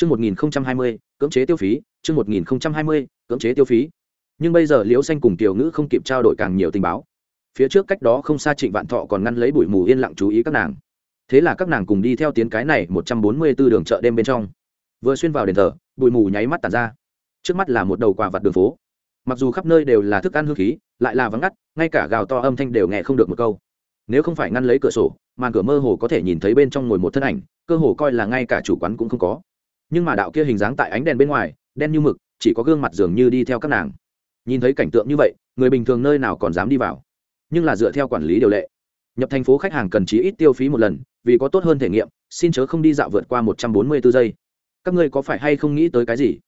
Chương 1020, cưỡng chế tiêu phí, chương 1020, cưỡng chế tiêu phí. Nhưng bây giờ Liễu Xanh cùng Tiểu Ngữ không kịp trao đổi càng nhiều tình báo. Phía trước cách đó không xa Trịnh Vạn Thọ còn ngăn lấy bụi mù yên lặng chú ý các nàng. Thế là các nàng cùng đi theo tiến cái này 144 đường chợ đêm bên trong. Vừa xuyên vào đền thờ, bụi mù nháy mắt tản ra. Trước mắt là một đầu quà vặt đường phố. Mặc dù khắp nơi đều là thức ăn hương khí, lại là vắng ngắt, ngay cả gào to âm thanh đều nghe không được một câu. Nếu không phải ngăn lấy cửa sổ, màn cửa mơ hồ có thể nhìn thấy bên trong ngồi một thân ảnh, cơ hồ coi là ngay cả chủ quán cũng không có nhưng mà đạo kia hình dáng tại ánh đèn bên ngoài, đen như mực, chỉ có gương mặt dường như đi theo các nàng. Nhìn thấy cảnh tượng như vậy, người bình thường nơi nào còn dám đi vào. Nhưng là dựa theo quản lý điều lệ. Nhập thành phố khách hàng cần chí ít tiêu phí một lần, vì có tốt hơn thể nghiệm, xin chớ không đi dạo vượt qua một trăm bốn mươi 144 giây. Các ngươi có phải hay không nghĩ tới cái gì?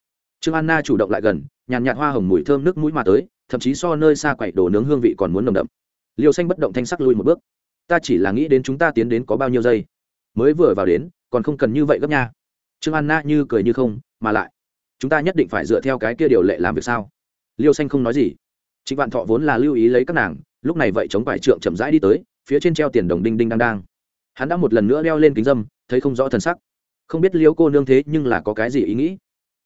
Trương anna chủ động lại gần, nhàn nhạt hoa hồng mùi thơm nước mũi mà tới, thậm chí so nơi xa quậy đồ nướng hương vị còn muốn nồng đậm. Liều xanh bất động thanh sắc lui một bước. Ta chỉ là nghĩ đến chúng ta tiến đến có bao nhiêu giây. Mới vừa vào đến, còn không cần như vậy gấp nha trương anna như cười như không, mà lại, chúng ta nhất định phải dựa theo cái kia điều lệ làm việc sao? Liêu xanh không nói gì. Trịnh vạn thọ vốn là lưu ý lấy các nàng, lúc này vậy chống phải trượng chậm rãi đi tới, phía trên treo tiền đồng đinh đinh đang đang. Hắn đã một lần nữa đeo lên kính dâm, thấy không rõ thần sắc. Không biết liêu cô nương thế nhưng là có cái gì ý nghĩ?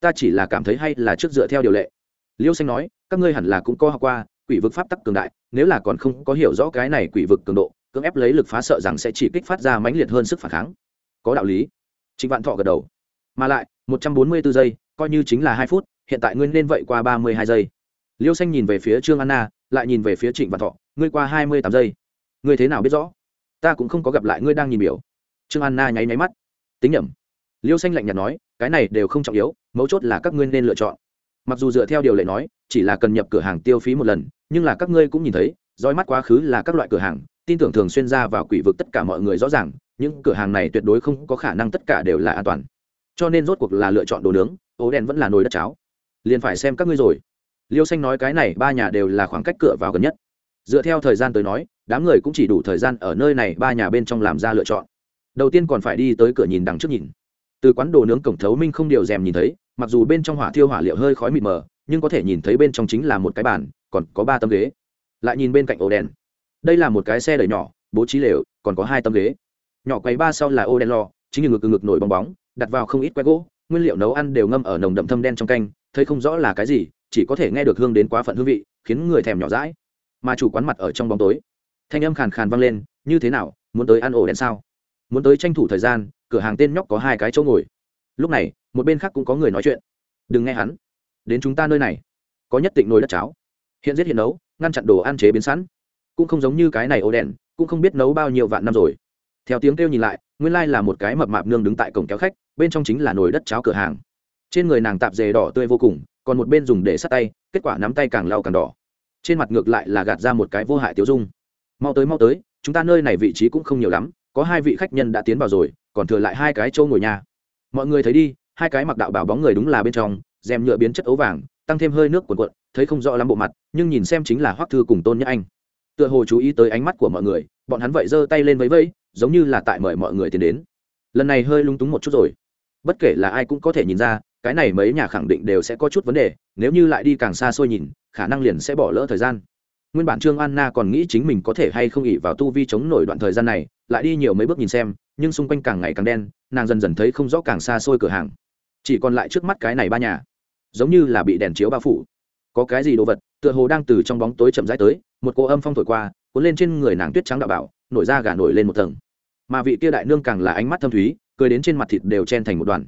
Ta chỉ là cảm thấy hay là trước dựa theo điều lệ. Liêu xanh nói, các ngươi hẳn là cũng có học qua, quỷ vực pháp tắc cường đại, nếu là còn không có hiểu rõ cái này quỷ vực cường độ, cưỡng ép lấy lực phá sợ rằng sẽ chỉ kích phát ra mãnh liệt hơn sức phản kháng. Có đạo lý. Trịnh vạn thọ gật đầu mà lại, một trăm bốn mươi 144 giây, coi như chính là hai phút, hiện tại ngươi nên vậy qua ba mươi hai giây. Liêu xanh nhìn về phía trương anna, lại nhìn về phía trịnh văn thọ, ngươi qua hai mươi tám giây. Ngươi thế nào biết rõ? Ta cũng không có gặp lại ngươi đang nhìn biểu. Trương anna nháy nháy mắt. Tính nhầm liêu xanh lạnh nhạt nói, cái này đều không trọng yếu, mấu chốt là các ngươi nên lựa chọn. Mặc dù dựa theo điều lệ nói, chỉ là cần nhập cửa hàng tiêu phí một lần, nhưng là các ngươi cũng nhìn thấy, roi mắt quá khứ là các loại cửa hàng, tin tưởng thường xuyên ra vào quỷ vực tất cả mọi người rõ ràng, những cửa hàng này tuyệt đối không có khả năng tất cả đều là an toàn cho nên rốt cuộc là lựa chọn đồ nướng, ố đen vẫn là nồi đất cháo. Liền phải xem các ngươi rồi. Liêu xanh nói cái này, ba nhà đều là khoảng cách cửa vào gần nhất. Dựa theo thời gian tới nói, đám người cũng chỉ đủ thời gian ở nơi này ba nhà bên trong làm ra lựa chọn. Đầu tiên còn phải đi tới cửa nhìn đằng trước nhìn. Từ quán đồ nướng cổng thấu minh không điều rèm nhìn thấy, mặc dù bên trong hỏa thiêu hỏa liệu hơi khói mịt mờ, nhưng có thể nhìn thấy bên trong chính là một cái bàn, còn có ba tấm ghế. Lại nhìn bên cạnh ổ đèn. Đây là một cái xe đẩy nhỏ, bố trí lều, còn có hai tấm ghế. Nhỏ quầy ba sau là ô đen lò chính như ngực ngực nổi bong bóng đặt vào không ít que gỗ, nguyên liệu nấu ăn đều ngâm ở nồng đậm thâm đen trong canh, thấy không rõ là cái gì, chỉ có thể nghe được hương đến quá phận hương vị, khiến người thèm nhỏ rãi mà chủ quán mặt ở trong bóng tối. Thanh âm khàn khàn vang lên, như thế nào, muốn tới ăn ổ đen sao? Muốn tới tranh thủ thời gian, cửa hàng tên nhóc có hai cái chỗ ngồi. Lúc này, một bên khác cũng có người nói chuyện. Đừng nghe hắn. Đến chúng ta nơi này. Có nhất định nồi đất cháo. Hiện giết hiện nấu, ngăn chặn đồ ăn chế biến sẵn. Cũng không giống như cái này ổ đen, cũng không biết nấu bao nhiêu vạn năm rồi theo tiếng kêu nhìn lại, nguyên lai là một cái mập mạp nương đứng tại cổng kéo khách, bên trong chính là nồi đất cháo cửa hàng. Trên người nàng tạp dề đỏ tươi vô cùng, còn một bên dùng để sát tay, kết quả nắm tay càng lau càng đỏ. Trên mặt ngược lại là gạt ra một cái vô hại tiêu dung. Mau tới mau tới, chúng ta nơi này vị trí cũng không nhiều lắm, có hai vị khách nhân đã tiến vào rồi, còn thừa lại hai cái trâu ngồi nhà. Mọi người thấy đi, hai cái mặc đạo bảo bóng người đúng là bên trong, rèm nhựa biến chất ấu vàng, tăng thêm hơi nước cuồn cuộn, thấy không rõ lắm bộ mặt, nhưng nhìn xem chính là hoắc thư cùng tôn nhất anh. Tựa hồ chú ý tới ánh mắt của mọi người, bọn hắn vậy giơ tay lên vẫy vẫy giống như là tại mời mọi người tiến đến. Lần này hơi lung túng một chút rồi. Bất kể là ai cũng có thể nhìn ra, cái này mấy nhà khẳng định đều sẽ có chút vấn đề, nếu như lại đi càng xa xôi nhìn, khả năng liền sẽ bỏ lỡ thời gian. Nguyên bản trương anna còn nghĩ chính mình có thể hay không ỉ vào tu vi chống nổi đoạn thời gian này, lại đi nhiều mấy bước nhìn xem, nhưng xung quanh càng ngày càng đen, nàng dần dần thấy không rõ càng xa xôi cửa hàng. Chỉ còn lại trước mắt cái này ba nhà. Giống như là bị đèn chiếu bao phủ. Có cái gì đồ vật, tựa hồ đang từ trong bóng tối chậm rãi tới, một cô âm phong thổi qua, cuốn lên trên người nàng tuyết trắng đạo bảo nổi ra gà nổi lên một tầng. Mà vị tia đại nương càng là ánh mắt thâm thúy, cười đến trên mặt thịt đều chen thành một đoàn.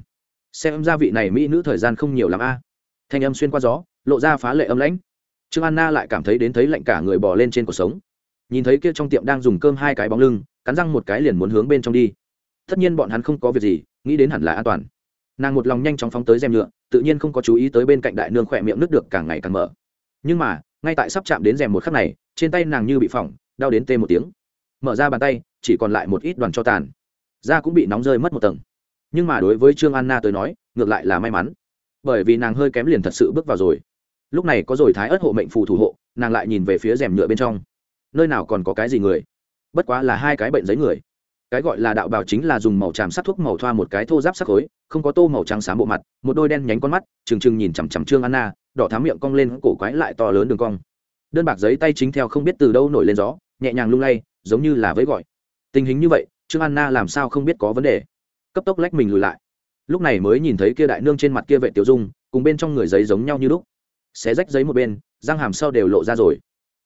Xem ra vị này mỹ nữ thời gian không nhiều l ắ m a. Thanh âm xuyên qua gió, lộ ra phá lệ âm lãnh. Trương anna lại cảm thấy đến thấy lạnh cả người bò lên trên cuộc sống. Nhìn thấy kia trong tiệm đang dùng cơm hai cái bóng lưng, cắn răng một cái liền muốn hướng bên trong đi. Tất nhiên bọn hắn không có việc gì, nghĩ đến hẳn là an toàn. Nàng một lòng nhanh chóng phóng tới rèm nhựa, tự nhiên không có chú ý tới bên cạnh đại nương khỏe miệng nước được càng ngày càng mở. Nhưng mà, ngay tại sắp chạm đến rèm một khắc này, trên tay nàng như bị phỏng, đau đến tê một tiếng mở ra bàn tay, chỉ còn lại một ít đoàn cho tàn. Da cũng bị nóng rơi mất một tầng. Nhưng mà đối với trương anna tới nói, ngược lại là may mắn. Bởi vì nàng hơi kém liền thật sự bước vào rồi. Lúc này có rồi thái ớt hộ mệnh phù thủ hộ, nàng lại nhìn về phía rèm nhựa bên trong. Nơi nào còn có cái gì người? Bất quá là hai cái bệnh giấy người. Cái gọi là đạo bào chính là dùng màu tràm sắc thuốc màu thoa một cái thô giáp sắc khối, không có tô màu trắng xám bộ mặt, một đôi đen nhánh con mắt, trừng trừng nhìn chằm chằm trương anna, đỏ thám miệng cong lên, cổ quái lại to lớn đường cong. Đơn bạc giấy tay chính theo không biết từ đâu nổi lên gió, nhẹ nhàng lung lay giống như là với gọi. Tình hình như vậy, trương anna làm sao không biết có vấn đề? Cấp tốc lách mình lùi lại. Lúc này mới nhìn thấy kia đại nương trên mặt kia vệ tiểu dung, cùng bên trong người giấy giống nhau như lúc. Xé rách giấy một bên, răng hàm sau đều lộ ra rồi.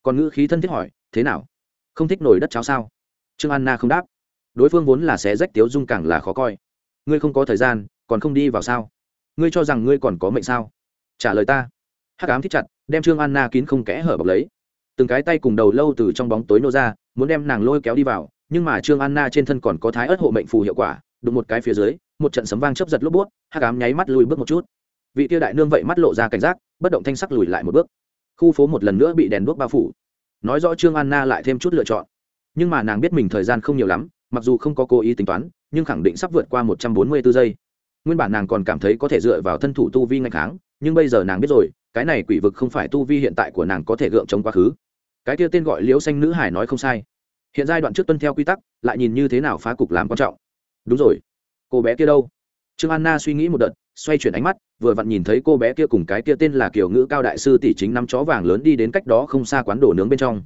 Còn ngữ khí thân thiết hỏi, thế nào? Không thích nổi đất cháo sao? Trương anna không đáp. Đối phương vốn là xé rách tiếu dung càng là khó coi. Ngươi không có thời gian, còn không đi vào sao? Ngươi cho rằng ngươi còn có mệnh sao? Trả lời ta. Hắc ám thích chặt, đem trương anna kín không kẽ hở bọc lấy từng cái tay cùng đầu lâu từ trong bóng tối nô ra muốn đem nàng lôi kéo đi vào nhưng mà trương anna trên thân còn có thái ớt hộ mệnh phù hiệu quả đụng một cái phía dưới một trận sấm vang chấp giật lốp bút, hắc ám nháy mắt lùi bước một chút. Vị tiêu đại nương vậy mắt lộ ra cảnh giác bất động thanh sắc lùi lại một bước. Khu phố một lần nữa bị đèn đuốc bao phủ. Nói rõ trương anna lại thêm chút lựa chọn. Nhưng mà nàng biết mình thời gian không nhiều lắm mặc dù không có cố ý tính toán nhưng khẳng định sắp vượt qua một trăm bốn mươi 144 giây. Nguyên bản nàng còn cảm thấy có thể dựa vào thân thủ tu vi ngày kháng nhưng bây giờ nàng biết rồi cái này quỷ vực không phải tu vi hiện tại của nàng có thể gượng chống quá khứ cái kia tên gọi liễu xanh nữ hải nói không sai. Hiện giai đoạn trước tuân theo quy tắc, lại nhìn như thế nào phá cục làm quan trọng. Đúng rồi. Cô bé kia đâu? Trương anna suy nghĩ một đợt, xoay chuyển ánh mắt, vừa vặn nhìn thấy cô bé kia cùng cái kia tên là kiểu ngữ cao đại sư tỷ chính năm chó vàng lớn đi đến cách đó không xa quán đồ nướng bên trong.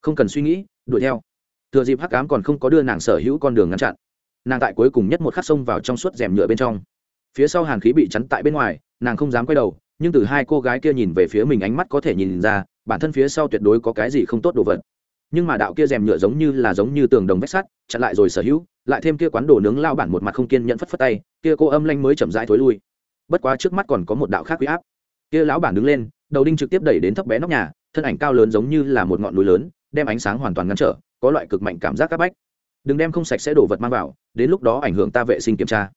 Không cần suy nghĩ, đuổi theo. Thừa dịp hắc cám còn không có đưa nàng sở hữu con đường ngăn chặn, nàng tại cuối cùng nhất một khắc xông vào trong suốt rèm nhựa bên trong. Phía sau hàn khí bị chắn tại bên ngoài, nàng không dám quay đầu, nhưng từ hai cô gái kia nhìn về phía mình ánh mắt có thể nhìn ra bản thân phía sau tuyệt đối có cái gì không tốt đồ vật. Nhưng mà đạo kia rèm nhựa giống như là giống như tường đồng vách sắt, chặn lại rồi sở hữu, lại thêm kia quán đồ nướng lao bản một mặt không kiên nhận phất phất tay, kia cô âm lanh mới chậm rãi thối lui. Bất quá trước mắt còn có một đạo khác huy áp. Kia lão bản đứng lên, đầu đinh trực tiếp đẩy đến thấp bé nóc nhà, thân ảnh cao lớn giống như là một ngọn núi lớn, đem ánh sáng hoàn toàn ngăn trở, có loại cực mạnh cảm giác áp bách. Đừng đem không sạch sẽ đổ vật mang vào, đến lúc đó ảnh hưởng ta vệ sinh kiểm tra.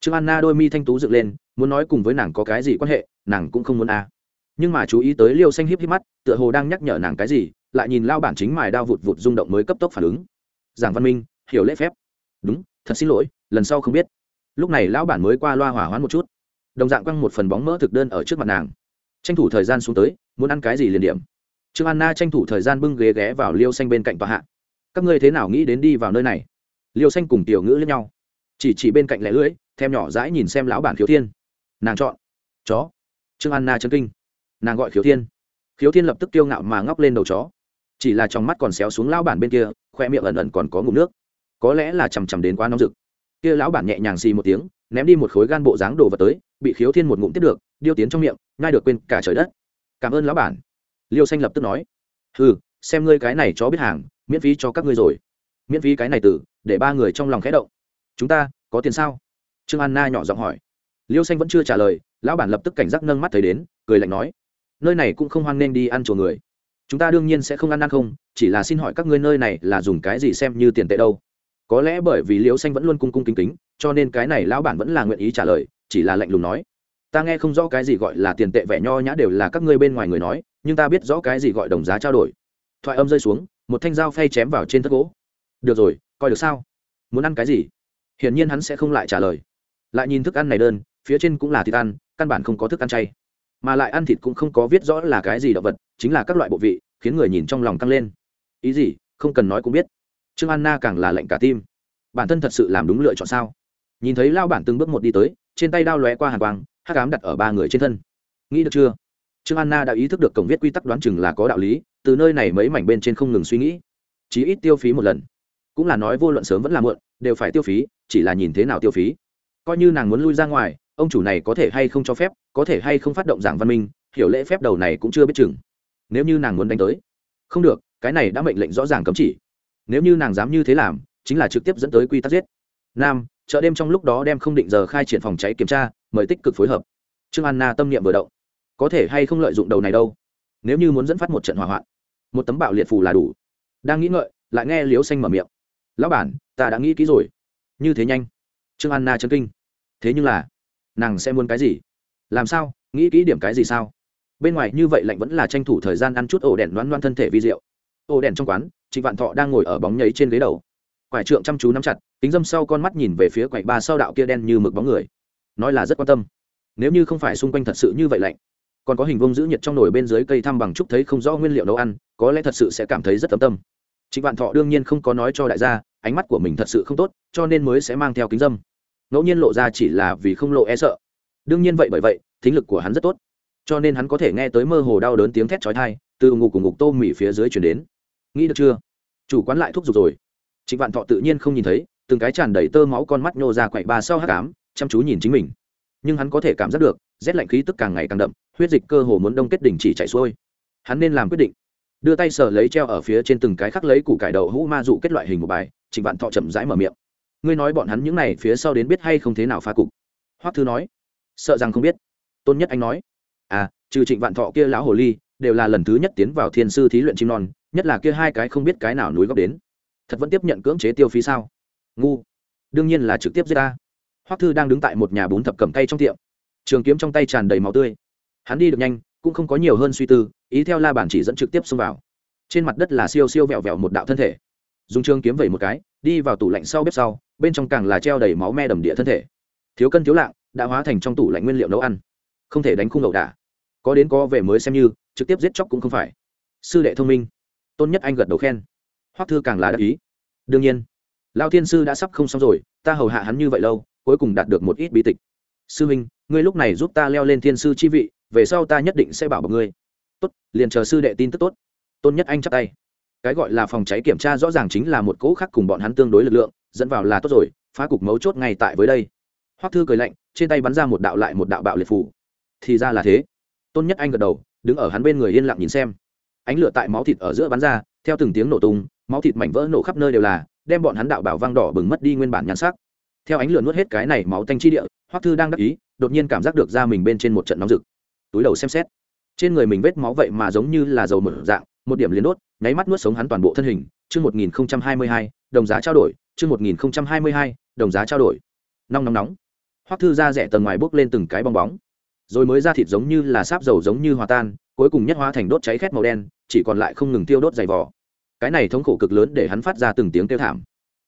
Trương anna đôi mi thanh tú dựng lên, muốn nói cùng với nàng có cái gì quan hệ, nàng cũng không muốn a nhưng mà chú ý tới liêu xanh híp híp mắt, tựa hồ đang nhắc nhở nàng cái gì, lại nhìn lao bản chính mài đao vụt vụt rung động mới cấp tốc phản ứng. Giảng văn minh, hiểu lễ phép. Đúng, thật xin lỗi, lần sau không biết. Lúc này lão bản mới qua loa hỏa hoãn một chút. Đồng dạng quăng một phần bóng mỡ thực đơn ở trước mặt nàng. Tranh thủ thời gian xuống tới, muốn ăn cái gì liền điểm. Trương anna tranh thủ thời gian bưng ghế ghé vào liêu xanh bên cạnh tòa hạ. Các ngươi thế nào nghĩ đến đi vào nơi này? Liêu xanh cùng tiểu ngữ lẫn nhau. Chỉ chỉ bên cạnh lẻ lưỡi thêm nhỏ dãi nhìn xem lão bản khiếu thiên. Nàng chọn. Chó. Trương anna chân kinh nàng gọi khiếu thiên. Khiếu thiên lập tức tiêu ngạo mà ngóc lên đầu chó. Chỉ là trong mắt còn xéo xuống lão bản bên kia, khoe miệng ẩn ẩn còn có ngụm nước. Có lẽ là chằm chằm đến quá nóng rực. Kia lão bản nhẹ nhàng xì một tiếng, ném đi một khối gan bộ dáng đồ vật tới, bị khiếu thiên một ngụm tiếp được, điêu tiến trong miệng ngay được quên cả trời đất. Cảm ơn lão bản. Liêu xanh lập tức nói. Ừ xem ngươi cái này chó biết hàng, miễn phí cho các ngươi rồi. Miễn phí cái này từ để ba người trong lòng khẽ động. Chúng ta, có tiền sao? Trương anna nhỏ giọng hỏi. Liêu xanh vẫn chưa trả lời, lão bản lập tức cảnh giác nâng mắt thấy đến, cười lạnh nói nơi này cũng không hoan nên đi ăn chùa người. Chúng ta đương nhiên sẽ không ăn ăn không, chỉ là xin hỏi các ngươi nơi này là dùng cái gì xem như tiền tệ đâu? Có lẽ bởi vì liêu xanh vẫn luôn cung cung kính kính, cho nên cái này lão bản vẫn là nguyện ý trả lời, chỉ là lạnh lùng nói. Ta nghe không rõ cái gì gọi là tiền tệ vẻ nho nhã đều là các ngươi bên ngoài người nói, nhưng ta biết rõ cái gì gọi đồng giá trao đổi. Thoại âm rơi xuống, một thanh dao phay chém vào trên thất gỗ. Được rồi, coi được sao? Muốn ăn cái gì? Hiển nhiên hắn sẽ không lại trả lời. Lại nhìn thức ăn này đơn, phía trên cũng là thịt ăn, căn bản không có thức ăn chay mà lại ăn thịt cũng không có viết rõ là cái gì động vật, chính là các loại bộ vị, khiến người nhìn trong lòng tăng lên. Ý gì? Không cần nói cũng biết. Trương anna càng là lệnh cả tim. Bản thân thật sự làm đúng lựa chọn sao? Nhìn thấy lao bản từng bước một đi tới, trên tay đao lóe qua hàng quang hát cám đặt ở ba người trên thân. Nghĩ được chưa? Trương anna đã ý thức được cổng viết quy tắc đoán chừng là có đạo lý, từ nơi này mấy mảnh bên trên không ngừng suy nghĩ. Chí ít tiêu phí một lần. Cũng là nói vô luận sớm vẫn là muộn, đều phải tiêu phí, chỉ là nhìn thế nào tiêu phí. Coi như nàng muốn lui ra ngoài ông chủ này có thể hay không cho phép, có thể hay không phát động giảng văn minh, hiểu lễ phép đầu này cũng chưa biết chừng. Nếu như nàng muốn đánh tới, không được, cái này đã mệnh lệnh rõ ràng cấm chỉ. Nếu như nàng dám như thế làm, chính là trực tiếp dẫn tới quy tắc giết. Nam, chợ đêm trong lúc đó đem không định giờ khai triển phòng cháy kiểm tra, mời tích cực phối hợp. Trương anna tâm niệm vừa động. Có thể hay không lợi dụng đầu này đâu? Nếu như muốn dẫn phát một trận hỏa hoạn, một tấm bạo liệt phù là đủ. Đang nghĩ ngợi, lại nghe liếu xanh mở miệng. Lão bản, ta đã nghĩ kỹ rồi. Như thế nhanh. Trương anna chân kinh. Thế nhưng là nàng sẽ muốn cái gì? Làm sao? Nghĩ kỹ điểm cái gì sao? Bên ngoài như vậy lạnh vẫn là tranh thủ thời gian ăn chút ổ đèn loan loan thân thể vi rượu ổ đèn trong quán, trịnh vạn thọ đang ngồi ở bóng nhấy trên ghế đầu. Quải trượng chăm chú nắm chặt tính dâm sau con mắt nhìn về phía quầy ba sau đạo kia đen như mực bóng người. Nói là rất quan tâm. Nếu như không phải xung quanh thật sự như vậy lạnh, còn có hình vông giữ nhiệt trong nồi bên dưới cây thăm bằng trúc thấy không rõ nguyên liệu nấu ăn, có lẽ thật sự sẽ cảm thấy rất tâm tâm. Trịnh vạn thọ đương nhiên không có nói cho đại gia, ánh mắt của mình thật sự không tốt, cho nên mới sẽ mang theo kính dâm ngẫu nhiên lộ ra chỉ là vì không lộ e sợ. Đương nhiên vậy bởi vậy, thính lực của hắn rất tốt. Cho nên hắn có thể nghe tới mơ hồ đau đớn tiếng thét chói thai từ ngục cùng ngục tô mỉ phía dưới chuyển đến. Nghĩ được chưa? Chủ quán lại thúc giục rồi. Trịnh vạn thọ tự nhiên không nhìn thấy, từng cái tràn đầy tơ máu con mắt nhô ra quậy ba sau hát cám chăm chú nhìn chính mình. Nhưng hắn có thể cảm giác được, rét lạnh khí tức càng ngày càng đậm, huyết dịch cơ hồ muốn đông kết đỉnh chỉ chạy xuôi. Hắn nên làm quyết định. Đưa tay sờ lấy treo ở phía trên từng cái khắc lấy củ cải đậu hũ ma dụ kết loại hình một bài, trịnh vạn thọ chậm rãi mở miệng ngươi nói bọn hắn những này phía sau đến biết hay không thế nào phá cục? Hoắc thư nói. Sợ rằng không biết. Tôn nhất anh nói. À trừ trịnh vạn thọ kia lão hồ ly, đều là lần thứ nhất tiến vào thiên sư thí luyện chim non, nhất là kia hai cái không biết cái nào núi góc đến. Thật vẫn tiếp nhận cưỡng chế tiêu phí sao? Ngu. Đương nhiên là trực tiếp giết ta. Hoắc thư đang đứng tại một nhà bún thập cầm tay trong tiệm. Trường kiếm trong tay tràn đầy máu tươi. Hắn đi được nhanh, cũng không có nhiều hơn suy tư, ý theo la bản chỉ dẫn trực tiếp xông vào. Trên mặt đất là siêu siêu vẹo vẹo một đạo thân thể. Dùng trường kiếm vẩy một cái đi vào tủ lạnh sau bếp sau, bên trong càng là treo đầy máu me đầm địa thân thể. Thiếu cân thiếu lạng, đã hóa thành trong tủ lạnh nguyên liệu nấu ăn. Không thể đánh khung ẩu đả. Có đến có về mới xem như, trực tiếp giết chóc cũng không phải. Sư đệ thông minh. Tôn nhất anh gật đầu khen. Hoắc thư càng là đắc ý. Đương nhiên lao thiên sư đã sắp không xong rồi, ta hầu hạ hắn như vậy lâu, cuối cùng đạt được một ít bí tịch. Sư huynh, ngươi lúc này giúp ta leo lên thiên sư chi vị, về sau ta nhất định sẽ bảo bọc ngươi. Tốt, liền chờ sư đệ tin tức tốt. Tôn nhất anh chắp tay cái gọi là phòng cháy kiểm tra rõ ràng chính là một cỗ khác cùng bọn hắn tương đối lực lượng, dẫn vào là tốt rồi, phá cục mấu chốt ngay tại với đây. Hoắc thư cười lạnh, trên tay bắn ra một đạo lại một đạo bạo liệt phủ thì ra là thế. Tôn nhất anh gật đầu, đứng ở hắn bên người yên lặng nhìn xem. Ánh lửa tại máu thịt ở giữa bắn ra, theo từng tiếng nổ tung, máu thịt mảnh vỡ nổ khắp nơi đều là, đem bọn hắn đạo bảo vang đỏ bừng mất đi nguyên bản nhàn sắc. Theo ánh lửa nuốt hết cái này máu tanh chi địa, hoắc thư đang đắc ý, đột nhiên cảm giác được ra mình bên trên một trận nóng rực. Túi đầu xem xét trên người mình vết máu vậy mà giống như là dầu mở dạng, một điểm liền đốt, nháy mắt nuốt sống hắn toàn bộ thân hình. Chương một nghìn hai mươi hai, đồng giá trao đổi. Chương một nghìn hai mươi hai, đồng giá trao đổi. Nóng nóng nóng. Hoắc thư ra rẻ tầng ngoài bốc lên từng cái bong bóng. Rồi mới ra thịt giống như là sáp dầu giống như hòa tan, cuối cùng nhất hóa thành đốt cháy khét màu đen, chỉ còn lại không ngừng tiêu đốt dày vỏ cái này thống khổ cực lớn để hắn phát ra từng tiếng kêu thảm.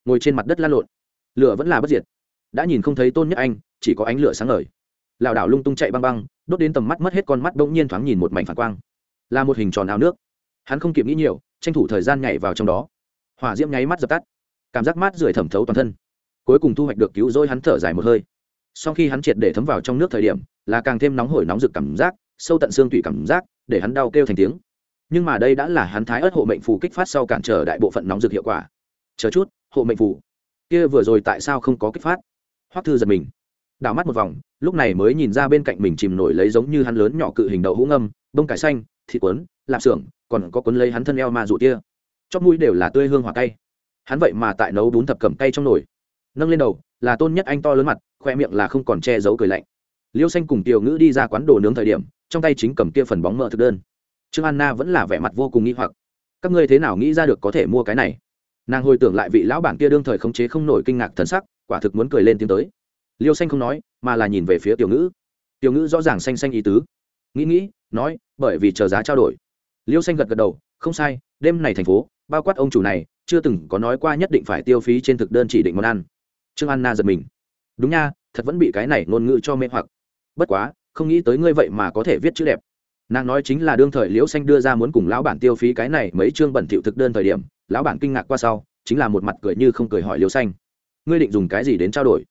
Ngồi trên mặt đất lăn lộn. Lửa vẫn là bất diệt. Đã nhìn không thấy tôn nhất anh, chỉ có ánh lửa sáng ngời lảo đảo lung tung chạy băng băng, đốt đến tầm mắt mất hết con mắt bỗng nhiên thoáng nhìn một mảnh phản quang. Là một hình tròn áo nước. Hắn không kịp nghĩ nhiều, tranh thủ thời gian nhảy vào trong đó. Hỏa diễm nháy mắt dập tắt. Cảm giác mát rượi thẩm thấu toàn thân. Cuối cùng thu hoạch được cứu rỗi hắn thở dài một hơi. Sau khi hắn triệt để thấm vào trong nước thời điểm, là càng thêm nóng hổi nóng rực cảm giác, sâu tận xương tủy cảm giác, để hắn đau kêu thành tiếng. Nhưng mà đây đã là hắn thái ớt hộ mệnh phù kích phát sau cản trở đại bộ phận nóng rực hiệu quả. Chờ chút, hộ mệnh phù. Kia vừa rồi tại sao không có kích phát? Hoắc thư giật mình đảo mắt một vòng, lúc này mới nhìn ra bên cạnh mình chìm nổi lấy giống như hắn lớn nhỏ cự hình đậu hũ ngâm, bông cải xanh, thịt quấn lạp xưởng, còn có cuốn lấy hắn thân eo ma dụ tia. Chóp mũi đều là tươi hương hỏa cay. Hắn vậy mà tại nấu bún thập cẩm cay trong nồi. Nâng lên đầu, là tôn nhất anh to lớn mặt, khoe miệng là không còn che giấu cười lạnh. Liêu xanh cùng tiểu ngữ đi ra quán đồ nướng thời điểm, trong tay chính cầm kia phần bóng mỡ thực đơn. Trương anna vẫn là vẻ mặt vô cùng nghi hoặc. Các ngươi thế nào nghĩ ra được có thể mua cái này? Nàng hồi tưởng lại vị lão bản kia đương thời khống chế không nổi kinh ngạc thần sắc, quả thực muốn cười lên tiếng tới liêu xanh không nói, mà là nhìn về phía tiểu ngữ. Tiểu ngữ rõ ràng xanh xanh ý tứ. Nghĩ nghĩ, nói, bởi vì chờ giá trao đổi. Liêu xanh gật gật đầu, không sai, đêm này thành phố, bao quát ông chủ này, chưa từng có nói qua nhất định phải tiêu phí trên thực đơn chỉ định món ăn. Trương anna giật mình. Đúng nha, thật vẫn bị cái này ngôn ngữ cho mê hoặc. Bất quá, không nghĩ tới ngươi vậy mà có thể viết chữ đẹp. Nàng nói chính là đương thời liễu xanh đưa ra muốn cùng lão bản tiêu phí cái này mấy chương bẩn thiệu thực đơn thời điểm, lão bản kinh ngạc qua sau, chính là một mặt cười như không cười hỏi liễu xanh. Ngươi định dùng cái gì đến trao đổi?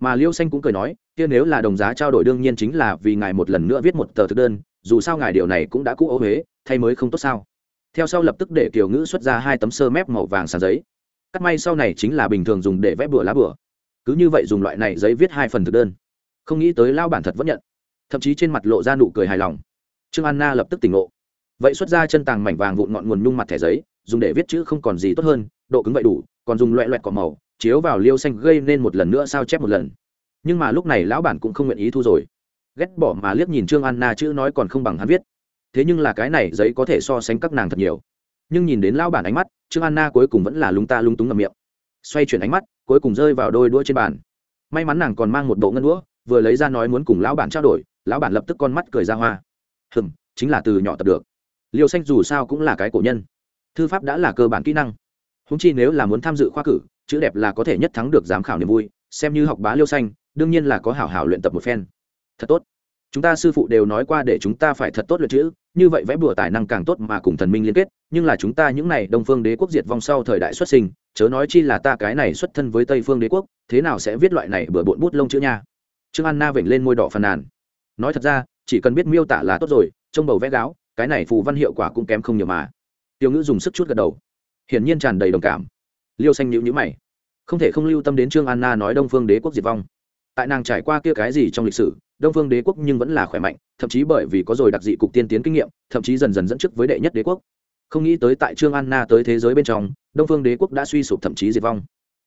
Mà liêu xanh cũng cười nói, kia nếu là đồng giá trao đổi đương nhiên chính là vì ngài một lần nữa viết một tờ thực đơn, dù sao ngài điều này cũng đã cũ ấu huế, thay mới không tốt sao? Theo sau lập tức để kiều ngữ xuất ra hai tấm sơ mép màu vàng sàn giấy. Cắt may sau này chính là bình thường dùng để vẽ bửa lá bửa cứ như vậy dùng loại này giấy viết hai phần thực đơn. Không nghĩ tới lao bản thật vẫn nhận. Thậm chí trên mặt lộ ra nụ cười hài lòng. Trương anna lập tức tỉnh ngộ. Vậy xuất ra chân tàng mảnh vàng vụn ngọn nguồn nhung mặt thẻ giấy, dùng để viết chữ không còn gì tốt hơn, độ cứng vậy đủ, còn dùng loẹ loẹt cỏ màu chiếu vào liêu xanh gây nên một lần nữa sao chép một lần. Nhưng mà lúc này lão bản cũng không nguyện ý thu rồi. Ghét bỏ mà liếc nhìn trương anna chữ nói còn không bằng hắn viết. Thế nhưng là cái này giấy có thể so sánh các nàng thật nhiều. Nhưng nhìn đến lão bản ánh mắt, trương anna cuối cùng vẫn là lung ta lung túng ngầm miệng. Xoay chuyển ánh mắt, cuối cùng rơi vào đôi đũa trên bàn. May mắn nàng còn mang một bộ ngân đũa, vừa lấy ra nói muốn cùng lão bản trao đổi, lão bản lập tức con mắt cười ra hoa. Hừm, chính là từ nhỏ tập được. Liêu xanh dù sao cũng là cái cổ nhân. Thư pháp đã là cơ bản kỹ năng. Húng chi nếu là muốn tham dự khoa cử chữ đẹp là có thể nhất thắng được giám khảo niềm vui, xem như học bá liêu xanh, đương nhiên là có hảo hảo luyện tập một phen. Thật tốt. Chúng ta sư phụ đều nói qua để chúng ta phải thật tốt luyện chữ, như vậy vẽ bùa tài năng càng tốt mà cùng thần minh liên kết, nhưng là chúng ta những này đông phương đế quốc diệt vong sau thời đại xuất sinh, chớ nói chi là ta cái này xuất thân với tây phương đế quốc, thế nào sẽ viết loại này bừa bộn bút lông chữ nha? Trương anna vểnh lên môi đỏ phàn nàn. Nói thật ra, chỉ cần biết miêu tả là tốt rồi, trông bầu vẽ gáo, cái này phù văn hiệu quả cũng kém không nhiều mà. Tiêu ngữ dùng sức chút gật đầu. Hiển nhiên tràn đầy đồng cảm liêu xanh nhữ nhữ mày. Không thể không lưu tâm đến trương anna nói đông phương đế quốc diệt vong. Tại nàng trải qua kia cái gì trong lịch sử, đông phương đế quốc nhưng vẫn là khỏe mạnh, thậm chí bởi vì có rồi đặc dị cục tiên tiến kinh nghiệm, thậm chí dần dần dẫn trước với đệ nhất đế quốc. Không nghĩ tới tại trương anna tới thế giới bên trong, đông phương đế quốc đã suy sụp thậm chí diệt vong.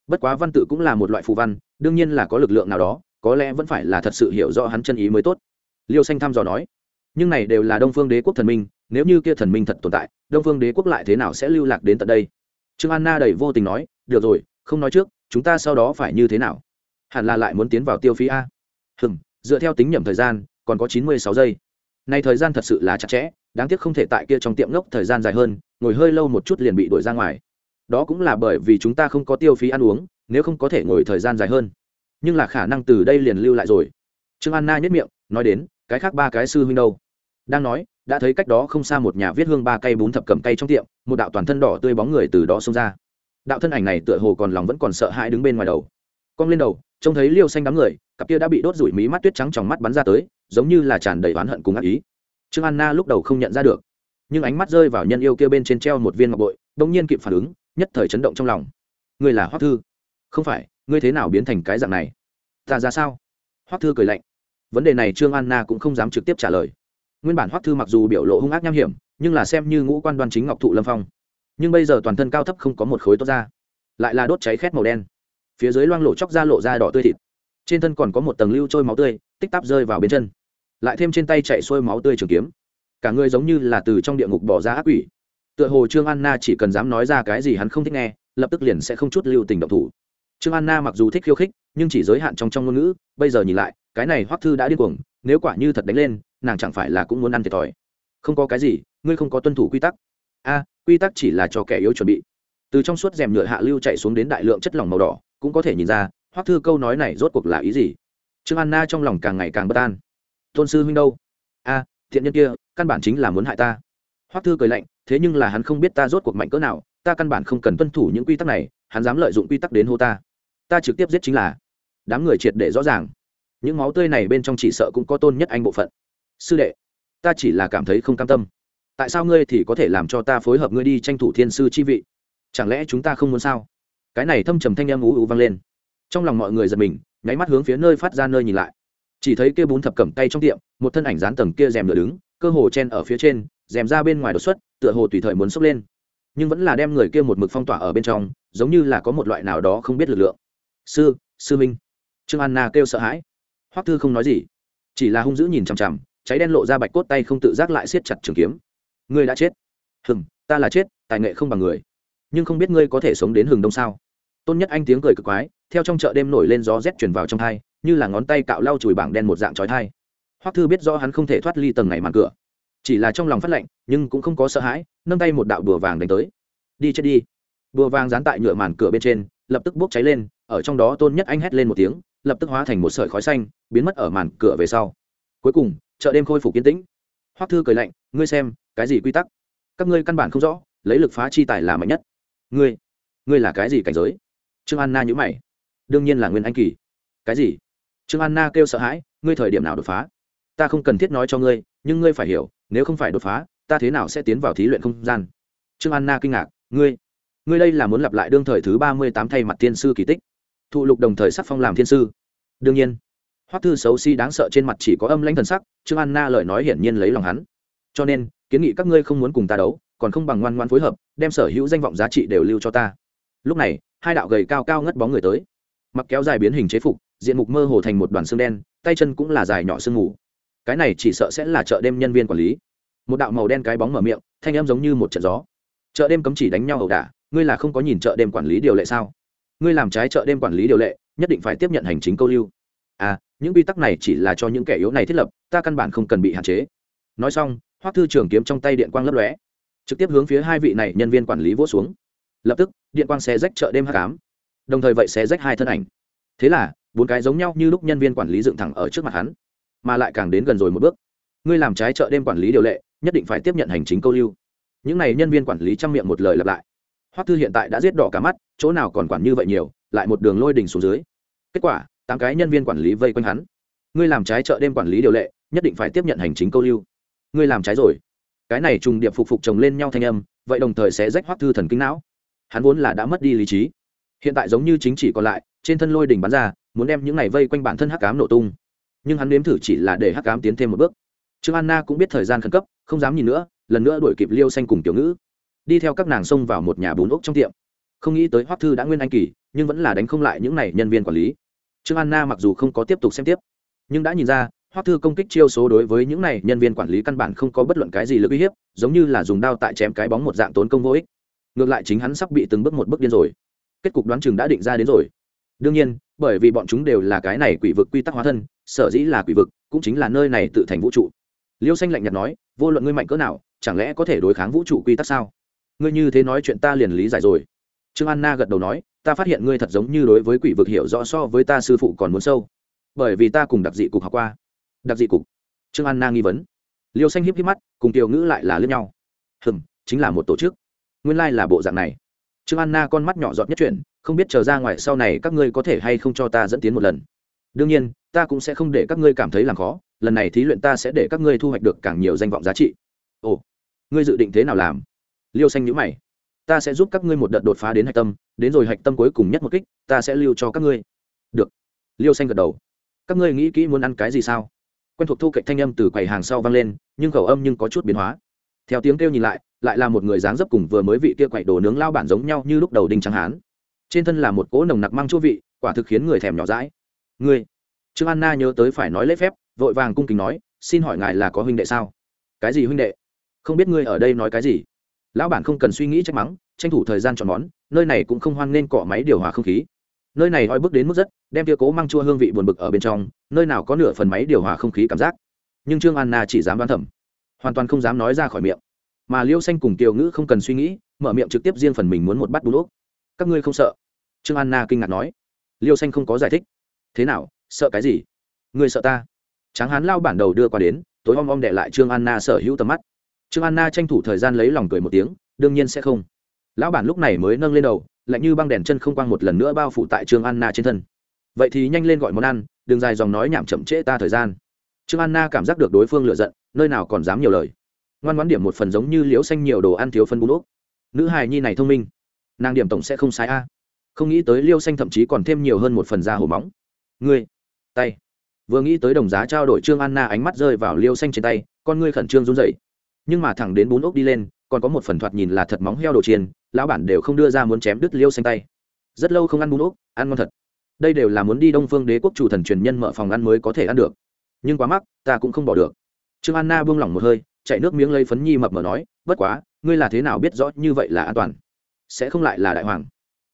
Bất quá văn tự cũng là một loại phù văn, đương nhiên là có lực lượng nào đó, có lẽ vẫn phải là thật sự hiểu rõ hắn chân ý mới tốt. Liêu xanh thăm dò nói, nhưng này đều là đông phương đế quốc thần minh, nếu như kia thần minh thật tồn tại, đông phương đế quốc lại thế nào sẽ lưu lạc đến tận đây? Trương anna đầy vô tình nói, được rồi, không nói trước, chúng ta sau đó phải như thế nào? Hẳn là lại muốn tiến vào tiêu phí a. Hừm, dựa theo tính nhẩm thời gian, còn có chín mươi sáu giây. Nay thời gian thật sự là chặt chẽ, đáng tiếc không thể tại kia trong tiệm ngốc thời gian dài hơn, ngồi hơi lâu một chút liền bị đuổi ra ngoài. Đó cũng là bởi vì chúng ta không có tiêu phí ăn uống, nếu không có thể ngồi thời gian dài hơn. Nhưng là khả năng từ đây liền lưu lại rồi. Trương anna nhất miệng, nói đến, cái khác ba cái sư huynh đâu? Đang nói đã thấy cách đó không xa một nhà viết hương ba cây bún thập cầm cây trong tiệm, một đạo toàn thân đỏ tươi bóng người từ đó xông ra. Đạo thân ảnh này tựa hồ còn lòng vẫn còn sợ hãi đứng bên ngoài đầu. Cong lên đầu, trông thấy liêu xanh đám người, cặp kia đã bị đốt rủi mí mắt tuyết trắng trong mắt bắn ra tới, giống như là tràn đầy oán hận cùng ác ý. Trương anna lúc đầu không nhận ra được, nhưng ánh mắt rơi vào nhân yêu kia bên trên treo một viên ngọc bội đông nhiên kịp phản ứng, nhất thời chấn động trong lòng. Ngươi là hoắc thư. Không phải, ngươi thế nào biến thành cái dạng này? Ta ra sao? Hoắc thư cười lạnh. Vấn đề này trương anna cũng không dám trực tiếp trả lời nguyên bản hoắc thư mặc dù biểu lộ hung ác nham hiểm, nhưng là xem như ngũ quan đoan chính ngọc thụ lâm phong. Nhưng bây giờ toàn thân cao thấp không có một khối tốt ra, lại là đốt cháy khét màu đen. Phía dưới loang lộ chóc ra lộ ra đỏ tươi thịt. Trên thân còn có một tầng lưu trôi máu tươi, tích tắp rơi vào bên chân. Lại thêm trên tay chạy xuôi máu tươi trường kiếm. Cả người giống như là từ trong địa ngục bỏ ra ác quỷ. Tựa hồ trương anna chỉ cần dám nói ra cái gì hắn không thích nghe, lập tức liền sẽ không chút lưu tình động thủ. Trương anna mặc dù thích khiêu khích, nhưng chỉ giới hạn trong trong ngôn ngữ, bây giờ nhìn lại, cái này hoắc thư đã điên cuồng, nếu quả như thật đánh lên nàng chẳng phải là cũng muốn ăn thiệt thòi. Không có cái gì, ngươi không có tuân thủ quy tắc. A, quy tắc chỉ là cho kẻ yếu chuẩn bị. Từ trong suốt rèm nhựa hạ lưu chạy xuống đến đại lượng chất lỏng màu đỏ, cũng có thể nhìn ra, hoắc thư câu nói này rốt cuộc là ý gì. Trương anna trong lòng càng ngày càng bất an. Tôn sư huynh đâu? A, thiện nhân kia, căn bản chính là muốn hại ta. Hoắc thư cười lạnh, thế nhưng là hắn không biết ta rốt cuộc mạnh cỡ nào, ta căn bản không cần tuân thủ những quy tắc này, hắn dám lợi dụng quy tắc đến hô ta. Ta trực tiếp giết chính là. Đám người triệt để rõ ràng. Những máu tươi này bên trong chỉ sợ cũng có tôn nhất anh bộ phận sư đệ, ta chỉ là cảm thấy không cam tâm. Tại sao ngươi thì có thể làm cho ta phối hợp ngươi đi tranh thủ thiên sư chi vị? Chẳng lẽ chúng ta không muốn sao? Cái này thâm trầm thanh em ú ú vang lên. Trong lòng mọi người giật mình, nháy mắt hướng phía nơi phát ra nơi nhìn lại. Chỉ thấy kia bún thập cẩm tay trong tiệm, một thân ảnh dán tầng kia rèm nửa đứng, cơ hồ chen ở phía trên, rèm ra bên ngoài đột xuất, tựa hồ tùy thời muốn sốc lên. Nhưng vẫn là đem người kia một mực phong tỏa ở bên trong, giống như là có một loại nào đó không biết lực lượng. Sư sư minh. Trương anna kêu sợ hãi. Hoắc thư không nói gì, chỉ là hung dữ nhìn chằm chằm cháy đen lộ ra bạch cốt tay không tự giác lại siết chặt trường kiếm. Ngươi đã chết. Hừng ta là chết, tài nghệ không bằng người. Nhưng không biết ngươi có thể sống đến hừng đông sao? Tôn nhất anh tiếng cười cực quái, theo trong chợ đêm nổi lên gió rét chuyển vào trong thai, như là ngón tay cạo lau chùi bảng đen một dạng trói thai. Hoắc thư biết rõ hắn không thể thoát ly tầng này màn cửa. Chỉ là trong lòng phát lạnh nhưng cũng không có sợ hãi, nâng tay một đạo bùa vàng đánh tới. Đi chết đi. Bùa vàng dán tại nhựa màn cửa bên trên, lập tức bốc cháy lên, ở trong đó tôn nhất anh hét lên một tiếng, lập tức hóa thành một sợi khói xanh, biến mất ở màn cửa về sau. Cuối cùng chợ đêm khôi phục kiến tĩnh. Hoắc thư cười lạnh, ngươi xem, cái gì quy tắc? Các ngươi căn bản không rõ, lấy lực phá chi tài là mạnh nhất. Ngươi ngươi là cái gì cảnh giới? Trương anna nhữ mày. Đương nhiên là nguyên anh kỳ. Cái gì? Trương anna kêu sợ hãi, ngươi thời điểm nào đột phá? Ta không cần thiết nói cho ngươi, nhưng ngươi phải hiểu, nếu không phải đột phá, ta thế nào sẽ tiến vào thí luyện không gian? Trương anna kinh ngạc, ngươi ngươi đây là muốn lặp lại đương thời thứ ba mươi tám thay mặt thiên sư kỳ tích. Thụ lục đồng thời sắc phong làm thiên sư. Đương nhiên hoắc thư xấu xí đáng sợ trên mặt chỉ có âm lãnh thần sắc, trương anna lời nói hiển nhiên lấy lòng hắn. Cho nên, kiến nghị các ngươi không muốn cùng ta đấu, còn không bằng ngoan ngoan phối hợp, đem sở hữu danh vọng giá trị đều lưu cho ta. Lúc này, hai đạo gầy cao cao ngất bóng người tới. Mặc kéo dài biến hình chế phục, diện mục mơ hồ thành một đoàn xương đen, tay chân cũng là dài nhỏ sương mù. Cái này chỉ sợ sẽ là chợ đêm nhân viên quản lý. Một đạo màu đen cái bóng mở miệng, thanh em giống như một trận gió. Chợ đêm cấm chỉ đánh nhau ẩu đả, ngươi là không có nhìn chợ đêm quản lý điều lệ sao? Ngươi làm trái chợ đêm quản lý điều lệ, nhất định phải tiếp nhận hành chính câu lưu à những quy tắc này chỉ là cho những kẻ yếu này thiết lập, ta căn bản không cần bị hạn chế. Nói xong, hoắc thư trường kiếm trong tay điện quang lấp lóe, trực tiếp hướng phía hai vị này nhân viên quản lý vỗ xuống. Lập tức, điện quang xé rách chợ đêm h tám đồng thời vậy xé rách hai thân ảnh. Thế là, bốn cái giống nhau như lúc nhân viên quản lý dựng thẳng ở trước mặt hắn, mà lại càng đến gần rồi một bước. Ngươi làm trái chợ đêm quản lý điều lệ, nhất định phải tiếp nhận hành chính câu lưu. Những n à y nhân viên quản lý chăm miệng một lời lặp lại. Hoắc thư hiện tại đã giết đỏ cả mắt, chỗ nào còn quản như vậy nhiều, lại một đường lôi đỉnh xuống dưới. Kết quả tám cái nhân viên quản lý vây quanh hắn. Ngươi làm trái chợ đêm quản lý điều lệ, nhất định phải tiếp nhận hành chính câu lưu. Ngươi làm trái rồi. Cái này trùng điệp phục phục chồng lên nhau thanh âm, vậy đồng thời sẽ rách hoắc thư thần kinh não. Hắn vốn là đã mất đi lý trí. Hiện tại giống như chính chỉ còn lại, trên thân lôi đỉnh bắn ra, muốn đem những này vây quanh bản thân hắc cám nổ tung. Nhưng hắn nếm thử chỉ là để hắc cám tiến thêm một bước. Trương anna cũng biết thời gian khẩn cấp, không dám nhìn nữa, lần nữa đuổi kịp liêu xanh cùng tiểu ngữ. Đi theo các nàng xông vào một nhà bún ốc trong tiệm. Không nghĩ tới hoắc thư đã nguyên anh kỳ, nhưng vẫn là đánh không lại những này nhân viên quản lý trương anna mặc dù không có tiếp tục xem tiếp, nhưng đã nhìn ra, hoắc thư công kích chiêu số đối với những này nhân viên quản lý căn bản không có bất luận cái gì lực uy hiếp, giống như là dùng đao tại chém cái bóng một dạng tốn công vô ích. Ngược lại chính hắn sắp bị từng bước một bước điên rồi. Kết cục đoán chừng đã định ra đến rồi. Đương nhiên, bởi vì bọn chúng đều là cái này quỷ vực quy tắc hóa thân, sở dĩ là quỷ vực, cũng chính là nơi này tự thành vũ trụ. Liêu xanh lạnh nhạt nói, vô luận ngươi mạnh cỡ nào, chẳng lẽ có thể đối kháng vũ trụ quy tắc sao? Ngươi như thế nói chuyện ta liền lý giải rồi. Trương anna gật đầu nói ta phát hiện ngươi thật giống như đối với quỷ vực hiểu rõ so với ta sư phụ còn muốn sâu. Bởi vì ta cùng đặc dị cục học qua. Đặc dị cục. Trương an na nghi vấn. Liêu xanh híp híp mắt, cùng tiểu ngữ lại là lướt nhau. Hừm, chính là một tổ chức. Nguyên lai là bộ dạng này. Trương an na con mắt nhỏ giọt nhất chuyển, không biết chờ ra ngoài sau này các ngươi có thể hay không cho ta dẫn tiến một lần. Đương nhiên, ta cũng sẽ không để các ngươi cảm thấy làm khó, lần này thí luyện ta sẽ để các ngươi thu hoạch được càng nhiều danh vọng giá trị. Ồ, ngươi dự định thế nào làm? Liêu xanh nhữ mày ta sẽ giúp các ngươi một đợt đột phá đến hạch tâm, đến rồi hạch tâm cuối cùng nhất một kích, ta sẽ lưu cho các ngươi. Được. Liêu xanh gật đầu. Các ngươi nghĩ kỹ muốn ăn cái gì sao? Quen thuộc thu cạnh thanh âm từ quầy hàng sau vang lên, nhưng khẩu âm nhưng có chút biến hóa. Theo tiếng kêu nhìn lại lại là một người dáng dấp cùng vừa mới vị kia quậy đồ nướng lao bản giống nhau như lúc đầu đinh trắng hán. Trên thân là một cỗ nồng nặc mang chua vị, quả thực khiến người thèm nhỏ rãi ngươi? Trương anna nhớ tới phải nói lễ phép, vội vàng cung kính nói, xin hỏi ngài là có huynh đệ sao? Cái gì huynh đệ? Không biết ngươi ở đây nói cái gì? Lão bản không cần suy nghĩ trách mắng, tranh thủ thời gian chọn món, nơi này cũng không hoan nên cọ máy điều hòa không khí. Nơi này oi bước đến mức rất, đem tia cố mang chua hương vị buồn bực ở bên trong, nơi nào có nửa phần máy điều hòa không khí cảm giác. Nhưng trương anna chỉ dám đoán thẩm hoàn toàn không dám nói ra khỏi miệng. Mà liêu xanh cùng kiều ngữ không cần suy nghĩ, mở miệng trực tiếp riêng phần mình muốn một bát bún úp các ngươi không sợ? Trương anna kinh ngạc nói. Liêu xanh không có giải thích. Thế nào, sợ cái gì? Ngươi sợ ta? Tráng hán lao bản đầu đưa qua đến, tối om om đệ lại trương anna sở hữu tầm mắt trương anna tranh thủ thời gian lấy lòng cười một tiếng, đương nhiên sẽ không. Lão bản lúc này mới nâng lên đầu, lạnh như băng đèn chân không quang một lần nữa bao phủ tại trương anna trên thân. Vậy thì nhanh lên gọi món ăn, đừng dài dòng nói nhảm chậm trễ ta thời gian. Trương anna cảm giác được đối phương lựa giận, nơi nào còn dám nhiều lời. Ngoan ngoãn điểm một phần giống như liếu xanh nhiều đồ ăn thiếu phân bún úp nữ hài nhi này thông minh, nàng điểm tổng sẽ không sai a. Không nghĩ tới liêu xanh thậm chí còn thêm nhiều hơn một phần da hổ móng. Ngươi, tay. Vừa nghĩ tới đồng giá trao đổi trương anna ánh mắt rơi vào liêu xanh trên tay, con ngươi khẩn trương run rẩy nhưng mà thẳng đến bún ốc đi lên, còn có một phần thoạt nhìn là thật móng heo đồ chiên, lão bản đều không đưa ra muốn chém đứt liêu xanh tay. Rất lâu không ăn bún ốc, ăn ngon thật. Đây đều là muốn đi đông phương đế quốc chủ thần truyền nhân mở phòng ăn mới có thể ăn được. Nhưng quá mắc, ta cũng không bỏ được. Trương anna buông lỏng một hơi, chạy nước miếng lấy phấn nhi mập mờ nói, bất quá, ngươi là thế nào biết rõ như vậy là an toàn? Sẽ không lại là đại hoàng.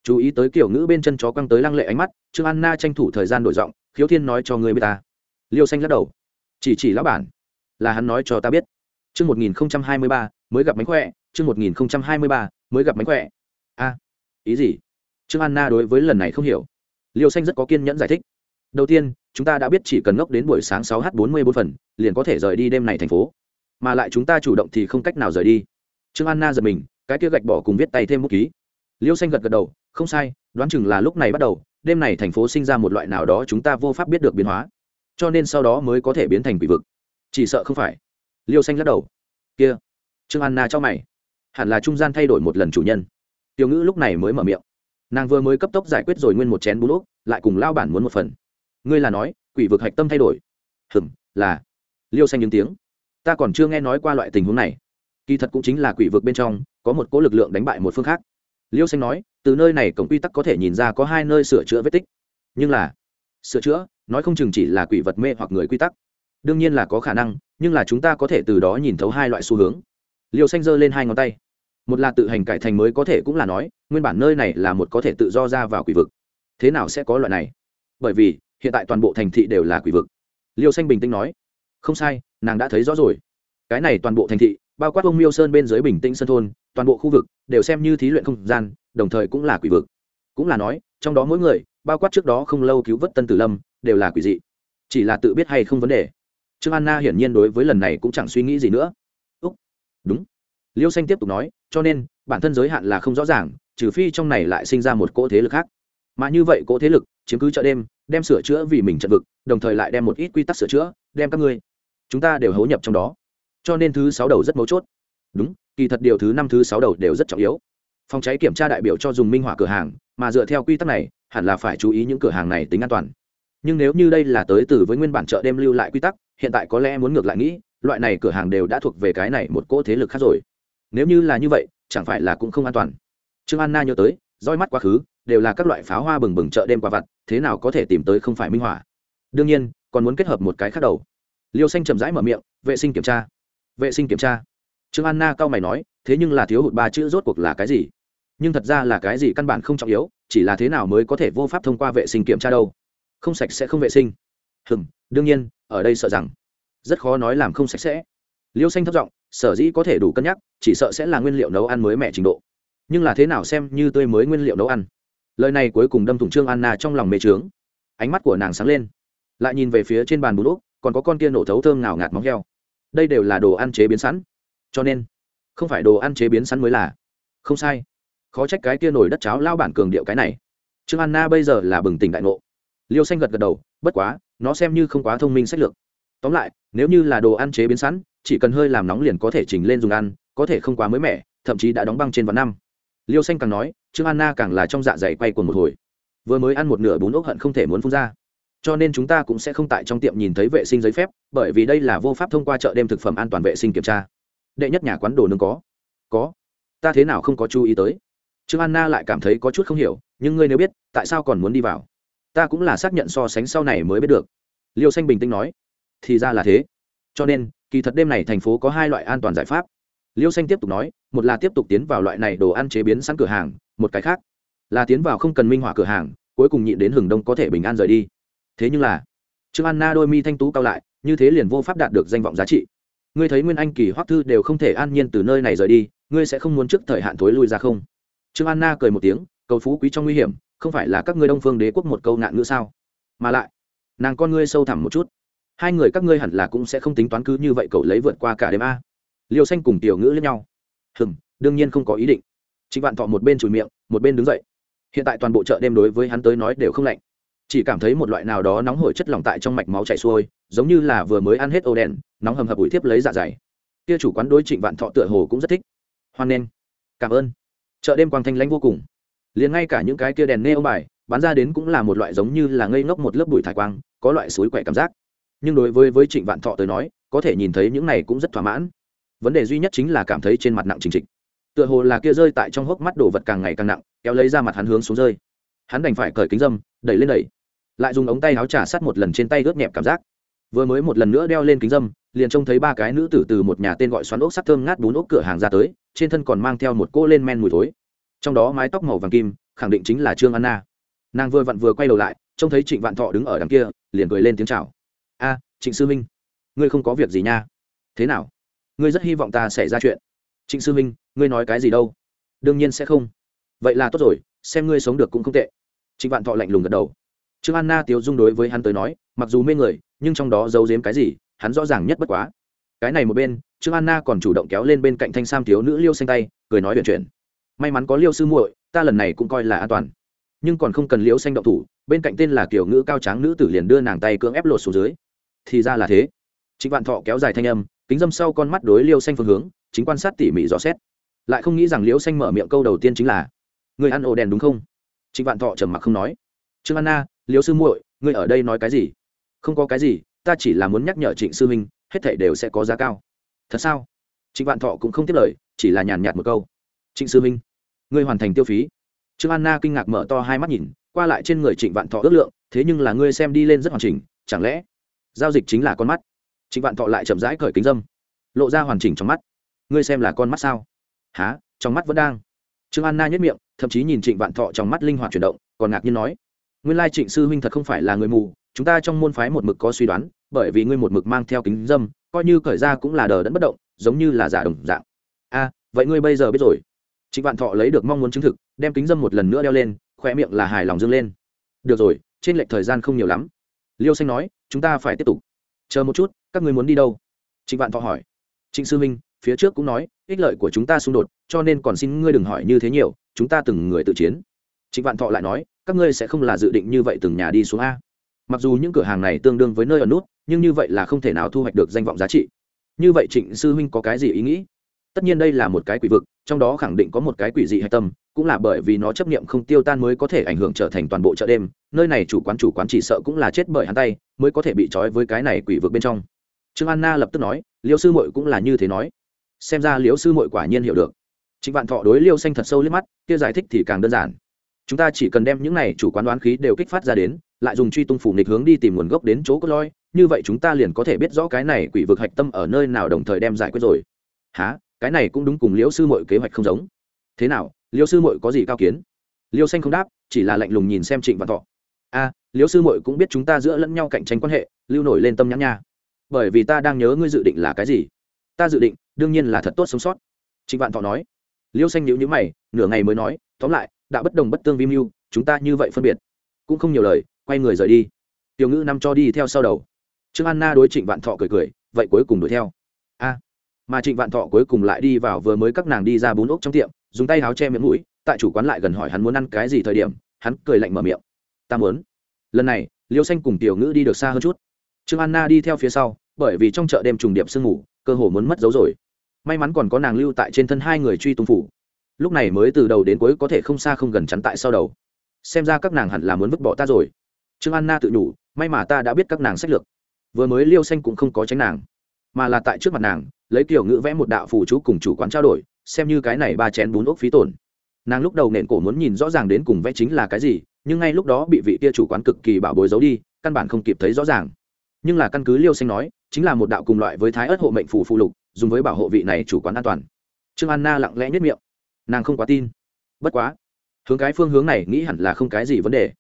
Chú ý tới kiểu ngữ bên chân chó quăng tới lăng lệ ánh mắt, trương anna tranh thủ thời gian đổi giọng, khiếu thiên nói cho ngươi biết ta. Liêu xanh lắc đầu, chỉ chỉ lão bản, là hắn nói cho ta biết chương một nghìn hai mươi ba, mới gặp mánh khỏe. Chương một nghìn hai mươi ba, mới gặp mánh khỏe. A, ý gì? Trương anna đối với lần này không hiểu. Liêu xanh rất có kiên nhẫn giải thích. Đầu tiên, chúng ta đã biết chỉ cần ngốc đến buổi sáng sáu h bốn mươi bốn phần, liền có thể rời đi đêm này thành phố. Mà lại chúng ta chủ động thì không cách nào rời đi. Trương anna giật mình, cái kia gạch bỏ cùng viết tay thêm bút ký. Liêu xanh gật gật đầu, không sai, đoán chừng là lúc này bắt đầu, đêm này thành phố sinh ra một loại nào đó chúng ta vô pháp biết được biến hóa. Cho nên sau đó mới có thể biến thành quỷ vực. Chỉ sợ không phải liêu xanh lắc đầu. Kia, trương anna cho mày. Hẳn là trung gian thay đổi một lần chủ nhân. Tiểu ngữ lúc này mới mở miệng. Nàng vừa mới cấp tốc giải quyết rồi nguyên một chén bún lúc lại cùng lao bản muốn một phần. Ngươi là nói, quỷ vực hạch tâm thay đổi. Hừm, là. Liêu xanh những tiếng. Ta còn chưa nghe nói qua loại tình huống này. Kỳ thật cũng chính là quỷ vực bên trong, có một cỗ lực lượng đánh bại một phương khác. Liêu xanh nói, từ nơi này cổng quy tắc có thể nhìn ra có hai nơi sửa chữa vết tích. Nhưng là, sửa chữa, nói không chừng chỉ là quỷ vật mê hoặc người quy tắc. Đương nhiên là có khả năng nhưng là chúng ta có thể từ đó nhìn thấu hai loại xu hướng. Liêu xanh giơ lên hai ngón tay. Một là tự hành cải thành mới có thể cũng là nói, nguyên bản nơi này là một có thể tự do ra vào quỷ vực. Thế nào sẽ có loại này? Bởi vì, hiện tại toàn bộ thành thị đều là quỷ vực. Liêu xanh bình tĩnh nói, không sai, nàng đã thấy rõ rồi. Cái này toàn bộ thành thị, bao quát ông miêu sơn bên dưới bình tĩnh sân thôn, toàn bộ khu vực đều xem như thí luyện không gian, đồng thời cũng là quỷ vực. Cũng là nói, trong đó mỗi người, bao quát trước đó không lâu cứu vớt tân tử lâm, đều là quỷ dị. Chỉ là tự biết hay không vấn đề trương anna hiển nhiên đối với lần này cũng chẳng suy nghĩ gì nữa. Úc. Đúng. Liêu xanh tiếp tục nói, cho nên, bản thân giới hạn là không rõ ràng, trừ phi trong này lại sinh ra một cỗ thế lực khác. Mà như vậy cỗ thế lực, chiếm cứ chợ đêm, đem sửa chữa vì mình trận vực, đồng thời lại đem một ít quy tắc sửa chữa, đem các ngươi, chúng ta đều hấu nhập trong đó. Cho nên thứ sáu đầu rất mấu chốt. Đúng, kỳ thật điều thứ năm, thứ sáu đầu đều rất trọng yếu. Phòng cháy kiểm tra đại biểu cho dùng minh họa cửa hàng, mà dựa theo quy tắc này, hẳn là phải chú ý những cửa hàng này tính an toàn. Nhưng nếu như đây là tới từ với nguyên bản chợ đêm lưu lại quy tắc hiện tại có lẽ muốn ngược lại nghĩ, loại này cửa hàng đều đã thuộc về cái này một cỗ thế lực khác rồi. Nếu như là như vậy, chẳng phải là cũng không an toàn. Trương anna nhớ tới, roi mắt quá khứ, đều là các loại pháo hoa bừng bừng chợ đêm qua vặt, thế nào có thể tìm tới không phải minh họa. Đương nhiên, còn muốn kết hợp một cái khác đầu. Liêu xanh chậm rãi mở miệng, vệ sinh kiểm tra. Vệ sinh kiểm tra. Trương anna cao mày nói, thế nhưng là thiếu hụt ba chữ rốt cuộc là cái gì? Nhưng thật ra là cái gì căn bản không trọng yếu, chỉ là thế nào mới có thể vô pháp thông qua vệ sinh kiểm tra đâu. Không sạch sẽ không vệ sinh hừm, đương nhiên, ở đây sợ rằng rất khó nói làm không sạch sẽ. Liêu xanh thất giọng, sở dĩ có thể đủ cân nhắc, chỉ sợ sẽ là nguyên liệu nấu ăn mới mẻ trình độ. Nhưng là thế nào xem như tươi mới nguyên liệu nấu ăn? Lời này cuối cùng đâm thủng trương anna trong lòng mê trướng. Ánh mắt của nàng sáng lên, lại nhìn về phía trên bàn bún úp còn có con kia nổ thấu thơm nào ngạt móng heo. Đây đều là đồ ăn chế biến sẵn. Cho nên, không phải đồ ăn chế biến sẵn mới là. Không sai. Khó trách cái kia nổi đất cháo lao bản cường điệu cái này. Trương anna bây giờ là bừng tỉnh đại ngộ. Liêu xanh gật gật đầu, bất quá nó xem như không quá thông minh sách lược. Tóm lại, nếu như là đồ ăn chế biến sẵn, chỉ cần hơi làm nóng liền có thể chỉnh lên dùng ăn, có thể không quá mới mẻ, thậm chí đã đóng băng trên vạn năm. Liêu xanh càng nói, trương anna càng là trong dạ dày quay cuồng một hồi. Vừa mới ăn một nửa bún ốc hận không thể muốn phun ra. Cho nên chúng ta cũng sẽ không tại trong tiệm nhìn thấy vệ sinh giấy phép, bởi vì đây là vô pháp thông qua chợ đêm thực phẩm an toàn vệ sinh kiểm tra. Đệ nhất nhà quán đồ nướng có. Có. Ta thế nào không có chú ý tới? Trương anna lại cảm thấy có chút không hiểu, nhưng ngươi nếu biết, tại sao còn muốn đi vào? Ta cũng là xác nhận so sánh sau này mới biết được. Liêu xanh bình tĩnh nói, thì ra là thế. Cho nên, kỳ thật đêm này thành phố có hai loại an toàn giải pháp. Liêu xanh tiếp tục nói, một là tiếp tục tiến vào loại này đồ ăn chế biến sẵn cửa hàng, một cái khác là tiến vào không cần minh họa cửa hàng, cuối cùng nhịn đến hừng đông có thể bình an rời đi. Thế nhưng là, trương anna đôi mi thanh tú cao lại, như thế liền vô pháp đạt được danh vọng giá trị. Ngươi thấy nguyên anh, kỳ hoắc thư đều không thể an nhiên từ nơi này rời đi, ngươi sẽ không muốn trước thời hạn thối lui ra không? Trương anna cười một tiếng, cầu phú quý trong nguy hiểm không phải là các ngươi đông phương đế quốc một câu nạn ngữ sao? Mà lại, nàng con ngươi sâu thẳm một chút. Hai người các ngươi hẳn là cũng sẽ không tính toán cứ như vậy cậu lấy vượt qua cả đêm a. Liêu xanh cùng tiểu ngữ lẫn nhau. Hừm, đương nhiên không có ý định. Trịnh vạn thọ một bên chùi miệng, một bên đứng dậy. Hiện tại toàn bộ chợ đêm đối với hắn tới nói đều không lạnh. Chỉ cảm thấy một loại nào đó nóng hổi chất lỏng tại trong mạch máu chảy xuôi, giống như là vừa mới ăn hết ô đèn nóng hầm hập ủi thiếp lấy dạ dày. Kia chủ quán đối trịnh vạn thọ tựa hồ cũng rất thích. Hoan nghênh. Cảm ơn. Chợ đêm quang thanh lãnh vô cùng liền ngay cả những cái kia đèn nê ông bài bán ra đến cũng là một loại giống như là ngây ngốc một lớp bụi thải quang, có loại suối quẻ cảm giác. Nhưng đối với với trịnh vạn thọ tới nói, có thể nhìn thấy những này cũng rất thỏa mãn. Vấn đề duy nhất chính là cảm thấy trên mặt nặng trình trịch. Tựa hồ là kia rơi tại trong hốc mắt đồ vật càng ngày càng nặng, kéo lấy ra mặt hắn hướng xuống rơi. Hắn đành phải cởi kính dâm, đẩy lên đẩy. Lại dùng ống tay áo trà sát một lần trên tay ướt nhẹp cảm giác. Vừa mới một lần nữa đeo lên kính dâm, liền trông thấy ba cái nữ tử từ một nhà tên gọi xoắn ốc sắc thơm ngát bún ốc cửa hàng ra tới, trên thân còn mang theo một cô lên men mùi thối trong đó mái tóc màu vàng kim, khẳng định chính là trương anna. Nàng vừa vặn vừa quay đầu lại, trông thấy trịnh vạn thọ đứng ở đằng kia, liền cười lên tiếng chào. A, trịnh sư minh ngươi không có việc gì nha. Thế nào? Ngươi rất hy vọng ta xảy ra chuyện. Trịnh sư minh ngươi nói cái gì đâu? Đương nhiên sẽ không. Vậy là tốt rồi, xem ngươi sống được cũng không tệ. Trịnh vạn thọ lạnh lùng gật đầu. Trương anna tiếu dung đối với hắn tới nói, mặc dù mê người, nhưng trong đó giấu giếm cái gì, hắn rõ ràng nhất bất quá. Cái này một bên, trương anna còn chủ động kéo lên bên cạnh thanh sam thiếu nữ liêu xanh tay, cười nói chuyện chuyện may mắn có liêu sư muội, ta lần này cũng coi là an toàn. Nhưng còn không cần liêu xanh động thủ, bên cạnh tên là kiểu ngữ cao tráng nữ tử liền đưa nàng tay cưỡng ép lột xuống dưới. Thì ra là thế. Trịnh vạn thọ kéo dài thanh âm, kính dâm sau con mắt đối liêu xanh phương hướng, chính quan sát tỉ mỉ rõ xét. Lại không nghĩ rằng liêu xanh mở miệng câu đầu tiên chính là, người ăn ổ đèn đúng không? Trịnh vạn thọ trầm mặc không nói. Trương anna liêu sư muội, ngươi ở đây nói cái gì? Không có cái gì, ta chỉ là muốn nhắc nhở trịnh sư minh hết thảy đều sẽ có giá cao. Thật sao? Trịnh vạn thọ cũng không tiếp lời, chỉ là nhàn nhạt một câu. Trịnh sư minh ngươi hoàn thành tiêu phí. Trương anna kinh ngạc mở to hai mắt nhìn, qua lại trên người trịnh vạn thọ ước lượng, thế nhưng là ngươi xem đi lên rất hoàn chỉnh, chẳng lẽ giao dịch chính là con mắt? Trịnh vạn thọ lại chậm rãi cởi kính dâm, lộ ra hoàn chỉnh trong mắt. Ngươi xem là con mắt sao? Há trong mắt vẫn đang. Trương anna nhất miệng, thậm chí nhìn trịnh vạn thọ trong mắt linh hoạt chuyển động, còn ngạc nhiên nói, nguyên lai trịnh sư huynh thật không phải là người mù, chúng ta trong môn phái một mực có suy đoán, bởi vì ngươi một mực mang theo kính dâm, coi như cởi ra cũng là đờ đẫn bất động, giống như là giả đồng dạng. A, vậy ngươi bây giờ biết rồi trịnh vạn thọ lấy được mong muốn chứng thực, đem kính dâm một lần nữa đeo lên khoe miệng là hài lòng dâng lên. Được rồi, trên lệch thời gian không nhiều lắm. Liêu xanh nói, chúng ta phải tiếp tục. Chờ một chút, các ngươi muốn đi đâu? Trịnh vạn thọ hỏi. Trịnh sư huynh phía trước cũng nói, ích lợi của chúng ta xung đột, cho nên còn xin ngươi đừng hỏi như thế nhiều, chúng ta từng người tự chiến. Trịnh vạn thọ lại nói, các ngươi sẽ không là dự định như vậy từng nhà đi xuống a. Mặc dù những cửa hàng này tương đương với nơi ở nút, nhưng như vậy là không thể nào thu hoạch được danh vọng giá trị. Như vậy trịnh sư huynh có cái gì ý nghĩ? Tất nhiên đây là một cái quỷ vực, trong đó khẳng định có một cái quỷ dị hạch tâm, cũng là bởi vì nó chấp niệm không tiêu tan mới có thể ảnh hưởng trở thành toàn bộ chợ đêm, nơi này chủ quán chủ quán chỉ sợ cũng là chết bởi hắn tay, mới có thể bị trói với cái này quỷ vực bên trong. Trương anna lập tức nói, liêu sư mội cũng là như thế nói. Xem ra liêu sư mội quả nhiên hiểu được. Trịnh vạn thọ đối liêu xanh thật sâu liếc mắt, kia giải thích thì càng đơn giản. Chúng ta chỉ cần đem những này chủ quán đoán khí đều kích phát ra đến, lại dùng truy tung phủ nghịch hướng đi tìm nguồn gốc đến chỗ cốt loi như vậy chúng ta liền có thể biết rõ cái này quỷ vực hạch tâm ở nơi nào đồng thời đem giải quyết rồi. Há cái này cũng đúng cùng liễu sư mội kế hoạch không giống. Thế nào, liễu sư mội có gì cao kiến? Liễu xanh không đáp, chỉ là lạnh lùng nhìn xem trịnh văn thọ. A, liễu sư mội cũng biết chúng ta giữa lẫn nhau cạnh tranh quan hệ, lưu nổi lên tâm nhãn nha. Bởi vì ta đang nhớ ngươi dự định là cái gì? Ta dự định, đương nhiên là thật tốt sống sót. Trịnh vạn thọ nói. Liễu xanh nhữ nhữ mày, nửa ngày mới nói, tóm lại, đã bất đồng bất tương vi mưu, chúng ta như vậy phân biệt. Cũng không nhiều lời, quay người rời đi. Tiểu ngữ nằm cho đi theo sau đầu. Trương anna đối trịnh vạn thọ cười cười, vậy cuối cùng đuổi theo mà trịnh vạn thọ cuối cùng lại đi vào vừa mới các nàng đi ra bún ốc trong tiệm, dùng tay áo che miệng mũi, tại chủ quán lại gần hỏi hắn muốn ăn cái gì thời điểm, hắn cười lạnh mở miệng. Ta muốn. Lần này, liêu xanh cùng tiểu ngữ đi được xa hơn chút. Trương anna đi theo phía sau, bởi vì trong chợ đêm trùng điệp sương ngủ cơ hồ muốn mất dấu rồi. May mắn còn có nàng lưu tại trên thân hai người truy tung phủ. Lúc này mới từ đầu đến cuối có thể không xa không gần chắn tại sau đầu. Xem ra các nàng hẳn là muốn vứt bỏ ta rồi. Trương anna tự nhủ, may mà ta đã biết các nàng sách lược. Vừa mới liêu xanh cũng không có tránh nàng, mà là tại trước mặt nàng lấy kiểu ngữ vẽ một đạo phù chú cùng chủ quán trao đổi, xem như cái này ba chén bún ốc phí tổn. Nàng lúc đầu nện cổ muốn nhìn rõ ràng đến cùng vẽ chính là cái gì, nhưng ngay lúc đó bị vị kia chủ quán cực kỳ bảo bối giấu đi, căn bản không kịp thấy rõ ràng. Nhưng là căn cứ liêu xanh nói, chính là một đạo cùng loại với thái ớt hộ mệnh phù phụ lục, dùng với bảo hộ vị này chủ quán an toàn. Trương anna lặng lẽ nhất miệng. Nàng không quá tin. Bất quá, hướng cái phương hướng này nghĩ hẳn là không cái gì vấn đề.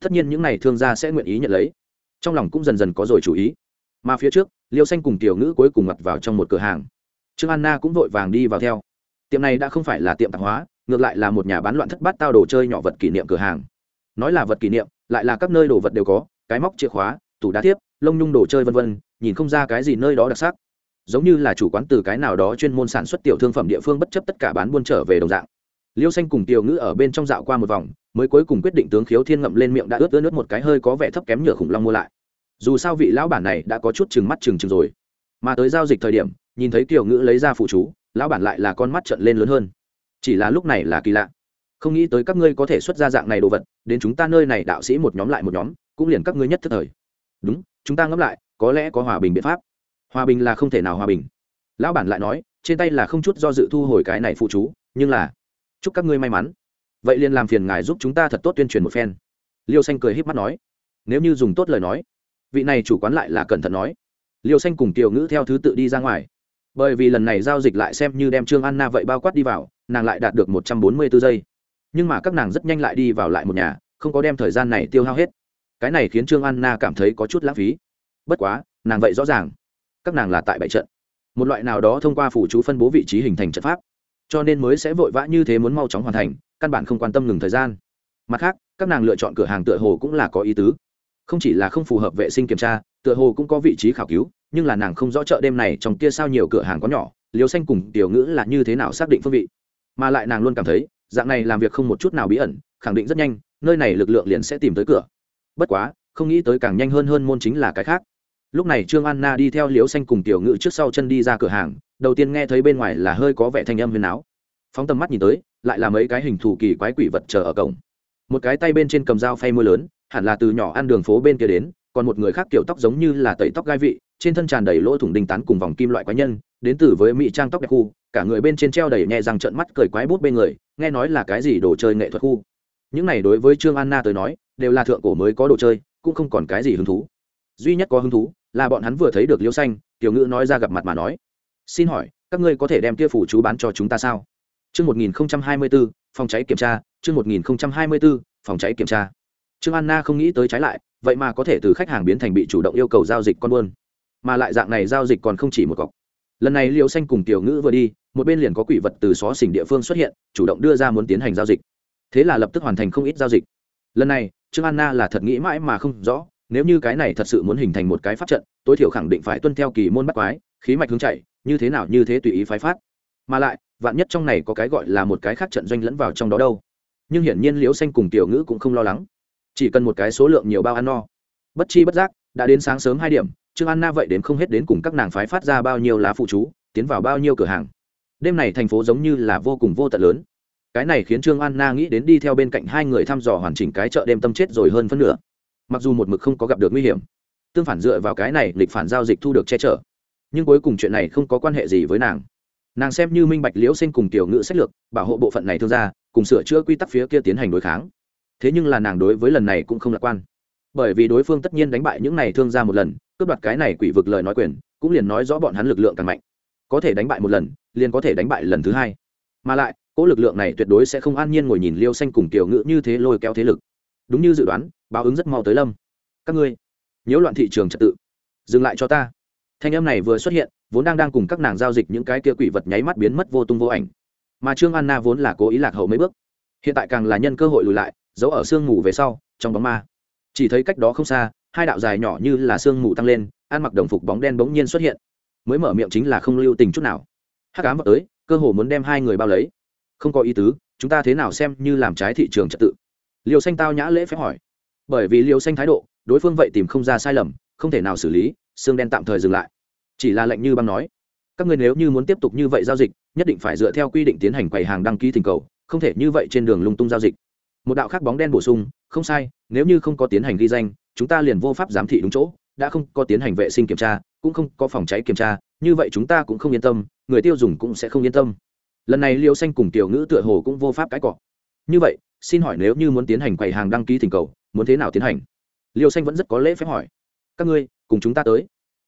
Tất nhiên những n à y thương gia sẽ nguyện ý nhận lấy. Trong lòng cũng dần dần có rồi chủ ý mà phía trước, liêu xanh cùng tiểu ngữ cuối cùng ngặt vào trong một cửa hàng. Trương anna cũng vội vàng đi vào theo. Tiệm này đã không phải là tiệm tạp hóa, ngược lại là một nhà bán loạn thất bát tao đồ chơi nhỏ vật kỷ niệm cửa hàng. Nói là vật kỷ niệm, lại là các nơi đồ vật đều có, cái móc chìa khóa, tủ đá tiếp lông nhung đồ chơi vân vân, nhìn không ra cái gì nơi đó đặc sắc. Giống như là chủ quán từ cái nào đó chuyên môn sản xuất tiểu thương phẩm địa phương bất chấp tất cả bán buôn trở về đồng dạng. Liêu xanh cùng tiểu ngữ ở bên trong dạo qua một vòng, mới cuối cùng quyết định tướng khiếu thiên ngậm lên miệng đã ướt ướt nước một cái hơi có vẻ thấp kém nhựa khủng long mua lại dù sao vị lão bản này đã có chút chừng mắt chừng chừng rồi. Mà tới giao dịch thời điểm, nhìn thấy kiều ngữ lấy ra phụ chú, lão bản lại là con mắt trận lên lớn hơn. Chỉ là lúc này là kỳ lạ. Không nghĩ tới các ngươi có thể xuất ra dạng này đồ vật, đến chúng ta nơi này đạo sĩ một nhóm lại một nhóm, cũng liền các ngươi nhất thức thời. Đúng, chúng ta ngẫm lại, có lẽ có hòa bình biện pháp. Hòa bình là không thể nào hòa bình. Lão bản lại nói, trên tay là không chút do dự thu hồi cái này phụ chú, nhưng là, chúc các ngươi may mắn. Vậy liền làm phiền ngài giúp chúng ta thật tốt tuyên truyền một phen. Liêu xanh cười h í p mắt nói, nếu như dùng tốt lời nói vị này chủ quán lại là cẩn thận nói. Liêu xanh cùng tiểu ngữ theo thứ tự đi ra ngoài. Bởi vì lần này giao dịch lại xem như đem trương anna vậy bao quát đi vào, nàng lại đạt được một trăm bốn mươi b giây. Nhưng mà các nàng rất nhanh lại đi vào lại một nhà, không có đem thời gian này tiêu hao hết. Cái này khiến trương anna cảm thấy có chút lãng phí. Bất quá, nàng vậy rõ ràng. Các nàng là tại bảy trận. Một loại nào đó thông qua phủ chú phân bố vị trí hình thành trận pháp. Cho nên mới sẽ vội vã như thế muốn mau chóng hoàn thành, căn bản không quan tâm ngừng thời gian. Mặt khác, các nàng lựa chọn cửa hàng tựa hồ cũng là có ý tứ không chỉ là không phù hợp vệ sinh kiểm tra, tựa hồ cũng có vị trí khảo cứu, nhưng là nàng không rõ chợ đêm này trong kia sao nhiều cửa hàng có nhỏ liều xanh cùng tiểu ngữ là như thế nào xác định phương vị. Mà lại nàng luôn cảm thấy, dạng này làm việc không một chút nào bí ẩn, khẳng định rất nhanh, nơi này lực lượng liền sẽ tìm tới cửa. Bất quá, không nghĩ tới càng nhanh hơn hơn môn chính là cái khác. Lúc này trương anna đi theo liều xanh cùng tiểu ngữ trước sau chân đi ra cửa hàng, đầu tiên nghe thấy bên ngoài là hơi có vẻ thanh âm huyền áo. Phóng tầm mắt nhìn tới, lại là mấy cái hình thù kỳ quái quỷ vật chờ ở cổng. Một cái tay bên trên cầm dao phay môi lớn hẳn là từ nhỏ ăn đường phố bên kia đến, còn một người khác kiểu tóc giống như là tẩy tóc gai vị, trên thân tràn đầy lỗ thủng đinh tán cùng vòng kim loại quái nhân, đến từ với mỹ trang tóc đẹp khu, cả người bên trên treo đầy nhẹ răng trận mắt cười quái bút bên người, nghe nói là cái gì đồ chơi nghệ thuật khu. Những này đối với trương anna tới nói, đều là thượng cổ mới có đồ chơi, cũng không còn cái gì hứng thú. Duy nhất có hứng thú là bọn hắn vừa thấy được liêu xanh tiểu ngữ nói ra gặp mặt mà nói. Xin hỏi, các ngươi có thể đem kia phủ chú bán cho chúng ta sao? Chương một nghìn hai mươi bốn phòng cháy kiểm tra, chương một nghìn hai mươi bốn phòng cháy kiểm tra trương anna không nghĩ tới trái lại, vậy mà có thể từ khách hàng biến thành bị chủ động yêu cầu giao dịch con buôn. Mà lại dạng này giao dịch còn không chỉ một cọc. Lần này liều xanh cùng tiểu ngữ vừa đi, một bên liền có quỷ vật từ xó xỉnh địa phương xuất hiện, chủ động đưa ra muốn tiến hành giao dịch. Thế là lập tức hoàn thành không ít giao dịch. Lần này, trương anna là thật nghĩ mãi mà không rõ, nếu như cái này thật sự muốn hình thành một cái pháp trận, tối thiểu khẳng định phải tuân theo kỳ môn bắt quái, khí mạch hướng chạy, như thế nào như thế tùy ý phái phát. Mà lại, vạn nhất trong này có cái gọi là một cái khác trận doanh lẫn vào trong đó đâu. Nhưng hiển nhiên liễu xanh cùng tiểu ngữ cũng không lo lắng chỉ cần một cái số lượng nhiều bao ăn no. Bất chi bất giác, đã đến sáng sớm hai điểm, trương anna vậy đến không hết đến cùng các nàng phái phát ra bao nhiêu lá phụ chú, tiến vào bao nhiêu cửa hàng. Đêm này thành phố giống như là vô cùng vô tận lớn. Cái này khiến trương anna nghĩ đến đi theo bên cạnh hai người thăm dò hoàn chỉnh cái chợ đêm tâm chết rồi hơn phân nửa. Mặc dù một mực không có gặp được nguy hiểm, tương phản dựa vào cái này lịch phản giao dịch thu được che chở. Nhưng cuối cùng chuyện này không có quan hệ gì với nàng. Nàng xem như minh bạch liễu sinh cùng tiểu ngữ sách lược, bảo hộ bộ phận này thương gia, cùng sửa chữa quy tắc phía kia tiến hành đối kháng thế nhưng là nàng đối với lần này cũng không lạc quan. Bởi vì đối phương tất nhiên đánh bại những này thương gia một lần, cướp đoạt cái này quỷ vực lời nói quyền, cũng liền nói rõ bọn hắn lực lượng càng mạnh. Có thể đánh bại một lần, liền có thể đánh bại lần thứ hai. Mà lại, cỗ lực lượng này tuyệt đối sẽ không an nhiên ngồi nhìn liêu xanh cùng tiểu ngữ như thế lôi kéo thế lực. Đúng như dự đoán, báo ứng rất mau tới lâm. Các ngươi, nhiễu loạn thị trường trật tự. Dừng lại cho ta. Thanh em này vừa xuất hiện, vốn đang đang cùng các nàng giao dịch những cái kia quỷ vật nháy mắt biến mất vô tung vô ảnh. Mà trương anna vốn là cố ý lạc hậu mấy bước. Hiện tại càng là nhân cơ hội lùi lại giấu ở sương mù về sau, trong bóng ma. Chỉ thấy cách đó không xa, hai đạo dài nhỏ như là sương mù tăng lên, ăn mặc đồng phục bóng đen bỗng nhiên xuất hiện. Mới mở miệng chính là không lưu tình chút nào. Hắc cám vào tới, cơ hồ muốn đem hai người bao lấy. Không có ý tứ, chúng ta thế nào xem như làm trái thị trường trật tự? Liều xanh tao nhã lễ phép hỏi. Bởi vì liều xanh thái độ, đối phương vậy tìm không ra sai lầm, không thể nào xử lý, xương đen tạm thời dừng lại. Chỉ là lệnh như băng nói, các người nếu như muốn tiếp tục như vậy giao dịch, nhất định phải dựa theo quy định tiến hành quầy hàng đăng ký thỉnh cầu, không thể như vậy trên đường lung tung giao dịch một đạo khác bóng đen bổ sung, không sai, nếu như không có tiến hành ghi danh, chúng ta liền vô pháp giám thị đúng chỗ, đã không có tiến hành vệ sinh kiểm tra, cũng không có phòng cháy kiểm tra, như vậy chúng ta cũng không yên tâm, người tiêu dùng cũng sẽ không yên tâm. Lần này liêu xanh cùng tiểu ngữ tựa hồ cũng vô pháp cãi cọ. Như vậy, xin hỏi nếu như muốn tiến hành quầy hàng đăng ký thỉnh cầu, muốn thế nào tiến hành? Liêu xanh vẫn rất có lễ phép hỏi. Các ngươi, cùng chúng ta tới.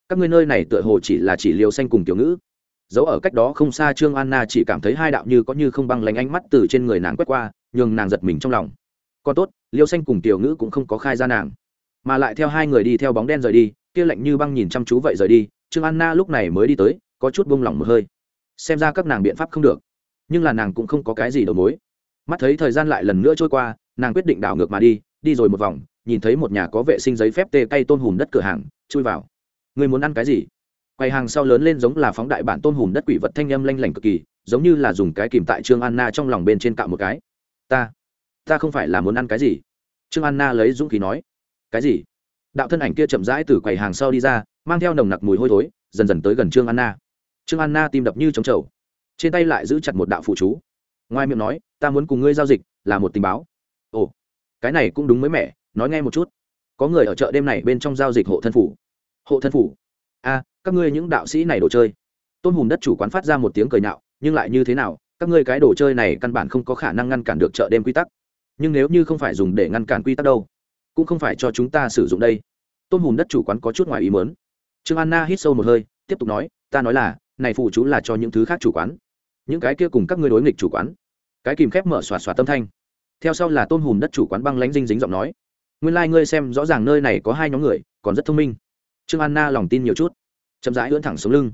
Các ngươi nơi này tựa hồ chỉ là chỉ liêu xanh cùng tiểu ngữ. Giấu ở cách đó không xa trương anna chỉ cảm thấy hai đạo như có như không băng lánh ánh mắt từ trên người nàng quét qua nhường nàng giật mình trong lòng. Còn tốt, liêu xanh cùng tiểu ngữ cũng không có khai ra nàng, mà lại theo hai người đi theo bóng đen rời đi, kia lạnh như băng nhìn chăm chú vậy rời đi, trương anna lúc này mới đi tới, có chút buông lỏng một hơi. Xem ra các nàng biện pháp không được, nhưng là nàng cũng không có cái gì đầu mối. Mắt thấy thời gian lại lần nữa trôi qua, nàng quyết định đảo ngược mà đi đi rồi một vòng, nhìn thấy một nhà có vệ sinh giấy phép tê cây tôn hùm đất cửa hàng, chui vào. Người muốn ăn cái gì? Quầy hàng sau lớn lên giống là phóng đại bản tôn hùm đất quỷ vật thanh âm lanh lảnh cực kỳ, giống như là dùng cái kìm tại trương anna trong lòng bên trên cạo một cái ta ta không phải là muốn ăn cái gì. Trương anna lấy dũng khí nói, cái gì? Đạo thân ảnh kia chậm rãi từ quầy hàng sau đi ra, mang theo nồng nặc mùi hôi thối, dần dần tới gần trương anna. Trương anna tim đập như trống trầu, trên tay lại giữ chặt một đạo phụ chú. Ngoài miệng nói, ta muốn cùng ngươi giao dịch, là một tình báo. Ồ, cái này cũng đúng mới mẻ, nói nghe một chút. Có người ở chợ đêm này bên trong giao dịch hộ thân phủ. Hộ thân phủ? A các ngươi những đạo sĩ này đồ chơi. Tôn hùm đất chủ quán phát ra một tiếng cười nhạo, nhưng lại như thế nào? Các ngươi cái đồ chơi này căn bản không có khả năng ngăn cản được chợ đêm quy tắc. Nhưng nếu như không phải dùng để ngăn cản quy tắc đâu, cũng không phải cho chúng ta sử dụng đây. Tôn hùm đất chủ quán có chút ngoài ý mớn trương anna hít sâu một hơi, tiếp tục nói, ta nói là, này phụ chú là cho những thứ khác chủ quán. Những cái kia cùng các ngươi đối nghịch chủ quán. Cái kìm khép mở xòa xòa tâm thanh. Theo sau là tôn hùm đất chủ quán băng lánh dinh dính giọng nói, nguyên lai、like、ngươi xem rõ ràng nơi này có hai nhóm người, còn rất thông minh. Trương anna lòng tin nhiều chút, chậm rãi ưỡn thẳng xuống lưng.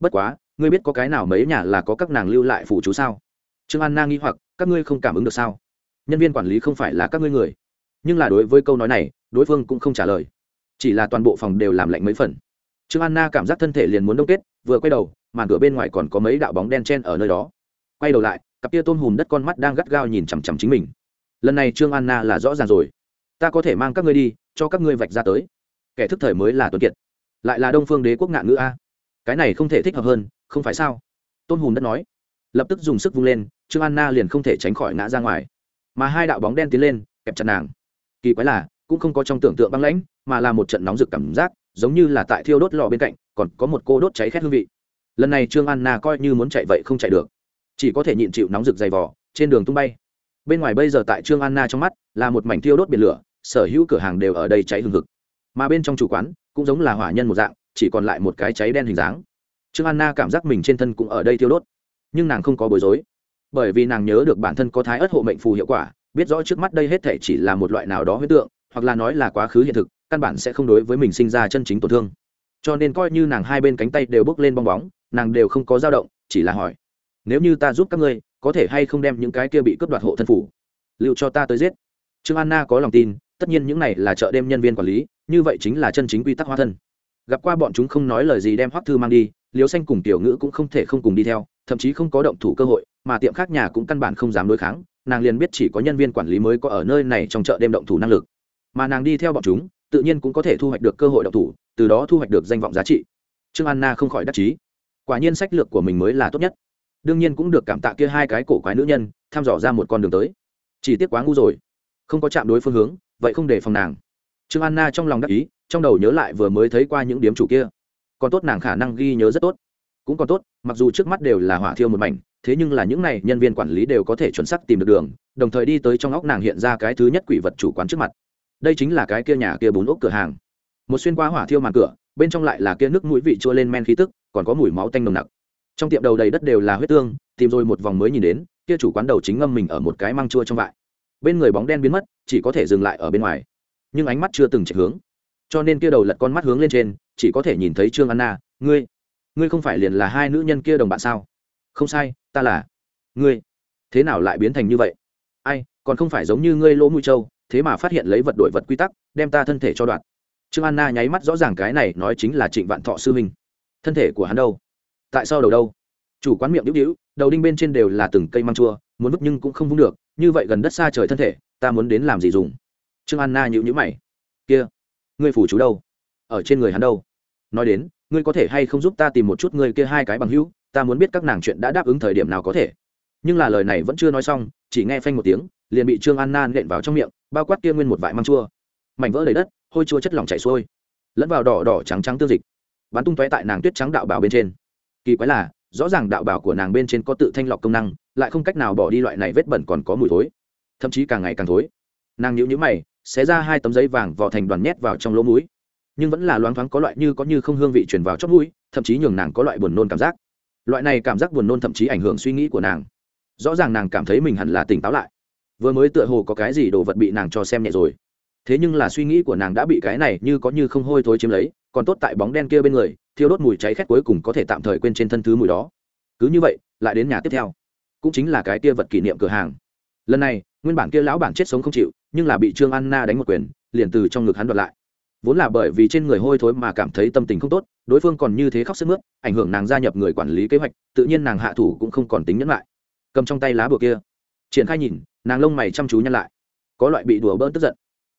Bất quá ngươi biết có cái nào mấy nhà là có các nàng lưu lại phụ chú sao? Trương anna nghi hoặc, các ngươi không cảm ứng được sao? Nhân viên quản lý không phải là các ngươi người. Nhưng là đối với câu nói này, đối phương cũng không trả lời. Chỉ là toàn bộ phòng đều làm lạnh mấy phần. Trương anna cảm giác thân thể liền muốn đông kết, vừa quay đầu, màn cửa bên ngoài còn có mấy đạo bóng đen chen ở nơi đó. Quay đầu lại, cặp tia tôm hùm đất con mắt đang gắt gao nhìn chằm chằm chính mình. Lần này trương anna là rõ ràng rồi. Ta có thể mang các ngươi đi, cho các ngươi vạch ra tới. Kẻ thức thời mới là tuấn kiệt. Lại là đông phương đế quốc ngạn ngữ a. Cái này không thể thích hợp hơn không phải sao? Tôn hùm đất nói. Lập tức dùng sức vung lên, trương anna liền không thể tránh khỏi ngã ra ngoài. Mà hai đạo bóng đen tiến lên, kẹp chặt nàng. Kỳ quái là, cũng không có trong tưởng tượng băng lãnh, mà là một trận nóng rực cảm giác, giống như là tại thiêu đốt lò bên cạnh, còn có một cô đốt cháy khét hương vị. Lần này trương anna coi như muốn chạy vậy không chạy được. Chỉ có thể nhịn chịu nóng rực dày vỏ trên đường tung bay. Bên ngoài bây giờ tại trương anna trong mắt, là một mảnh thiêu đốt biển lửa, sở hữu cửa hàng đều ở đây cháy hừng hực. Mà bên trong chủ quán, cũng giống là hỏa nhân một dạng, chỉ còn lại một cái cháy đen hình dáng trương anna cảm giác mình trên thân cũng ở đây thiêu đốt, nhưng nàng không có bối rối. Bởi vì nàng nhớ được bản thân có thái ớt hộ mệnh phù hiệu quả, biết rõ trước mắt đây hết thể chỉ là một loại nào đó huyết tượng, hoặc là nói là quá khứ hiện thực, căn bản sẽ không đối với mình sinh ra chân chính tổn thương. Cho nên coi như nàng hai bên cánh tay đều bước lên bong bóng, nàng đều không có dao động, chỉ là hỏi, nếu như ta giúp các ngươi, có thể hay không đem những cái kia bị cướp đoạt hộ thân phủ liệu cho ta tới giết? Trương anna có lòng tin, tất nhiên những này là chợ đêm nhân viên quản lý, như vậy chính là chân chính quy tắc hóa thân. Gặp qua bọn chúng không nói lời gì đem hoắc thư mang đi liều xanh cùng tiểu ngữ cũng không thể không cùng đi theo, thậm chí không có động thủ cơ hội, mà tiệm khác nhà cũng căn bản không dám đối kháng, nàng liền biết chỉ có nhân viên quản lý mới có ở nơi này trong chợ đêm động thủ năng lực. Mà nàng đi theo bọn chúng, tự nhiên cũng có thể thu hoạch được cơ hội động thủ, từ đó thu hoạch được danh vọng giá trị. Trương anna không khỏi đắc chí. Quả nhiên sách lược của mình mới là tốt nhất. Đương nhiên cũng được cảm tạ kia hai cái cổ quái nữ nhân thăm dò ra một con đường tới. Chỉ tiếc quá ngu rồi. Không có chạm đối phương hướng, vậy không để phòng nàng. Trương anna trong lòng đắc ý, trong đầu nhớ lại vừa mới thấy qua những điếm chủ kia còn tốt nàng khả năng ghi nhớ rất tốt. Cũng còn tốt, mặc dù trước mắt đều là hỏa thiêu một mảnh, thế nhưng là những này nhân viên quản lý đều có thể chuẩn xác tìm được đường, đồng thời đi tới trong óc nàng hiện ra cái thứ nhất quỷ vật chủ quán trước mặt. Đây chính là cái kia nhà kia bún ốc cửa hàng. Một xuyên qua hỏa thiêu màn cửa, bên trong lại là kia nước mũi vị chua lên men khí tức, còn có mùi máu tanh nồng nặc. Trong tiệm đầu đầy đất đều là huyết tương, tìm rồi một vòng mới nhìn đến, kia chủ quán đầu chính ngâm mình ở một cái măng chua trong vại. Bên người bóng đen biến mất, chỉ có thể dừng lại ở bên ngoài. Nhưng ánh mắt chưa từng chạy hướng. Cho nên kia đầu lật con mắt hướng lên trên chỉ có thể nhìn thấy trương anna. Ngươi ngươi không phải liền là hai nữ nhân kia đồng bạn sao? Không sai, ta là. Ngươi, thế nào lại biến thành như vậy? Ai, còn không phải giống như ngươi lỗ mũi trâu thế mà phát hiện lấy vật đổi vật quy tắc, đem ta thân thể cho đoạn trương anna nháy mắt rõ ràng cái này nói chính là trịnh vạn thọ sư huynh. Thân thể của hắn đâu? Tại sao đầu đâu? Chủ quán miệng đĩu đĩu đầu đinh bên trên đều là từng cây măng chua, muốn vứt nhưng cũng không vung được, như vậy gần đất xa trời thân thể, ta muốn đến làm gì dùng? Trương anna nhịu nhữ mày. Kia, ngươi phủ chú đâu? Ở trên người hắn đâu. Nói đến, ngươi có thể hay không giúp ta tìm một chút ngươi kia hai cái bằng hữu, ta muốn biết các nàng chuyện đã đáp ứng thời điểm nào có thể. Nhưng là lời này vẫn chưa nói xong, chỉ nghe phanh một tiếng, liền bị trương anna nện vào trong miệng, bao quát kia nguyên một vại măng chua. Mảnh vỡ đầy đất, hôi chua chất lỏng chảy xuôi. Lẫn vào đỏ đỏ trắng trắng tương dịch. Bắn tung tóe tại nàng tuyết trắng đạo bào bên trên. Kỳ quái là, rõ ràng đạo bào của nàng bên trên có tự thanh lọc công năng, lại không cách nào bỏ đi loại này vết bẩn còn có mùi thối. Thậm chí càng ngày càng thối. Nàng nhíu nhíu mày, xé ra hai tấm giấy vàng vỏ thành đoàn nhét vào trong lỗ mũi nhưng vẫn là loáng thoáng có loại như có như không hương vị truyền vào chót mũi, thậm chí nhường nàng có loại buồn nôn cảm giác. Loại này cảm giác buồn nôn thậm chí ảnh hưởng suy nghĩ của nàng. Rõ ràng nàng cảm thấy mình hẳn là tỉnh táo lại. Vừa mới tựa hồ có cái gì đồ vật bị nàng cho xem nhẹ rồi. Thế nhưng là suy nghĩ của nàng đã bị cái này như có như không hôi thối chiếm lấy, còn tốt tại bóng đen kia bên người, thiêu đốt mùi cháy khét cuối cùng có thể tạm thời quên trên thân thứ mùi đó. Cứ như vậy, lại đến nhà tiếp theo. Cũng chính là cái kia vật kỷ niệm cửa hàng. Lần này, nguyên bản kia lão bản chết sống không chịu, nhưng là bị trương anna đánh một quyền, liền từ trong ngực hắn đoạt lại vốn là bởi vì trên người hôi thối mà cảm thấy tâm tình không tốt, đối phương còn như thế khóc sức mướt, ảnh hưởng nàng gia nhập người quản lý kế hoạch, tự nhiên nàng hạ thủ cũng không còn tính nhẫn lại. Cầm trong tay lá bùa kia, triển khai nhìn, nàng lông mày chăm chú nhăn lại. Có loại bị đùa bỡn tức giận.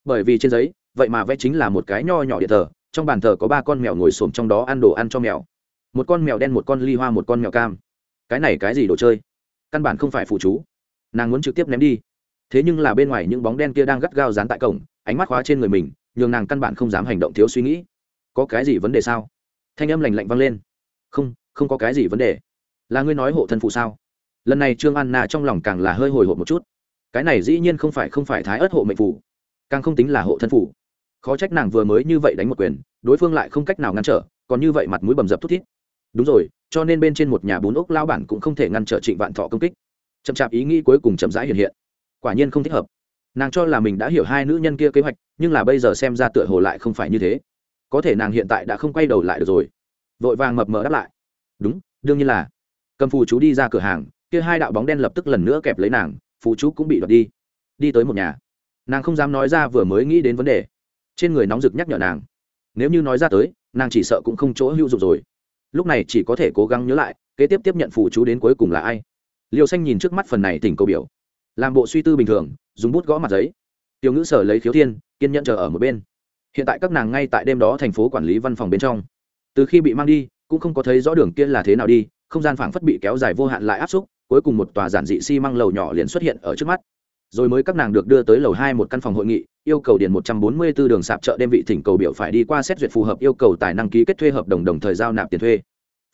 Bởi vì trên giấy, vậy mà vẽ chính là một cái nho nhỏ điện thờ, trong bàn thờ có ba con mèo ngồi xổm trong đó ăn đồ ăn cho mèo. Một con mèo đen, một con ly hoa, một con mèo cam. Cái này cái gì đồ chơi? Căn bản không phải phụ chú. Nàng muốn trực tiếp ném đi. Thế nhưng là bên ngoài những bóng đen kia đang gắt gao dán tại cổng, ánh mắt khóa trên người mình nhường nàng căn bản không dám hành động thiếu suy nghĩ. Có cái gì vấn đề sao? Thanh âm lành lạnh vang lên. Không không có cái gì vấn đề. Là ngươi nói hộ thân phụ sao? Lần này trương anna trong lòng càng là hơi hồi hộp một chút. Cái này dĩ nhiên không phải không phải thái ớt hộ mệnh phủ càng không tính là hộ thân phủ khó trách nàng vừa mới như vậy đánh một quyền, đối phương lại không cách nào ngăn trở, còn như vậy mặt mũi bầm dập thút thít. Đúng rồi, cho nên bên trên một nhà bún ốc lao bản cũng không thể ngăn trở trịnh vạn thọ công kích. Chậm chạp ý nghĩ cuối cùng chậm rãi hiện hiện. Quả nhiên không thích hợp nàng cho là mình đã hiểu hai nữ nhân kia kế hoạch, nhưng là bây giờ xem ra tựa hồ lại không phải như thế. Có thể nàng hiện tại đã không quay đầu lại được rồi. Vội vàng mập mờ đáp lại. Đúng, đương nhiên là. Cầm phù chú đi ra cửa hàng, kia hai đạo bóng đen lập tức lần nữa kẹp lấy nàng, phù chú cũng bị đoạt đi. Đi tới một nhà. Nàng không dám nói ra vừa mới nghĩ đến vấn đề. Trên người nóng rực nhắc nhở nàng. Nếu như nói ra tới, nàng chỉ sợ cũng không chỗ hữu dụng rồi. Lúc này chỉ có thể cố gắng nhớ lại, kế tiếp tiếp nhận phù chú đến cuối cùng là ai. Liều xanh nhìn trước mắt phần này tỉnh câu biểu làm bộ suy tư bình thường, dùng bút gõ mặt giấy. Tiểu ngữ sở lấy khiếu thiên, kiên nhẫn chờ ở một bên. Hiện tại các nàng ngay tại đêm đó thành phố quản lý văn phòng bên trong. Từ khi bị mang đi, cũng không có thấy rõ đường kia là thế nào đi, không gian phảng phất bị kéo dài vô hạn lại áp xúc, cuối cùng một tòa giản dị xi、si、măng lầu nhỏ liền xuất hiện ở trước mắt. Rồi mới các nàng được đưa tới lầu hai một căn phòng hội nghị, yêu cầu điền một trăm bốn mươi 144 đường sạp chợ đem vị thỉnh cầu biểu phải đi qua xét duyệt phù hợp yêu cầu tài năng ký kết thuê hợp đồng đồng thời giao nạp tiền thuê.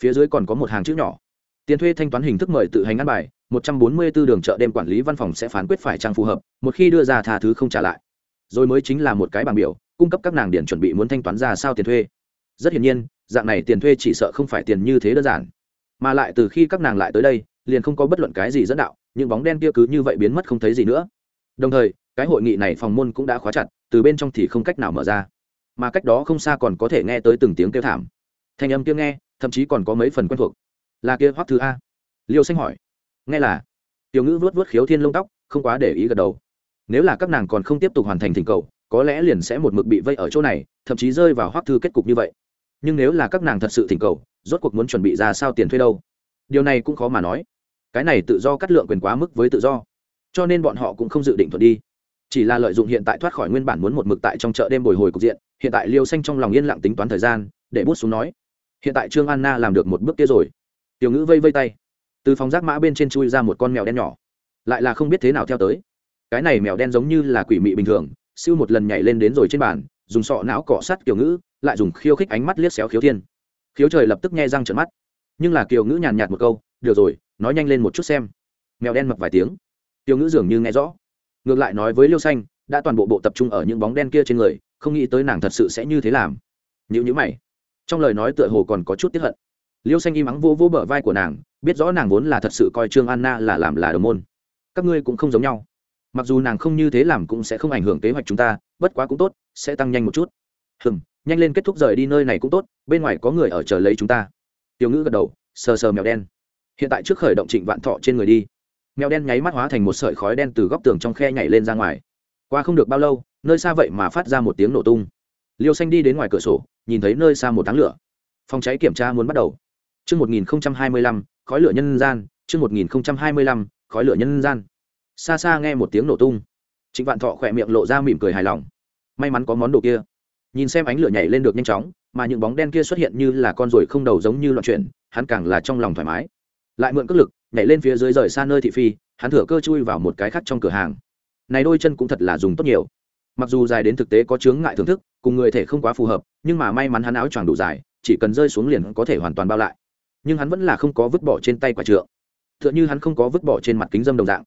Phía dưới còn có một hàng chữ nhỏ. Tiền thuê thanh toán hình thức mời tự hành ăn bài 144 đường chợ đêm quản lý văn phòng sẽ phán quyết phải trang phù hợp, một khi đưa ra tha thứ không trả lại. Rồi mới chính là một cái bảng biểu, cung cấp các nàng điển chuẩn bị muốn thanh toán ra sao tiền thuê. Rất hiển nhiên, dạng này tiền thuê chỉ sợ không phải tiền như thế đơn giản. Mà lại từ khi các nàng lại tới đây, liền không có bất luận cái gì dẫn đạo, những bóng đen kia cứ như vậy biến mất không thấy gì nữa. Đồng thời, cái hội nghị này phòng môn cũng đã khóa chặt, từ bên trong thì không cách nào mở ra. Mà cách đó không xa còn có thể nghe tới từng tiếng kêu thảm. Thanh âm kia nghe, thậm chí còn có mấy phần quen thuộc. Là kia hoắc thứ a. Liêu xanh hỏi nghe là, tiểu ngữ vuốt vuốt khiếu thiên lông tóc, không quá để ý gật đầu. Nếu là các nàng còn không tiếp tục hoàn thành thỉnh cầu, có lẽ liền sẽ một mực bị vây ở chỗ này, thậm chí rơi vào hoắc thư kết cục như vậy. Nhưng nếu là các nàng thật sự thỉnh cầu, rốt cuộc muốn chuẩn bị ra sao tiền thuê đâu? Điều này cũng khó mà nói. Cái này tự do cắt lượng quyền quá mức với tự do. Cho nên bọn họ cũng không dự định thuận đi. Chỉ là lợi dụng hiện tại thoát khỏi nguyên bản muốn một mực tại trong chợ đêm bồi hồi cục diện, hiện tại liêu xanh trong lòng yên lặng tính toán thời gian, để bút xuống nói. Hiện tại trương anna làm được một bước kia rồi. Tiểu ngữ vây vây tay từ phòng rác mã bên trên chui ra một con mèo đen nhỏ, lại là không biết thế nào theo tới. Cái này mèo đen giống như là quỷ mị bình thường, siêu một lần nhảy lên đến rồi trên bàn, dùng sọ não cọ sắt kiểu ngữ, lại dùng khiêu khích ánh mắt liếc xéo khiếu thiên. Khiếu trời lập tức nghe răng trợn mắt, nhưng là kiều ngữ nhàn nhạt một câu, được rồi, nói nhanh lên một chút xem. Mèo đen mập vài tiếng. Kiều ngữ dường như nghe rõ. Ngược lại nói với liêu xanh, đã toàn bộ bộ tập trung ở những bóng đen kia trên người, không nghĩ tới nàng thật sự sẽ như thế làm. Nhữ nhữ mày. Trong lời nói tựa hồ còn có chút tiếp hận. Liêu xanh im ắng vô vô bờ vai của nàng biết rõ nàng vốn là thật sự coi trương anna là làm là đồng môn. Các ngươi cũng không giống nhau. Mặc dù nàng không như thế làm cũng sẽ không ảnh hưởng kế hoạch chúng ta bất quá cũng tốt sẽ tăng nhanh một chút. Hừm nhanh lên kết thúc rời đi nơi này cũng tốt bên ngoài có người ở chờ lấy chúng ta. Tiểu ngữ gật đầu sờ sờ mèo đen. Hiện tại trước khởi động trịnh vạn thọ trên người đi. Mèo đen nháy mắt hóa thành một sợi khói đen từ góc tường trong khe nhảy lên ra ngoài. Qua không được bao lâu nơi xa vậy mà phát ra một tiếng nổ tung. Liêu xanh đi đến ngoài cửa sổ nhìn thấy nơi xa một tháng lửa. Phòng cháy kiểm tra muốn bắt đầu. Trước 1025, khói lửa nhân gian, trước 1025, khói lửa nhân gian. Xa xa nghe một tiếng nổ tung. Trịnh Vạn Thọ khỏe miệng lộ ra mỉm cười hài lòng. May mắn có món đồ kia. Nhìn xem ánh lửa nhảy lên được nhanh chóng, mà những bóng đen kia xuất hiện như là con ruồi không đầu giống như loạn chuyển, hắn càng là trong lòng thoải mái. Lại mượn cước lực, nhảy lên phía dưới rời xa nơi thị phi, hắn thửa cơ chui vào một cái khác trong cửa hàng. Này đôi chân cũng thật là dùng tốt nhiều. Mặc dù dài đến thực tế có chướng ngại thưởng thức, cùng người thể không quá phù hợp, nhưng mà may mắn hắn áo choàng đủ dài, chỉ cần rơi xuống liền có thể hoàn toàn bao lại nhưng hắn vẫn là không có vứt bỏ trên tay quả trượng. T h ư ợ n h ư hắn không có vứt bỏ trên mặt kính dâm đồng dạng.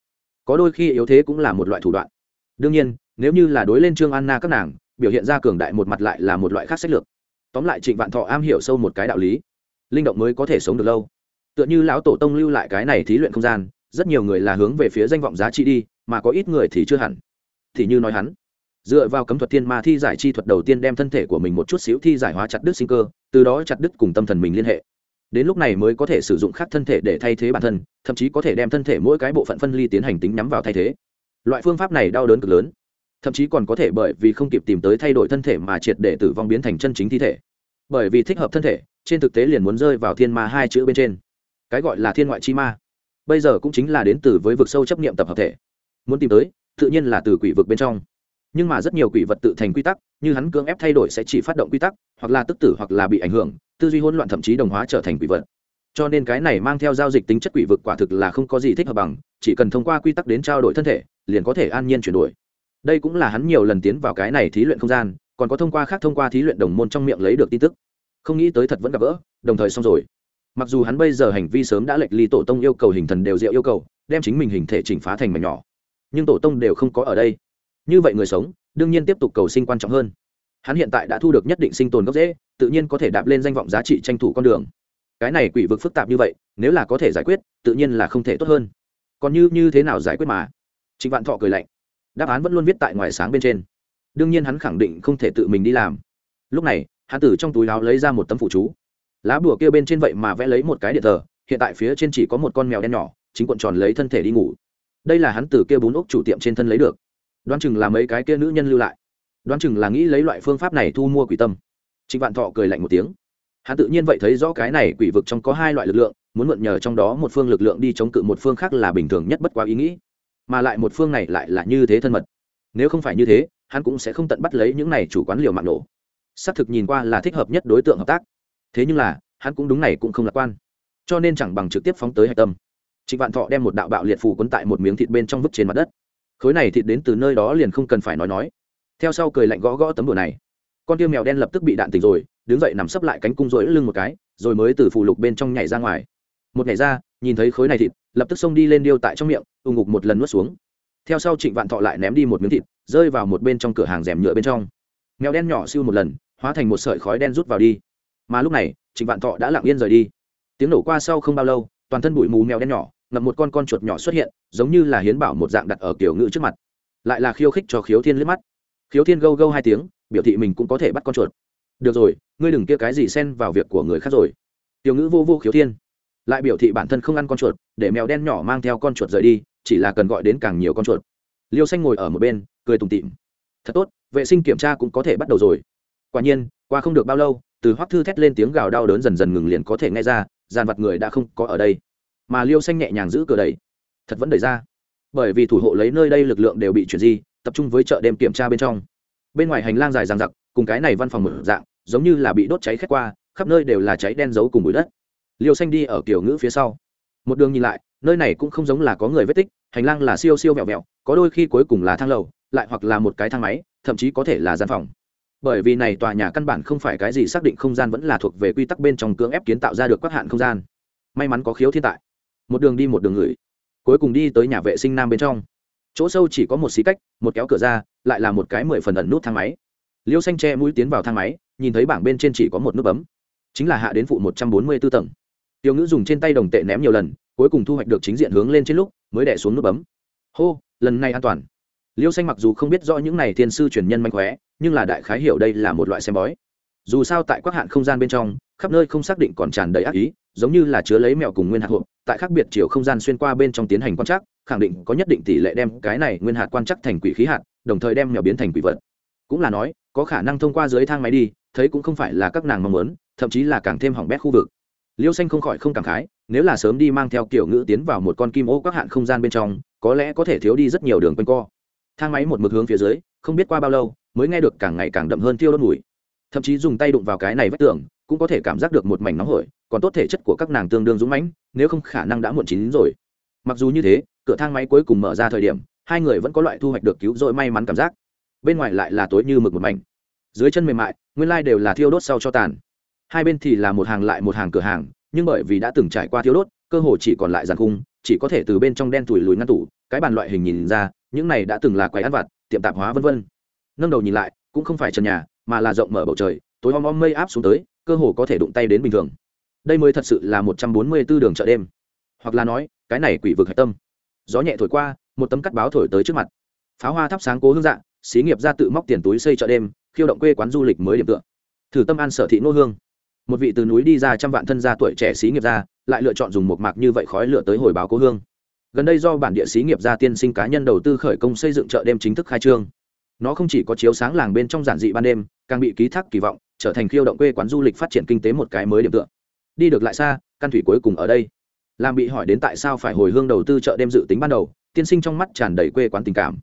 Có đôi khi yếu thế cũng là một loại thủ đoạn. Đương nhiên, nếu như là đối lên trương anna các nàng, biểu hiện ra cường đại một mặt lại là một loại khác sách lược. Tóm lại trịnh vạn thọ am hiểu sâu một cái đạo lý. Linh động mới có thể sống được lâu. Tựa như lão tổ tông lưu lại cái này thí luyện không gian, rất nhiều người là hướng về phía danh vọng giá trị đi, mà có ít người thì chưa hẳn. Thì như nói hắn, dựa vào cấm thuật thiên ma thi giải chi thuật đầu tiên đem thân thể của mình một chút xíu thi giải hóa chặt đứt sinh cơ, từ đó chặt đứt cùng tâm thần mình liên hệ đến lúc này mới có thể sử dụng khác thân thể để thay thế bản thân, thậm chí có thể đem thân thể mỗi cái bộ phận phân ly tiến hành tính nhắm vào thay thế. Loại phương pháp này đau đớn cực lớn. Thậm chí còn có thể bởi vì không kịp tìm tới thay đổi thân thể mà triệt để tử vong biến thành chân chính thi thể. Bởi vì thích hợp thân thể, trên thực tế liền muốn rơi vào thiên ma hai chữ bên trên. Cái gọi là thiên ngoại chi ma. Bây giờ cũng chính là đến từ với vực sâu chấp niệm tập hợp thể. Muốn tìm tới, tự nhiên là từ quỷ vực bên trong. Nhưng mà rất nhiều quỷ vật tự thành quy tắc, như hắn cưỡng ép thay đổi sẽ chỉ phát động quy tắc, hoặc là tức tử hoặc là bị ảnh hưởng tư duy hỗn loạn thậm chí đồng hóa trở thành quỷ vật. Cho nên cái này mang theo giao dịch tính chất quỷ vực quả thực là không có gì thích hợp bằng, chỉ cần thông qua quy tắc đến trao đổi thân thể, liền có thể an nhiên chuyển đổi. Đây cũng là hắn nhiều lần tiến vào cái này thí luyện không gian, còn có thông qua khác thông qua thí luyện đồng môn trong miệng lấy được tin tức. Không nghĩ tới thật vẫn gặp gỡ, đồng thời xong rồi. Mặc dù hắn bây giờ hành vi sớm đã lệch ly tổ tông yêu cầu hình thần đều diệu yêu cầu, đem chính mình hình thể chỉnh phá thành mảnh nhỏ, nhưng tổ tông đều không có ở đây. Như vậy người sống, đương nhiên tiếp tục cầu sinh quan trọng hơn hắn hiện tại đã thu được nhất định sinh tồn gốc dễ tự nhiên có thể đạp lên danh vọng giá trị tranh thủ con đường. Cái này quỷ vực phức tạp như vậy, nếu là có thể giải quyết, tự nhiên là không thể tốt hơn. Còn như như thế nào giải quyết mà? Trịnh vạn thọ cười lạnh. Đáp án vẫn luôn viết tại ngoài sáng bên trên. Đương nhiên hắn khẳng định không thể tự mình đi làm. Lúc này, hắn từ trong túi láo lấy ra một tấm phụ chú. Lá bùa kia bên trên vậy mà vẽ lấy một cái điện thờ, hiện tại phía trên chỉ có một con mèo đen nhỏ, chính cuộn tròn lấy thân thể đi ngủ. Đây là hắn từ kia bốn ốc chủ tiệm trên thân lấy được. Đoán chừng là mấy cái kia nữ nhân lưu lại đoán chừng là nghĩ lấy loại phương pháp này thu mua quỷ tâm. Trịnh vạn thọ cười lạnh một tiếng. Hắn tự nhiên vậy thấy rõ cái này quỷ vực trong có hai loại lực lượng, muốn mượn nhờ trong đó một phương lực lượng đi chống cự một phương khác là bình thường nhất bất quá ý nghĩ. Mà lại một phương này lại là như thế thân mật. Nếu không phải như thế, hắn cũng sẽ không tận bắt lấy những này chủ quán liều mạng nổ. Xác thực nhìn qua là thích hợp nhất đối tượng hợp tác. Thế nhưng là, hắn cũng đúng này cũng không lạc quan. Cho nên chẳng bằng trực tiếp phóng tới hạch tâm. Trịnh vạn thọ đem một đạo bạo liệt phù quấn tại một miếng thịt bên trong vứt trên mặt đất. Khối này thịt đến từ nơi đó liền không cần phải nói nói theo sau cười lạnh gõ gõ tấm đùa này. Con tiêu mèo đen lập tức bị đạn tỉnh rồi, đứng dậy nằm sấp lại cánh cung rỗi lưng một cái, rồi mới từ phù lục bên trong nhảy ra ngoài. Một nhảy ra, nhìn thấy khối này thịt, lập tức xông đi lên điêu tại trong miệng ù ngục một lần nuốt xuống. Theo sau trịnh vạn thọ lại ném đi một miếng thịt, rơi vào một bên trong cửa hàng rèm nhựa bên trong. Mèo đen nhỏ siêu một lần, hóa thành một sợi khói đen rút vào đi. Mà lúc này, trịnh vạn thọ đã lặng yên rời đi. Tiếng nổ qua sau không bao lâu, toàn thân bụi mù mèo đen nhỏ ngậm một con con chuột nhỏ xuất hiện, giống như là hiến bảo một dạng đặt ở kiểu ngữ trước mặt. Lại là khiêu khích cho khiếu thiên liếc mắt khiếu thiên gâu gâu hai tiếng, biểu thị mình cũng có thể bắt con chuột. Được rồi, ngươi đừng kia cái gì xen vào việc của người khác rồi. Tiểu ngữ vô vô khiếu thiên. Lại biểu thị bản thân không ăn con chuột, để mèo đen nhỏ mang theo con chuột rời đi, chỉ là cần gọi đến càng nhiều con chuột. Liêu xanh ngồi ở một bên, cười tùng tịm thật tốt, vệ sinh kiểm tra cũng có thể bắt đầu rồi. Quả nhiên, qua không được bao lâu, từ hoắc thư thét lên tiếng gào đau đớn dần dần ngừng liền có thể nghe ra, dàn vặt người đã không có ở đây. Mà liêu xanh nhẹ nhàng giữ cửa đẩy. Thật vẫn đẩy ra. Bởi vì thủ hộ lấy nơi đây lực lượng đều bị chuyển di tập trung với chợ đêm kiểm tra bên trong. Bên ngoài hành lang dài dằng dặc, cùng cái này văn phòng mở dạng, giống như là bị đốt cháy khét qua, khắp nơi đều là cháy đen giấu cùng bụi đất. Liêu xanh đi ở kiểu ngữ phía sau. Một đường nhìn lại, nơi này cũng không giống là có người vết tích, hành lang là siêu siêu vẹo vẹo, có đôi khi cuối cùng là thang lầu, lại hoặc là một cái thang máy, thậm chí có thể là gian phòng. Bởi vì này tòa nhà căn bản không phải cái gì xác định không gian vẫn là thuộc về quy tắc bên trong cưỡng ép kiến tạo ra được các hạn không gian. May mắn có khiếu thiên tại. Một đường đi một đường gửi cuối cùng đi tới nhà vệ sinh nam bên trong chỗ sâu chỉ có một xí cách, một kéo cửa ra, lại là một cái mười phần ẩn nút thang máy. Liêu xanh che mũi tiến vào thang máy, nhìn thấy bảng bên trên chỉ có một nút bấm. Chính là hạ đến phụ một trăm bốn mươi b ố tầng. Tiểu ngữ dùng trên tay đồng tệ ném nhiều lần, cuối cùng thu hoạch được chính diện hướng lên trên lúc, mới đẻ xuống nút bấm. Hô, lần này an toàn. Liêu xanh mặc dù không biết rõ những này thiên sư truyền nhân manh khóe nhưng là đại khái hiểu đây là một loại xem bói. Dù sao tại các hạn không gian bên trong khắp nơi không xác định còn tràn đầy ác ý, giống như là chứa lấy mẹo cùng nguyên hạt hộp, tại khác biệt chiều không gian xuyên qua bên trong tiến hành quan trắc, khẳng định có nhất định tỷ lệ đem cái này nguyên hạt quan trắc thành quỷ khí hạt, đồng thời đem mèo biến thành quỷ vật. Cũng là nói, có khả năng thông qua dưới thang máy đi, thấy cũng không phải là các nàng mong muốn, thậm chí là càng thêm hỏng bét khu vực. Liêu xanh không khỏi không cảm khái, nếu là sớm đi mang theo kiểu ngữ tiến vào một con kim ô các hạn không gian bên trong, có lẽ có thể thiếu đi rất nhiều đường quanh co. Thang máy một mực hướng phía dưới, không biết qua bao lâu, mới nghe được càng ngày càng đậm hơn tiêu đốt mùi thậm chí dùng tay đụng vào cái này vách tường, cũng có thể cảm giác được một mảnh nóng hổi, còn tốt thể chất của các nàng tương đương dũng mãnh, nếu không khả năng đã muộn chín rồi. Mặc dù như thế, cửa thang máy cuối cùng mở ra thời điểm, hai người vẫn có loại thu hoạch được cứu rỗi may mắn cảm giác. Bên ngoài lại là tối như mực một mảnh. Dưới chân mềm mại, nguyên lai đều là thiêu đốt sau cho tàn. Hai bên thì là một hàng lại một hàng cửa hàng, nhưng bởi vì đã từng trải qua thiêu đốt, cơ hồ chỉ còn lại giàn khung, chỉ có thể từ bên trong đen tủi lùi ngăn tủ, cái bàn loại hình nhìn ra, những này đã từng là quầy ăn vặt, tiệm tạp hóa vân vân. Nâng đầu nhìn lại, cũng không phải trần nhà mà là rộng mở bầu trời, tối om om mây áp xuống tới, cơ hồ có thể đụng tay đến bình thường. Đây mới thật sự là một trăm bốn mươi 144 đường chợ đêm. Hoặc là nói, cái này quỷ vực hạch tâm. Gió nhẹ thổi qua, một tấm cắt báo thổi tới trước mặt. Pháo hoa thắp sáng cố hương dạng xí nghiệp ra tự móc tiền túi xây chợ đêm, khiêu động quê quán du lịch mới điểm tựa. Thử tâm an sở thị nô hương. Một vị từ núi đi ra trăm vạn thân gia tuổi trẻ xí nghiệp ra, lại lựa chọn dùng một mạc như vậy khói lửa tới hồi báo cố hương. Gần đây do bản địa xí nghiệp gia tiên sinh cá nhân đầu tư khởi công xây dựng chợ đêm chính thức khai trương nó không chỉ có chiếu sáng làng bên trong giản dị ban đêm, càng bị ký thác kỳ vọng, trở thành khiêu động quê quán du lịch phát triển kinh tế một cái mới điểm tựa. Đi được lại xa, căn thủy cuối cùng ở đây. Làm bị hỏi đến tại sao phải hồi hương đầu tư chợ đêm dự tính ban đầu, tiên sinh trong mắt tràn đầy quê quán tình cảm.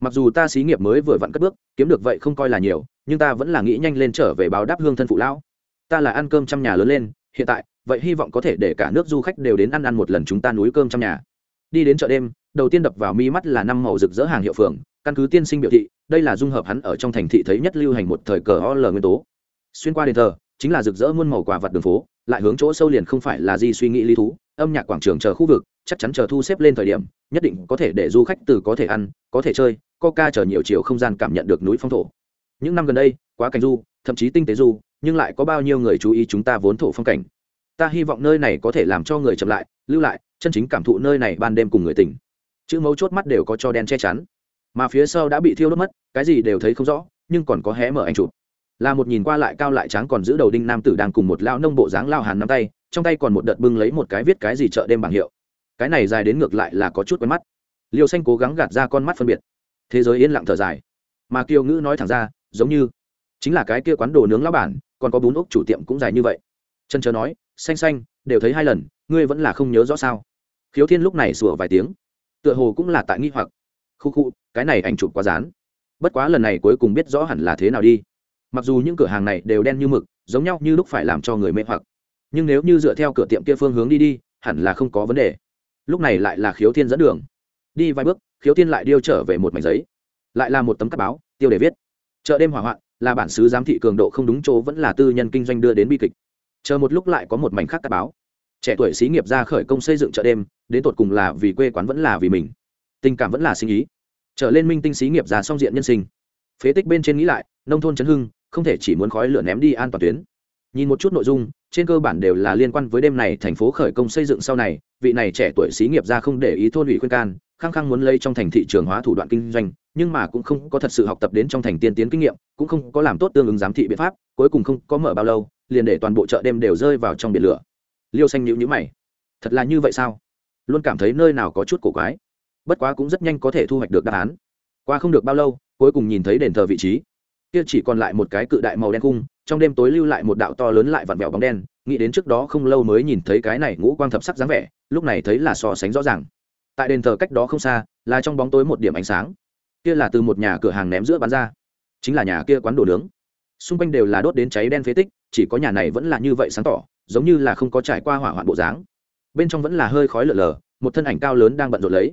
Mặc dù ta xí nghiệp mới vừa vặn cất bước, kiếm được vậy không coi là nhiều, nhưng ta vẫn là nghĩ nhanh lên trở về báo đáp hương thân phụ lão. Ta là ăn cơm trăm nhà lớn lên, hiện tại, vậy hy vọng có thể để cả nước du khách đều đến ăn ăn một lần chúng ta núi cơm trăm nhà. Đi đến chợ đêm, đầu tiên đập vào mi mắt là năm màu rực rỡ hàng hiệu phường căn cứ tiên sinh biểu thị, đây là dung hợp hắn ở trong thành thị thấy nhất lưu hành một thời cờ o l nguyên tố. Xuyên qua đền thờ, chính là rực rỡ muôn màu quà vặt đường phố, lại hướng chỗ sâu liền không phải là gì suy nghĩ lý thú, âm nhạc quảng trường chờ khu vực, chắc chắn chờ thu xếp lên thời điểm, nhất định có thể để du khách từ có thể ăn, có thể chơi, coca chờ nhiều chiều không gian cảm nhận được núi phong thổ. Những năm gần đây, quá cảnh du, thậm chí tinh tế du, nhưng lại có bao nhiêu người chú ý chúng ta vốn thổ phong cảnh. Ta hy vọng nơi này có thể làm cho người chậm lại, lưu lại, chân chính cảm thụ nơi này ban đêm cùng người tỉnh. Chữ mấu chốt mắt đều có cho đen che chắn mà phía sau đã bị thiêu đốt mất, cái gì đều thấy không rõ, nhưng còn có hé mở anh chụp. Là một nhìn qua lại cao lại tráng còn giữ đầu đinh nam tử đang cùng một lão nông bộ dáng lao hàn nắm tay, trong tay còn một đợt bưng lấy một cái viết cái gì chợ đêm bảng hiệu. Cái này dài đến ngược lại là có chút quen mắt. Liều xanh cố gắng gạt ra con mắt phân biệt. Thế giới yên lặng thở dài. Mà kiều ngữ nói thẳng ra, giống như chính là cái kia quán đồ nướng lao bản, còn có bún ốc chủ tiệm cũng dài như vậy. Chân chớ nói, xanh xanh, đều thấy hai lần, ngươi vẫn là không nhớ rõ sao? Khiếu thiên lúc này sủa vài tiếng. Tựa hồ cũng là tại nghi hoặc khu khu, cái này ảnh chụp quá dán bất quá lần này cuối cùng biết rõ hẳn là thế nào đi. Mặc dù những cửa hàng này đều đen như mực, giống nhau như lúc phải làm cho người mê hoặc. Nhưng nếu như dựa theo cửa tiệm kia phương hướng đi đi, hẳn là không có vấn đề. Lúc này lại là khiếu thiên dẫn đường. Đi vài bước, khiếu thiên lại điêu trở về một mảnh giấy. Lại là một tấm cắt báo, tiêu để viết. Chợ đêm hỏa hoạn, là bản xứ giám thị cường độ không đúng chỗ vẫn là tư nhân kinh doanh đưa đến bi kịch. Chờ một lúc lại có một mảnh khác cắt báo. Trẻ tuổi xí nghiệp ra khởi công xây dựng chợ đêm, đến tột cùng là vì quê quán vẫn là vì mình tình cảm vẫn là sinh ý. Trở lên minh tinh xí nghiệp ra song diện nhân sinh. Phế tích bên trên nghĩ lại, nông thôn chấn hưng, không thể chỉ muốn khói lửa ném đi an toàn tuyến. Nhìn một chút nội dung, trên cơ bản đều là liên quan với đêm này thành phố khởi công xây dựng sau này, vị này trẻ tuổi xí nghiệp ra không để ý thôn ủy khuyên can, khăng khăng muốn lấy trong thành thị trường hóa thủ đoạn kinh doanh, nhưng mà cũng không có thật sự học tập đến trong thành tiên tiến kinh nghiệm, cũng không có làm tốt tương ứng giám thị biện pháp, cuối cùng không có mở bao lâu, liền để toàn bộ chợ đêm đều rơi vào trong biển lửa. Liêu xanh nhữ nhữ mày. Thật là như vậy sao? Luôn cảm thấy nơi nào có chút cổ quái bất quá cũng rất nhanh có thể thu hoạch được đáp án. Qua không được bao lâu, cuối cùng nhìn thấy đền thờ vị trí. Kia chỉ còn lại một cái cự đại màu đen cung, trong đêm tối lưu lại một đạo to lớn lại vặn vẹo bóng đen, nghĩ đến trước đó không lâu mới nhìn thấy cái này ngũ quang thập sắc dáng vẻ, lúc này thấy là so sánh rõ ràng. Tại đền thờ cách đó không xa, là trong bóng tối một điểm ánh sáng. Kia là từ một nhà cửa hàng ném giữa bán ra. Chính là nhà kia quán đồ nướng. Xung quanh đều là đốt đến cháy đen phế tích, chỉ có nhà này vẫn là như vậy sáng tỏ, giống như là không có trải qua hỏa hoạn bộ dáng. Bên trong vẫn là hơi khói lở lở, một thân ảnh cao lớn đang bận rộn lấy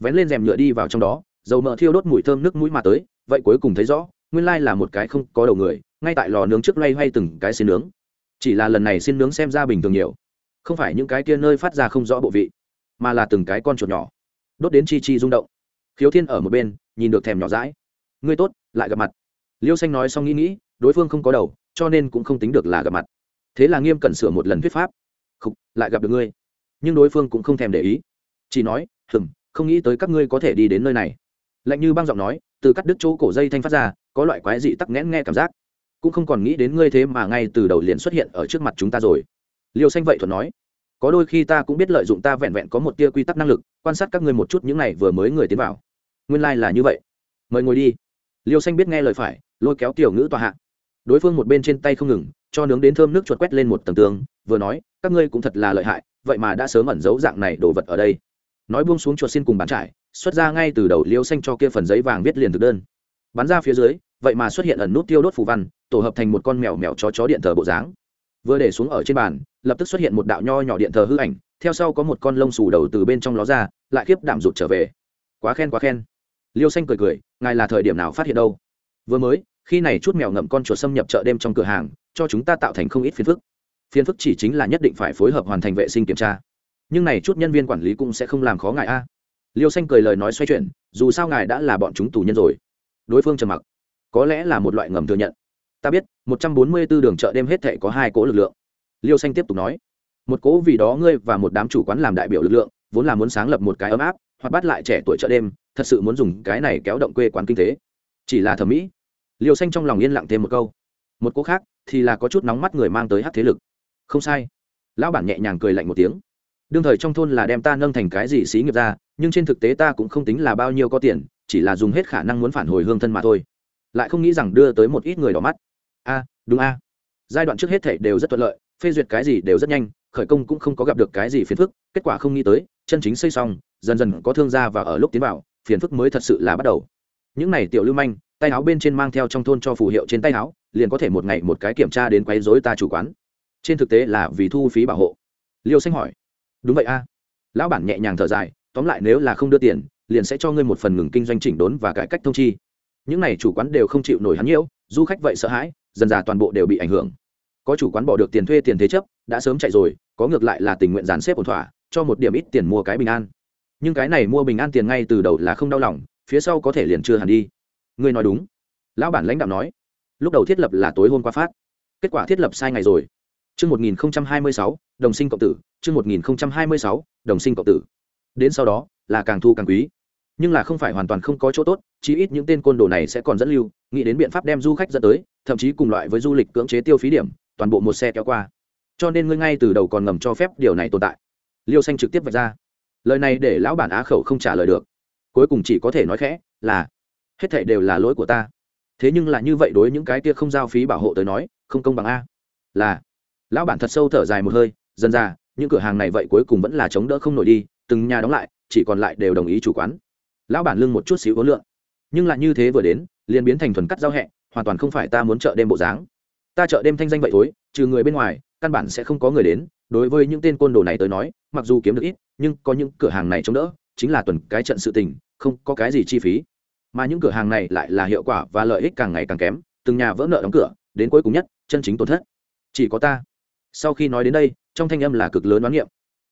vén lên rèm nhựa đi vào trong đó, dầu mỡ thiêu đốt mùi thơm nước mũi mà tới, vậy cuối cùng thấy rõ, nguyên lai là một cái không có đầu người, ngay tại lò nướng trước loay hoay từng cái xin nướng. Chỉ là lần này xin nướng xem ra bình thường nhiều, không phải những cái kia nơi phát ra không rõ bộ vị, mà là từng cái con chuột nhỏ. Đốt đến chi chi rung động. Khiếu thiên ở một bên, nhìn được thèm nhỏ rãi ngươi tốt, lại gặp mặt. Liêu xanh nói xong nghĩ nghĩ, đối phương không có đầu, cho nên cũng không tính được là gặp mặt. Thế là nghiêm cẩn sửa một lần thuyết pháp. Không lại gặp được ngươi. Nhưng đối phương cũng không thèm để ý. Chỉ nói hừng không nghĩ tới các ngươi có thể đi đến nơi này. Lạnh như băng giọng nói, từ cắt đứt chỗ cổ dây thanh phát ra, có loại quái dị tắc nghẽn nghe cảm giác. Cũng không còn nghĩ đến ngươi thế mà ngay từ đầu liền xuất hiện ở trước mặt chúng ta rồi. Liêu xanh vậy thuận nói, có đôi khi ta cũng biết lợi dụng ta vẹn vẹn có một tia quy tắc năng lực, quan sát các ngươi một chút những này vừa mới người tiến vào. Nguyên lai、like、là như vậy. Mời ngồi đi. Liêu xanh biết nghe lời phải, lôi kéo tiểu ngữ tòa hạ. Đối phương một bên trên tay không ngừng, cho nướng đến thơm nước chuột quét lên một tầng tường, vừa nói, các ngươi cũng thật là lợi hại, vậy mà đã sớm ẩn giấu dạng này đồ vật ở đây nói buông xuống chuột xin cùng bán trải, xuất ra ngay từ đầu liêu xanh cho kia phần giấy vàng viết liền thực đơn. Bắn ra phía dưới, vậy mà xuất hiện ẩn nút tiêu đốt phù văn, tổ hợp thành một con mèo mèo chó chó điện thờ bộ dáng. Vừa để xuống ở trên bàn, lập tức xuất hiện một đạo nho nhỏ điện thờ hư ảnh, theo sau có một con lông xù đầu từ bên trong ló ra, lại khiếp đảm rụt trở về. Quá khen quá khen. Liêu xanh cười cười, ngài là thời điểm nào phát hiện đâu? Vừa mới, khi này chút mèo ngậm con chuột xâm nhập chợ đêm trong cửa hàng, cho chúng ta tạo thành không ít phiền phức. Phiền phức chỉ chính là nhất định phải phối hợp hoàn thành vệ sinh kiểm tra nhưng này chút nhân viên quản lý cũng sẽ không làm khó ngài a. Liêu xanh cười lời nói xoay chuyển, dù sao ngài đã là bọn chúng tù nhân rồi. Đối phương trầm mặc. Có lẽ là một loại ngầm thừa nhận. Ta biết, một trăm bốn mươi 144 đường chợ đêm hết thệ có hai cỗ lực lượng. Liêu xanh tiếp tục nói. Một cỗ vì đó ngươi và một đám chủ quán làm đại biểu lực lượng, vốn là muốn sáng lập một cái ấm áp, hoặc bắt lại trẻ tuổi chợ đêm, thật sự muốn dùng cái này kéo động quê quán kinh tế. Chỉ là thẩm mỹ. Liêu xanh trong lòng yên lặng thêm một câu. Một cỗ khác thì là có chút nóng mắt người mang tới hát thế lực. Không sai. Lão bản nhẹ nhàng cười lạnh một tiếng đương thời trong thôn là đem ta nâng thành cái gì xí nghiệp ra, nhưng trên thực tế ta cũng không tính là bao nhiêu có tiền, chỉ là dùng hết khả năng muốn phản hồi hương thân mà thôi. Lại không nghĩ rằng đưa tới một ít người đỏ mắt. A, đúng a. Giai đoạn trước hết thể đều rất thuận lợi, phê duyệt cái gì đều rất nhanh, khởi công cũng không có gặp được cái gì phiền phức, kết quả không nghĩ tới, chân chính xây xong, dần dần có thương gia và ở lúc tiến vào, phiền phức mới thật sự là bắt đầu. Những này tiểu lưu manh, tay áo bên trên mang theo trong thôn cho phù hiệu trên tay áo, liền có thể một ngày một cái kiểm tra đến quấy rối ta chủ quán. Trên thực tế là vì thu phí bảo hộ. Liêu xanh hỏi đúng vậy a. Lão bản nhẹ nhàng thở dài, tóm lại nếu là không đưa tiền, liền sẽ cho ngươi một phần ngừng kinh doanh chỉnh đốn và cải cách thông chi. Những n à y chủ quán đều không chịu nổi hắn nhiễu, du khách vậy sợ hãi, dần dà toàn bộ đều bị ảnh hưởng. Có chủ quán bỏ được tiền thuê tiền thế chấp, đã sớm chạy rồi, có ngược lại là tình nguyện dàn xếp ổn thỏa, cho một điểm ít tiền mua cái bình an. Nhưng cái này mua bình an tiền ngay từ đầu là không đau lòng, phía sau có thể liền chưa hẳn đi. Ngươi nói đúng. Lão bản lãnh đạo nói, lúc đầu thiết lập là tối hôm qua phát, kết quả thiết lập sai ngày rồi. Chương 1026, đồng sinh cộng tử, chương 1026, đồng sinh cộng tử. Đến sau đó, là càng thu càng quý. Nhưng là không phải hoàn toàn không có chỗ tốt, chí ít những tên côn đồ này sẽ còn dẫn lưu, nghĩ đến biện pháp đem du khách dẫn tới, thậm chí cùng loại với du lịch cưỡng chế tiêu phí điểm, toàn bộ một xe kéo qua. Cho nên ngươi ngay từ đầu còn ngầm cho phép điều này tồn tại. Liêu Xanh trực tiếp vạch ra. Lời này để lão bản á khẩu không trả lời được. Cuối cùng chỉ có thể nói khẽ, là hết thảy đều là lỗi của ta. Thế nhưng là như vậy đối những cái kia không giao phí bảo hộ tới nói, không công bằng a. Là lão bản thật sâu thở dài một hơi dần ra, những cửa hàng này vậy cuối cùng vẫn là chống đỡ không nổi đi, từng nhà đóng lại, chỉ còn lại đều đồng ý chủ quán. Lão bản lưng một chút xíu ấn lượng nhưng lại như thế vừa đến, liền biến thành thuần cắt giao hẹ, hoàn toàn không phải ta muốn chợ đêm bộ dáng. Ta chợ đêm thanh danh vậy thối trừ người bên ngoài, căn bản sẽ không có người đến. Đối với những tên côn đồ này tới nói, mặc dù kiếm được ít, nhưng có những cửa hàng này chống đỡ, chính là tuần cái trận sự tình, không có cái gì chi phí. Mà những cửa hàng này lại là hiệu quả và lợi ích càng ngày càng kém, từng nhà vỡ nợ đóng cửa, đến cuối cùng nhất, chân chính tổn thất. Chỉ có ta sau khi nói đến đây, trong thanh âm là cực lớn đoán niệm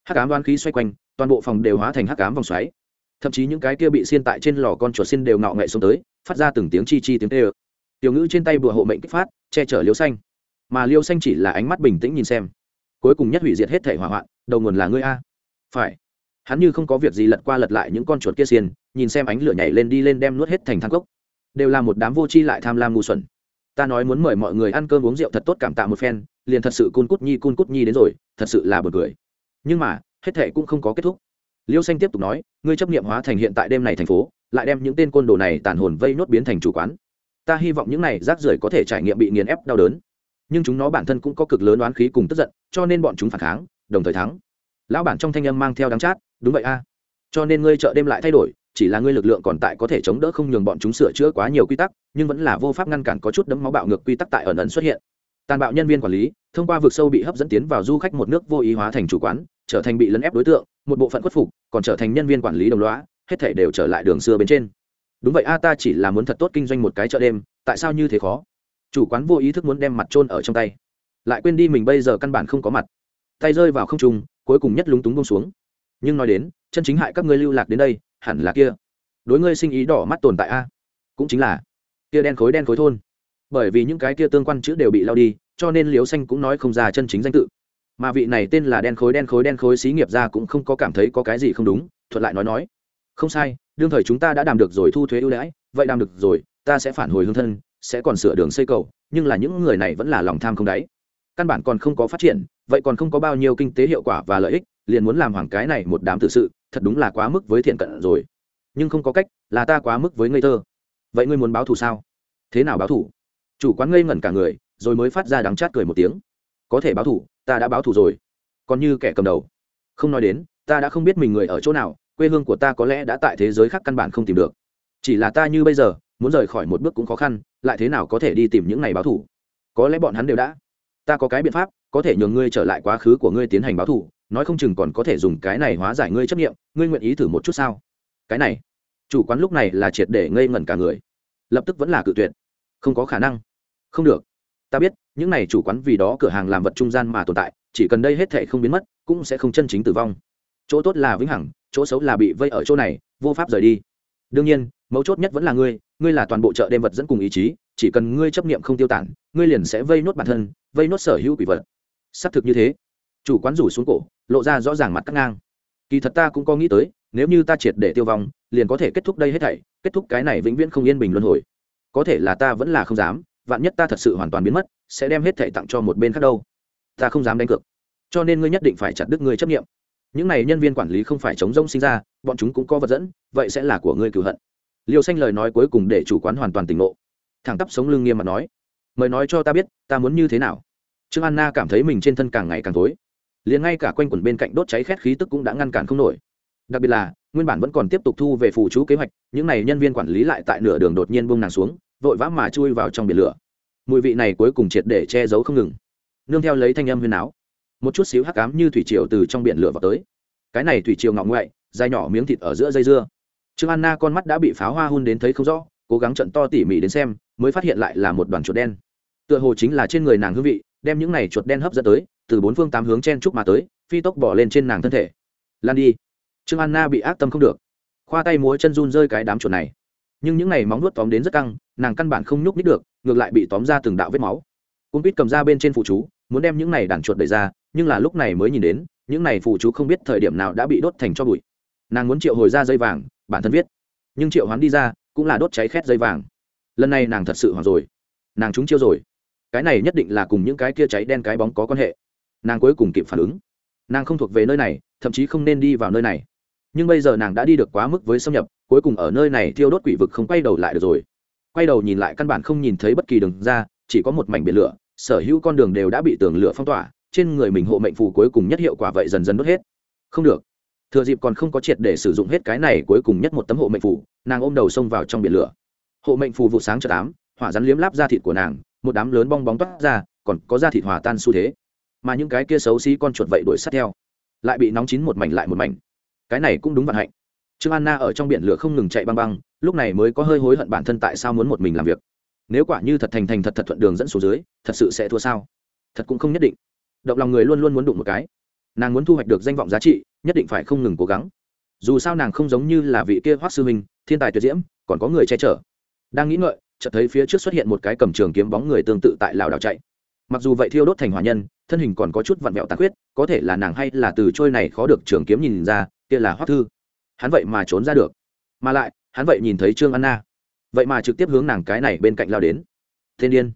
hắc ám đoán khí xoay quanh, toàn bộ phòng đều hóa thành hắc ám vòng xoáy. Thậm chí những cái kia bị xiên tại trên lò con chuột xin đều ngạo nghệ xuống tới, phát ra từng tiếng chi chi tiếng tê ơ. Tiểu ngữ trên tay bùa hộ mệnh kích phát, che chở liêu xanh. Mà liêu xanh chỉ là ánh mắt bình tĩnh nhìn xem. Cuối cùng nhất hủy diệt hết thể hỏa hoạn, đầu nguồn là ngươi a. Phải. Hắn như không có việc gì lật qua lật lại những con chuột kia xiên, nhìn xem ánh lửa nhảy lên đi lên đem nuốt hết thành thang cốc. Đều là một đám vô tri lại tham lam ngu xuẩn ta nói muốn mời mọi người ăn cơm uống rượu thật tốt cảm tạ một phen, liền thật sự cun cút nhi, cun cút nhi đến rồi, thật sự là b u ồ n cười. Nhưng mà, hết thệ cũng không có kết thúc. Liêu xanh tiếp tục nói, ngươi chấp nghiệm hóa thành hiện tại đêm này thành phố, lại đem những tên côn đồ này tàn hồn vây nốt biến thành chủ quán. Ta hy vọng những này rác rưởi có thể trải nghiệm bị nghiền ép đau đớn. Nhưng chúng nó bản thân cũng có cực lớn oán khí cùng tức giận, cho nên bọn chúng phản kháng, đồng thời thắng. Lão bản trong thanh âm mang theo đắng chát, đúng vậy a cho nên ngươi chợ đêm lại thay đổi, chỉ là ngươi lực lượng còn tại có thể chống đỡ không nhường bọn chúng sửa chữa quá nhiều quy tắc, nhưng vẫn là vô pháp ngăn cản có chút đấm máu bạo ngược quy tắc tại ẩn ẩn xuất hiện. Tàn bạo nhân viên quản lý, thông qua vực sâu bị hấp dẫn tiến vào du khách một nước vô ý hóa thành chủ quán, trở thành bị lấn ép đối tượng, một bộ phận khuất phục, còn trở thành nhân viên quản lý đồng loá hết thể đều trở lại đường xưa bên trên. Đúng vậy a, ta chỉ là muốn thật tốt kinh doanh một cái chợ đêm, tại sao như thế khó? Chủ quán vô ý thức muốn đem mặt trôn ở trong tay. Lại quên đi mình bây giờ căn bản không có mặt. Tay rơi vào không trùng cuối cùng nhất lúng túng bông xuống. Nhưng nói đến chân chính hại các ngươi lưu lạc đến đây, hẳn là kia. Đối ngươi sinh ý đỏ mắt tồn tại a. Cũng chính là kia đen khối đen khối thôn. Bởi vì những cái kia tương quan chữ đều bị lao đi, cho nên liếu xanh cũng nói không ra chân chính danh tự. Mà vị này tên là đen khối đen khối đen khối xí nghiệp ra cũng không có cảm thấy có cái gì không đúng thuận lại nói nói. Không sai, đương thời chúng ta đã đàm được rồi thu thuế ưu đãi, vậy đàm được rồi, ta sẽ phản hồi hương thân, sẽ còn sửa đường xây cầu, nhưng là những người này vẫn là lòng tham không đáy. Căn bản còn không có phát triển, vậy còn không có bao nhiêu kinh tế hiệu quả và lợi ích, liền muốn làm hoàng cái này một đám tự sự thật đúng là quá mức với thiện cận rồi. Nhưng không có cách, là ta quá mức với ngây thơ. Vậy ngươi muốn báo thù sao? Thế nào báo thù? Chủ quán ngây ngẩn cả người, rồi mới phát ra đắng chát cười một tiếng. Có thể báo thù, ta đã báo thù rồi. Còn như kẻ cầm đầu. Không nói đến, ta đã không biết mình người ở chỗ nào, quê hương của ta có lẽ đã tại thế giới khác căn bản không tìm được. Chỉ là ta như bây giờ, muốn rời khỏi một bước cũng khó khăn, lại thế nào có thể đi tìm những này báo thù? Có lẽ bọn hắn đều đã. Ta có cái biện pháp, có thể nhường ngươi trở lại quá khứ của ngươi tiến hành báo thù nói không chừng còn có thể dùng cái này hóa giải ngươi chấp nghiệm ngươi nguyện ý thử một chút sao? Cái này, chủ quán lúc này là triệt để ngây ngẩn cả người. Lập tức vẫn là cự tuyệt. Không có khả năng. Không được. Ta biết, những này chủ quán vì đó cửa hàng làm vật trung gian mà tồn tại, chỉ cần đây hết thệ không biến mất, cũng sẽ không chân chính tử vong. Chỗ tốt là vĩnh hằng, chỗ xấu là bị vây ở chỗ này, vô pháp rời đi. Đương nhiên, mấu chốt nhất vẫn là ngươi ngươi là toàn bộ chợ đêm vật dẫn cùng ý chí, chỉ cần ngươi chấp niệm không tiêu tản, ngươi liền sẽ vây nốt bản thân, vây nốt sở hữu quỷ vật. Xác thực như thế. Chủ quán rủ xuống cổ lộ ra rõ ràng mặt cắt ngang. Kỳ thật ta cũng có nghĩ tới, nếu như ta triệt để tiêu vong, liền có thể kết thúc đây hết thảy, kết thúc cái này vĩnh viễn không yên bình luân hồi. Có thể là ta vẫn là không dám, vạn nhất ta thật sự hoàn toàn biến mất, sẽ đem hết thảy tặng cho một bên khác đâu. Ta không dám đánh cược. Cho nên ngươi nhất định phải chặt đứt ngươi chấp nghiệm những này nhân viên quản lý không phải chống rông sinh ra, bọn chúng cũng có vật dẫn, vậy sẽ là của ngươi cửu hận. Liều xanh lời nói cuối cùng để chủ quán hoàn toàn tỉnh ngộ. Thẳng tắp sống lưng nghiêm mặt nói, mời nói cho ta biết, ta muốn như thế nào? Trương anna cảm thấy mình trên thân càng ngày càng tối liền ngay cả quanh quẩn bên cạnh đốt cháy khét khí tức cũng đã ngăn cản không nổi. Đặc biệt là, nguyên bản vẫn còn tiếp tục thu về phụ chú kế hoạch, những n à y nhân viên quản lý lại tại nửa đường đột nhiên bông nàng xuống, vội vã mà chui vào trong biển lửa. Mùi vị này cuối cùng triệt để che giấu không ngừng. Nương theo lấy thanh âm huyền áo một chút xíu hắc cám như thủy triều từ trong biển lửa vào tới. Cái này thủy triều ngọng ngoại, dài nhỏ miếng thịt ở giữa dây dưa. Trương anna con mắt đã bị pháo hoa hun đến thấy không rõ, cố gắng trận to tỉ mỉ đến xem, mới phát hiện lại là một đoàn chuột đen. Tựa hồ chính là trên người nàng hương vị, đem những này chuột đen hấp dẫn tới từ bốn phương tám hướng chen trúc mà tới, phi tốc bỏ lên trên nàng thân thể. Lan đi. Trương anna bị ác tâm không được. Khoa tay múa chân run rơi cái đám chuột này. Nhưng những này móng nuốt tóm đến rất căng, nàng căn bản không nhúc nít được, ngược lại bị tóm ra từng đạo vết máu. Cung pít cầm ra bên trên phụ chú, muốn đem những này đàn chuột đẩy ra, nhưng là lúc này mới nhìn đến, những này phụ chú không biết thời điểm nào đã bị đốt thành cho bụi. Nàng muốn triệu hồi ra dây vàng, bản thân viết. Nhưng triệu hoán đi ra, cũng là đốt cháy khét dây vàng. Lần này nàng thật sự hoảng rồi. Nàng trúng chiêu rồi. Cái này nhất định là cùng những cái kia cháy đen cái bóng có quan hệ nàng cuối cùng kịp phản ứng. Nàng không thuộc về nơi này, thậm chí không nên đi vào nơi này. Nhưng bây giờ nàng đã đi được quá mức với xâm nhập, cuối cùng ở nơi này thiêu đốt quỷ vực không quay đầu lại được rồi. Quay đầu nhìn lại căn bản không nhìn thấy bất kỳ đường ra, chỉ có một mảnh biển lửa, sở hữu con đường đều đã bị tường lửa phong tỏa, trên người mình hộ mệnh phù cuối cùng nhất hiệu quả vậy dần dần đốt hết. Không được. Thừa dịp còn không có triệt để sử dụng hết cái này cuối cùng nhất một tấm hộ mệnh phù, nàng ôm đầu xông vào trong biển lửa. Hộ mệnh phù vụ sáng chợ tám hỏa rắn liếm láp da thịt của nàng, một đám lớn bong bóng toát ra, còn có da thịt hòa tan xu thế mà những cái kia xấu xí con chuột vậy đuổi sát theo, lại bị nóng chín một mảnh lại một mảnh. Cái này cũng đúng vận hạnh. Trương anna ở trong biển lửa không ngừng chạy băng băng, lúc này mới có hơi hối hận bản thân tại sao muốn một mình làm việc. Nếu quả như thật thành thành thật thật thuận đường dẫn xuống dưới, thật sự sẽ thua sao? Thật cũng không nhất định. Động lòng người luôn luôn muốn đụng một cái. Nàng muốn thu hoạch được danh vọng giá trị, nhất định phải không ngừng cố gắng. Dù sao nàng không giống như là vị kia hoác sư huynh, thiên tài tuyệt diễm, còn có người che chở. Đang nghĩ ngợi, chợt thấy phía trước xuất hiện một cái cầm trường kiếm bóng người tương tự tại lào đảo chạy mặc dù vậy thiêu đốt thành hỏa nhân, thân hình còn có chút vặn vẹo tàn huyết có thể là nàng hay là từ trôi này khó được trường kiếm nhìn ra, kia là hoắc thư. Hắn vậy mà trốn ra được. Mà lại, hắn vậy nhìn thấy trương anna. Vậy mà trực tiếp hướng nàng cái này bên cạnh lao đến. Thiên điên.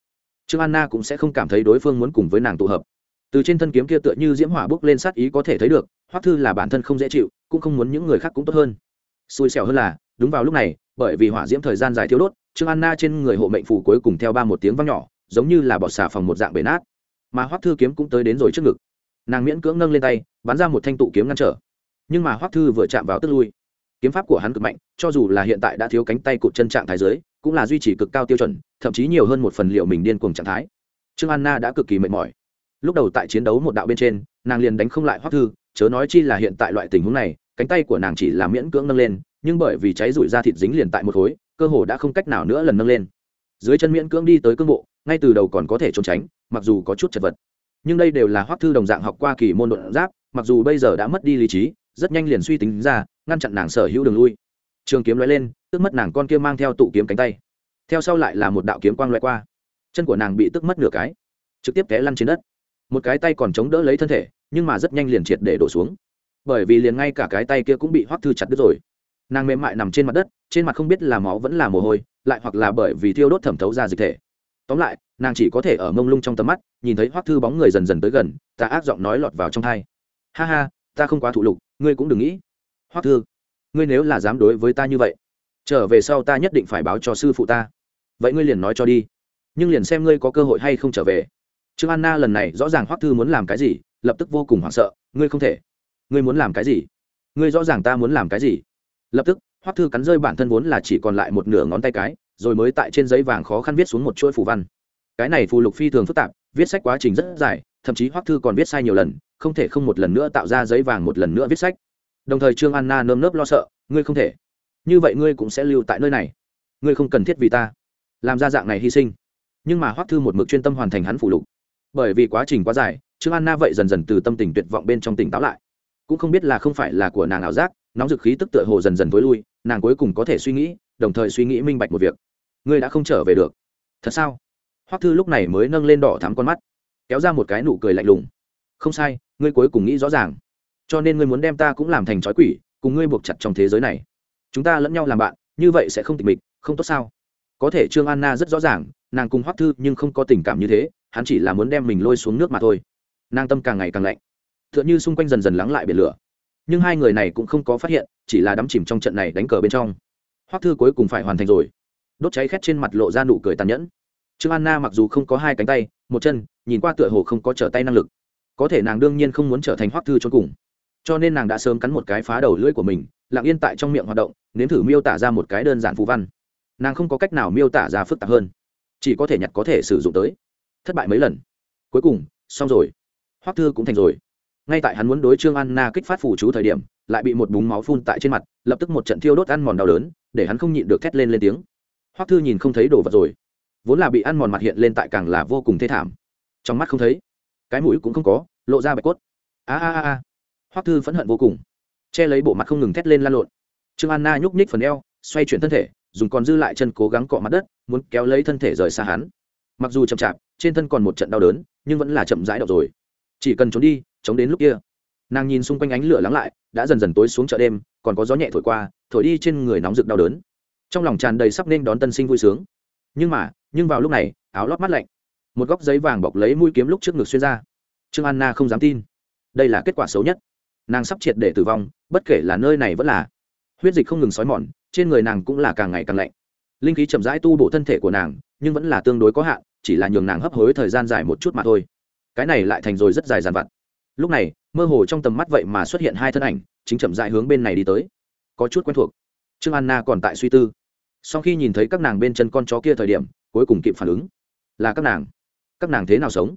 Trương anna cũng sẽ không cảm thấy đối phương muốn cùng với nàng tụ hợp. Từ trên thân kiếm kia tựa như diễm hỏa bước lên sát ý có thể thấy được, hoắc thư là bản thân không dễ chịu, cũng không muốn những người khác cũng tốt hơn. Xui xẻo hơn là, đúng vào lúc này, bởi vì hỏa diễm thời gian dài thiếu đốt, trương anna trên người hộ mệnh phủ cuối cùng theo ba một tiếng vang nhỏ giống như là bọt xà phòng một dạng bể nát. Mà hoắc thư kiếm cũng tới đến rồi trước ngực. Nàng miễn cưỡng nâng lên tay, bắn ra một thanh tụ kiếm ngăn trở. Nhưng mà hoắc thư vừa chạm vào tức lui. Kiếm pháp của hắn cực mạnh, cho dù là hiện tại đã thiếu cánh tay cụt chân trạng thái giới cũng là duy trì cực cao tiêu chuẩn, thậm chí nhiều hơn một phần liệu mình điên cuồng trạng thái. Trương anna đã cực kỳ mệt mỏi. Lúc đầu tại chiến đấu một đạo bên trên, nàng liền đánh không lại hoắc thư, chớ nói chi là hiện tại loại tình huống này, cánh tay của nàng chỉ là miễn cưỡng nâng lên, nhưng bởi vì cháy rủi ra thịt dính liền tại một khối, cơ hồ đã không cách nào nữa lần nâng lên. Dưới chân miễn cưỡng đi tới cương bộ ngay từ đầu còn có thể trốn tránh, mặc dù có chút chật vật. Nhưng đây đều là hoắc thư đồng dạng học qua kỳ môn đột giáp, mặc dù bây giờ đã mất đi lý trí, rất nhanh liền suy tính ra, ngăn chặn nàng sở hữu đường lui. Trường kiếm lóe lên, tức mất nàng con kia mang theo tụ kiếm cánh tay. Theo sau lại là một đạo kiếm quang loại qua. Chân của nàng bị tức mất nửa cái, trực tiếp té lăn trên đất. Một cái tay còn chống đỡ lấy thân thể, nhưng mà rất nhanh liền triệt để đổ xuống. Bởi vì liền ngay cả cái tay kia cũng bị hoắc thư chặt đứt rồi. Nàng mềm mại nằm trên mặt đất, trên mặt không biết là máu vẫn là mồ hôi, lại hoặc là bởi vì thiêu đốt thẩm thấu ra dịch thể tóm lại, nàng chỉ có thể ở mông lung trong tầm mắt, nhìn thấy hoắc thư bóng người dần dần tới gần, ta ác giọng nói lọt vào trong thai ha ha, ta không quá thụ lục, ngươi cũng đừng nghĩ. Hoắc thư, ngươi nếu là dám đối với ta như vậy, trở về sau ta nhất định phải báo cho sư phụ ta. Vậy ngươi liền nói cho đi. Nhưng liền xem ngươi có cơ hội hay không trở về. Trương anna lần này rõ ràng hoắc thư muốn làm cái gì, lập tức vô cùng hoảng sợ. Ngươi không thể. Ngươi muốn làm cái gì? Ngươi rõ ràng ta muốn làm cái gì? Lập tức, hoắc thư cắn rơi bản thân vốn là chỉ còn lại một nửa ngón tay cái rồi mới tại trên giấy vàng khó khăn viết xuống một chuỗi phù văn. Cái này phù lục phi thường phức tạp, viết sách quá trình rất dài, thậm chí hoắc thư còn viết sai nhiều lần, không thể không một lần nữa tạo ra giấy vàng một lần nữa viết sách. Đồng thời trương anna nơm nớp lo sợ, ngươi không thể. Như vậy ngươi cũng sẽ lưu tại nơi này. Ngươi không cần thiết vì ta làm ra dạng này hy sinh. Nhưng mà hoắc thư một mực chuyên tâm hoàn thành hắn phụ lục. Bởi vì quá trình quá dài, trương anna vậy dần dần từ tâm tình tuyệt vọng bên trong tỉnh táo lại. Cũng không biết là không phải là của nàng ảo giác, nóng dực khí tức tựa hồ dần dần t ố i lui, nàng cuối cùng có thể suy nghĩ, đồng thời suy nghĩ minh bạch một việc ngươi đã không trở về được. Thật sao? Hoắc thư lúc này mới nâng lên đỏ thắm con mắt, kéo ra một cái nụ cười lạnh lùng. Không sai, ngươi cuối cùng nghĩ rõ ràng. Cho nên ngươi muốn đem ta cũng làm thành trói quỷ, cùng ngươi buộc chặt trong thế giới này. Chúng ta lẫn nhau làm bạn, như vậy sẽ không tịch mịch, không tốt sao? Có thể trương anna rất rõ ràng, nàng cùng hoắc thư nhưng không có tình cảm như thế, hắn chỉ là muốn đem mình lôi xuống nước mà thôi. Nàng tâm càng ngày càng lạnh. T h ư ợ n h ư xung quanh dần dần lắng lại biển lửa. Nhưng hai người này cũng không có phát hiện, chỉ là đắm chìm trong trận này đánh cờ bên trong. Hoắc thư cuối cùng phải hoàn thành rồi đốt cháy khét trên mặt lộ ra nụ cười tàn nhẫn. Trương anna mặc dù không có hai cánh tay, một chân, nhìn qua tựa hồ không có trở tay năng lực. Có thể nàng đương nhiên không muốn trở thành hoắc thư cho cùng. Cho nên nàng đã sớm cắn một cái phá đầu lưỡi của mình, lặng yên tại trong miệng hoạt động, nếm thử miêu tả ra một cái đơn giản phú văn. Nàng không có cách nào miêu tả ra phức tạp hơn. Chỉ có thể nhặt có thể sử dụng tới. Thất bại mấy lần. Cuối cùng, xong rồi. Hoắc thư cũng thành rồi. Ngay tại hắn muốn đối trương anna kích phát phủ chú thời điểm, lại bị một búng máu phun tại trên mặt, lập tức một trận thiêu đốt ăn mòn đau đớn, để hắn không nhịn được thét lên lên tiếng hoắc thư nhìn không thấy đồ vật rồi. Vốn là bị ăn mòn mặt hiện lên tại càng là vô cùng thê thảm. Trong mắt không thấy, cái mũi cũng không có, lộ ra bạch cốt. A a a a. Hoắc thư phẫn hận vô cùng. Che lấy bộ mặt không ngừng thét lên lan lộn. Trương anna nhúc nhích phần eo, xoay chuyển thân thể, dùng còn dư lại chân cố gắng cọ mặt đất, muốn kéo lấy thân thể rời xa hắn. Mặc dù chậm chạp, trên thân còn một trận đau đớn, nhưng vẫn là chậm rãi đậu rồi. Chỉ cần trốn đi, chống đến lúc kia. Nàng nhìn xung quanh ánh lửa lắng lại, đã dần dần tối xuống chợ đêm, còn có gió nhẹ thổi qua, thổi đi trên người nóng rực đau đớn trong lòng tràn đầy sắp nên đón tân sinh vui sướng. Nhưng mà, nhưng vào lúc này, áo lót mắt lạnh. Một góc giấy vàng bọc lấy mũi kiếm lúc trước ngực xuyên ra. Trương anna không dám tin. Đây là kết quả xấu nhất. Nàng sắp triệt để tử vong, bất kể là nơi này vẫn là. Huyết dịch không ngừng xói mòn, trên người nàng cũng là càng ngày càng lạnh. Linh khí chậm rãi tu bổ thân thể của nàng, nhưng vẫn là tương đối có hạn, chỉ là nhường nàng hấp hối thời gian dài một chút mà thôi. Cái này lại thành rồi rất dài dàn vặt. Lúc này, mơ hồ trong tầm mắt vậy mà xuất hiện hai thân ảnh, chính chậm rãi hướng bên này đi tới. Có chút quen thuộc. Trương anna còn tại suy tư sau khi nhìn thấy các nàng bên chân con chó kia thời điểm, cuối cùng kịp phản ứng. Là các nàng. Các nàng thế nào sống?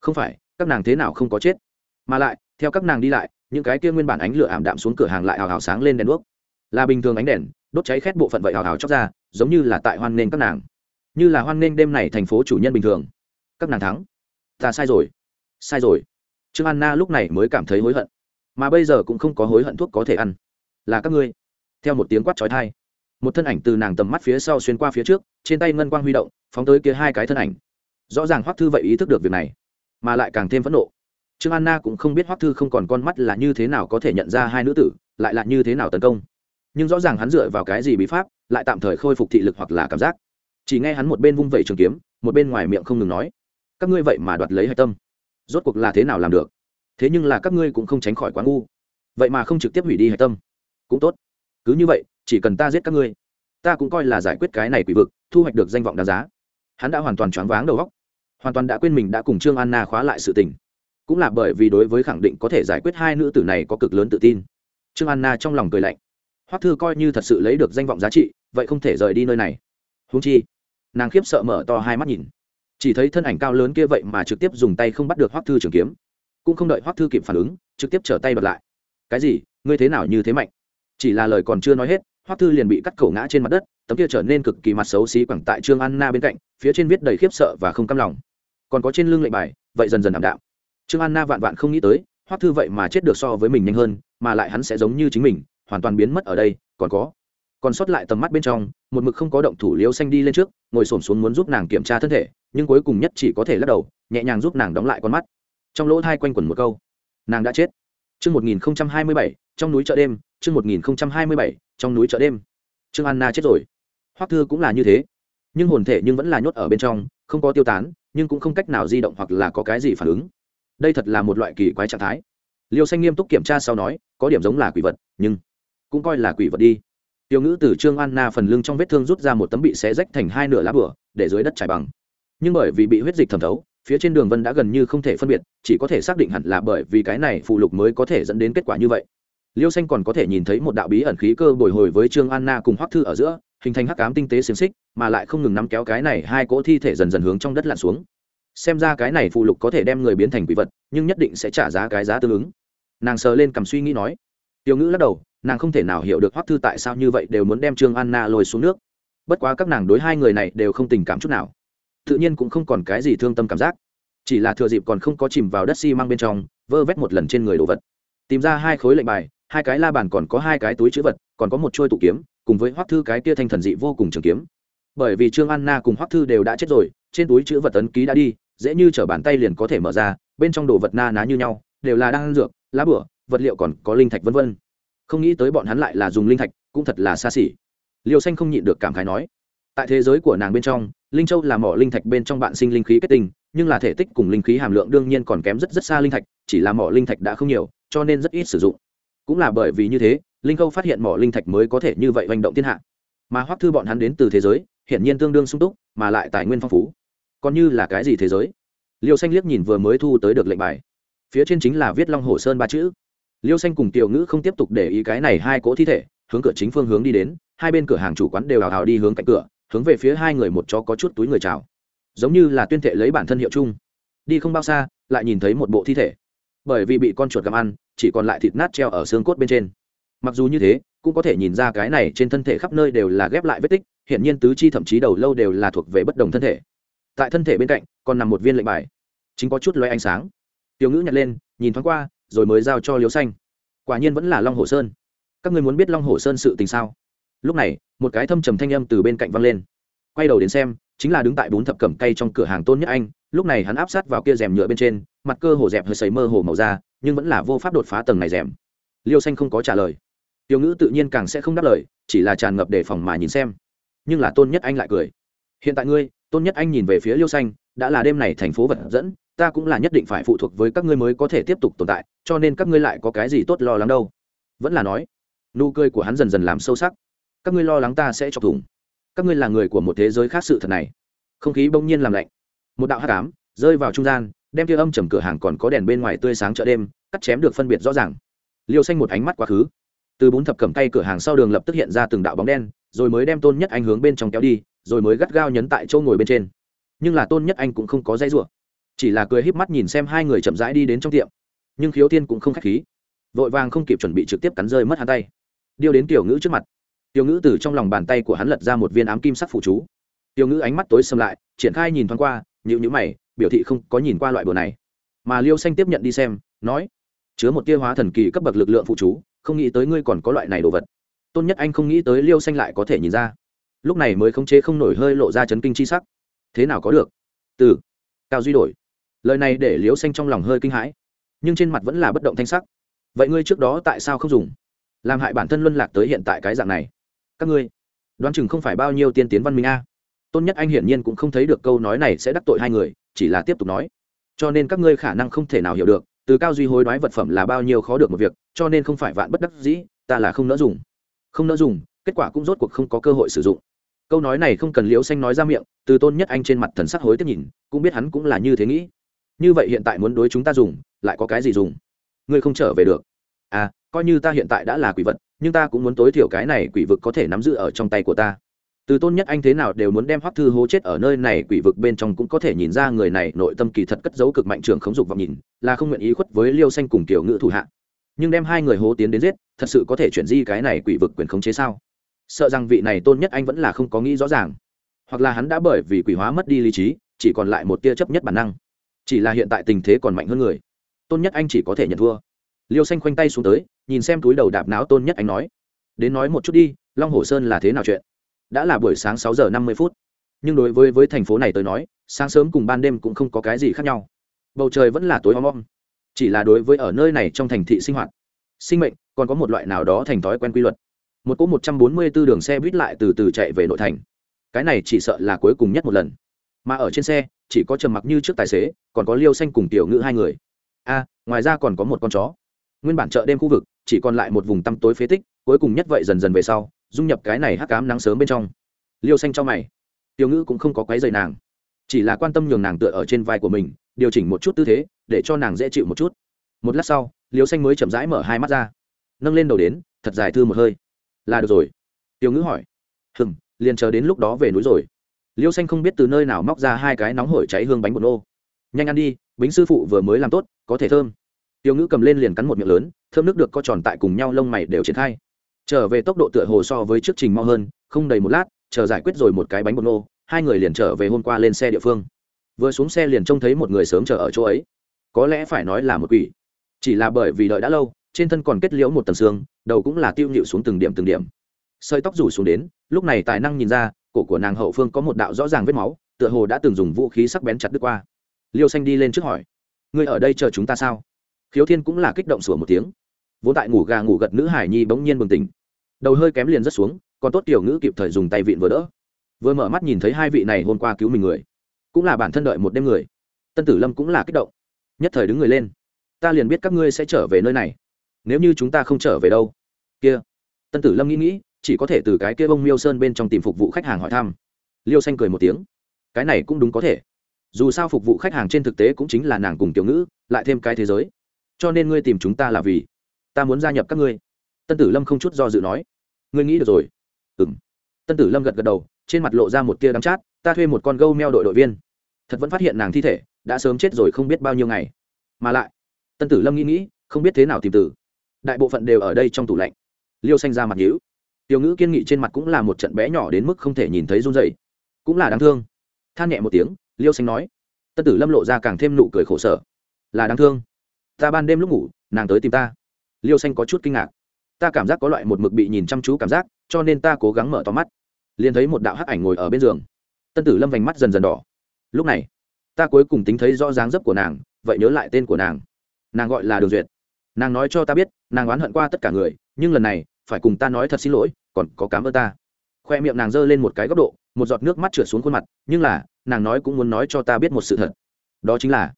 Không phải, các nàng thế nào không có chết? Mà lại, theo các nàng đi lại, những cái kia nguyên bản ánh lửa ảm đạm xuống cửa hàng lại hào hào sáng lên đèn đuốc. Là bình thường ánh đèn, đốt cháy khét bộ phận vậy hào hào chóc ra, giống như là tại hoan nghênh các nàng. Như là hoan nghênh đêm này thành phố chủ nhân bình thường. Các nàng thắng. Ta sai rồi. Sai rồi. Trương anna lúc này mới cảm thấy hối hận. Mà bây giờ cũng không có hối hận thuốc có thể ăn. Là các ngươi. Theo một tiếng quát trói thai một thân ảnh từ nàng tầm mắt phía sau xuyên qua phía trước, trên tay ngân quang huy động, phóng tới kia hai cái thân ảnh. Rõ ràng hoắc thư vậy ý thức được việc này, mà lại càng thêm phẫn nộ. Trương anna cũng không biết hoắc thư không còn con mắt là như thế nào có thể nhận ra hai nữ tử, lại là như thế nào tấn công. Nhưng rõ ràng hắn dựa vào cái gì bí pháp, lại tạm thời khôi phục thị lực hoặc là cảm giác. Chỉ nghe hắn một bên vung vẩy trường kiếm, một bên ngoài miệng không ngừng nói, các ngươi vậy mà đoạt lấy hạch tâm, rốt cuộc là thế nào làm được? Thế nhưng là các ngươi cũng không tránh khỏi quá ngu, vậy mà không trực tiếp hủy đi hạch tâm, cũng tốt. Cứ như vậy chỉ cần ta giết các ngươi, ta cũng coi là giải quyết cái này quỷ vực, thu hoạch được danh vọng đáng giá. Hắn đã hoàn toàn choáng váng đầu óc, hoàn toàn đã quên mình đã cùng trương anna khóa lại sự tình. Cũng là bởi vì đối với khẳng định có thể giải quyết hai nữ tử này có cực lớn tự tin. Trương anna trong lòng cười lạnh. Hoắc thư coi như thật sự lấy được danh vọng giá trị, vậy không thể rời đi nơi này. Húng chi, nàng khiếp sợ mở to hai mắt nhìn. Chỉ thấy thân ảnh cao lớn kia vậy mà trực tiếp dùng tay không bắt được hoắc thư trường kiếm. Cũng không đợi hoắc thư kịp phản ứng, trực tiếp trở tay bật lại. Cái gì? Ngươi thế nào như thế mạnh? Chỉ là lời còn chưa nói hết hoắc thư liền bị cắt cổ ngã trên mặt đất tấm kia trở nên cực kỳ mặt xấu xí quẳng tại trương anna bên cạnh phía trên viết đầy khiếp sợ và không cam lòng. Còn có trên lưng lệnh bài vậy dần dần ảm đạm. trương anna vạn vạn không nghĩ tới hoắc thư vậy mà chết được so với mình nhanh hơn mà lại hắn sẽ giống như chính mình hoàn toàn biến mất ở đây còn có. Còn sót lại tầm mắt bên trong một mực không có động thủ liêu xanh đi lên trước ngồi xổm xuống muốn giúp nàng kiểm tra thân thể nhưng cuối cùng nhất chỉ có thể lắc đầu nhẹ nhàng giúp nàng đóng lại con mắt. Trong lỗ thai quanh quẩn một câu nàng đã chết. Chương 1027, trong núi chợ đêm, chương 1027, trong núi chợ đêm. Trương Anna chết rồi. Hoắc Thư cũng là như thế, nhưng hồn thể nhưng vẫn là nhốt ở bên trong, không có tiêu tán, nhưng cũng không cách nào di động hoặc là có cái gì phản ứng. Đây thật là một loại kỳ quái trạng thái. Liêu Xanh nghiêm túc kiểm tra sau nói, có điểm giống là quỷ vật, nhưng cũng coi là quỷ vật đi. Tiêu ngữ từ Trương Anna phần lưng trong vết thương rút ra một tấm bị xé rách thành hai nửa lá bửa để dưới đất trải bằng. Nhưng bởi vì bị huyết dịch thẩm thấu, phía trên đường vân đã gần như không thể phân biệt chỉ có thể xác định hẳn là bởi vì cái này phụ lục mới có thể dẫn đến kết quả như vậy liêu xanh còn có thể nhìn thấy một đạo bí ẩn khí cơ bồi hồi với trương anna cùng hoắc thư ở giữa, hình thành hắc cám tinh tế xiềng xích, mà lại không ngừng nắm kéo cái này hai cỗ thi thể dần dần hướng trong đất lặn xuống. Xem ra cái này phụ lục có thể đem người biến thành quỷ vật, nhưng nhất định sẽ trả giá cái giá tương ứng. Nàng sờ lên cầm suy nghĩ nói. Tiêu ngữ lắc đầu, nàng không thể nào hiểu được hoắc thư tại sao như vậy đều muốn đem trương anna lôi xuống nước. Bất quá các nàng đối hai người này đều không tình cảm chút nào. Tự nhiên cũng không còn cái gì thương tâm cảm giác. Chỉ là thừa dịp còn không có chìm vào đất xi、si、mang bên trong, vơ vét một lần trên người đồ vật. Tìm ra hai khối lệnh bài hai cái la bàn còn có hai cái túi chữ vật, còn có một trôi tụ kiếm, cùng với hoắc thư cái kia thanh thần dị vô cùng trường kiếm. Bởi vì trương anna cùng hoắc thư đều đã chết rồi, trên túi chữ vật tấn ký đã đi, dễ như t bàn tay liền có thể mở ra, bên trong đồ vật na ná như nhau, đều là đang dược, lá bửa, vật liệu còn có linh thạch vân vân. Không nghĩ tới bọn hắn lại là dùng linh thạch, cũng thật là xa xỉ. Liều xanh không nhịn được cảm khái nói, tại thế giới của nàng bên trong, linh châu là mỏ linh thạch bên trong bạn sinh linh khí kết tinh, nhưng là thể tích cùng linh khí hàm lượng đương nhiên còn kém rất rất xa linh thạch, chỉ là mỏ linh thạch đã không nhiều, cho nên rất ít sử dụng cũng là bởi vì như thế, linh khâu phát hiện mỏ linh thạch mới có thể như vậy hành động thiên hạ. Mà hoắc thư bọn hắn đến từ thế giới, hiển nhiên tương đương sung túc, mà lại tài nguyên phong phú. Còn như là cái gì thế giới? Liêu xanh liếc nhìn vừa mới thu tới được lệnh bài. Phía trên chính là viết long hồ sơn ba chữ. Liêu xanh cùng tiểu ngữ không tiếp tục để ý cái này hai cỗ thi thể, hướng cửa chính phương hướng đi đến, hai bên cửa hàng chủ quán đều hào hào đi hướng cạnh cửa, hướng về phía hai người một chó có chút túi người chào. Giống như là tuyên thệ lấy bản thân hiệu chung. Đi không bao xa, lại nhìn thấy một bộ thi thể bởi vì bị con chuột gặm ăn, chỉ còn lại thịt nát treo ở xương cốt bên trên. Mặc dù như thế, cũng có thể nhìn ra cái này trên thân thể khắp nơi đều là ghép lại vết tích hiện nhiên tứ chi thậm chí đầu lâu đều là thuộc về bất đồng thân thể. Tại thân thể bên cạnh, còn nằm một viên lệnh bài. Chính có chút loay ánh sáng. Tiểu ngữ nhặt lên, nhìn thoáng qua, rồi mới giao cho liếu xanh. Quả nhiên vẫn là long hồ sơn. Các người muốn biết long hồ sơn sự tình sao? Lúc này, một cái thâm trầm thanh âm từ bên cạnh văng lên. Quay đầu đến xem, chính là đứng tại bốn thập cẩm cây trong cửa hàng tôn nhất anh, lúc này hắn áp sát vào kia rèm nhựa bên trên mặt cơ hồ dẹp hơi sấy mơ hồ màu da, nhưng vẫn là vô pháp đột phá tầng này rèm liêu xanh không có trả lời. Tiểu ngữ tự nhiên càng sẽ không đáp lời, chỉ là tràn ngập đề phòng mà nhìn xem. Nhưng là tôn nhất anh lại cười. Hiện tại ngươi, tôn nhất anh nhìn về phía liêu xanh, đã là đêm này thành phố vật dẫn, ta cũng là nhất định phải phụ thuộc với các ngươi mới có thể tiếp tục tồn tại, cho nên các ngươi lại có cái gì tốt lo lắng đâu? Vẫn là nói. Nụ cười của hắn dần dần làm sâu sắc. Các ngươi lo lắng ta sẽ chọc thủng. Các ngươi là người của một thế giới khác sự thật này. Không khí bỗng nhiên làm lạnh. Một đạo hát cám rơi vào trung gian đem kia âm trầm cửa hàng còn có đèn bên ngoài tươi sáng chợ đêm, cắt chém được phân biệt rõ ràng. Liêu xanh một ánh mắt quá khứ. Từ bốn thập cầm tay cửa hàng sau đường lập tức hiện ra từng đạo bóng đen, rồi mới đem tôn nhất anh hướng bên trong kéo đi, rồi mới gắt gao nhấn tại chỗ ngồi bên trên. Nhưng là tôn nhất anh cũng không có dây rủa, chỉ là cười híp mắt nhìn xem hai người chậm rãi đi đến trong tiệm. Nhưng khiếu thiên cũng không khách khí, vội vàng không kịp chuẩn bị trực tiếp cắn rơi mất hắn tay. Điêu đến tiểu ngữ trước mặt. Tiểu ngữ từ trong lòng bàn tay của hắn lật ra một viên ám kim sắc phụ chú. Tiểu ngữ ánh mắt tối xâm lại, triển khai nhìn thoáng qua nhịu nhữ mày biểu thị không có nhìn qua loại bừa này. Mà liêu xanh tiếp nhận đi xem, nói, chứa một tia hóa thần kỳ cấp bậc lực lượng phụ chú, không nghĩ tới ngươi còn có loại này đồ vật. Tôn nhất anh không nghĩ tới liêu xanh lại có thể nhìn ra. Lúc này mới khống chế không nổi hơi lộ ra chấn kinh chi sắc. Thế nào có được? Từ, cao duy đổi. Lời này để liêu xanh trong lòng hơi kinh hãi, nhưng trên mặt vẫn là bất động thanh sắc. Vậy ngươi trước đó tại sao không dùng? Làm hại bản thân luân lạc tới hiện tại cái dạng này. Các ngươi, đoán chừng không phải bao nhiêu tiên tiến văn minh a. Tôn nhất anh hiển nhiên cũng không thấy được câu nói này sẽ đắc tội hai người chỉ là tiếp tục nói. Cho nên các ngươi khả năng không thể nào hiểu được, từ cao duy hối đoái vật phẩm là bao nhiêu khó được một việc, cho nên không phải vạn bất đắc dĩ, ta là không nỡ dùng. Không nỡ dùng, kết quả cũng rốt cuộc không có cơ hội sử dụng. Câu nói này không cần liễu xanh nói ra miệng, từ tôn nhất anh trên mặt thần sắc hối tiếp nhìn, cũng biết hắn cũng là như thế nghĩ. Như vậy hiện tại muốn đối chúng ta dùng, lại có cái gì dùng? Ngươi không trở về được. À coi như ta hiện tại đã là quỷ vật, nhưng ta cũng muốn tối thiểu cái này quỷ vực có thể nắm giữ ở trong tay của ta từ tôn nhất anh thế nào đều muốn đem hoắc thư hố chết ở nơi này, quỷ vực bên trong cũng có thể nhìn ra người này nội tâm kỳ thật cất giấu cực mạnh trường khống dục vọng nhìn, là không nguyện ý khuất với liêu xanh cùng tiểu ngữ thủ hạ. Nhưng đem hai người hố tiến đến giết, thật sự có thể chuyển di cái này quỷ vực quyền khống chế sao? Sợ rằng vị này tôn nhất anh vẫn là không có nghĩ rõ ràng. Hoặc là hắn đã bởi vì quỷ hóa mất đi lý trí, chỉ còn lại một tia chấp nhất bản năng. Chỉ là hiện tại tình thế còn mạnh hơn người. Tôn nhất anh chỉ có thể nhận thua. Liêu xanh khoanh tay xuống tới, nhìn xem túi đầu đạp não tôn nhất anh nói. Đến nói một chút đi, long hồ sơn là thế nào chuyện? Đã là buổi sáng sáu giờ năm mươi phút. Nhưng đối với với thành phố này tới nói, sáng sớm cùng ban đêm cũng không có cái gì khác nhau. Bầu trời vẫn là tối om om. Chỉ là đối với ở nơi này trong thành thị sinh hoạt, sinh mệnh, còn có một loại nào đó thành thói quen quy luật. Một cỗ một trăm bốn mươi b ố đường xe buýt lại từ từ chạy về nội thành. Cái này chỉ sợ là cuối cùng nhất một lần. Mà ở trên xe, chỉ có trầm mặc như trước tài xế, còn có liêu xanh cùng tiểu ngữ hai người. A, ngoài ra còn có một con chó. Nguyên bản chợ đêm khu vực, chỉ còn lại một vùng tăm tối phế tích, cuối cùng nhất vậy dần dần về sau dung nhập cái này hắc cám nắng sớm bên trong. Liêu xanh cho mày. Tiểu ngữ cũng không có quái dày nàng. Chỉ là quan tâm nhường nàng tựa ở trên vai của mình, điều chỉnh một chút tư thế, để cho nàng dễ chịu một chút. Một lát sau, liêu xanh mới chậm rãi mở hai mắt ra. Nâng lên đầu đến, thật dài thư một hơi. Là được rồi. Tiểu ngữ hỏi. Hừng liền chờ đến lúc đó về núi rồi. Liêu xanh không biết từ nơi nào móc ra hai cái nóng hổi cháy hương bánh bột nô. Nhanh ăn đi, bính sư phụ vừa mới làm tốt, có thể thơm. Tiểu ngữ cầm lên liền cắn một miệng lớn, thơm nước được co tròn tại cùng nhau, lông mày đều triển khai trở về tốc độ tựa hồ so với trước trình mau hơn, không đầy một lát, chờ giải quyết rồi một cái bánh bột nô, hai người liền trở về hôm qua lên xe địa phương. Vừa xuống xe liền trông thấy một người sớm chờ ở chỗ ấy. Có lẽ phải nói là một quỷ. Chỉ là bởi vì đợi đã lâu, trên thân còn kết liễu một tầng xương, đầu cũng là tiêu nhịu xuống từng điểm từng điểm. Sợi tóc rủ xuống đến, lúc này tài năng nhìn ra, cổ của nàng hậu phương có một đạo rõ ràng vết máu, tựa hồ đã từng dùng vũ khí sắc bén chặt đứt qua. Liêu xanh đi lên trước hỏi, ngươi ở đây chờ chúng ta sao? Khiếu thiên cũng là kích động sủa một tiếng. Vốn tại ngủ gà ngủ gật nữ hải nhi bỗng nhiên bừng tỉnh đầu hơi kém liền rất xuống, còn tốt tiểu ngữ kịp thời dùng tay vịn vừa đỡ. Vừa mở mắt nhìn thấy hai vị này hôm qua cứu mình người, cũng là bản thân đợi một đêm người. Tân tử lâm cũng là kích động. Nhất thời đứng người lên. Ta liền biết các ngươi sẽ trở về nơi này. Nếu như chúng ta không trở về đâu. Kia. Tân tử lâm nghĩ nghĩ, chỉ có thể từ cái kia bông miêu sơn bên trong tìm phục vụ khách hàng hỏi thăm. Liêu xanh cười một tiếng. Cái này cũng đúng có thể. Dù sao phục vụ khách hàng trên thực tế cũng chính là nàng cùng tiểu ngữ, lại thêm cái thế giới. Cho nên ngươi tìm chúng ta là vì ta muốn gia nhập các ngươi tân tử lâm không chút do dự nói, ngươi nghĩ được rồi. Ừng tân tử lâm gật gật đầu, trên mặt lộ ra một tia đắm chát, ta thuê một con gâu meo đội đội viên, thật vẫn phát hiện nàng thi thể, đã sớm chết rồi không biết bao nhiêu ngày. Mà lại, tân tử lâm nghĩ nghĩ, không biết thế nào tìm tử đại bộ phận đều ở đây trong tủ lạnh. Liêu xanh ra mặt nhữ tiểu ngữ kiên nghị trên mặt cũng là một trận bé nhỏ đến mức không thể nhìn thấy run dày cũng là đáng thương. Than nhẹ một tiếng, liêu xanh nói. Tân tử lâm lộ ra càng thêm nụ cười khổ sở. Là đáng thương. Ta ban đêm lúc ngủ, nàng tới tìm ta. Liêu xanh có chút kinh ngạc ta cảm giác có loại một mực bị nhìn chăm chú cảm giác, cho nên ta cố gắng mở to mắt. Liền thấy một đạo hắc ảnh ngồi ở bên giường. Tân tử lâm vành mắt dần dần đỏ. Lúc này, ta cuối cùng tính thấy rõ dáng dấp của nàng, vậy nhớ lại tên của nàng. Nàng gọi là đường duyệt. Nàng nói cho ta biết, nàng oán hận qua tất cả người, nhưng lần này, phải cùng ta nói thật xin lỗi, còn có cám ơn ta. Khoe miệng nàng giơ lên một cái góc độ, một giọt nước mắt trượt xuống khuôn mặt, nhưng là, nàng nói cũng muốn nói cho ta biết một sự thật. Đó chính là,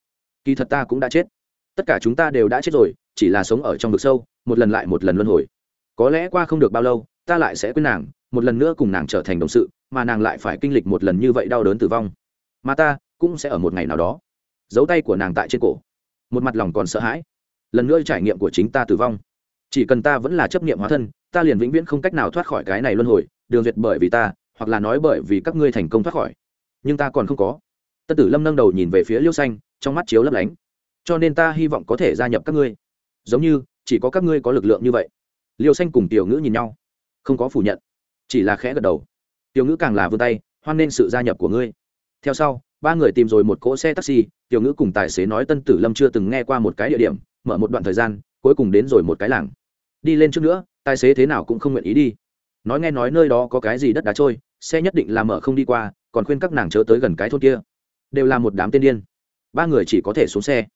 kỳ thật ta cũng đã chết. Tất cả chúng ta đều đã chết rồi chỉ là sống ở trong vực sâu, một lần lại một lần luân hồi. Có lẽ qua không được bao lâu, ta lại sẽ quên nàng, một lần nữa cùng nàng trở thành đồng sự, mà nàng lại phải kinh lịch một lần như vậy đau đớn tử vong. Mà ta cũng sẽ ở một ngày nào đó. Giấu tay của nàng tại trên cổ. Một mặt lòng còn sợ hãi. Lần nữa trải nghiệm của chính ta tử vong. Chỉ cần ta vẫn là chấp nghiệm hóa thân, ta liền vĩnh viễn không cách nào thoát khỏi cái này luân hồi, đường duyệt bởi vì ta, hoặc là nói bởi vì các ngươi thành công thoát khỏi. Nhưng ta còn không có. Tân tử lâm nâng đầu nhìn về phía liêu xanh, trong mắt chiếu lấp lánh. Cho nên ta hy vọng có thể gia nhập các ngươi giống như chỉ có các ngươi có lực lượng như vậy. Liêu xanh cùng tiểu ngữ nhìn nhau, không có phủ nhận, chỉ là khẽ gật đầu. Tiểu ngữ càng là vươn tay, hoan nên sự gia nhập của ngươi. Theo sau, ba người tìm rồi một cỗ xe taxi, tiểu ngữ cùng tài xế nói tân tử lâm chưa từng nghe qua một cái địa điểm, mở một đoạn thời gian, cuối cùng đến rồi một cái làng. Đi lên trước nữa, tài xế thế nào cũng không nguyện ý đi. Nói nghe nói nơi đó có cái gì đất đá trôi, xe nhất định là mở không đi qua, còn khuyên các nàng chớ tới gần cái thôn kia. Đều là một đám tên điên. Ba người chỉ có thể xuống xe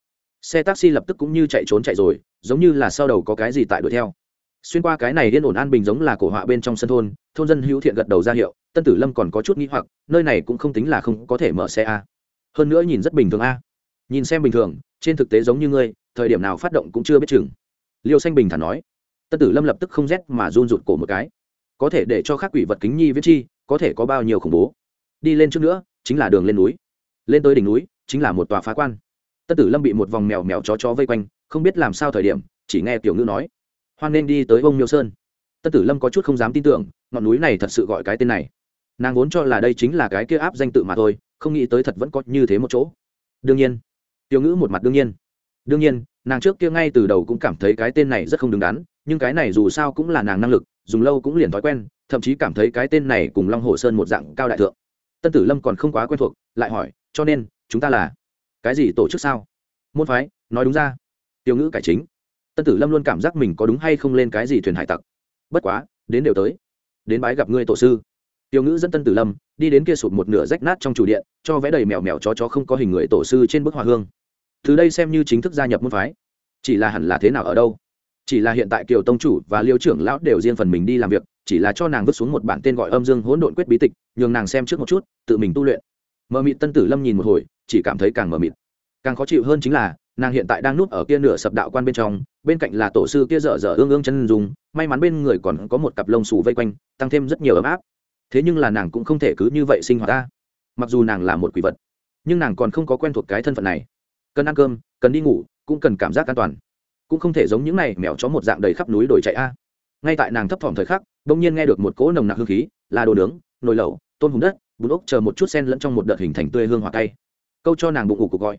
xe taxi lập tức cũng như chạy trốn chạy rồi, giống như là sau đầu có cái gì tại đuổi theo. Xuyên qua cái này yên ổn an bình giống là cổ họa bên trong sân thôn thôn dân hữu thiện gật đầu ra hiệu, tân tử lâm còn có chút nghĩ hoặc, nơi này cũng không tính là không có thể mở xe a. Hơn nữa nhìn rất bình thường a. Nhìn xem bình thường, trên thực tế giống như ngươi, thời điểm nào phát động cũng chưa biết chừng. Liêu xanh bình thản nói. Tân tử lâm lập tức không rét mà run rụt cổ một cái. Có thể để cho các quỷ vật kính nhi viết chi, có thể có bao nhiêu khủng bố. Đi lên trước nữa, chính là đường lên núi. Lên tới đỉnh núi, chính là một tòa phá quan tân tử lâm bị một vòng mèo mèo chó chó vây quanh, không biết làm sao thời điểm, chỉ nghe tiểu ngữ nói, hoan nên đi tới bông miêu sơn. Tân tử lâm có chút không dám tin tưởng, ngọn núi này thật sự gọi cái tên này. Nàng vốn cho là đây chính là cái kia áp danh tự mà thôi, không nghĩ tới thật vẫn có như thế một chỗ. Đương nhiên, tiểu ngữ một mặt đương nhiên. Đương nhiên, nàng trước kia ngay từ đầu cũng cảm thấy cái tên này rất không đứng đắn, nhưng cái này dù sao cũng là nàng năng lực, dùng lâu cũng liền thói quen, thậm chí cảm thấy cái tên này cùng long hồ sơn một dạng cao đại thượng. Tân tử lâm còn không quá quen thuộc, lại hỏi, cho nên, chúng ta là cái gì tổ chức sao? Môn phái, nói đúng ra. Tiêu ngữ cải chính. Tân tử lâm luôn cảm giác mình có đúng hay không lên cái gì thuyền hải tặc. Bất quá, đến đều tới. Đến bái gặp ngươi tổ sư. Tiêu ngữ dẫn tân tử lâm, đi đến kia sụp một nửa rách nát trong chủ điện, cho vẽ đầy mèo mèo chó chó không có hình người tổ sư trên bức hòa hương. Từ đây xem như chính thức gia nhập môn phái. Chỉ là hẳn là thế nào ở đâu? Chỉ là hiện tại kiều tông chủ và liêu trưởng lão đều riêng phần mình đi làm việc, chỉ là cho nàng vứt xuống một bản tên gọi âm dương hỗn độn quyết bí tịch, nhường nàng xem trước một chút, tự mình tu luyện. Mờ mịt tân tử lâm nhìn một hồi chỉ cảm thấy càng mờ mịt. Càng khó chịu hơn chính là, nàng hiện tại đang núp ở kia nửa sập đạo quan bên trong, bên cạnh là tổ sư kia dở dở ương ương chân dùng may mắn bên người còn có một cặp lông xù vây quanh, tăng thêm rất nhiều ấm áp. Thế nhưng là nàng cũng không thể cứ như vậy sinh hoạt ta. Mặc dù nàng là một quỷ vật, nhưng nàng còn không có quen thuộc cái thân phận này. Cần ăn cơm, cần đi ngủ, cũng cần cảm giác an toàn. Cũng không thể giống những này mèo chó một dạng đầy khắp núi đồi chạy a. Ngay tại nàng thấp thỏm thời khắc, bỗng nhiên nghe được một cỗ nồng nặc hương khí, là đồ nướng, nồi lẩu, tôm hùm đất, bún ốc chờ một chút sen lẫn trong một đợt hình thành tươi hương hoa cay câu cho nàng bụng ngủ cuộc gọi.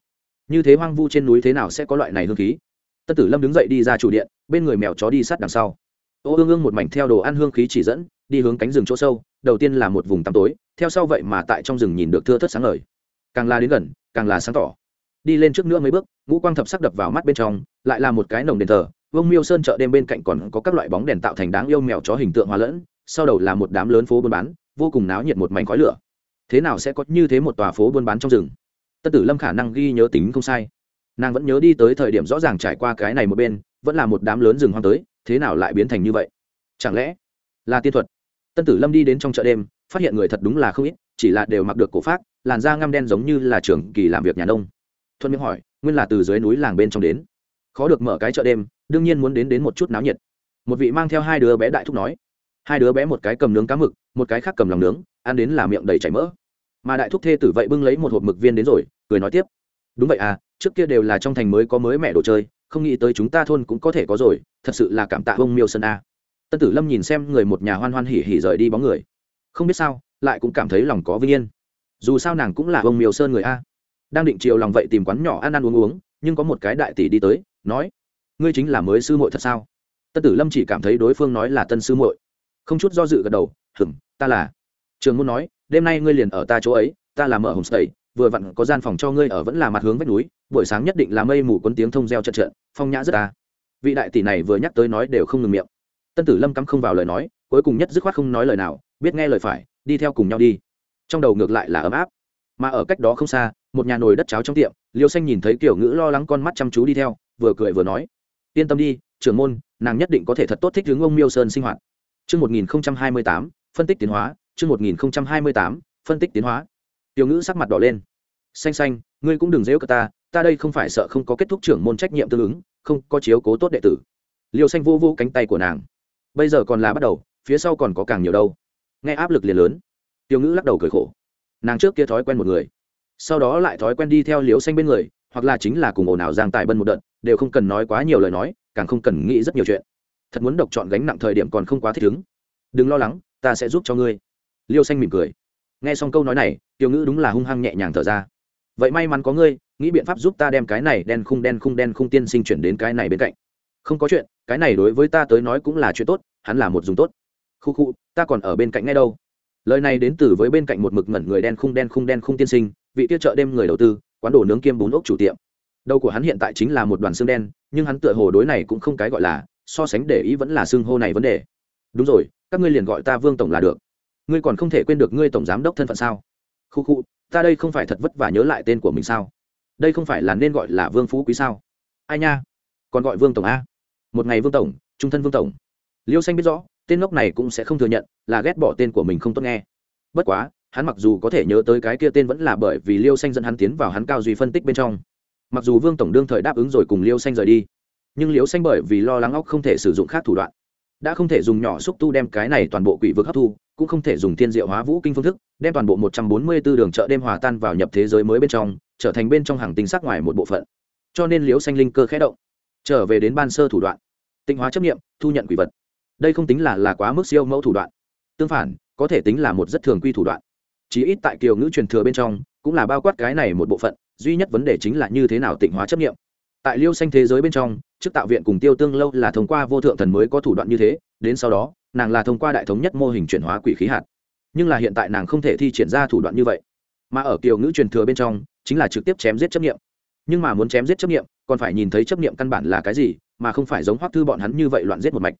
Như thế hoang vu trên núi thế nào sẽ có loại này hương khí? Tân tử lâm đứng dậy đi ra chủ điện, bên người mèo chó đi sát đằng sau. Ô ương ương một mảnh theo đồ ăn hương khí chỉ dẫn, đi hướng cánh rừng chỗ sâu, đầu tiên là một vùng tăm tối, theo sau vậy mà tại trong rừng nhìn được thưa thất sáng ngời. Càng la đến gần, càng là sáng tỏ. Đi lên trước nữa mấy bước, ngũ quang thập sắc đập vào mắt bên trong, lại là một cái nồng đền thờ, vương miêu sơn chợ đêm bên cạnh còn có các loại bóng đèn tạo thành đáng yêu mèo chó hình tượng hòa lẫn, sau đầu là một đám lớn phố buôn bán, vô cùng náo nhiệt một mảnh khói lửa. Thế nào sẽ có như thế một tòa phố buôn bán trong rừng? Tân tử lâm khả năng ghi nhớ tính không sai. Nàng vẫn nhớ đi tới thời điểm rõ ràng trải qua cái này một bên, vẫn là một đám lớn rừng hoang tới, thế nào lại biến thành như vậy? Chẳng lẽ là tiên thuật? Tân tử lâm đi đến trong chợ đêm, phát hiện người thật đúng là không ít, chỉ là đều mặc được cổ phát làn da ngăm đen giống như là trưởng kỳ làm việc nhà nông. Thuận miệng hỏi, nguyên là từ dưới núi làng bên trong đến? Khó được mở cái chợ đêm, đương nhiên muốn đến đến một chút náo nhiệt. Một vị mang theo hai đứa bé đại thúc nói. Hai đứa bé một cái cầm nướng cá mực, một cái khác cầm lòng nướng, ăn đến là miệng đầy chảy mỡ mà đại thúc thê tử vậy bưng lấy một hộp mực viên đến rồi, cười nói tiếp. Đúng vậy à trước kia đều là trong thành mới có mới mẹ đồ chơi, không nghĩ tới chúng ta thôn cũng có thể có rồi, thật sự là cảm tạ ông miêu sơn a. Tân tử lâm nhìn xem người một nhà hoan hoan hỉ hỉ rời đi bóng người. Không biết sao, lại cũng cảm thấy lòng có vinh yên. Dù sao nàng cũng là ông miêu sơn người a. Đang định chiều lòng vậy tìm quán nhỏ ăn ăn uống uống, nhưng có một cái đại tỷ đi tới, nói, ngươi chính là mới sư muội thật sao? Tân tử lâm chỉ cảm thấy đối phương nói là tân sư muội. Không chút do dự gật đầu hửng ta là. Trường môn nói đêm nay ngươi liền ở ta chỗ ấy ta là mở homestay vừa vặn có gian phòng cho ngươi ở vẫn là mặt hướng vách núi buổi sáng nhất định là mây mù cuốn tiếng thông reo trận trận phong nhã rất ta. Vị đại tỷ này vừa nhắc tới nói đều không ngừng miệng. Tân tử lâm cắm không vào lời nói cuối cùng nhất dứt khoát không nói lời nào biết nghe lời phải đi theo cùng nhau đi. Trong đầu ngược lại là ấm áp. Mà ở cách đó không xa một nhà nồi đất cháo trong tiệm liêu xanh nhìn thấy kiểu ngữ lo lắng con mắt chăm chú đi theo vừa cười vừa nói. Yên tâm đi trưởng môn nàng nhất định có thể thật tốt thích hướng ông miêu sơn sinh hoạt. Trước 1028, phân tích tiến hóa, chương 1028, phân tích tiến hóa. Tiểu ngữ sắc mặt đỏ lên. Xanh xanh, ngươi cũng đừng giễu cả ta, ta đây không phải sợ không có kết thúc trưởng môn trách nhiệm tương ứng, không có chiếu cố tốt đệ tử. Liêu xanh vô vô cánh tay của nàng. Bây giờ còn là bắt đầu, phía sau còn có càng nhiều đâu. Nghe áp lực liền lớn. Tiểu ngữ lắc đầu cười khổ. Nàng trước kia thói quen một người, sau đó lại thói quen đi theo liêu xanh bên người, hoặc là chính là cùng ồn ào giang tài bân một đợt, đều không cần nói quá nhiều lời nói, càng không cần nghĩ rất nhiều chuyện. Thật muốn độc chọn gánh nặng thời điểm còn không quá thích ứng. Đừng lo lắng, ta sẽ giúp cho ngươi liêu xanh mỉm cười. Nghe xong câu nói này, tiểu ngữ đúng là hung hăng nhẹ nhàng thở ra. Vậy may mắn có ngươi, nghĩ biện pháp giúp ta đem cái này đen khung đen khung đen khung tiên sinh chuyển đến cái này bên cạnh. Không có chuyện, cái này đối với ta tới nói cũng là chuyện tốt, hắn là một dùng tốt. Khu khu, ta còn ở bên cạnh ngay đâu. Lời này đến từ với bên cạnh một mực ngẩn người đen khung đen khung đen khung tiên sinh, vị tiết chợ đêm người đầu tư, quán đồ nướng kiêm bún ốc chủ tiệm. Đầu của hắn hiện tại chính là một đoàn xương đen, nhưng hắn tựa hồ đối này cũng không cái gọi là, so sánh để ý vẫn là xương hô này vấn đề. Đúng rồi, các ngươi liền gọi ta vương tổng là được ngươi còn không thể quên được ngươi tổng giám đốc thân phận sao? Khu khu, ta đây không phải thật vất vả nhớ lại tên của mình sao? Đây không phải là nên gọi là vương phú quý sao? Ai nha? Còn gọi vương tổng a. Một ngày vương tổng, trung thân vương tổng. Liêu xanh biết rõ, tên ngốc này cũng sẽ không thừa nhận, là ghét bỏ tên của mình không tốt nghe. Bất quá, hắn mặc dù có thể nhớ tới cái kia tên vẫn là bởi vì liêu xanh dẫn hắn tiến vào hắn cao duy phân tích bên trong. Mặc dù vương tổng đương thời đáp ứng rồi cùng liêu xanh rời đi, nhưng liêu xanh bởi vì lo lắng óc không thể sử dụng khác thủ đoạn, đã không thể dùng nhỏ xúc tu đem cái này toàn bộ quỷ vực hấp thu cũng không thể dùng thiên diệu hóa vũ kinh phương thức, đem toàn bộ một trăm bốn mươi 144 đường chợ đêm hòa tan vào nhập thế giới mới bên trong, trở thành bên trong hàng tinh sắc ngoài một bộ phận. Cho nên liễu xanh linh cơ khẽ động, trở về đến ban sơ thủ đoạn. Tinh hóa chấp nghiệm thu nhận quỷ vật. Đây không tính là là quá mức siêu mẫu thủ đoạn. Tương phản, có thể tính là một rất thường quy thủ đoạn. Chí ít tại kiều ngữ truyền thừa bên trong, cũng là bao quát cái này một bộ phận, duy nhất vấn đề chính là như thế nào tịnh hóa chấp nghiệm tại liêu xanh thế giới bên trong chức tạo viện cùng tiêu tương lâu là thông qua vô thượng thần mới có thủ đoạn như thế, đến sau đó nàng là thông qua đại thống nhất mô hình chuyển hóa quỷ khí hạt. Nhưng là hiện tại nàng không thể thi triển ra thủ đoạn như vậy. Mà ở kiều ngữ truyền thừa bên trong, chính là trực tiếp chém giết chấp nghiệm nhưng mà muốn chém giết chấp nghiệm còn phải nhìn thấy chấp nghiệm căn bản là cái gì, mà không phải giống hoắc thư bọn hắn như vậy loạn giết một mạch.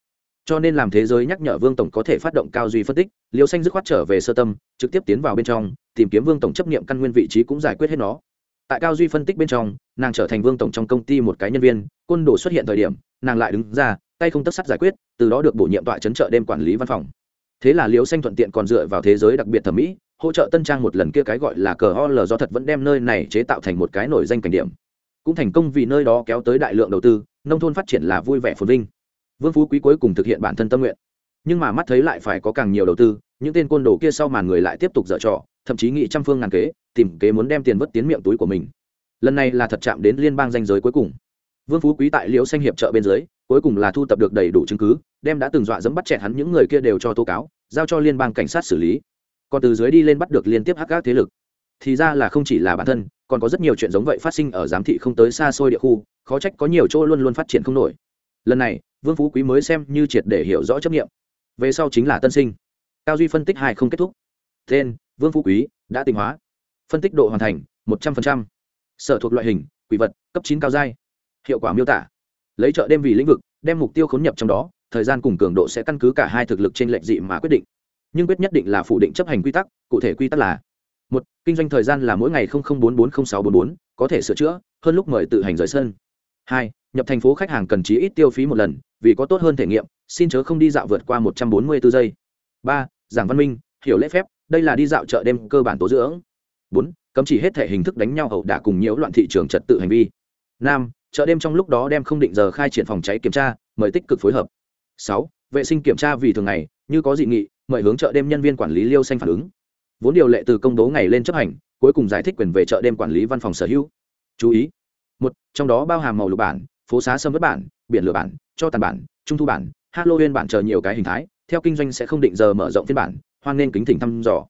Cho nên làm thế giới nhắc nhở vương tổng có thể phát động cao duy phân tích liều xanh dứt khoát trở về sơ tâm, trực tiếp tiến vào bên trong, tìm kiếm vương tổng chấp nghiệm căn nguyên vị trí cũng giải quyết hết nó. Tại cao duy phân tích bên trong, nàng trở thành vương tổng trong công ty một cái nhân viên, côn đồ xuất hiện thời điểm, nàng lại đứng ra, tay không tất sắt giải quyết từ đó được bổ nhiệm tọa chấn trợ đêm quản lý văn phòng. Thế là liều xanh thuận tiện còn dựa vào thế giới đặc biệt thẩm mỹ, hỗ trợ tân trang một lần kia cái gọi là cờ ho l do thật vẫn đem nơi này chế tạo thành một cái nổi danh cảnh điểm. Cũng thành công vì nơi đó kéo tới đại lượng đầu tư, nông thôn phát triển là vui vẻ phồn vinh. Vương phú quý cuối cùng thực hiện bản thân tâm nguyện. Nhưng mà mắt thấy lại phải có càng nhiều đầu tư, những tên côn đồ kia sau màn người lại tiếp tục dở trò, thậm chí nghị trăm phương ngàn kế, tìm kế muốn đem tiền vất tiến miệng túi của mình. Lần này là thật chạm đến liên bang danh giới cuối cùng vương phú quý tại liễu xanh hiệp trợ bên dưới, cuối cùng là thu tập được đầy đủ chứng cứ, đem đã từng dọa dẫm bắt chẹt hắn những người kia đều cho tố cáo, giao cho liên bang cảnh sát xử lý. Còn từ dưới đi lên bắt được liên tiếp hắc các thế lực. Thì ra là không chỉ là bản thân, còn có rất nhiều chuyện giống vậy phát sinh ở giám thị không tới xa xôi địa khu, khó trách có nhiều chỗ luôn luôn phát triển không nổi. Lần này, vương phú quý mới xem như triệt để hiểu rõ chấp nghiệm về sau chính là tân sinh. Cao duy phân tích hai không kết thúc. Tên, vương phú quý, đã tinh hóa. Phân tích độ hoàn thành, một trăm linh sở thuộc loại hình, quỷ vật, cấp chín cao giai hiệu quả miêu tả. Lấy chợ đêm vì lĩnh vực, đem mục tiêu khốn nhập trong đó, thời gian cùng cường độ sẽ căn cứ cả hai thực lực trên lệnh dị mà quyết định. Nhưng quyết nhất định là phủ định chấp hành quy tắc, cụ thể quy tắc là một, kinh doanh thời gian là mỗi ngày bốn bốn sáu bốn bốn, có thể sửa chữa, hơn lúc mời tự hành rời sân. Hai, nhập thành phố khách hàng cần chí ít tiêu phí một lần, vì có tốt hơn thể nghiệm, xin chớ không đi dạo vượt qua một trăm bốn mươi 144 giây. Ba, giảng văn minh, hiểu lễ phép, đây là đi dạo chợ đêm cơ bản tố dưỡng. Bốn, cấm chỉ hết thể hình thức đánh nhau ẩu đả cùng nhiễu loạn thị trường trật tự hành vi. Năm chợ đêm trong lúc đó đem không định giờ khai triển phòng cháy kiểm tra, mời tích cực phối hợp. Sáu, vệ sinh kiểm tra vì thường ngày, như có dị nghị, mời hướng chợ đêm nhân viên quản lý liêu xanh phản ứng. Vốn điều lệ từ công bố ngày lên chấp hành, cuối cùng giải thích quyền về chợ đêm quản lý văn phòng sở hữu. Chú ý, một, trong đó bao hàm màu lục bản, phố xá sâm vất bản, biển lửa bản, cho tàn bản, trung thu bản, halloween bản chờ nhiều cái hình thái, theo kinh doanh sẽ không định giờ mở rộng phiên bản, hoan nên kính thỉnh thăm dò.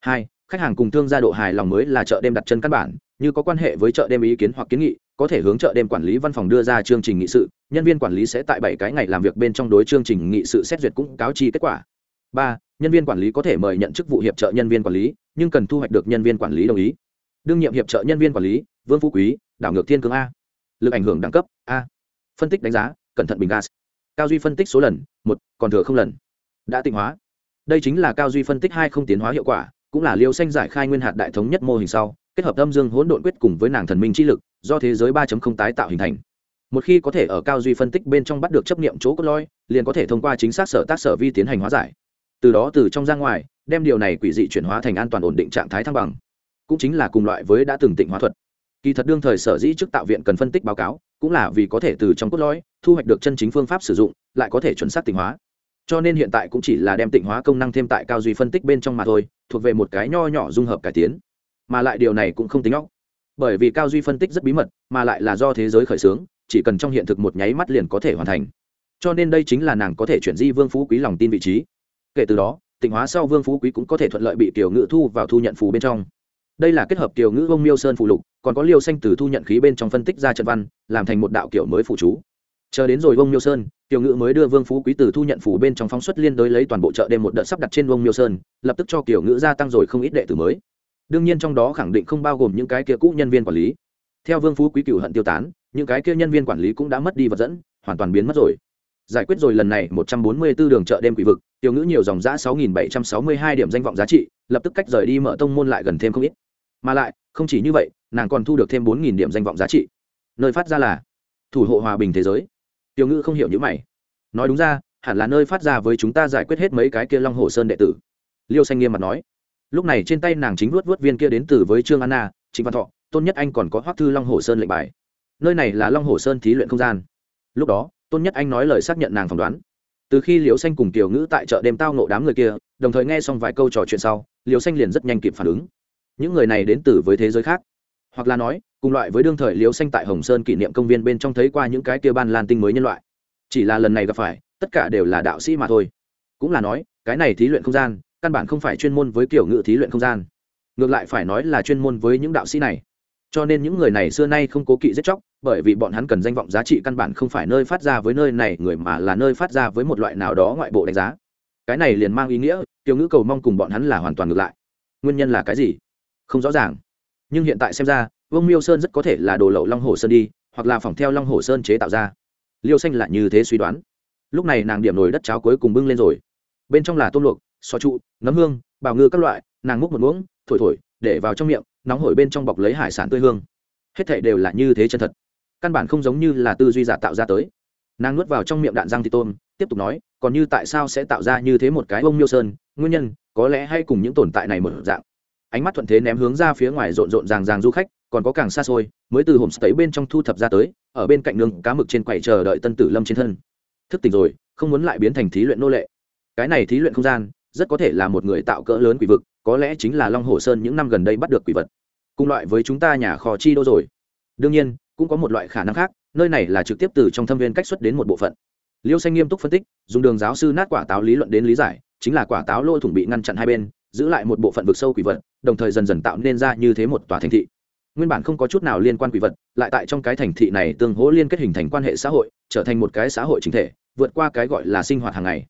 Hai, khách hàng cùng thương gia độ hài lòng mới là chợ đêm đặt chân căn bản, như có quan hệ với chợ đêm ý kiến hoặc kiến nghị có thể hướng chợ đêm quản lý văn phòng đưa ra chương trình nghị sự, nhân viên quản lý sẽ tại bảy cái ngày làm việc bên trong đối chương trình nghị sự xét duyệt cũng cáo chi kết quả. Ba, nhân viên quản lý có thể mời nhận chức vụ hiệp trợ nhân viên quản lý, nhưng cần thu hoạch được nhân viên quản lý đồng ý. Đương nhiệm hiệp trợ nhân viên quản lý, vương phú quý, đảo ngược thiên cương a. Lực ảnh hưởng đẳng cấp, a. Phân tích đánh giá, cẩn thận bình gas. Cao duy phân tích số lần, một, còn thừa không lần. Đã tịnh hóa. Đây chính là cao duy phân tích hai không tiến hóa hiệu quả, cũng là liều xanh giải khai nguyên hạt đại thống nhất mô hình sau kết hợp âm dương hỗn độn quyết cùng với nàng thần minh chi lực, do thế giới 3.0 tái tạo hình thành. Một khi có thể ở cao duy phân tích bên trong bắt được chấp niệm chỗ cốt lõi, liền có thể thông qua chính xác sở tác sở vi tiến hành hóa giải. Từ đó từ trong ra ngoài, đem điều này quỷ dị chuyển hóa thành an toàn ổn định trạng thái thăng bằng. Cũng chính là cùng loại với đã từng tịnh hóa thuật. Kỳ thật đương thời sở dĩ trước tạo viện cần phân tích báo cáo, cũng là vì có thể từ trong cốt lõi, thu hoạch được chân chính phương pháp sử dụng, lại có thể chuẩn xác tịnh hóa. Cho nên hiện tại cũng chỉ là đem tịnh hóa công năng thêm tại cao duy phân tích bên trong mà thôi, thuộc về một cái nho nhỏ dung hợp cải tiến mà lại điều này cũng không tính óc. Bởi vì cao duy phân tích rất bí mật, mà lại là do thế giới khởi xướng, chỉ cần trong hiện thực một nháy mắt liền có thể hoàn thành. Cho nên đây chính là nàng có thể chuyển di vương phú quý lòng tin vị trí. Kể từ đó, tịnh hóa sau vương phú quý cũng có thể thuận lợi bị tiểu ngữ thu vào thu nhận phù bên trong. Đây là kết hợp tiểu ngữ ông miêu sơn phụ lục, còn có liêu xanh từ thu nhận khí bên trong phân tích ra trận văn, làm thành một đạo kiểu mới phụ chú. Chờ đến rồi ông miêu sơn tiểu ngữ mới đưa vương phú quý từ thu nhận phủ bên trong phóng xuất liên đối lấy toàn bộ chợ đêm một đợt sắp đặt trên ông miêu sơn, lập tức cho tiểu ngữ gia tăng rồi không ít đệ tử mới đương nhiên trong đó khẳng định không bao gồm những cái kia cũ nhân viên quản lý. Theo vương phú quý cựu hận tiêu tán, những cái kia nhân viên quản lý cũng đã mất đi vật dẫn, hoàn toàn biến mất rồi. Giải quyết rồi lần này, một trăm bốn mươi 144 đường chợ đêm quỷ vực, tiểu ngữ nhiều dòng giã sáu nghìn bảy trăm sáu mươi hai điểm danh vọng giá trị, lập tức cách rời đi mở tông môn lại gần thêm không ít. Mà lại, không chỉ như vậy, nàng còn thu được thêm bốn nghìn điểm danh vọng giá trị. Nơi phát ra là thủ hộ hòa bình thế giới. Tiểu ngữ không hiểu những mày. Nói đúng ra, hẳn là nơi phát ra với chúng ta giải quyết hết mấy cái kia long hồ sơn đệ tử. Liêu xanh nghiêm mặt nói lúc này trên tay nàng chính vuốt vuốt viên kia đến từ với trương anna, trịnh văn thọ, tôn nhất anh còn có hoắc thư long hồ sơn lệnh bài. Nơi này là long hồ sơn thí luyện không gian. Lúc đó, tôn nhất anh nói lời xác nhận nàng phỏng đoán. Từ khi liều xanh cùng tiểu ngữ tại chợ đêm tao nộ đám người kia, đồng thời nghe xong vài câu trò chuyện sau liều xanh liền rất nhanh kịp phản ứng. Những người này đến từ với thế giới khác. Hoặc là nói, cùng loại với đương thời liều xanh tại hồng sơn kỷ niệm công viên bên trong thấy qua những cái kia ban lan tinh mới nhân loại. Chỉ là lần này gặp phải, tất cả đều là đạo sĩ mà thôi. Cũng là nói, cái này thí luyện không gian căn bản không phải chuyên môn với kiểu ngự thí luyện không gian. Ngược lại phải nói là chuyên môn với những đạo sĩ này. Cho nên những người này xưa nay không cố kỵ giết chóc, bởi vì bọn hắn cần danh vọng giá trị căn bản không phải nơi phát ra với nơi này, người mà là nơi phát ra với một loại nào đó ngoại bộ đánh giá. Cái này liền mang ý nghĩa tiểu ngữ cầu mong cùng bọn hắn là hoàn toàn ngược lại. Nguyên nhân là cái gì? Không rõ ràng. Nhưng hiện tại xem ra, vương miêu sơn rất có thể là đồ lậu long hồ sơn đi, hoặc là phỏng theo long hồ sơn chế tạo ra. Liêu xanh lại như thế suy đoán. Lúc này nàng điểm nồi đất cháo cuối cùng bưng lên rồi. Bên trong là tôm luộc xò trụ, nấm hương, bào ngư các loại, nàng múc một muỗng, thổi thổi, để vào trong miệng, nóng hổi bên trong bọc lấy hải sản tươi hương. Hết thảy đều là như thế chân thật. Căn bản không giống như là tư duy giả tạo ra tới. Nàng nuốt vào trong miệng đạn răng thì tôm, tiếp tục nói, còn như tại sao sẽ tạo ra như thế một cái ông miêu sơn, nguyên nhân, có lẽ hay cùng những tồn tại này một dạng. Ánh mắt thuận thế ném hướng ra phía ngoài rộn rộn ràng ràng du khách, còn có càng xa xôi, mới từ hồm sấy bên trong thu thập ra tới, ở bên cạnh nương cá mực trên quầy chờ đợi tân tử lâm trên thân. Thức tỉnh rồi, không muốn lại biến thành thí luyện nô lệ. Cái này thí luyện không gian rất có thể là một người tạo cỡ lớn quỷ vực, có lẽ chính là long hồ sơn những năm gần đây bắt được quỷ vật. Cùng loại với chúng ta nhà kho chi đô rồi. Đương nhiên, cũng có một loại khả năng khác, nơi này là trực tiếp từ trong thâm viên cách xuất đến một bộ phận. Liêu xanh nghiêm túc phân tích, dùng đường giáo sư nát quả táo lý luận đến lý giải, chính là quả táo lôi thủng bị ngăn chặn hai bên, giữ lại một bộ phận vực sâu quỷ vật, đồng thời dần dần tạo nên ra như thế một tòa thành thị. Nguyên bản không có chút nào liên quan quỷ vật, lại tại trong cái thành thị này tương hỗ liên kết hình thành quan hệ xã hội, trở thành một cái xã hội chính thể, vượt qua cái gọi là sinh hoạt hàng ngày.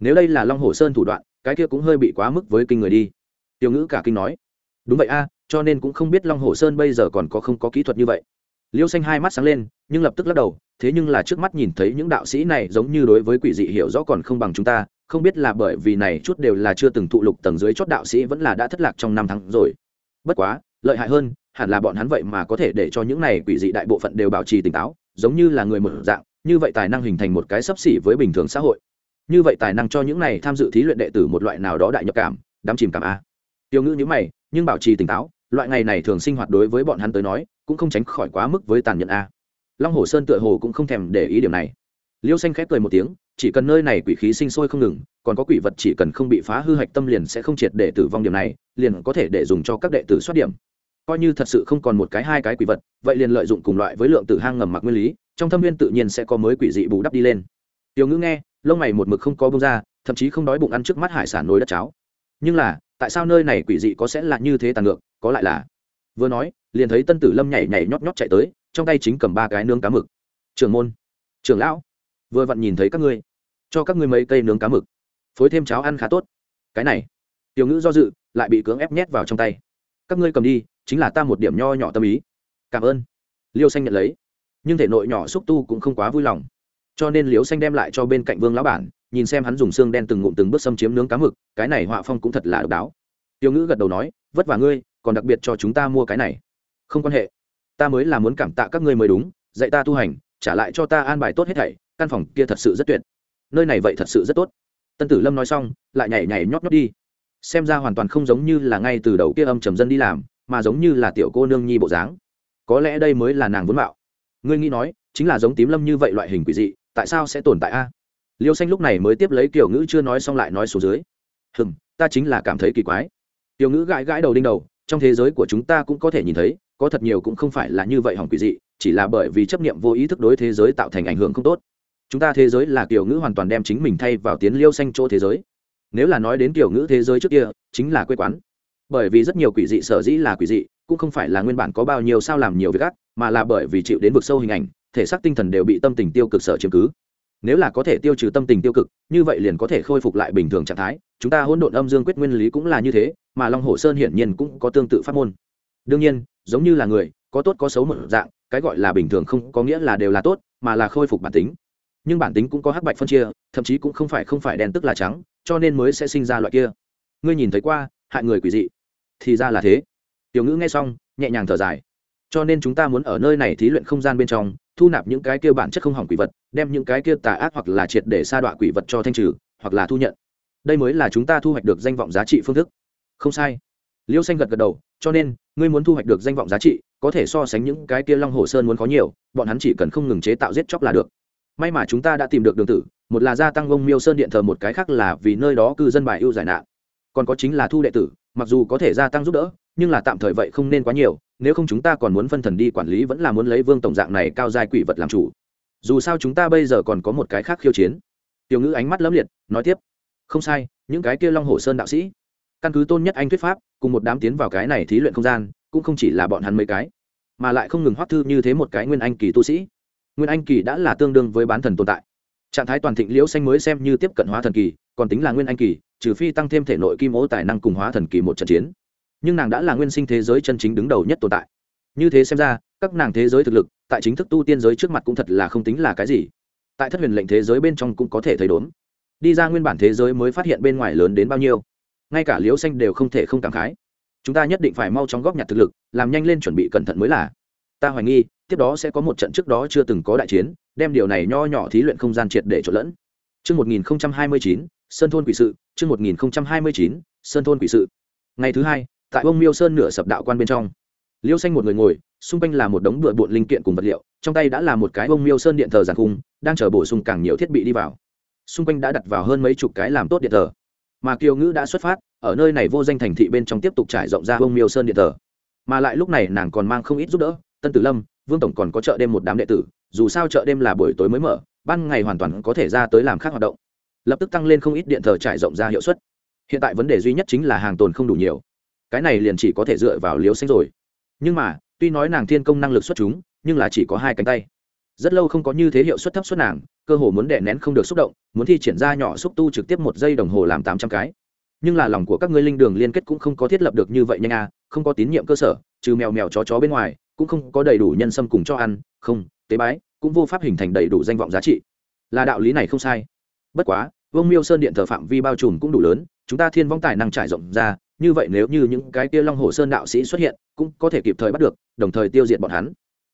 Nếu đây là long hồ sơn thủ đoạn cái kia cũng hơi bị quá mức với kinh người đi. Tiểu ngữ cả kinh nói, đúng vậy a, cho nên cũng không biết long hồ sơn bây giờ còn có không có kỹ thuật như vậy. Liêu xanh hai mắt sáng lên, nhưng lập tức lắc đầu, thế nhưng là trước mắt nhìn thấy những đạo sĩ này giống như đối với quỷ dị hiểu rõ còn không bằng chúng ta, không biết là bởi vì này chút đều là chưa từng thụ lục tầng dưới chót đạo sĩ vẫn là đã thất lạc trong năm tháng rồi. Bất quá, lợi hại hơn, hẳn là bọn hắn vậy mà có thể để cho những này quỷ dị đại bộ phận đều bảo trì tỉnh táo, giống như là người một dạng, như vậy tài năng hình thành một cái sấp xỉ với bình thường xã hội như vậy tài năng cho những này tham dự thí luyện đệ tử một loại nào đó đại nhập cảm, đắm chìm cảm a. Tiêu ngữ nhữ mày, nhưng bảo trì tỉnh táo, loại ngày này thường sinh hoạt đối với bọn hắn tới nói, cũng không tránh khỏi quá mức với tàn nhẫn a. Long hồ sơn tựa hồ cũng không thèm để ý điều này. Liêu xanh khép cười một tiếng, chỉ cần nơi này quỷ khí sinh sôi không ngừng, còn có quỷ vật chỉ cần không bị phá hư hạch tâm liền sẽ không triệt để tử vong điểm này, liền có thể để dùng cho các đệ tử soát điểm. Coi như thật sự không còn một cái hai cái quỷ vật, vậy liền lợi dụng cùng loại với lượng tử hang ngầm mặc nguyên lý, trong thâm viên tự nhiên sẽ có mới quỷ dị bù đắp đi lên tiểu ngữ nghe, lông mày một mực không có bông ra, thậm chí không đói bụng ăn trước mắt hải sản nồi đất cháo. Nhưng là, tại sao nơi này quỷ dị có sẽ là như thế tàn ngược, có lại là? Vừa nói, liền thấy tân tử lâm nhảy nhảy nhót nhót chạy tới, trong tay chính cầm ba cái nướng cá mực. Trưởng môn, trưởng lão, vừa vặn nhìn thấy các ngươi, cho các ngươi mấy cây nướng cá mực. Phối thêm cháo ăn khá tốt. Cái này, tiểu ngữ do dự, lại bị cưỡng ép nhét vào trong tay. Các ngươi cầm đi, chính là ta một điểm nho nhỏ tâm ý. Cảm ơn. Liêu xanh nhận lấy. Nhưng thể nội nhỏ xúc tu cũng không quá vui lòng cho nên liêu xanh đem lại cho bên cạnh vương lão bản, nhìn xem hắn dùng xương đen từng ngụm từng bước xâm chiếm nướng cá mực, cái này họa phong cũng thật là độc đáo. Tiêu ngữ gật đầu nói, vất vả ngươi, còn đặc biệt cho chúng ta mua cái này. Không quan hệ, ta mới là muốn cảm tạ các ngươi mới đúng, dạy ta tu hành, trả lại cho ta an bài tốt hết thảy, căn phòng kia thật sự rất tuyệt. Nơi này vậy thật sự rất tốt. Tân tử lâm nói xong, lại nhảy nhảy nhót nhót đi. Xem ra hoàn toàn không giống như là ngay từ đầu kia âm trầm dân đi làm, mà giống như là tiểu cô nương nhi bộ dáng. Có lẽ đây mới là nàng vốn mạo. Ngươi nghĩ nói, chính là giống tím lâm như vậy loại hình quỷ dị tại sao sẽ tồn tại a? Liêu xanh lúc này mới tiếp lấy kiểu ngữ chưa nói xong lại nói xuống dưới. Hừm, ta chính là cảm thấy kỳ quái. Tiểu ngữ gãi gãi đầu đinh đầu, trong thế giới của chúng ta cũng có thể nhìn thấy, có thật nhiều cũng không phải là như vậy hỏng quỷ dị, chỉ là bởi vì chấp niệm vô ý thức đối thế giới tạo thành ảnh hưởng không tốt. Chúng ta thế giới là kiểu ngữ hoàn toàn đem chính mình thay vào tiến liêu xanh chỗ thế giới. Nếu là nói đến kiểu ngữ thế giới trước kia, chính là quê quán. Bởi vì rất nhiều quỷ dị sở dĩ là quỷ dị, cũng không phải là nguyên bản có bao nhiêu sao làm nhiều việc ác, mà là bởi vì chịu đến vực sâu hình ảnh thể xác tinh thần đều bị tâm tình tiêu cực sở chiếm cứ. Nếu là có thể tiêu trừ tâm tình tiêu cực, như vậy liền có thể khôi phục lại bình thường trạng thái. Chúng ta hỗn độn âm dương quyết nguyên lý cũng là như thế, mà long hồ sơn hiển nhiên cũng có tương tự pháp môn. Đương nhiên, giống như là người, có tốt có xấu một dạng, cái gọi là bình thường không có nghĩa là đều là tốt, mà là khôi phục bản tính. Nhưng bản tính cũng có hắc bạch phân chia, thậm chí cũng không phải không phải đen tức là trắng, cho nên mới sẽ sinh ra loại kia. Ngươi nhìn thấy qua, hại người quỷ dị. Thì ra là thế. Tiểu ngữ nghe xong, nhẹ nhàng thở dài cho nên chúng ta muốn ở nơi này thí luyện không gian bên trong, thu nạp những cái kia bản chất không hỏng quỷ vật, đem những cái kia tà ác hoặc là triệt để sa đọa quỷ vật cho thanh trừ, hoặc là thu nhận. Đây mới là chúng ta thu hoạch được danh vọng giá trị phương thức. Không sai. Liêu xanh gật gật đầu, cho nên, ngươi muốn thu hoạch được danh vọng giá trị, có thể so sánh những cái kia long hồ sơn muốn có nhiều, bọn hắn chỉ cần không ngừng chế tạo giết chóc là được. May mà chúng ta đã tìm được đường tử, một là gia tăng ông miêu sơn điện thờ, một cái khác là vì nơi đó cư dân bài ưu giải nạn còn có chính là thu đệ tử, mặc dù có thể gia tăng giúp đỡ, nhưng là tạm thời vậy không nên quá nhiều, nếu không chúng ta còn muốn phân thần đi quản lý vẫn là muốn lấy vương tổng dạng này cao giai quỷ vật làm chủ. Dù sao chúng ta bây giờ còn có một cái khác khiêu chiến. Tiểu ngữ ánh mắt lẫm liệt, nói tiếp. Không sai, những cái kia long hồ sơn đạo sĩ. Căn cứ tôn nhất anh thuyết pháp, cùng một đám tiến vào cái này thí luyện không gian, cũng không chỉ là bọn hắn mấy cái, mà lại không ngừng hoắc thư như thế một cái nguyên anh kỳ tu sĩ. Nguyên anh kỳ đã là tương đương với bán thần tồn tại. Trạng thái toàn thịnh liễu xanh mới xem như tiếp cận hóa thần kỳ, còn tính là nguyên anh kỳ trừ phi tăng thêm thể nội kim ố tài năng cùng hóa thần kỳ một trận chiến. Nhưng nàng đã là nguyên sinh thế giới chân chính đứng đầu nhất tồn tại. Như thế xem ra các nàng thế giới thực lực tại chính thức tu tiên giới trước mặt cũng thật là không tính là cái gì. Tại thất huyền lệnh thế giới bên trong cũng có thể thấy đốn. Đi ra nguyên bản thế giới mới phát hiện bên ngoài lớn đến bao nhiêu. Ngay cả liễu xanh đều không thể không cảm khái. Chúng ta nhất định phải mau chóng góp nhặt thực lực làm nhanh lên chuẩn bị cẩn thận mới là. Ta hoài nghi tiếp đó sẽ có một trận trước đó chưa từng có đại chiến đem điều này nho nhỏ thí luyện không gian triệt để trộn lẫn. Trước 1029, Sơn thôn quỷ sự, chương 1029, Sơn thôn quỷ sự. Ngày thứ hai, tại ông Miêu Sơn nửa sập đạo quan bên trong. Liêu xanh một người ngồi, xung quanh là một đống bừa bộn linh kiện cùng vật liệu, trong tay đã là một cái ông Miêu Sơn điện thờ giản khung, đang chờ bổ sung càng nhiều thiết bị đi vào. Xung quanh đã đặt vào hơn mấy chục cái làm tốt điện thờ. Mà Kiều Ngữ đã xuất phát, ở nơi này vô danh thành thị bên trong tiếp tục trải rộng ra ông Miêu Sơn điện thờ. Mà lại lúc này nàng còn mang không ít giúp đỡ, Tân Tử Lâm, Vương tổng còn có chợ đêm một đám đệ tử, dù sao chợ đêm là buổi tối mới mở, ban ngày hoàn toàn có thể ra tới làm khác hoạt động lập tức tăng lên không ít điện thờ trải rộng ra hiệu suất. Hiện tại vấn đề duy nhất chính là hàng tồn không đủ nhiều. Cái này liền chỉ có thể dựa vào liều xanh rồi. Nhưng mà, tuy nói nàng thiên công năng lực xuất chúng, nhưng là chỉ có hai cánh tay. Rất lâu không có như thế hiệu suất thấp suất nàng, cơ hồ muốn đè nén không được xúc động, muốn thi triển ra nhỏ xúc tu trực tiếp một giây đồng hồ làm tám trăm cái. Nhưng là lòng của các ngươi linh đường liên kết cũng không có thiết lập được như vậy nhanh à không có tín nhiệm cơ sở, trừ mèo mèo chó chó bên ngoài, cũng không có đầy đủ nhân sâm cùng cho ăn, không, tế bái, cũng vô pháp hình thành đầy đủ danh vọng giá trị. Là đạo lý này không sai bất quá, vương miêu sơn điện thờ phạm vi bao trùm cũng đủ lớn, chúng ta thiên vong tài năng trải rộng ra, như vậy nếu như những cái kia long hồ sơn đạo sĩ xuất hiện, cũng có thể kịp thời bắt được, đồng thời tiêu diệt bọn hắn.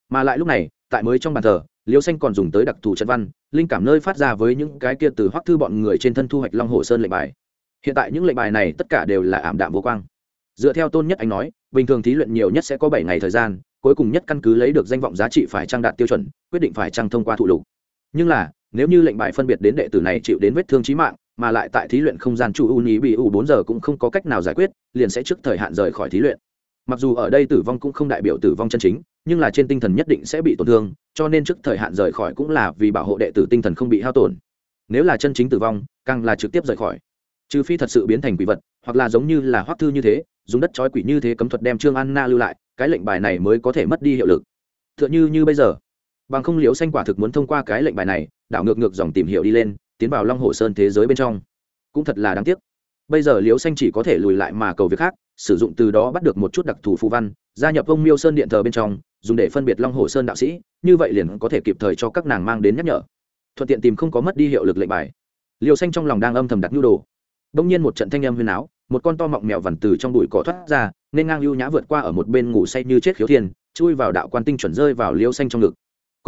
Mà lại lúc này, tại mới trong bàn thờ, liêu xanh còn dùng tới đặc thù trận văn, linh cảm nơi phát ra với những cái kia từ hoắc thư bọn người trên thân thu hoạch long hồ sơn lệnh bài. Hiện tại những lệnh bài này tất cả đều là ảm đạm vô quang. Dựa theo tôn nhất anh nói, bình thường thí luyện nhiều nhất sẽ có bảy ngày thời gian, cuối cùng nhất căn cứ lấy được danh vọng giá trị phải trang đạt tiêu chuẩn, quyết định phải trang thông qua thụ lục. Nhưng là nếu như lệnh bài phân biệt đến đệ tử này chịu đến vết thương chí mạng, mà lại tại thí luyện không gian chủ u ní bị u bốn giờ cũng không có cách nào giải quyết, liền sẽ trước thời hạn rời khỏi thí luyện. Mặc dù ở đây tử vong cũng không đại biểu tử vong chân chính, nhưng là trên tinh thần nhất định sẽ bị tổn thương, cho nên trước thời hạn rời khỏi cũng là vì bảo hộ đệ tử tinh thần không bị hao tổn. Nếu là chân chính tử vong, càng là trực tiếp rời khỏi. Trừ phi thật sự biến thành quỷ vật, hoặc là giống như là hoắc thư như thế, dùng đất trói quỷ như thế cấm thuật đem trương anna lưu lại, cái lệnh bài này mới có thể mất đi hiệu lực. Thượng như như bây giờ bằng không liễu xanh quả thực muốn thông qua cái lệnh bài này, đảo ngược ngược dòng tìm hiểu đi lên, tiến vào long hồ sơn thế giới bên trong. Cũng thật là đáng tiếc. Bây giờ liễu xanh chỉ có thể lùi lại mà cầu việc khác, sử dụng từ đó bắt được một chút đặc thù phù văn, gia nhập ông miêu sơn điện thờ bên trong, dùng để phân biệt long hồ sơn đạo sĩ, như vậy liền có thể kịp thời cho các nàng mang đến nhắc nhở. Thuận tiện tìm không có mất đi hiệu lực lệnh bài. Liều xanh trong lòng đang âm thầm đặt nhu đồ. Đông nhiên một trận thanh âm huyền áo, một con to mọng mèo vằn từ trong bụi cỏ thoát ra, nên ngang ưu nhã vượt qua ở một bên ngủ say như chết khiếu thiên, chui vào đạo quan tinh chuẩn rơi vào liêu xanh trong ngực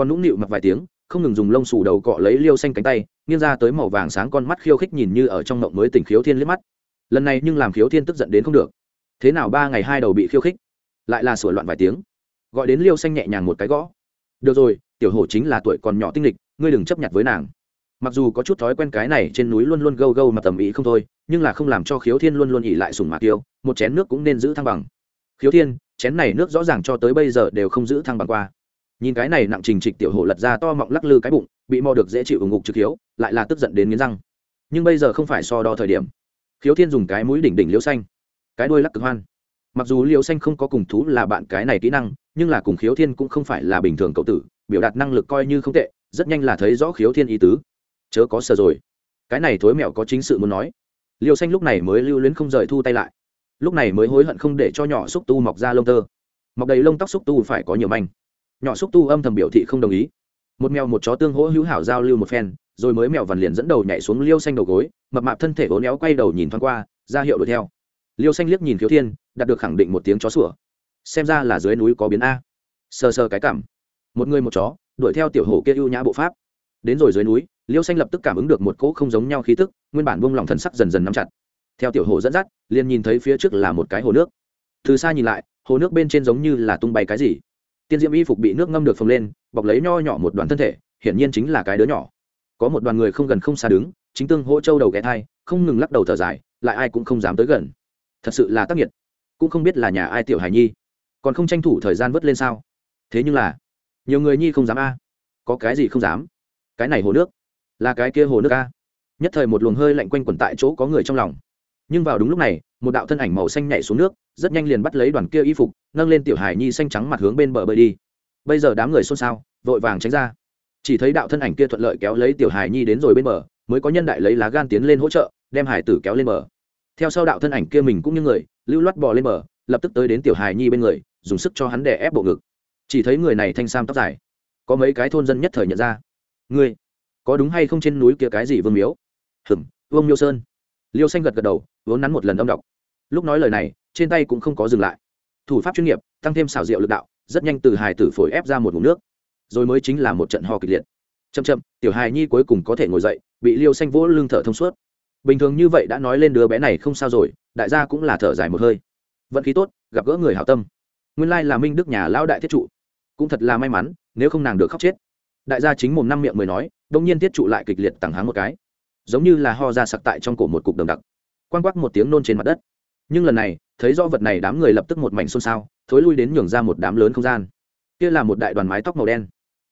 con nũng nịu mặc vài tiếng, không ngừng dùng lông xù đầu cọ lấy liêu xanh cánh tay, nghiêng ra tới màu vàng sáng con mắt khiêu khích nhìn như ở trong mộng mới tỉnh khiếu thiên liếc mắt. Lần này nhưng làm khiếu thiên tức giận đến không được. Thế nào ba ngày hai đầu bị khiêu khích? Lại là sửa loạn vài tiếng. Gọi đến liêu xanh nhẹ nhàng một cái gõ. Được rồi, tiểu hổ chính là tuổi còn nhỏ tinh lịch, ngươi đừng chấp nhận với nàng. Mặc dù có chút thói quen cái này trên núi luôn luôn gâu gâu mà tầm ý không thôi, nhưng là không làm cho khiếu thiên luôn luôn ỉ lại sùng mạc tiêu một chén nước cũng nên giữ thăng bằng. Khiếu thiên, chén này nước rõ ràng cho tới bây giờ đều không giữ thăng bằng qua nhìn cái này nặng trình trịch tiểu hổ lật ra to mọng lắc lư cái bụng, bị mò được dễ chịu ủng ngục trực hiếu, lại là tức giận đến nghiến răng. Nhưng bây giờ không phải so đo thời điểm. Khiếu thiên dùng cái mũi đỉnh đỉnh liễu xanh. Cái đuôi lắc cực hoan. Mặc dù liễu xanh không có cùng thú là bạn cái này kỹ năng, nhưng là cùng khiếu thiên cũng không phải là bình thường cậu tử, biểu đạt năng lực coi như không tệ, rất nhanh là thấy rõ khiếu thiên ý tứ. Chớ có sờ rồi. Cái này thối mẹo có chính sự muốn nói. Liêu xanh lúc này mới lưu luyến không rời thu tay lại. Lúc này mới hối hận không để cho nhỏ xúc tu mọc ra lông tơ. Mọc đầy lông tóc xúc tu phải có nhiều manh nhỏ xúc tu âm thầm biểu thị không đồng ý. Một mèo một chó tương hỗ hữu hảo giao lưu một phen, rồi mới mèo vằn liền dẫn đầu nhảy xuống liêu xanh đầu gối, mập mạp thân thể ố néo quay đầu nhìn thoáng qua, ra hiệu đuổi theo. Liêu xanh liếc nhìn khiếu thiên, đạt được khẳng định một tiếng chó sủa. Xem ra là dưới núi có biến a. Sờ sờ cái cảm. Một người một chó, đuổi theo tiểu hổ kia ưu nhã bộ pháp. Đến rồi dưới núi, liêu xanh lập tức cảm ứng được một cỗ không giống nhau khí tức, nguyên bản buông lỏng thần sắc dần dần nắm chặt. Theo tiểu hồ dẫn dắt, liền nhìn thấy phía trước là một cái hồ nước. Từ xa nhìn lại, hồ nước bên trên giống như là tung bay cái gì tiên diễm y phục bị nước ngâm được phồng lên, bọc lấy nho nhỏ một đoàn thân thể, hiển nhiên chính là cái đứa nhỏ. Có một đoàn người không gần không xa đứng, chính tương hỗ châu đầu ghé thai, không ngừng lắc đầu thở dài, lại ai cũng không dám tới gần. Thật sự là tác nghiệt. Cũng không biết là nhà ai tiểu hài nhi. Còn không tranh thủ thời gian vớt lên sao? Thế nhưng là, nhiều người nhi không dám a. Có cái gì không dám? Cái này hồ nước. Là cái kia hồ nước a. Nhất thời một luồng hơi lạnh quanh quẩn tại chỗ có người trong lòng. Nhưng vào đúng lúc này, một đạo thân ảnh màu xanh nhảy xuống nước rất nhanh liền bắt lấy đoàn kia y phục nâng lên tiểu hải nhi xanh trắng mặt hướng bên bờ bơi đi. Bây giờ đám người xôn xao vội vàng tránh ra. Chỉ thấy đạo thân ảnh kia thuận lợi kéo lấy tiểu hải nhi đến rồi bên bờ mới có nhân đại lấy lá gan tiến lên hỗ trợ đem hải tử kéo lên bờ. Theo sau đạo thân ảnh kia mình cũng như người lưu loát bò lên bờ lập tức tới đến tiểu hải nhi bên người dùng sức cho hắn đè ép bộ ngực. Chỉ thấy người này thanh sam tóc dài. Có mấy cái thôn dân nhất thời nhận ra. Ngươi có đúng hay không trên núi kia cái gì vương miếu? Hừm, vương miêu sơn. Liêu xanh gật gật đầu vốn nắn một lần âm đọc. Lúc nói lời này trên tay cũng không có dừng lại. Thủ pháp chuyên nghiệp, tăng thêm xảo diệu lực đạo, rất nhanh từ hài tử phổi ép ra một ngụm nước. Rồi mới chính là một trận ho kịch liệt. Chậm chậm, tiểu hài nhi cuối cùng có thể ngồi dậy, bị liêu xanh vỗ lưng thở thông suốt. Bình thường như vậy đã nói lên đứa bé này không sao rồi, đại gia cũng là thở dài một hơi. Vận khí tốt, gặp gỡ người hảo tâm. Nguyên lai là minh đức nhà lão đại thiết trụ. Cũng thật là may mắn, nếu không nàng được khóc chết. Đại gia chính mồm năm miệng mới nói, đông nhiên thiết trụ lại kịch liệt tẳng háng một cái. Giống như là ho ra sặc tại trong cổ một cục đồng đặc. Quang quắc một tiếng nôn trên mặt đất. Nhưng lần này thấy do vật này đám người lập tức một mảnh xôn xao, thối lui đến nhường ra một đám lớn không gian. Kia là một đại đoàn mái tóc màu đen.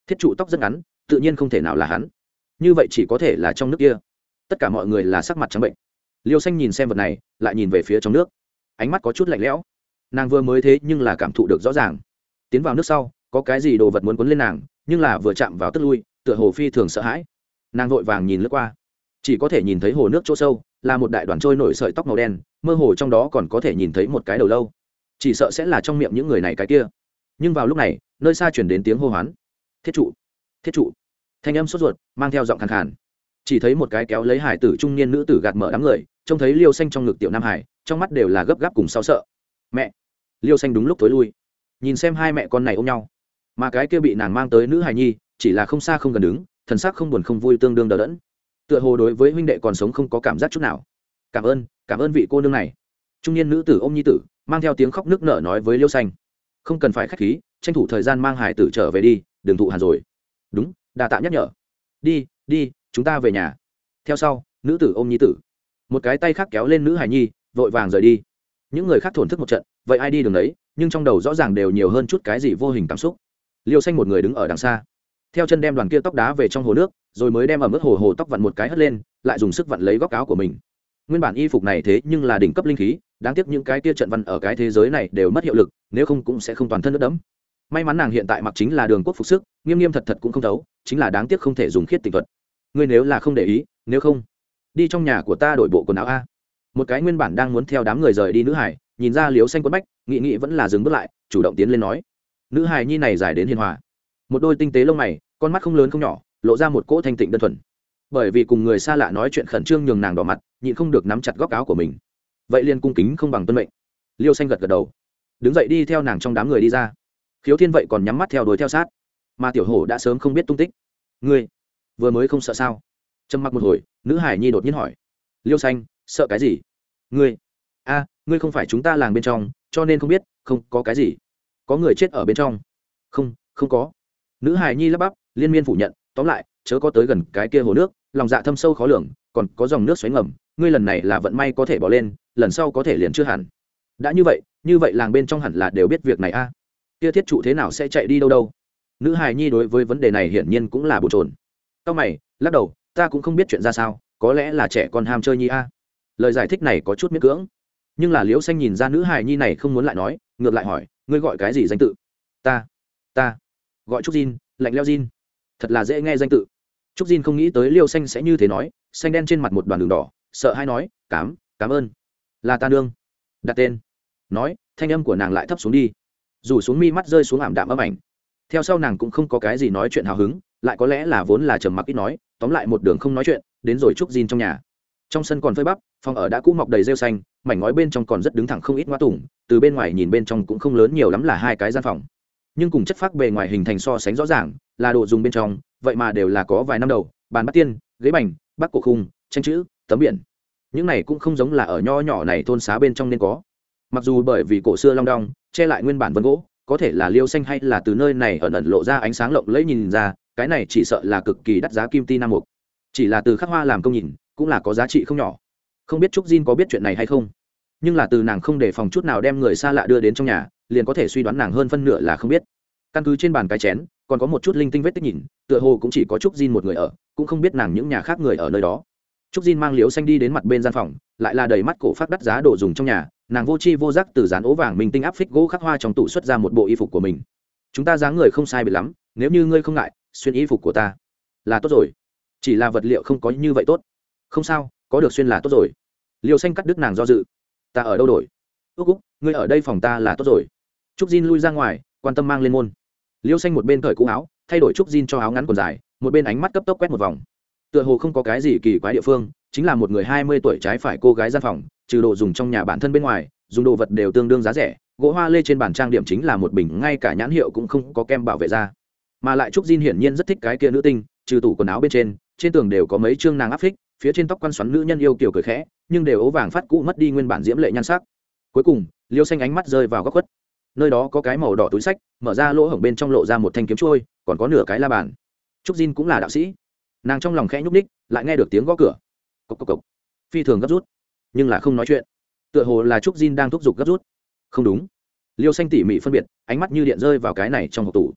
Thiết trụ tóc rất ngắn, tự nhiên không thể nào là hắn. Như vậy chỉ có thể là trong nước kia. Tất cả mọi người là sắc mặt trắng bệnh. Liêu xanh nhìn xem vật này, lại nhìn về phía trong nước. Ánh mắt có chút lạnh lẽo. Nàng vừa mới thế nhưng là cảm thụ được rõ ràng. Tiến vào nước sau, có cái gì đồ vật muốn quấn lên nàng, nhưng là vừa chạm vào tức lui, tựa hồ phi thường sợ hãi. Nàng vội vàng nhìn lướt qua. Chỉ có thể nhìn thấy hồ nước chỗ sâu là một đại đoàn trôi nổi sợi tóc màu đen, mơ hồ trong đó còn có thể nhìn thấy một cái đầu lâu. Chỉ sợ sẽ là trong miệng những người này cái kia. Nhưng vào lúc này, nơi xa chuyển đến tiếng hô hoán. Thiết trụ! Thiết trụ! Thanh âm sốt ruột, mang theo giọng khàn khàn. Chỉ thấy một cái kéo lấy hải tử trung niên nữ tử gạt mở đám người, trông thấy liêu xanh trong ngực tiểu nam hải, trong mắt đều là gấp gáp cùng sao sợ. Mẹ! Liêu xanh đúng lúc tối lui. Nhìn xem hai mẹ con này ôm nhau. Mà cái kia bị nàng mang tới nữ hài nhi, chỉ là không xa không gần đứng, thần sắc không buồn không vui tương đương đờ đẫn tựa hồ đối với huynh đệ còn sống không có cảm giác chút nào. Cảm ơn cảm ơn vị cô nương này. Trung niên nữ tử ôm nhi tử, mang theo tiếng khóc nước nở nói với liêu xanh. Không cần phải k h á c h khí, tranh thủ thời gian mang hải tử trở về đi, đừng thụ hàn rồi. Đúng đà tạ nhắc nhở. Đi đi, chúng ta về nhà. Theo sau, nữ tử ôm nhi tử. Một cái tay khác kéo lên nữ hải nhi, vội vàng rời đi. Những người khác thổn thức một trận, vậy ai đi đường đấy? Nhưng trong đầu rõ ràng đều nhiều hơn chút cái gì vô hình cảm xúc. Liêu xanh một người đứng ở đằng xa. Theo chân đem đoàn kia tóc đá về trong hồ nước rồi mới đem ẩm ướt hồ hồ tóc vặn một cái hất lên, lại dùng sức vặn lấy góc áo của mình. Nguyên bản y phục này thế nhưng là đỉnh cấp linh khí, đáng tiếc những cái kia trận văn ở cái thế giới này đều mất hiệu lực, nếu không cũng sẽ không toàn thân nước đẫm. May mắn nàng hiện tại mặc chính là đường quốc phục sức, nghiêm nghiêm thật thật cũng không thấu, chính là đáng tiếc không thể dùng khiết tịch thuật. Ngươi nếu là không để ý, nếu không, đi trong nhà của ta đổi bộ quần áo a. Một cái nguyên bản đang muốn theo đám người rời đi nữ hải, nhìn ra liếu xanh quất bách, nghị nghị vẫn là dừng bước lại, chủ động tiến lên nói. Nữ hải nhi này dài đến hiền hòa. Một đôi tinh tế lông mày, con mắt không lớn không nhỏ lộ ra một cỗ thanh tịnh đơn thuần. Bởi vì cùng người xa lạ nói chuyện khẩn trương nhường nàng đỏ mặt, nhịn không được nắm chặt góc áo của mình. Vậy liền cung kính không bằng tuân mệnh. Liêu xanh gật gật đầu. Đứng dậy đi theo nàng trong đám người đi ra. Khiếu thiên vậy còn nhắm mắt theo đuổi theo sát. Mà tiểu hổ đã sớm không biết tung tích. Ngươi, vừa mới không sợ sao? Trầm mặc một hồi, nữ hải nhi đột nhiên hỏi. Liêu xanh, sợ cái gì? Ngươi, a, ngươi không phải chúng ta làng bên trong, cho nên không biết, không có cái gì. Có người chết ở bên trong. Không không có. Nữ hải nhi lắp bắp, liên miên phủ nhận tóm lại, chớ có tới gần cái kia hồ nước, lòng dạ thâm sâu khó lường, còn có dòng nước xoáy ngầm, ngươi lần này là vận may có thể bỏ lên, lần sau có thể liền chưa hẳn. Đã như vậy như vậy làng bên trong hẳn là đều biết việc này a. Kia thiết trụ thế nào sẽ chạy đi đâu đâu? Nữ hài nhi đối với vấn đề này hiển nhiên cũng là bồn trồn tao mày, lắc đầu, ta cũng không biết chuyện ra sao, có lẽ là trẻ con ham chơi nhi a. Lời giải thích này có chút miễn cưỡng. Nhưng là liễu xanh nhìn ra nữ hài nhi này không muốn lại nói, ngược lại hỏi, ngươi gọi cái gì danh tự? Ta ta. Gọi trúc diên lạnh leo diên thật là dễ nghe danh tự. Trúc diên không nghĩ tới liêu xanh sẽ như thế nói, xanh đen trên mặt một đoàn đường đỏ, sợ hay nói, cám cám ơn. Là ta nương. Đặt tên. Nói, thanh âm của nàng lại thấp xuống đi. Rủ xuống mi mắt rơi xuống ảm đạm âm ảnh. Theo sau nàng cũng không có cái gì nói chuyện hào hứng, lại có lẽ là vốn là trầm mặc ít nói, tóm lại một đường không nói chuyện, đến rồi trúc diên trong nhà. Trong sân còn phơi bắp, phòng ở đã cũ mọc đầy rêu xanh, mảnh ngói bên trong còn rất đứng thẳng không ít ngoa tủng từ bên ngoài nhìn bên trong cũng không lớn nhiều lắm là hai cái gian phòng. Nhưng cùng chất phác bề ngoài hình thành so sánh rõ ràng là đồ dùng bên trong, vậy mà đều là có vài năm đầu, bàn bắt tiên, ghế bành, bắc cổ khung, tranh chữ, tấm biển. Những này cũng không giống là ở nho nhỏ này thôn xá bên trong nên có. Mặc dù bởi vì cổ xưa long đong, che lại nguyên bản vân gỗ, có thể là liêu xanh hay là từ nơi này ẩn ẩn lộ ra ánh sáng lộng lẫy nhìn ra, cái này chỉ sợ là cực kỳ đắt giá kim ti nam mục. Chỉ là từ khắc hoa làm công nhìn, cũng là có giá trị không nhỏ. Không biết trúc Jin có biết chuyện này hay không? Nhưng là từ nàng không để phòng chút nào đem người xa lạ đưa đến trong nhà, liền có thể suy đoán nàng hơn phân nửa là không biết. Căn cứ trên bàn cái chén còn có một chút linh tinh vết tích nhìn, tựa hồ cũng chỉ có trúc diên một người ở, cũng không biết nàng những nhà khác người ở nơi đó. Trúc diên mang liễu xanh đi đến mặt bên gian phòng, lại là đầy mắt cổ phát đắt giá đồ dùng trong nhà, nàng vô chi vô giác từ dán ố vàng mình tinh áp phích gỗ khắc hoa trong tủ xuất ra một bộ y phục của mình. Chúng ta dáng người không sai biệt lắm, nếu như ngươi không ngại, xuyên y phục của ta là tốt rồi. Chỉ là vật liệu không có như vậy tốt. Không sao, có được xuyên là tốt rồi. Liều xanh cắt đứt nàng do dự. Ta ở đâu đổi? Ước úc, ngươi ở đây phòng ta là tốt rồi. Trúc diên lui ra ngoài, quan tâm mang lên môn liêu xanh một bên cởi cũ áo, thay đổi trúc diên cho áo ngắn còn dài, một bên ánh mắt cấp tốc quét một vòng. Tựa hồ không có cái gì kỳ quái địa phương, chính là một người hai mươi tuổi trái phải cô gái gian phòng, trừ đồ dùng trong nhà bản thân bên ngoài, dùng đồ vật đều tương đương giá rẻ, gỗ hoa lê trên bàn trang điểm chính là một bình, ngay cả nhãn hiệu cũng không có kem bảo vệ da mà lại trúc diên hiển nhiên rất thích cái kia nữ tinh, trừ tủ quần áo bên trên trên tường đều có mấy chương nàng áp phích, phía trên tóc quan xoắn nữ nhân yêu kiểu cười khẽ, nhưng đều ố vàng phát cũ mất đi nguyên bản diễm lệ nhan sắc. Cuối cùng, liêu xanh ánh mắt rơi vào góc khuất nơi đó có cái màu đỏ túi sách, mở ra lỗ hổng bên trong lộ ra một thanh kiếm trôi, còn có nửa cái la bàn. Trúc diên cũng là đạo sĩ. Nàng trong lòng khẽ nhúc ních lại nghe được tiếng gõ cửa. Cộc cộc cộc phi thường gấp rút, nhưng là không nói chuyện. Tựa hồ là trúc diên đang thúc giục gấp rút. Không đúng. Liêu xanh tỉ mỉ phân biệt, ánh mắt như điện rơi vào cái này trong hộp tủ.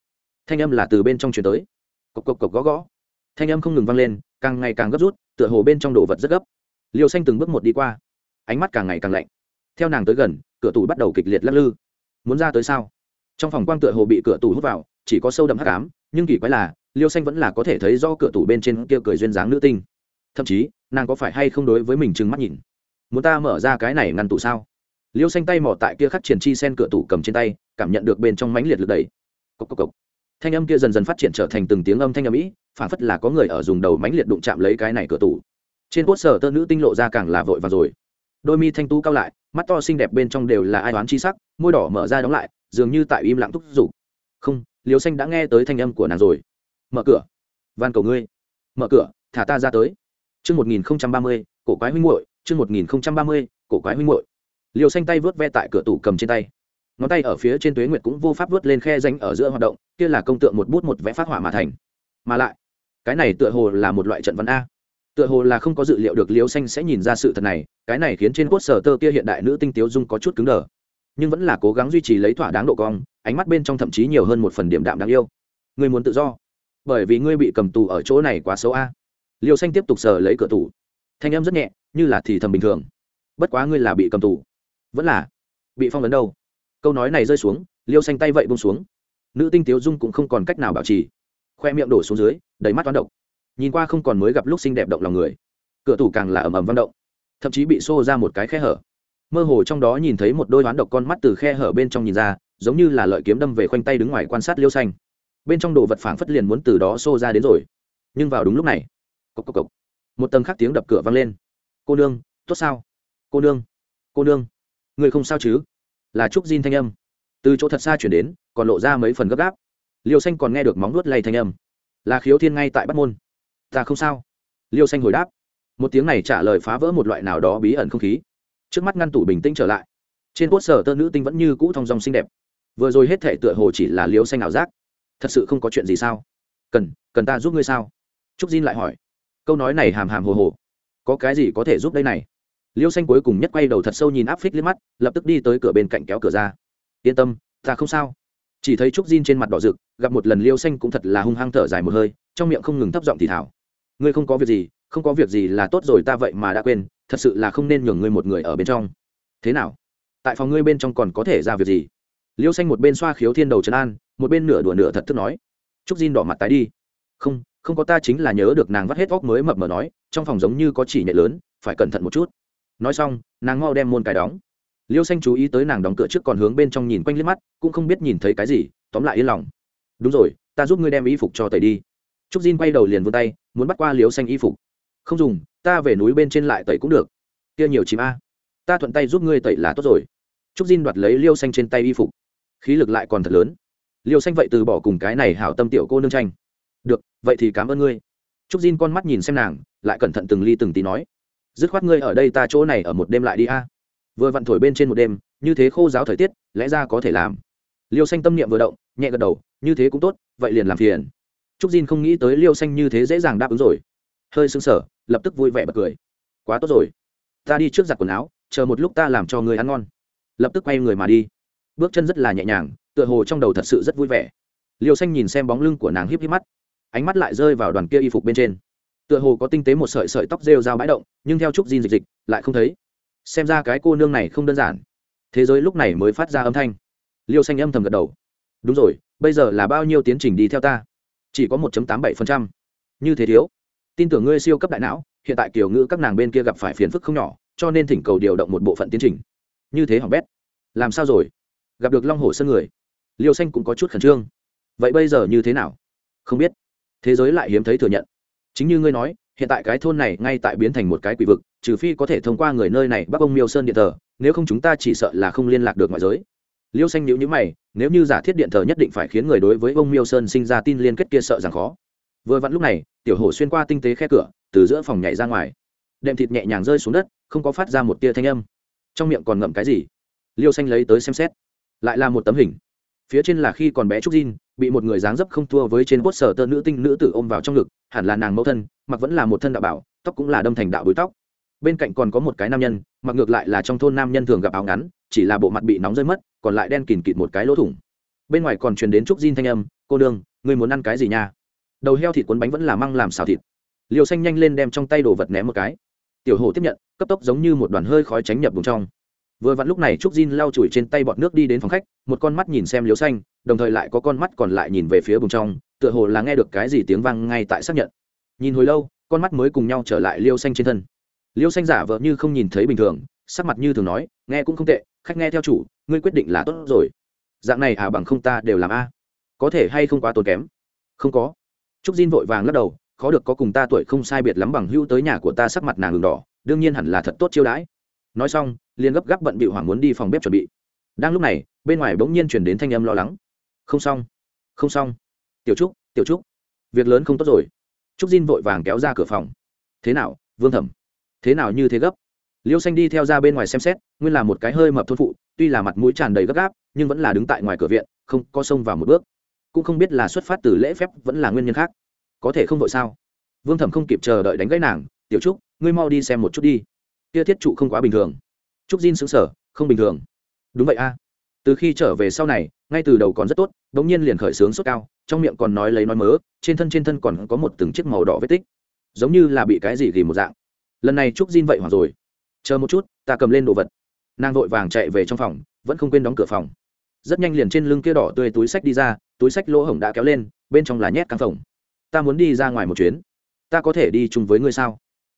Thanh âm là từ bên trong chuyển tới. Cộc cộc cộc gõ gõ. Thanh âm không ngừng vang lên, càng ngày càng gấp rút, tựa hồ bên trong đồ vật rất gấp. Liêu xanh từng bước một đi qua. Ánh mắt càng ngày càng lạnh. Theo nàng tới gần, cửa tủ bắt đầu kịch liệt lắc lư muốn ra tới sao? Trong phòng quang tựa hồ bị cửa tủ hút vào, chỉ có sâu đậm hắc ám, nhưng kỳ quái là, liêu xanh vẫn là có thể thấy do cửa tủ bên trên kia cười duyên dáng nữ tinh. Thậm chí, nàng có phải hay không đối với mình trừng mắt nhìn? Muốn ta mở ra cái này ngăn tủ sao? Liêu xanh tay mỏ tại kia khắc triển chi sen cửa tủ cầm trên tay, cảm nhận được bên trong mánh liệt lực đầy cốc cốc cốc. thanh âm kia dần dần phát triển trở thành từng tiếng âm thanh âm ý phản phất là có người ở dùng đầu mánh liệt đụng chạm lấy cái này cửa tủ. Trên quốc sở tơ nữ tinh lộ ra càng là vội và rồi đôi mi thanh tú cao lại, mắt to xinh đẹp bên trong đều là ai oán chi sắc, môi đỏ mở ra đóng lại, dường như tại im lặng thúc giục. Không liều xanh đã nghe tới thanh âm của nàng rồi. Mở cửa. Van cầu ngươi. Mở cửa, thả ta ra tới. Chương một nghìn ba mươi, cổ quái huynh muội, chương một nghìn ba mươi, cổ quái huynh muội. Liều xanh tay vớt ve tại cửa tủ cầm trên tay. Ngón tay ở phía trên tuế nguyệt cũng vô pháp vớt lên khe danh ở giữa hoạt động, kia là công tượng một bút một vẽ phát họa mà thành. Mà lại, cái này tựa hồ là một loại trận văn a. Tựa hồ là không có dự liệu được liều xanh sẽ nhìn ra sự thật này cái này khiến trên cốt sở tơ kia hiện đại nữ tinh tiếu dung có chút cứng đờ. Nhưng vẫn là cố gắng duy trì lấy thỏa đáng độ cong, ánh mắt bên trong thậm chí nhiều hơn một phần điểm đạm đáng yêu. Người muốn tự do. Bởi vì ngươi bị cầm tù ở chỗ này quá xấu a. Liều xanh tiếp tục sờ lấy cửa tủ. Thanh em rất nhẹ, như là thì thầm bình thường. Bất quá ngươi là bị cầm tù. Vẫn là bị phong vấn đâu. Câu nói này rơi xuống, liêu xanh tay vậy bông xuống. Nữ tinh tiếu dung cũng không còn cách nào bảo trì. Khoe miệng đổ xuống dưới, đầy mắt toán độc. Nhìn qua không còn mới gặp lúc xinh đẹp động lòng người. Cửa tủ càng là ầm ầm vang động thậm chí bị xô ra một cái khe hở. Mơ hồ trong đó nhìn thấy một đôi hoán độc con mắt từ khe hở bên trong nhìn ra, giống như là lợi kiếm đâm về khoanh tay đứng ngoài quan sát liêu xanh. Bên trong đồ vật phảng phất liền muốn từ đó xô ra đến rồi. Nhưng vào đúng lúc này, cộc cộc cộc, một tầng khác tiếng đập cửa vang lên. Cô nương, tốt sao? Cô nương cô nương, người không sao chứ? Là trúc diên thanh âm. Từ chỗ thật xa chuyển đến, còn lộ ra mấy phần gấp gáp. Liêu xanh còn nghe được móng nuốt lay thanh âm. Là khiếu thiên ngay tại bắt môn. Ta không sao. Liêu xanh hồi đáp một tiếng này trả lời phá vỡ một loại nào đó bí ẩn không khí. Trước mắt ngăn tủ bình tĩnh trở lại. Trên quốc sở tơ nữ tinh vẫn như cũ thong dong xinh đẹp. Vừa rồi hết thể tựa hồ chỉ là liêu xanh ảo giác. Thật sự không có chuyện gì sao? Cần cần ta giúp ngươi sao? Trúc diên lại hỏi. Câu nói này hàm hàm hồ hồ. Có cái gì có thể giúp đây này? Liêu xanh cuối cùng nhất quay đầu thật sâu nhìn áp phích liếc mắt, lập tức đi tới cửa bên cạnh kéo cửa ra. Yên tâm, ta không sao. Chỉ thấy trúc diên trên mặt đỏ rực, gặp một lần liêu xanh cũng thật là hung hăng thở dài một hơi, trong miệng không ngừng thấp giọng thì thảo ngươi không có việc gì không có việc gì là tốt rồi, ta vậy mà đã quên, thật sự là không nên nhường ngươi một người ở bên trong. Thế nào? Tại phòng ngươi bên trong còn có thể ra việc gì? Liêu xanh một bên xoa khiếu thiên đầu trấn an, một bên nửa đùa nửa thật thức nói. Trúc diên đỏ mặt tái đi. Không không có ta chính là nhớ được nàng vắt hết óc mới mập mờ nói, trong phòng giống như có chỉ nhẹ lớn, phải cẩn thận một chút. Nói xong, nàng mau đem môn cài đóng. Liêu xanh chú ý tới nàng đóng cửa trước còn hướng bên trong nhìn quanh liếc mắt, cũng không biết nhìn thấy cái gì, tóm lại yên lòng. Đúng rồi, ta giúp ngươi đem y phục cho tẩy đi. Trúc diên quay đầu liền vươn tay, muốn bắt qua liêu xanh y phục không dùng, ta về núi bên trên lại tẩy cũng được. Kia nhiều chìm a. Ta thuận tay giúp ngươi tẩy là tốt rồi. Trúc diên đoạt lấy liêu xanh trên tay y phục. Khí lực lại còn thật lớn. Liêu xanh vậy từ bỏ cùng cái này hảo tâm tiểu cô nương tranh. Được, vậy thì cảm ơn ngươi. Trúc diên con mắt nhìn xem nàng, lại cẩn thận từng ly từng tí nói. Dứt khoát ngươi ở đây ta chỗ này ở một đêm lại đi a. Vừa vặn thổi bên trên một đêm, như thế khô giáo thời tiết, lẽ ra có thể làm. Liêu xanh tâm niệm vừa động, nhẹ gật đầu, như thế cũng tốt, vậy liền làm phiền. Trúc diên không nghĩ tới liêu xanh như thế dễ dàng đáp ứng rồi hơi sưng sờ, lập tức vui vẻ bật cười. Quá tốt rồi. Ta đi trước giặt quần áo, chờ một lúc ta làm cho người ăn ngon. Lập tức quay người mà đi. Bước chân rất là nhẹ nhàng, tựa hồ trong đầu thật sự rất vui vẻ. Liêu xanh nhìn xem bóng lưng của nàng híp híp mắt. Ánh mắt lại rơi vào đoàn kia y phục bên trên. Tựa hồ có tinh tế một sợi sợi tóc rêu dao bãi động, nhưng theo trúc diên dịch dịch, lại không thấy. Xem ra cái cô nương này không đơn giản. Thế giới lúc này mới phát ra âm thanh. Liêu xanh âm thầm gật đầu. Đúng rồi, bây giờ là bao nhiêu tiến trình đi theo ta? Chỉ có một tám bảy như thế thiếu tin tưởng ngươi siêu cấp đại não, hiện tại kiểu ngữ các nàng bên kia gặp phải phiền phức không nhỏ, cho nên thỉnh cầu điều động một bộ phận tiến trình. Như thế hỏng bét. Làm sao rồi? Gặp được long hồ sân người. Liêu xanh cũng có chút khẩn trương. Vậy bây giờ như thế nào? Không biết. Thế giới lại hiếm thấy thừa nhận. Chính như ngươi nói, hiện tại cái thôn này ngay tại biến thành một cái quỷ vực, trừ phi có thể thông qua người nơi này bắt ông miêu sơn điện thờ, nếu không chúng ta chỉ sợ là không liên lạc được ngoại giới. Liêu xanh nhữ nhữ mày, nếu như giả thiết điện thờ nhất định phải khiến người đối với ông miêu sơn sinh ra tin liên kết kia sợ rằng khó vừa vặn lúc này, tiểu hổ xuyên qua tinh tế khe cửa, từ giữa phòng nhảy ra ngoài. Đệm thịt nhẹ nhàng rơi xuống đất, không có phát ra một tia thanh âm. Trong miệng còn ngậm cái gì? Liêu xanh lấy tới xem xét. Lại là một tấm hình. Phía trên là khi còn bé trúc Jin bị một người dáng dấp không thua với trên bốt sở tơ nữ tinh nữ tử ôm vào trong ngực, hẳn là nàng mẫu thân, mặc vẫn là một thân đạo bảo, tóc cũng là đâm thành đạo búi tóc. Bên cạnh còn có một cái nam nhân, mặc ngược lại là trong thôn nam nhân thường gặp áo ngắn, chỉ là bộ mặt bị nóng rơi mất, còn lại đen kìn kịt một cái lỗ thủng. Bên ngoài còn truyền đến trúc Jin thanh âm, cô đương ngươi muốn ăn cái gì nha? Đầu heo thịt cuốn bánh vẫn là măng làm xào thịt. Liều xanh nhanh lên đem trong tay đồ vật ném một cái. Tiểu hồ tiếp nhận, cấp tốc giống như một đoàn hơi khói tránh nhập vùng trong. Vừa vặn lúc này trúc Jin lau chùi trên tay bọt nước đi đến phòng khách, một con mắt nhìn xem liều xanh, đồng thời lại có con mắt còn lại nhìn về phía vùng trong, tựa hồ là nghe được cái gì tiếng vang ngay tại xác nhận. Nhìn hồi lâu, con mắt mới cùng nhau trở lại liêu xanh trên thân. Liêu xanh giả vợ như không nhìn thấy bình thường, sắc mặt như thường nói, nghe cũng không tệ, khách nghe theo chủ, ngươi quyết định là tốt rồi. Dạng này à bằng không ta đều làm a? Có thể hay không quá tốn kém? Không có trúc diên vội vàng lắc đầu, khó được có cùng ta tuổi không sai biệt lắm bằng hữu tới nhà của ta sắc mặt nàng đường đỏ, đương nhiên hẳn là thật tốt chiêu đãi. Nói xong, liền gấp gáp bận bị hoàng muốn đi phòng bếp chuẩn bị. Đang lúc này, bên ngoài bỗng nhiên chuyển đến thanh âm lo lắng. Không xong không xong. Tiểu trúc tiểu trúc, việc lớn không tốt rồi. Trúc diên vội vàng kéo ra cửa phòng. Thế nào, vương thẩm? Thế nào như thế gấp? Liêu xanh đi theo ra bên ngoài xem xét, nguyên là một cái hơi mập thôn phụ, tuy là mặt mũi tràn đầy gấp gáp, nhưng vẫn là đứng tại ngoài cửa viện, không có xông vào một bước cũng không biết là xuất phát từ lễ phép vẫn là nguyên nhân khác. Có thể không vội sao? Vương thẩm không kịp chờ đợi đánh gãy nàng, tiểu trúc, ngươi mau đi xem một chút đi. Kia thiết trụ không quá bình thường. Trúc diên xứng sở không bình thường. Đúng vậy a. Từ khi trở về sau này, ngay từ đầu còn rất tốt đ ỗ n g nhiên liền khởi sướng sốt cao, trong miệng còn nói lấy nói mớ, trên thân trên thân còn có một từng chiếc màu đỏ vết tích. Giống như là bị cái gì ghì một dạng. Lần này trúc diên vậy hoặc rồi. Chờ một chút, ta cầm lên đồ vật. Nàng vội vàng chạy về trong phòng, vẫn không quên đóng cửa phòng rất nhanh liền trên lưng kia đỏ tươi túi sách đi ra, túi sách lỗ hổng đã kéo lên, bên trong là nhét căng phòng ta muốn đi ra ngoài một chuyến. Ta có thể đi chung với ngươi sao?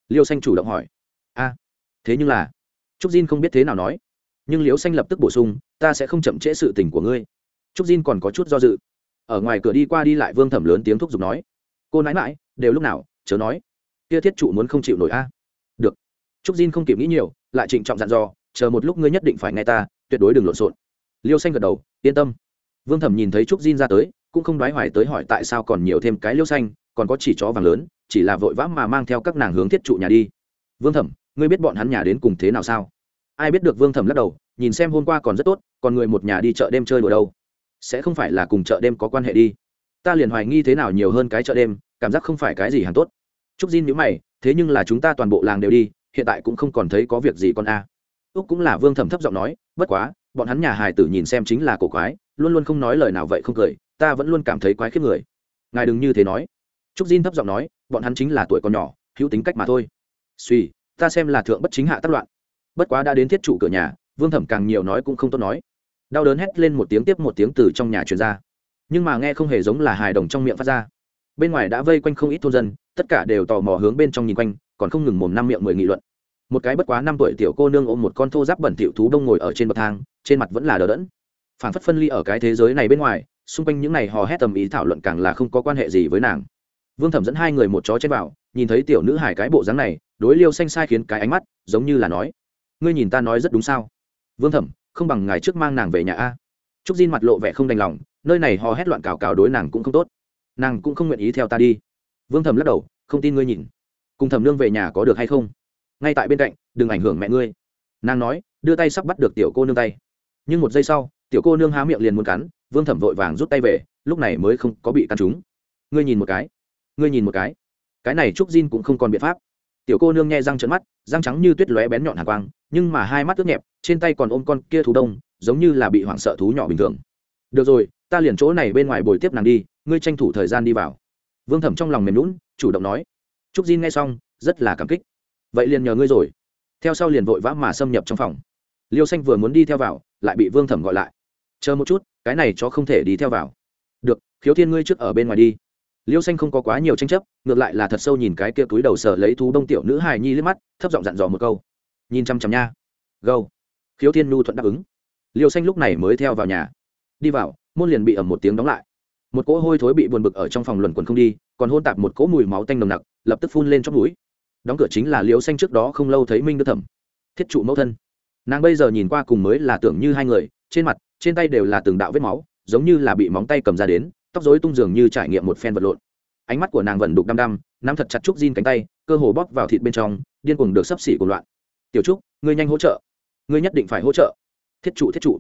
Liêu xanh chủ động hỏi. A, thế nhưng là trúc diên không biết thế nào nói. Nhưng liêu xanh lập tức bổ sung, ta sẽ không chậm trễ sự tình của ngươi. Trúc diên còn có chút do dự. Ở ngoài cửa đi qua đi lại vương thẩm lớn tiếng thúc giục nói. Cô nãi mãi đều lúc nào, chớ nói. Kia thiết trụ muốn không chịu nổi a. Được. Trúc diên không kịp nghĩ nhiều, lại trịnh trọng dặn dò. Chờ một lúc ngươi nhất định phải nghe ta, tuyệt đối đừng lộn xộn liêu xanh gật đầu, yên tâm. Vương thẩm nhìn thấy trúc diên ra tới, cũng không đoái hoài tới hỏi tại sao còn nhiều thêm cái liêu xanh, còn có chỉ chó vàng lớn, chỉ là vội vã mà mang theo các nàng hướng thiết trụ nhà đi. Vương thẩm, ngươi biết bọn hắn nhà đến cùng thế nào sao? Ai biết được, vương thẩm lắc đầu, nhìn xem hôm qua còn rất tốt, còn người một nhà đi chợ đêm chơi đùa đâu. Sẽ không phải là cùng chợ đêm có quan hệ đi. Ta liền hoài nghi thế nào nhiều hơn cái chợ đêm, cảm giác không phải cái gì hàng tốt. Trúc Diên nhữ mày, thế nhưng là chúng ta toàn bộ làng đều đi, hiện tại cũng không còn thấy có việc gì con a. Úc cũng là vương thẩm thấp giọng nói, bất quá bọn hắn nhà hài tử nhìn xem chính là cổ quái, luôn luôn không nói lời nào vậy không cười, ta vẫn luôn cảm thấy quái khiếp người. Ngài đừng như thế nói. Trúc Diên thấp giọng nói, bọn hắn chính là tuổi còn nhỏ, hữu tính cách mà thôi. Suy ta xem là thượng bất chính hạ tác loạn. Bất quá đã đến thiết trụ cửa nhà, vương thẩm càng nhiều nói cũng không tốt nói. Đau đớn hét lên một tiếng tiếp một tiếng từ trong nhà truyền ra. Nhưng mà nghe không hề giống là hài đồng trong miệng phát ra. Bên ngoài đã vây quanh không ít thôn dân, tất cả đều tò mò hướng bên trong nhìn quanh, còn không ngừng mồm năm miệng mười nghị luận một cái bất quá năm tuổi tiểu cô nương ôm một con thô giáp bẩn tiểu thú đông ngồi ở trên bậc thang, trên mặt vẫn là đờ đẫn. Phản phất phân ly ở cái thế giới này bên ngoài, xung quanh những này hò hét tầm ý thảo luận càng là không có quan hệ gì với nàng. Vương thẩm dẫn hai người một chó trên vào, nhìn thấy tiểu nữ hải cái bộ dáng này, đối liêu xanh sai khiến cái ánh mắt, giống như là nói, ngươi nhìn ta nói rất đúng sao? Vương thẩm, không bằng ngài trước mang nàng về nhà a. Trúc diên mặt lộ vẻ không đành lòng, nơi này hò hét loạn cào cào đối nàng cũng không tốt. Nàng cũng không nguyện ý theo ta đi. Vương thẩm lắc đầu, không tin ngươi nhìn. Cùng thẩm nương về nhà có được hay không? Ngay tại bên cạnh, đừng ảnh hưởng mẹ ngươi. Nàng nói, đưa tay sắp bắt được tiểu cô nương tay. Nhưng một giây sau, tiểu cô nương há miệng liền muốn cắn, vương thẩm vội vàng rút tay về, lúc này mới không có bị cắn trúng. Ngươi nhìn một cái, ngươi nhìn một cái. Cái này trúc diên cũng không còn biện pháp. Tiểu cô nương nghe răng trận mắt, răng trắng như tuyết lóe bén nhọn hàng quang, nhưng mà hai mắt ướt nhẹp, trên tay còn ôm con kia thú đông, giống như là bị hoảng sợ thú nhỏ bình thường. Được rồi, ta liền chỗ này bên ngoài bồi tiếp nàng đi, ngươi tranh thủ thời gian đi vào. Vương thẩm trong lòng mềm lún chủ động nói. Trúc diên nghe xong, rất là cảm kích vậy liền nhờ ngươi rồi. Theo sau liền vội vã mà xâm nhập trong phòng. Liêu xanh vừa muốn đi theo vào, lại bị vương thẩm gọi lại. Chờ một chút, cái này cho không thể đi theo vào. Được, khiếu thiên ngươi trước ở bên ngoài đi. Liêu xanh không có quá nhiều tranh chấp, ngược lại là thật sâu nhìn cái kia túi đầu sở lấy thú đông tiểu nữ hài nhi liếc mắt, thấp giọng dặn dò một câu. Nhìn chăm chăm nha. Gâu. Khiếu thiên nhu thuận đáp ứng. Liêu xanh lúc này mới theo vào nhà. Đi vào, môn liền bị ẩm một tiếng đóng lại. Một cỗ hôi thối bị buồn bực ở trong phòng luẩn quẩn không đi, còn hôn tạp một cỗ mùi máu tanh nồng nặc, lập tức phun lên trong núi đóng cửa chính là liêu xanh trước đó không lâu thấy minh đức thẩm. Thiết trụ mẫu thân. Nàng bây giờ nhìn qua cùng mới là tưởng như hai người, trên mặt, trên tay đều là từng đạo vết máu, giống như là bị móng tay cầm ra đến, tóc dối tung dường như trải nghiệm một phen vật lộn. Ánh mắt của nàng vẫn đục đăm đăm, nắm thật chặt trúc Jin cánh tay, cơ hồ bóp vào thịt bên trong, điên cuồng được sắp xỉ của loạn. Tiểu trúc, ngươi nhanh hỗ trợ. Ngươi nhất định phải hỗ trợ. Thiết trụ thiết trụ.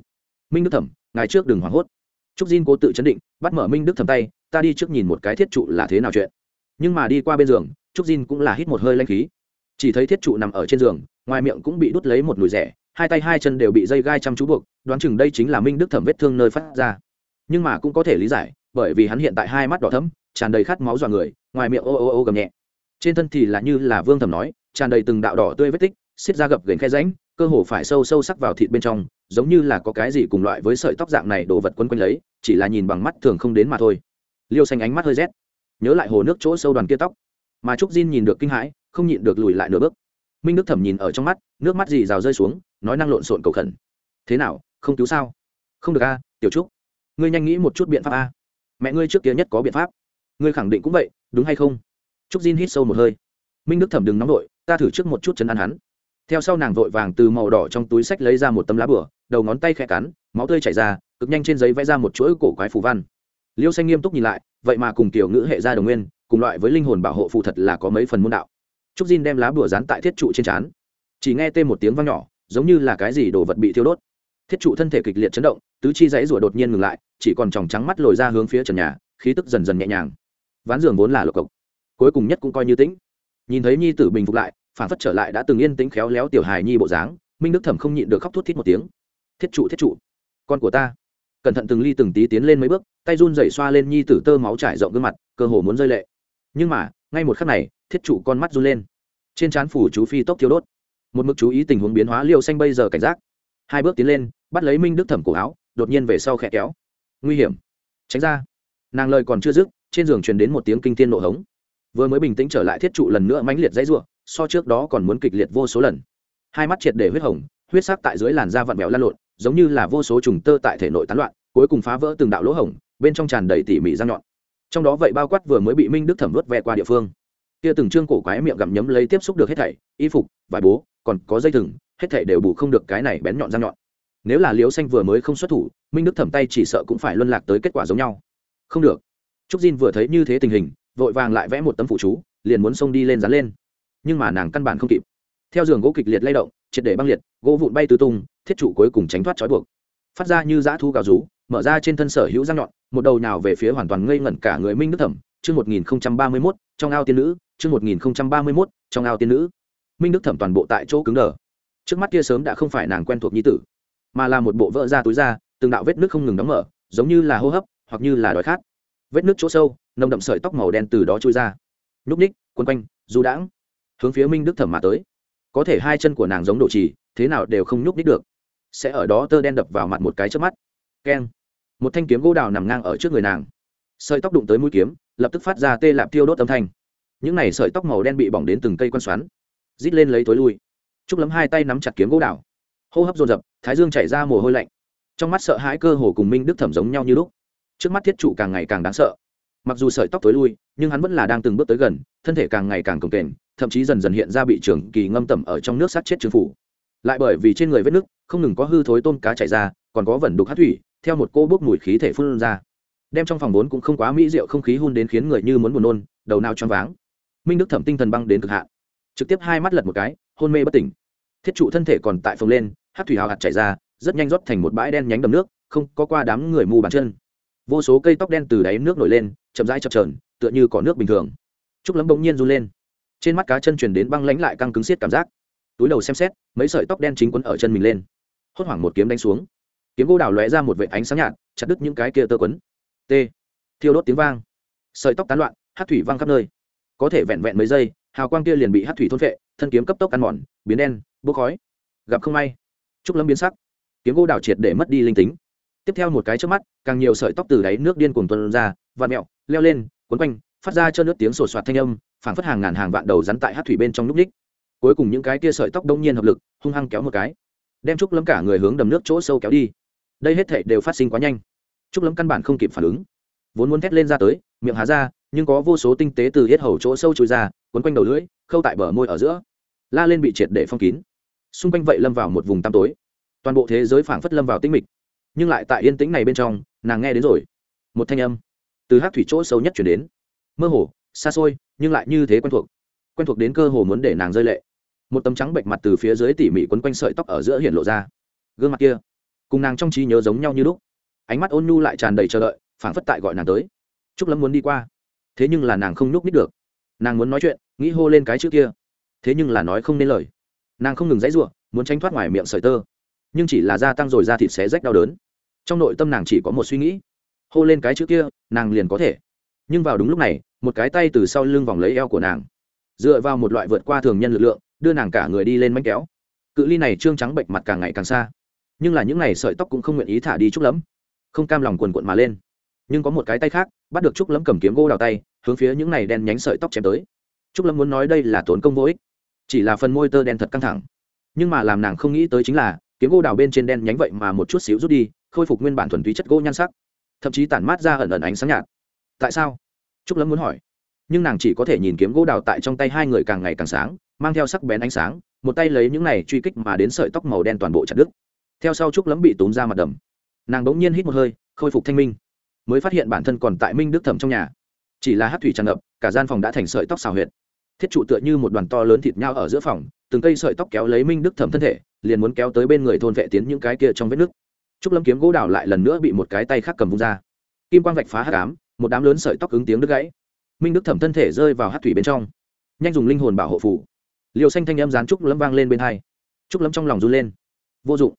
Minh đức thẩm ngày trước đừng hoảng hốt. Trúc Jin cố tự chấn định, bắt mở minh đức thẩm tay, ta đi trước nhìn một cái thiết trụ là thế nào chuyện. Nhưng mà đi qua bên giường trúc Jin cũng là hít một hơi lanh khí. Chỉ thấy thiết trụ nằm ở trên giường, ngoài miệng cũng bị đút lấy một nùi rẻ, hai tay hai chân đều bị dây gai chăm chú buộc, đoán chừng đây chính là minh đức thẩm vết thương nơi phát ra. Nhưng mà cũng có thể lý giải, bởi vì hắn hiện tại hai mắt đỏ thấm tràn đầy khát máu dọa người, ngoài miệng ô ô ô gầm nhẹ. Trên thân thì là như là vương thẩm nói, tràn đầy từng đạo đỏ tươi vết tích, xiết ra gập gành khe ránh cơ hồ phải sâu sâu sắc vào thịt bên trong, giống như là có cái gì cùng loại với sợi tóc dạng này đổ vật quấn quanh lấy, chỉ là nhìn bằng mắt thường không đến mà thôi. Liêu xanh ánh mắt hơi rét, nhớ lại hồ nước chỗ sâu đoàn kia tóc mà trúc diên nhìn được kinh hãi, không nhịn được lùi lại nửa bước. Minh đức thẩm nhìn ở trong mắt, nước mắt gì rào rơi xuống, nói năng lộn xộn cầu khẩn. Thế nào, không cứu sao? Không được a, tiểu trúc. Ngươi nhanh nghĩ một chút biện pháp a. Mẹ ngươi trước kia nhất có biện pháp. Ngươi khẳng định cũng vậy, đúng hay không? Trúc diên hít sâu một hơi. Minh đức thẩm đừng nóng vội, ta thử trước một chút chân ăn hắn. Theo sau nàng vội vàng từ màu đỏ trong túi sách lấy ra một tấm lá bửa đầu ngón tay khẽ cắn, máu tươi chảy ra, cực nhanh trên giấy vẽ ra một chuỗi cổ quái phù văn. Liêu xanh nghiêm túc nhìn lại, vậy mà cùng kiểu ngữ hệ gia đồng nguyên cùng loại với linh hồn bảo hộ phù thật là có mấy phần môn đạo. Trúc diên đem lá bùa dán tại thiết trụ trên trán. Chỉ nghe tên một tiếng vang nhỏ, giống như là cái gì đồ vật bị thiêu đốt. Thiết trụ thân thể kịch liệt chấn động, tứ chi dãy rủa đột nhiên ngừng lại, chỉ còn tròng trắng mắt lồi ra hướng phía trần nhà, khí tức dần dần nhẹ nhàng. Ván giường vốn là lộc cộc cuối cùng nhất cũng coi như tĩnh. Nhìn thấy nhi tử bình phục lại, phản phất trở lại đã từng yên tĩnh khéo léo tiểu hài nhi bộ dáng, minh đức thẩm không nhịn được khóc thút thít một tiếng. Thiết trụ thiết trụ, con của ta. Cẩn thận từng ly từng tí tiến lên mấy bước, tay run rẩy xoa lên nhi tử tơ máu trải rộng gương mặt, cơ hồ muốn rơi lệ nhưng mà, ngay một khắc này, thiết trụ con mắt run lên. Trên trán phủ chú phi tốc thiêu đốt. Một mực chú ý tình huống biến hóa liêu xanh bây giờ cảnh giác. Hai bước tiến lên, bắt lấy minh đức thẩm cổ áo, đột nhiên về sau khẽ kéo. Nguy hiểm. Tránh ra. Nàng lời còn chưa dứt, trên giường truyền đến một tiếng kinh tiên nộ hống. Vừa mới bình tĩnh trở lại thiết trụ lần nữa mãnh liệt dãy ruộng so trước đó còn muốn kịch liệt vô số lần. Hai mắt triệt để huyết hồng, huyết sắc tại dưới làn da vặn vẹo lan lộn, giống như là vô số trùng tơ tại thể nội tán loạn, cuối cùng phá vỡ từng đạo lỗ hổng, bên trong tràn đầy tỉ mỉ răng nhọn trong đó vậy bao quát vừa mới bị minh đức thẩm vớt ve qua địa phương. Kia từng trương cổ quái miệng gặm nhấm lấy tiếp xúc được hết thảy, y phục, vải bố, còn có dây thừng, hết thảy đều bù không được cái này bén nhọn răng nhọn. Nếu là liếu xanh vừa mới không xuất thủ, minh đức thẩm tay chỉ sợ cũng phải luân lạc tới kết quả giống nhau. Không được. Trúc diên vừa thấy như thế tình hình, vội vàng lại vẽ một tấm phụ chú, liền muốn xông đi lên dán lên. Nhưng mà nàng căn bản không kịp. Theo giường gỗ kịch liệt lay động, triệt để băng liệt, gỗ vụn bay tứ tung, thiết trụ cuối cùng tránh thoát trói buộc. Phát ra như dã thu gào rú mở ra trên thân sở hữu răng nhọn một đầu nào về phía hoàn toàn ngây ngẩn cả người minh đức thẩm chương một nghìn ba mươi mốt trong ao tiên nữ chương một nghìn ba mươi mốt trong ao tiên nữ. Minh đức thẩm toàn bộ tại chỗ cứng đờ. Trước mắt kia sớm đã không phải nàng quen thuộc nhi tử mà là một bộ vỡ ra túi ra, từng đạo vết nước không ngừng đóng mở giống như là hô hấp hoặc như là đói khát. Vết nước chỗ sâu nồng đậm sợi tóc màu đen từ đó trôi ra. Nhúc ních quân quanh du đãng hướng phía minh đức thẩm mà tới. Có thể hai chân của nàng giống đổ trì thế nào đều không nhúc ních được. Sẽ ở đó tơ đen đập vào mặt một cái trước mắt keng. Một thanh kiếm gỗ đào nằm ngang ở trước người nàng. Sợi tóc đụng tới mũi kiếm, lập tức phát ra tê lạp tiêu đốt âm thanh. Những này sợi tóc màu đen bị bỏng đến từng cây quan xoắn, rít lên lấy tối lui. Trúc lấm hai tay nắm chặt kiếm gỗ đào. Hô hấp dồn dập, thái dương chảy ra mồ hôi lạnh. Trong mắt sợ hãi cơ hồ cùng minh đức thẩm giống nhau như lúc. Trước mắt thiết trụ càng ngày càng đáng sợ. Mặc dù sợi tóc tối lui, nhưng hắn vẫn là đang từng bước tới gần, thân thể càng ngày càng cồng kềnh, thậm chí dần dần hiện ra bị trường kỳ ngâm tẩm ở trong nước sát chết trừng phủ. Lại bởi vì trên người vết nước không ngừng có hư thối tôm cá chảy ra, còn có vẩn đục hát thủy theo một cô bốc mùi khí thể phun ra. Đem trong phòng bốn cũng không quá mỹ rượu không khí hun đến khiến người như muốn buồn nôn, đầu nào choáng váng. Minh đức thẩm tinh thần băng đến cực hạn. Trực tiếp hai mắt lật một cái, hôn mê bất tỉnh. Thiết trụ thân thể còn tại phồng lên, hát thủy hào hạt chảy ra, rất nhanh rót thành một bãi đen nhánh đầm nước, không có qua đám người mù bàn chân. Vô số cây tóc đen từ đáy nước nổi lên, chậm rãi chập trờn tựa như có nước bình thường. Trúc lấm bỗng nhiên run lên. Trên mắt cá chân truyền đến băng lánh lại căng cứng xiết cảm giác. Túi đầu xem xét, mấy sợi tóc đen chính quấn ở chân mình lên. Hốt hoảng một kiếm đánh xuống kiếm gỗ đào lóe ra một vệ ánh sáng nhạt, chặt đứt những cái kia tơ quấn. T. Thiêu đốt tiếng vang. Sợi tóc tán loạn, hát thủy văng khắp nơi. Có thể vẹn vẹn mấy giây, hào quang kia liền bị hát thủy thôn vệ thân kiếm cấp tốc ăn mòn, biến đen, bốc khói. Gặp không may. Trúc lâm biến sắc. Kiếm gỗ đào triệt để mất đi linh tính. Tiếp theo một cái trước mắt, càng nhiều sợi tóc từ đáy nước điên cuồng tuân ra và mẹo leo lên quấn quanh, phát ra cho nước tiếng sổ soạt thanh âm, phảng phất hàng ngàn hàng vạn đầu rắn tại hát thủy bên trong núp ních. Cuối cùng những cái kia sợi tóc đông nhiên hợp lực, hung hăng kéo một cái, đem trúc lâm cả người hướng đầm nước chỗ sâu kéo đi đây hết thảy đều phát sinh quá nhanh. Trúc lâm căn bản không kịp phản ứng. Vốn muốn thét lên ra tới, miệng há ra, nhưng có vô số tinh tế từ hết hầu chỗ sâu trôi ra, quấn quanh đầu lưỡi, khâu tại bờ môi ở giữa. La lên bị triệt để phong kín. Xung quanh vậy lâm vào một vùng tăm tối. Toàn bộ thế giới phảng phất lâm vào tinh mịch. Nhưng lại tại yên tĩnh này bên trong, nàng nghe đến rồi. Một thanh âm từ hát thủy chỗ sâu nhất chuyển đến. Mơ hồ, xa xôi, nhưng lại như thế quen thuộc. Quen thuộc đến cơ hồ muốn để nàng rơi lệ. Một tấm trắng bệnh mặt từ phía dưới tỉ mỉ quấn quanh sợi tóc ở giữa hiện lộ ra. Gương mặt kia cùng nàng trong trí nhớ giống nhau như lúc. Ánh mắt ôn nhu lại tràn đầy chờ đợi, phảng phất tại gọi nàng tới. Trúc lâm muốn đi qua. Thế nhưng là nàng không nhúc nít được. Nàng muốn nói chuyện, nghĩ hô lên cái chữ kia. Thế nhưng là nói không nên lời. Nàng không ngừng dãy ruộng muốn tránh thoát ngoài miệng sợi tơ. Nhưng chỉ là gia tăng rồi da thịt xé rách đau đớn. Trong nội tâm nàng chỉ có một suy nghĩ. Hô lên cái chữ kia, nàng liền có thể. Nhưng vào đúng lúc này, một cái tay từ sau lưng vòng lấy eo của nàng. Dựa vào một loại vượt qua thường nhân lực lượng, đưa nàng cả người đi lên mánh kéo. Cự ly này trương trắng bệnh mặt càng ngày càng xa nhưng là những n à y sợi tóc cũng không nguyện ý thả đi trúc lấm không cam lòng quần quận mà lên. Nhưng có một cái tay khác, bắt được trúc lấm cầm kiếm gỗ đào tay, hướng phía những n à y đen nhánh sợi tóc chém tới. Trúc lẫm muốn nói đây là tốn công vô ích, chỉ là phần môi tơ đen thật căng thẳng. Nhưng mà làm nàng không nghĩ tới chính là, kiếm gỗ đào bên trên đen nhánh vậy mà một chút xíu rút đi, khôi phục nguyên bản thuần túy chất gỗ nhan sắc. Thậm chí tản mát ra ẩn ẩn ánh sáng nhạt. Tại sao? Trúc lâm muốn hỏi. Nhưng nàng chỉ có thể nhìn kiếm gỗ đào tại trong tay hai người càng ngày càng sáng, mang theo sắc bén ánh sáng, một tay lấy những này truy kích mà đến sợi tóc màu đen toàn bộ chặt đứt theo sau trúc lâm bị tốn ra mặt đầm. Nàng bỗng nhiên hít một hơi, khôi phục thanh minh. Mới phát hiện bản thân còn tại minh đức thẩm trong nhà. Chỉ là hát thủy tràn ngập, cả gian phòng đã thành sợi tóc xào huyệt. Thiết trụ tựa như một đoàn to lớn thịt nhau ở giữa phòng, từng cây sợi tóc kéo lấy minh đức thẩm thân thể, liền muốn kéo tới bên người thôn vệ tiến những cái kia trong vết nước. Trúc lâm kiếm gỗ đào lại lần nữa bị một cái tay khác cầm vung ra. Kim quang vạch phá hát cám một đám lớn sợi tóc ứng tiếng đứt gãy. Minh đức thẩm thân thể rơi vào hát thủy bên trong. Nhanh dùng linh hồn bảo hộ phủ. Liều xanh thanh âm dán trúc lâm vang lên bên hai. Trúc lâm trong lòng run lên. Vô dụng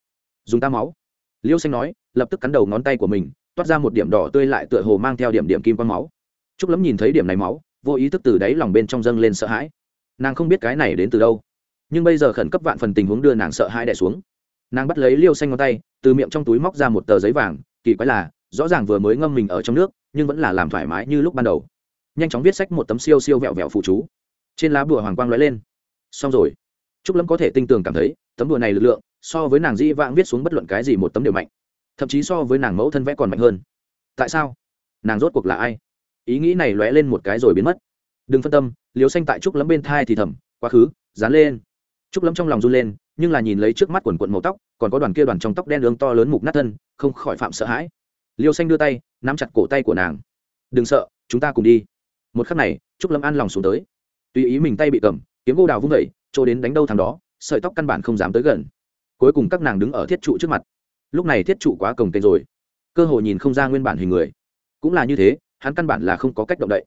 dùng ta máu. Liêu xanh nói, lập tức cắn đầu ngón tay của mình, toát ra một điểm đỏ tươi lại tựa hồ mang theo điểm điểm kim quang máu. Trúc lắm nhìn thấy điểm này máu, vô ý thức từ đáy lòng bên trong dâng lên sợ hãi. Nàng không biết cái này đến từ đâu. Nhưng bây giờ khẩn cấp vạn phần tình huống đưa nàng sợ hãi đẻ xuống. Nàng bắt lấy liêu xanh ngón tay, từ miệng trong túi móc ra một tờ giấy vàng, kỳ quái là, rõ ràng vừa mới ngâm mình ở trong nước, nhưng vẫn là làm thoải mái như lúc ban đầu. Nhanh chóng viết sách một tấm siêu siêu vẹo vẹo phụ chú. Trên lá bùa hoàng quang lóe lên. Xong rồi. Trúc lâm có thể tinh tường cảm thấy, tấm bùa này lực lượng so với nàng dĩ vãng viết xuống bất luận cái gì một tấm đều mạnh, thậm chí so với nàng mẫu thân vẽ còn mạnh hơn. Tại sao? Nàng rốt cuộc là ai? Ý nghĩ này lóe lên một cái rồi biến mất. Đừng phân tâm liều xanh tại trúc lấm bên thai thì thầm, quá khứ, dán lên. Trúc lấm trong lòng run lên, nhưng là nhìn lấy trước mắt quần quận màu tóc, còn có đoàn kia đoàn trong tóc đen lướng to lớn mục nát thân, không khỏi phạm sợ hãi. Liêu xanh đưa tay, nắm chặt cổ tay của nàng. Đừng sợ, chúng ta cùng đi. Một khắc này, trúc lâm an lòng xuống tới. Tùy ý mình tay bị cầm, kiếm gô đào vung vẩy trôi đến đánh đâu thằng đó, sợi tóc căn bản không dám tới gần cuối cùng các nàng đứng ở thiết trụ trước mặt. Lúc này thiết trụ quá cồng kềnh rồi. Cơ hội nhìn không ra nguyên bản hình người. Cũng là như thế, hắn căn bản là không có cách động đậy.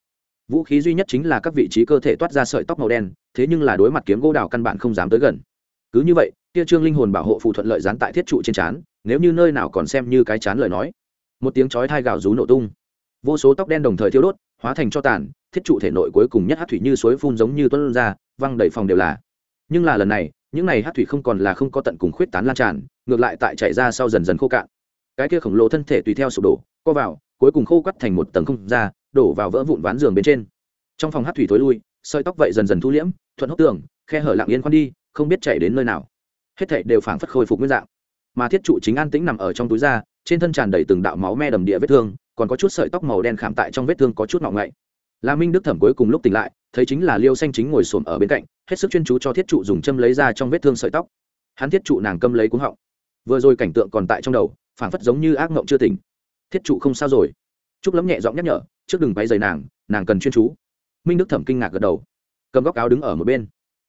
Vũ khí duy nhất chính là các vị trí cơ thể toát ra sợi tóc màu đen, thế nhưng là đối mặt kiếm gỗ đào căn bản không dám tới gần. Cứ như vậy tia trương linh hồn bảo hộ phụ thuận lợi dán tại thiết trụ trên trán, nếu như nơi nào còn xem như cái chán lời nói. Một tiếng chói thai gạo rú nổ tung. Vô số tóc đen đồng thời thiêu đốt, hóa thành cho tàn, thiết trụ thể nội cuối cùng nhất hát thủy như suối phun giống như tuân ra, văng đầy phòng đều là. Nhưng là lần này những này hát thủy không còn là không có tận cùng khuyết tán lan tràn, ngược lại tại chạy ra sau dần dần khô cạn. Cái kia khổng lồ thân thể tùy theo sụp đổ, co vào, cuối cùng khô cắt thành một tầng không ra, đổ vào vỡ vụn ván giường bên trên. Trong phòng hát thủy thối lui, sợi tóc vậy dần dần thu liễm, thuận hốc tường, khe hở lặng yên khoan đi, không biết chạy đến nơi nào. Hết thảy đều phảng phất khôi phục nguyên dạng. Mà thiết trụ chính an tĩnh nằm ở trong túi da, trên thân tràn đầy từng đạo máu me đầm địa vết thương, còn có chút sợi tóc màu đen khảm tại trong vết thương có chút ngọng ngậy. Là minh đức thẩm cuối cùng lúc tỉnh lại, thấy chính là liêu xanh chính ngồi xổm ở bên cạnh hết sức chuyên chú cho thiết trụ dùng châm lấy ra trong vết thương sợi tóc. Hắn thiết trụ nàng câm lấy cuống họng. Vừa rồi cảnh tượng còn tại trong đầu, phảng phất giống như ác mộng chưa tỉnh. Thiết trụ không sao rồi. Trúc lấm nhẹ giọng nhắc nhở, trước đừng bay dày nàng nàng cần chuyên chú. Minh đức thẩm kinh ngạc gật đầu. Cầm góc áo đứng ở một bên.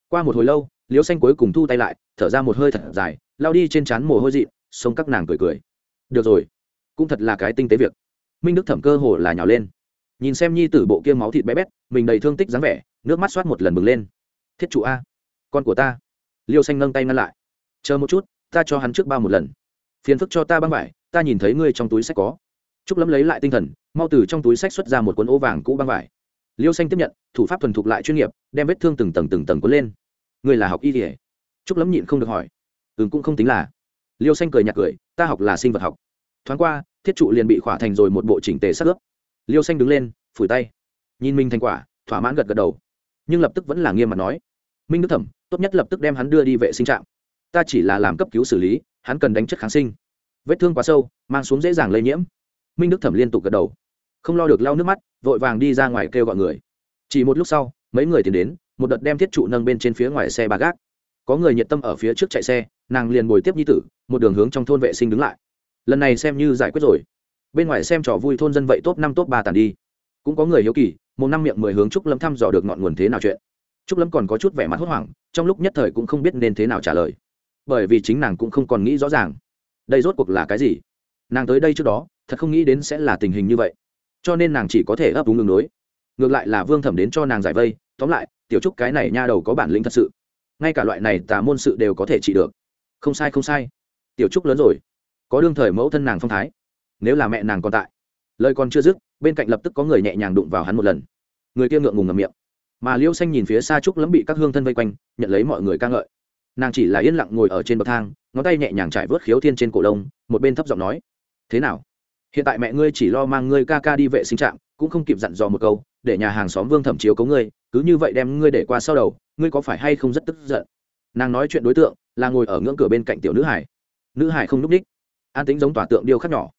Qua một hồi lâu liếu xanh cuối cùng thu tay lại, thở ra một hơi thật dài, lao đi trên trán mồ hôi dị xông các nàng cười cười. Được rồi, cũng thật là cái tinh tế việc. Minh đức thẩm cơ hồ là nhào lên. Nhìn xem nhi tử bộ kia máu thịt bé bét, mình đầy thương tích dáng vẻ, nước mắt soát một lần bừng lên thiết trụ a. Con của ta. Liêu xanh nâng tay ngăn lại. Chờ một chút, ta cho hắn trước bao một lần. Phiền phức cho ta băng vải, ta nhìn thấy ngươi trong túi sách có. Trúc lâm lấy lại tinh thần, mau từ trong túi sách xuất ra một cuốn ô vàng cũ băng vải. Liêu xanh tiếp nhận, thủ pháp thuần thục lại chuyên nghiệp, đem vết thương từng tầng từng tầng cuốn lên. Ngươi là học y thể trúc lấm nhịn không được hỏi. Ừ cũng không tính là. Liêu xanh cười nhạt cười, ta học là sinh vật học. Thoáng qua, thiết trụ liền bị khỏa thành rồi một bộ chỉnh tề sắc ướp. Liêu xanh đứng lên, phủi tay. Nhìn mình thành quả, thỏa mãn gật gật đầu. Nhưng lập tức vẫn là nghiêm mặt nói minh đức thẩm tốt nhất lập tức đem hắn đưa đi vệ sinh trạm ta chỉ là làm cấp cứu xử lý hắn cần đánh chất kháng sinh vết thương quá sâu mang xuống dễ dàng lây nhiễm minh đức thẩm liên tục gật đầu không lo được lau nước mắt vội vàng đi ra ngoài kêu gọi người chỉ một lúc sau mấy người tìm đến một đợt đem thiết trụ nâng bên trên phía ngoài xe ba gác có người nhiệt tâm ở phía trước chạy xe nàng liền ngồi tiếp nhi tử một đường hướng trong thôn vệ sinh đứng lại lần này xem như giải quyết rồi bên ngoài xem trò vui thôn dân vậy top năm top ba tàn đi cũng có người hiếu kỳ một năm miệng mười hướng trúc lâm thăm dò được ngọn nguồn thế nào chuyện trúc lâm còn có chút vẻ mặt hốt hoảng, trong lúc nhất thời cũng không biết nên thế nào trả lời. Bởi vì chính nàng cũng không còn nghĩ rõ ràng. Đây rốt cuộc là cái gì? Nàng tới đây trước đó, thật không nghĩ đến sẽ là tình hình như vậy. Cho nên nàng chỉ có thể ấp úng đường đối. Ngược lại là vương thẩm đến cho nàng giải vây, tóm lại, tiểu trúc cái này nha đầu có bản lĩnh thật sự. Ngay cả loại này tà môn sự đều có thể trị được. Không sai không sai. Tiểu trúc lớn rồi. Có đương thời mẫu thân nàng phong thái. Nếu là mẹ nàng còn tại. Lời còn chưa dứt, bên cạnh lập tức có người nhẹ nhàng đụng vào hắn một lần. Người kia ngượng ngùng ngầm miệng mà liêu xanh nhìn phía xa trúc lẫm bị các hương thân vây quanh, nhận lấy mọi người ca ngợi. Nàng chỉ là yên lặng ngồi ở trên bậc thang, ngón tay nhẹ nhàng trải vớt khiếu thiên trên cổ lông, một bên thấp giọng nói, thế nào? Hiện tại mẹ ngươi chỉ lo mang ngươi ca ca đi vệ sinh trạm, cũng không kịp dặn dò một câu, để nhà hàng xóm vương thẩm chiếu cấu ngươi, cứ như vậy đem ngươi để qua sau đầu, ngươi có phải hay không rất tức giận? Nàng nói chuyện đối tượng, là ngồi ở ngưỡng cửa bên cạnh tiểu nữ hải. Nữ hải không n ú c ních an tính giống tỏa tượng điêu khắc nhỏ.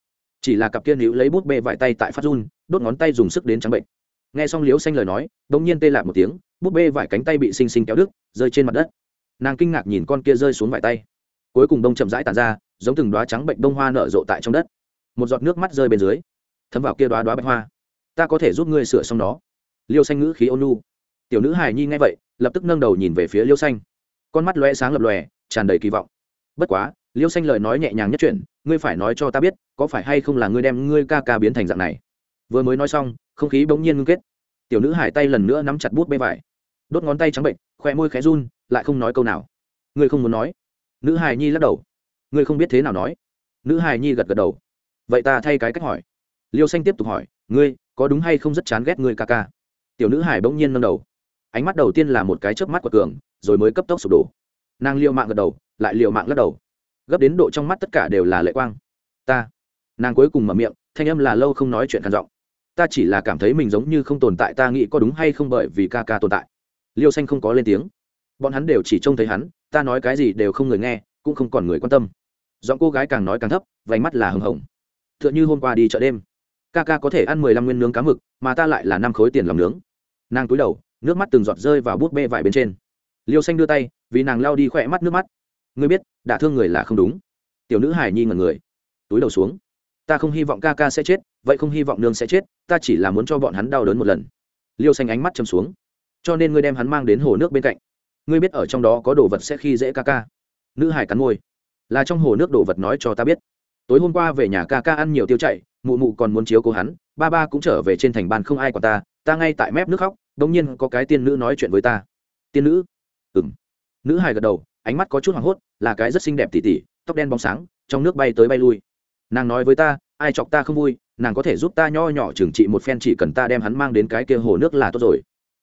Chỉ là cặp kia nữ lấy bút bê vải tay tại phát run, đốt ngón tay dùng sức đến trắng bệnh nghe xong liếu xanh lời nói đ ỗ n g nhiên tê lạc một tiếng bút bê vải cánh tay bị xinh xinh kéo đứt, rơi trên mặt đất. Nàng kinh ngạc nhìn con kia rơi xuống vải tay. Cuối cùng đông chậm rãi tàn ra, giống từng đoá trắng bệnh đông hoa nở rộ tại trong đất. Một giọt nước mắt rơi bên dưới. Thấm vào kia đoá đoá bạch hoa. Ta có thể giúp ngươi sửa xong nó. Liêu xanh ngữ khí ôn nu tiểu nữ hài nhi nghe vậy, lập tức nâng đầu nhìn về phía liêu xanh. Con mắt loe sáng lập lòe, tràn đầy kỳ vọng. Bất quá, liêu xanh lời nói nhẹ nhàng nhất chuyện, ngươi phải nói cho ta biết, có phải hay không là ngươi đem ngươi ca ca biến thành dạng này? Vừa mới nói xong không khí bỗng nhiên ngưng kết. Tiểu nữ hải tay lần nữa nắm chặt bút bê vải. Đốt ngón tay trắng bệnh khoe môi khẽ run, lại không nói câu nào. Ngươi không muốn nói. Nữ hải nhi lắc đầu. Ngươi không biết thế nào nói. Nữ hải nhi gật gật đầu. Vậy ta thay cái cách hỏi. Liêu xanh tiếp tục hỏi, ngươi, có đúng hay không rất chán ghét ngươi ca ca? Tiểu nữ hải bỗng nhiên nâng đầu. Ánh mắt đầu tiên là một cái chớp mắt của cường, rồi mới cấp tốc sụp đổ. Nàng liều mạng gật đầu, lại liều mạng lắc đầu. Gấp đến độ trong mắt tất cả đều là lệ quang. Ta. Nàng cuối cùng mở miệng, thanh âm là lâu không nói chuyện khàn giọng ta chỉ là cảm thấy mình giống như không tồn tại, ta nghĩ có đúng hay không bởi vì ca ca tồn tại. Liêu xanh không có lên tiếng. Bọn hắn đều chỉ trông thấy hắn, ta nói cái gì đều không người nghe, cũng không còn người quan tâm. Giọng cô gái càng nói càng thấp, vành mắt là hừng hồng. T h ư ợ n h ư hôm qua đi chợ đêm. Ca ca có thể ăn mười lăm nguyên nướng cá mực, mà ta lại là năm khối tiền lòng nướng. Nàng túi đầu, nước mắt từng giọt rơi vào bút bê vải bên trên. Liêu xanh đưa tay, vì nàng lao đi khỏe mắt nước mắt. Ngươi biết, đả thương người là không đúng. Tiểu nữ hải nhi ngần người. Túi đầu xuống ta không hy vọng ca ca sẽ chết, vậy không hy vọng nương sẽ chết, ta chỉ là muốn cho bọn hắn đau đớn một lần. Liêu xanh ánh mắt chầm xuống. Cho nên ngươi đem hắn mang đến hồ nước bên cạnh. Ngươi biết ở trong đó có đồ vật sẽ khi dễ ca ca. Nữ hải cắn môi. Là trong hồ nước đồ vật nói cho ta biết. Tối hôm qua về nhà ca ca ăn nhiều tiêu chạy mụ mụ còn muốn chiếu cố hắn, ba ba cũng trở về trên thành bàn không ai còn ta ta ngay tại mép nước khóc đ ỗ n g nhiên có cái tiên nữ nói chuyện với ta. Tiên nữ? Ừ m nữ Hải gật đầu, ánh mắt có chút hoảng hốt, là cái rất xinh đẹp tỉ tỉ, tóc đen bóng sáng, trong nước bay tới bay lui nàng nói với ta, ai chọc ta không vui, nàng có thể giúp ta nho nhỏ trừng trị một phen chỉ cần ta đem hắn mang đến cái kia hồ nước là tốt rồi.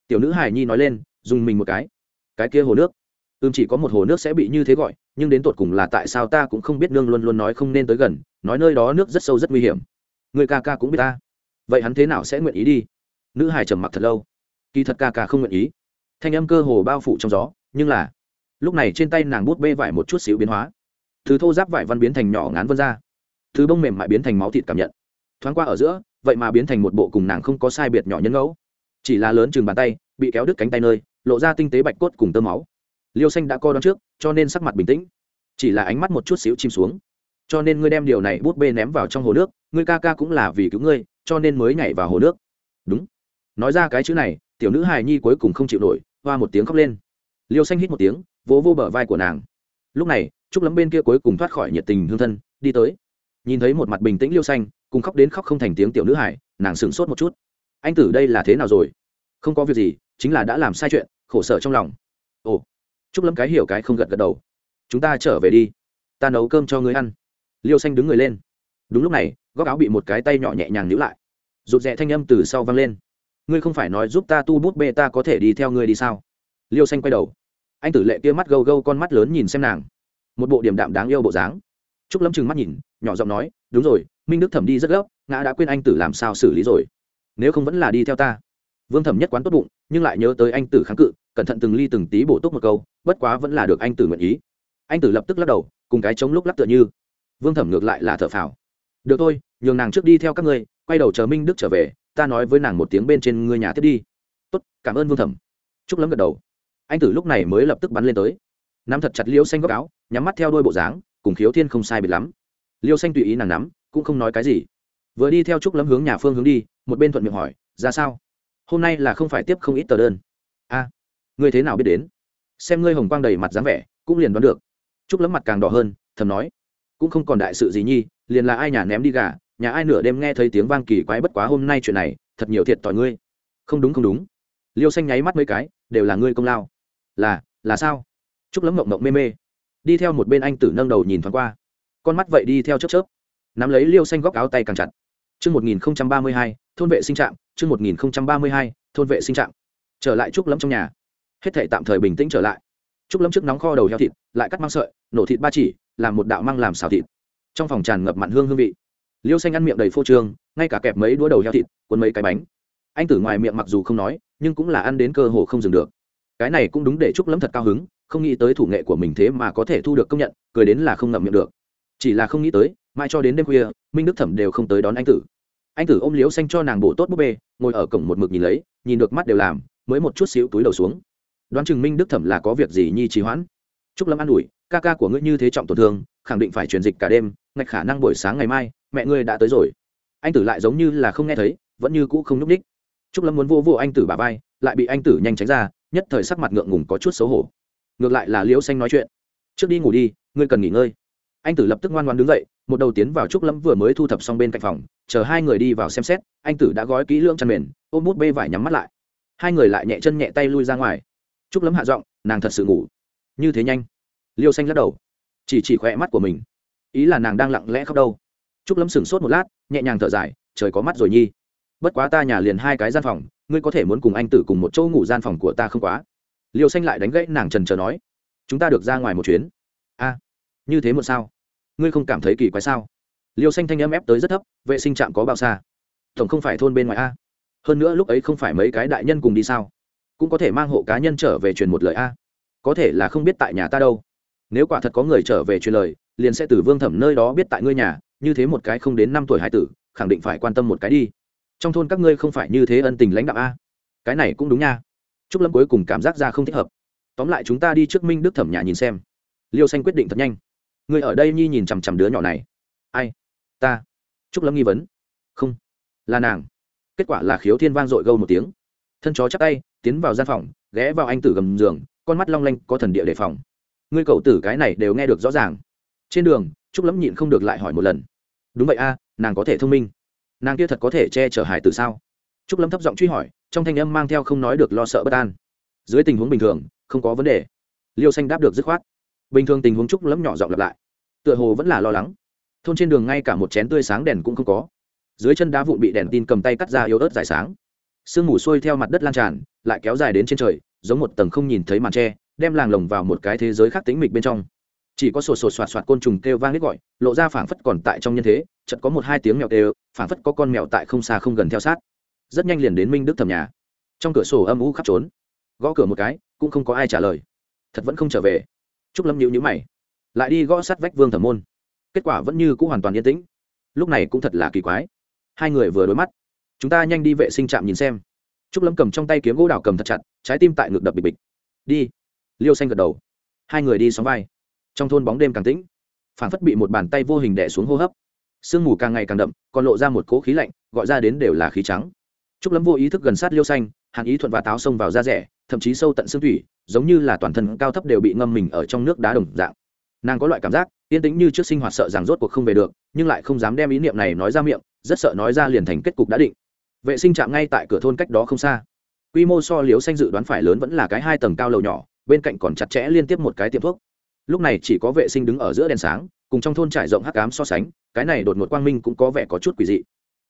Tiểu nữ hải nhi nói lên, dùng mình một cái. Cái kia hồ nước? Ưm chỉ có một hồ nước sẽ bị như thế gọi, nhưng đến tột cùng là tại sao ta cũng không biết, nương luôn luôn nói không nên tới gần, nói nơi đó nước rất sâu rất nguy hiểm. Người ca ca cũng biết ta. Vậy hắn thế nào sẽ nguyện ý đi? Nữ hải trầm mặc thật lâu. Kỳ thật ca ca không nguyện ý. Thanh âm cơ hồ bao phủ trong gió, nhưng là, lúc này trên tay nàng bút bê vải một chút xíu biến hóa. Thứ thô giáp vải văn biến thành nhỏ ngán vân ra thứ bông mềm mại biến thành máu thịt cảm nhận. Thoáng qua ở giữa, vậy mà biến thành một bộ cùng nàng không có sai biệt nhỏ nhân ngẫu. Chỉ là lớn chừng bàn tay, bị kéo đứt cánh tay nơi, lộ ra tinh tế bạch cốt cùng tơ máu. Liêu xanh đã co đón trước, cho nên sắc mặt bình tĩnh. Chỉ là ánh mắt một chút xíu chìm xuống. Cho nên ngươi đem điều này bút bê ném vào trong hồ nước, ngươi ca ca cũng là vì cứu ngươi, cho nên mới nhảy vào hồ nước. Đúng. Nói ra cái chữ này, tiểu nữ hài nhi cuối cùng không chịu nổi, hoa một tiếng khóc lên. Liêu xanh hít một tiếng, vỗ vô bờ vai của nàng. Lúc này, trúc lấm bên kia cuối cùng thoát khỏi nhiệt tình hương thân, đi tới nhìn thấy một mặt bình tĩnh liêu xanh, cùng khóc đến khóc không thành tiếng tiểu nữ hải, nàng sửng sốt một chút. Anh tử đây là thế nào rồi? Không có việc gì, chính là đã làm sai chuyện, khổ sở trong lòng. Ồ chúc lâm cái hiểu cái không gật gật đầu. Chúng ta trở về đi. Ta nấu cơm cho ngươi ăn. Liêu xanh đứng người lên. Đúng lúc này, góc áo bị một cái tay nhỏ nhẹ nhàng níu lại. Rụt rè thanh âm từ sau văng lên. Ngươi không phải nói giúp ta tu bút bê ta có thể đi theo ngươi đi sao? Liêu xanh quay đầu. Anh tử lệ kia mắt gâu gâu con mắt lớn nhìn xem nàng. Một bộ điểm đạm đáng yêu bộ dáng trúc lâm trừng mắt nhìn, nhỏ giọng nói, đúng rồi, minh đức thẩm đi rất gấp, ngã đã quên anh tử làm sao xử lý rồi. Nếu không vẫn là đi theo ta. Vương thẩm nhất quán tốt bụng, nhưng lại nhớ tới anh tử kháng cự, cẩn thận từng ly từng tí bổ túc một câu, bất quá vẫn là được anh tử nguyện ý. Anh tử lập tức lắc đầu, cùng cái chống lúc lắc tựa như. Vương thẩm ngược lại là thở phào. Được thôi, nhường nàng trước đi theo các ngươi, quay đầu chờ minh đức trở về, ta nói với nàng một tiếng bên trên ngươi nhà tiếp đi. Tốt, cảm ơn vương thẩm. Trúc lâm gật đầu. Anh tử lúc này mới lập tức bắn lên tới. Nắm thật chặt liễu xanh góc áo, nhắm mắt theo đôi bộ dáng cùng khiếu thiên không sai biệt lắm. Liêu xanh tùy ý nàng nắm, cũng không nói cái gì. Vừa đi theo trúc lâm hướng nhà phương hướng đi, một bên thuận miệng hỏi, ra sao? Hôm nay là không phải tiếp không ít tờ đơn. A, ngươi thế nào biết đến? Xem ngươi hồng quang đầy mặt dáng vẻ, cũng liền đoán được. Trúc lâm mặt càng đỏ hơn, thầm nói, cũng không còn đại sự gì nhi, liền là ai nhà ném đi gà, nhà ai nửa đêm nghe thấy tiếng vang kỳ quái bất quá hôm nay chuyện này, thật nhiều thiệt tỏi ngươi. Không đúng không đúng. Liêu xanh nháy mắt mấy cái, đều là ngươi công lao. Là là sao? Trúc lấm mộng mộng mê mê đi theo một bên anh tử nâng đầu nhìn thoáng qua con mắt vậy đi theo chớp chớp nắm lấy liêu xanh góc áo tay càng chặt Trước 1032, thôn vệ sinh trạm, trước 1032, thôn vệ sinh trạm. Trở lại trúc lấm trong nhà. Hết thảy tạm thời bình tĩnh trở lại. Trúc lấm trước nóng kho đầu heo thịt, lại cắt măng sợi, nổ thịt ba chỉ, làm một đạo măng làm xào thịt. Trong phòng tràn ngập mặn hương hương vị. Liêu xanh ăn miệng đầy phô trương, ngay cả kẹp mấy đũa đầu heo thịt, cuốn mấy cái bánh. Anh tử ngoài miệng mặc dù không nói, nhưng cũng là ăn đến cơ hồ không dừng được. Cái này cũng đúng để Trúc lấm thật cao hứng, không nghĩ tới thủ nghệ của mình thế mà có thể thu được công nhận, cười đến là không ngậm miệng được. Chỉ là không nghĩ tới, mãi cho đến đêm khuya, minh đức thẩm đều không tới đón anh tử. Anh tử ôm liếu xanh cho nàng bổ tốt búp bê, ngồi ở cổng một mực nhìn lấy, nhìn được mắt đều làm, mới một chút xíu túi đầu xuống. Đoán chừng minh đức thẩm là có việc gì nhi trì hoãn. Chúc lâm an ủi, ca ca của ngươi như thế trọng tổn thương, khẳng định phải truyền dịch cả đêm, ngạch khả năng buổi sáng ngày mai, mẹ ngươi đã tới rồi. Anh tử lại giống như là không nghe thấy, vẫn như cũ không nhúc ních chúc lâm muốn vô vô anh tử bà vai, lại bị anh tử nhanh tránh ra, nhất thời sắc mặt ngượng ngùng có chút xấu hổ ngược lại là liễu xanh nói chuyện. Trước đi ngủ đi, ngươi cần nghỉ ngơi. Anh tử lập tức ngoan ngoan đứng dậy, một đầu tiến vào trúc lâm vừa mới thu thập xong bên cạnh phòng, chờ hai người đi vào xem xét, anh tử đã gói kỹ lưỡng chăn mền, ôm bút bê vải nhắm mắt lại. Hai người lại nhẹ chân nhẹ tay lui ra ngoài. Trúc lâm hạ giọng, nàng thật sự ngủ. Như thế nhanh? Liêu xanh lắc đầu. Chỉ chỉ khỏe mắt của mình. Ý là nàng đang lặng lẽ khóc đâu. Trúc lâm sửng sốt một lát, nhẹ nhàng thở dài, trời có mắt rồi nhi. Bất quá ta nhà liền hai cái gian phòng, ngươi có thể muốn cùng anh tử cùng một chỗ ngủ gian phòng của ta không quá? Liêu xanh lại đánh gãy nàng trần trờ nói, chúng ta được ra ngoài một chuyến. A, như thế một sao? Ngươi không cảm thấy kỳ quái sao? Liêu xanh thanh âm ép tới rất thấp, vệ sinh trạm có bao xa? Tổng không phải thôn bên ngoài a. Hơn nữa lúc ấy không phải mấy cái đại nhân cùng đi sao? Cũng có thể mang hộ cá nhân trở về truyền một lời a. Có thể là không biết tại nhà ta đâu. Nếu quả thật có người trở về truyền lời, liền sẽ từ vương thẩm nơi đó biết tại ngươi nhà, như thế một cái không đến năm tuổi hải tử, khẳng định phải quan tâm một cái đi. Trong thôn các ngươi không phải như thế ân tình lãnh đạo a. Cái này cũng đúng nha trúc lâm cuối cùng cảm giác ra không thích hợp. Tóm lại chúng ta đi trước minh đức thẩm nhà nhìn xem. Liêu xanh quyết định thật nhanh. Người ở đây nhi nhìn chằm chằm đứa nhỏ này. Ai? Ta. Trúc lâm nghi vấn. Không. Là nàng. Kết quả là khiếu thiên vang dội gâu một tiếng. Thân chó chắc tay, tiến vào gian phòng, ghé vào anh tử gầm giường, con mắt long lanh có thần địa đề phòng. Ngươi cậu tử cái này đều nghe được rõ ràng. Trên đường, trúc lâm nhịn không được lại hỏi một lần. Đúng vậy a, nàng có thể thông minh. Nàng kia thật có thể che chở hải tử sao? Trúc lâm thấp giọng truy hỏi trong thanh âm mang theo không nói được lo sợ bất an. Dưới tình huống bình thường, không có vấn đề. Liêu xanh đáp được dứt khoát. Bình thường tình huống trúc lấm nhỏ giọng lặp lại. Tựa hồ vẫn là lo lắng. Thôn trên đường ngay cả một chén tươi sáng đèn cũng không có. Dưới chân đá vụn bị đèn tin cầm tay cắt ra yếu ớt dài sáng. Sương mù xuôi theo mặt đất lan tràn, lại kéo dài đến trên trời, giống một tầng không nhìn thấy màn tre, đem làng lồng vào một cái thế giới khác tính mịch bên trong. Chỉ có sột sột soạt soạt côn trùng kêu vang lít gọi, lộ ra phảng phất còn tại trong nhân thế, chợt có một hai tiếng mèo kêu phảng phất có con mèo tại không xa không gần theo sát rất nhanh liền đến minh đức thầm nhà. Trong cửa sổ âm u khắp trốn. Gõ cửa một cái, cũng không có ai trả lời. Thật vẫn không trở về. Trúc lâm nhữ nhữ mày. Lại đi gõ sát vách vương thẩm môn. Kết quả vẫn như cũng hoàn toàn yên tĩnh. Lúc này cũng thật là kỳ quái. Hai người vừa đối mắt. Chúng ta nhanh đi vệ sinh trạm nhìn xem. Trúc lâm cầm trong tay kiếm gỗ đào cầm thật chặt, trái tim tại ngực đập bịch bịch. Đi. Liêu xanh gật đầu. Hai người đi xóm vai. Trong thôn bóng đêm càng tĩnh, phảng phất bị một bàn tay vô hình đẻ xuống hô hấp. Sương mù càng ngày càng đậm, còn lộ ra một cỗ khí lạnh, gọi ra đến đều là khí trắng trúc lâm vô ý thức gần sát liêu xanh, hàn ý thuận và táo xông vào da rẻ, thậm chí sâu tận xương thủy, giống như là toàn thân cao thấp đều bị ngâm mình ở trong nước đá đồng dạng. Nàng có loại cảm giác, yên tĩnh như trước sinh hoạt sợ rằng rốt cuộc không về được, nhưng lại không dám đem ý niệm này nói ra miệng, rất sợ nói ra liền thành kết cục đã định. Vệ sinh trạm ngay tại cửa thôn cách đó không xa. Quy mô so liếu xanh dự đoán phải lớn vẫn là cái hai tầng cao lầu nhỏ, bên cạnh còn chặt chẽ liên tiếp một cái tiệm thuốc. Lúc này chỉ có vệ sinh đứng ở giữa đèn sáng, cùng trong thôn trải rộng hắc ám so sánh, cái này đột ngột quang minh cũng có vẻ có chút quỷ dị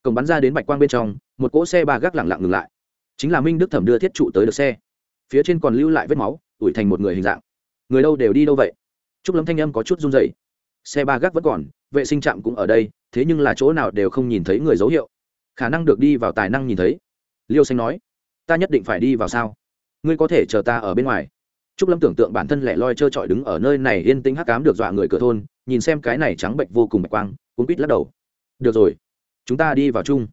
cổng bắn ra đến bạch quang bên trong, một cỗ xe ba gác lẳng lặng ngừng lại. Chính là minh đức thẩm đưa thiết trụ tới được xe. Phía trên còn lưu lại vết máu, ủi thành một người hình dạng. Người đâu đều đi đâu vậy? Trúc lâm thanh âm có chút run dày xe ba gác vẫn còn, vệ sinh trạm cũng ở đây, thế nhưng là chỗ nào đều không nhìn thấy người dấu hiệu. Khả năng được đi vào tài năng nhìn thấy. Liêu xanh nói, ta nhất định phải đi vào sao? Ngươi có thể chờ ta ở bên ngoài. Trúc lâm tưởng tượng bản thân lẻ loi trơ trọi đứng ở nơi này yên tĩnh hắc cám được dọa người cửa thôn, nhìn xem cái này trắng bệnh vô cùng bạch quang, cuốn quýt lắc đầu. Được rồi chúng ta đi vào chung.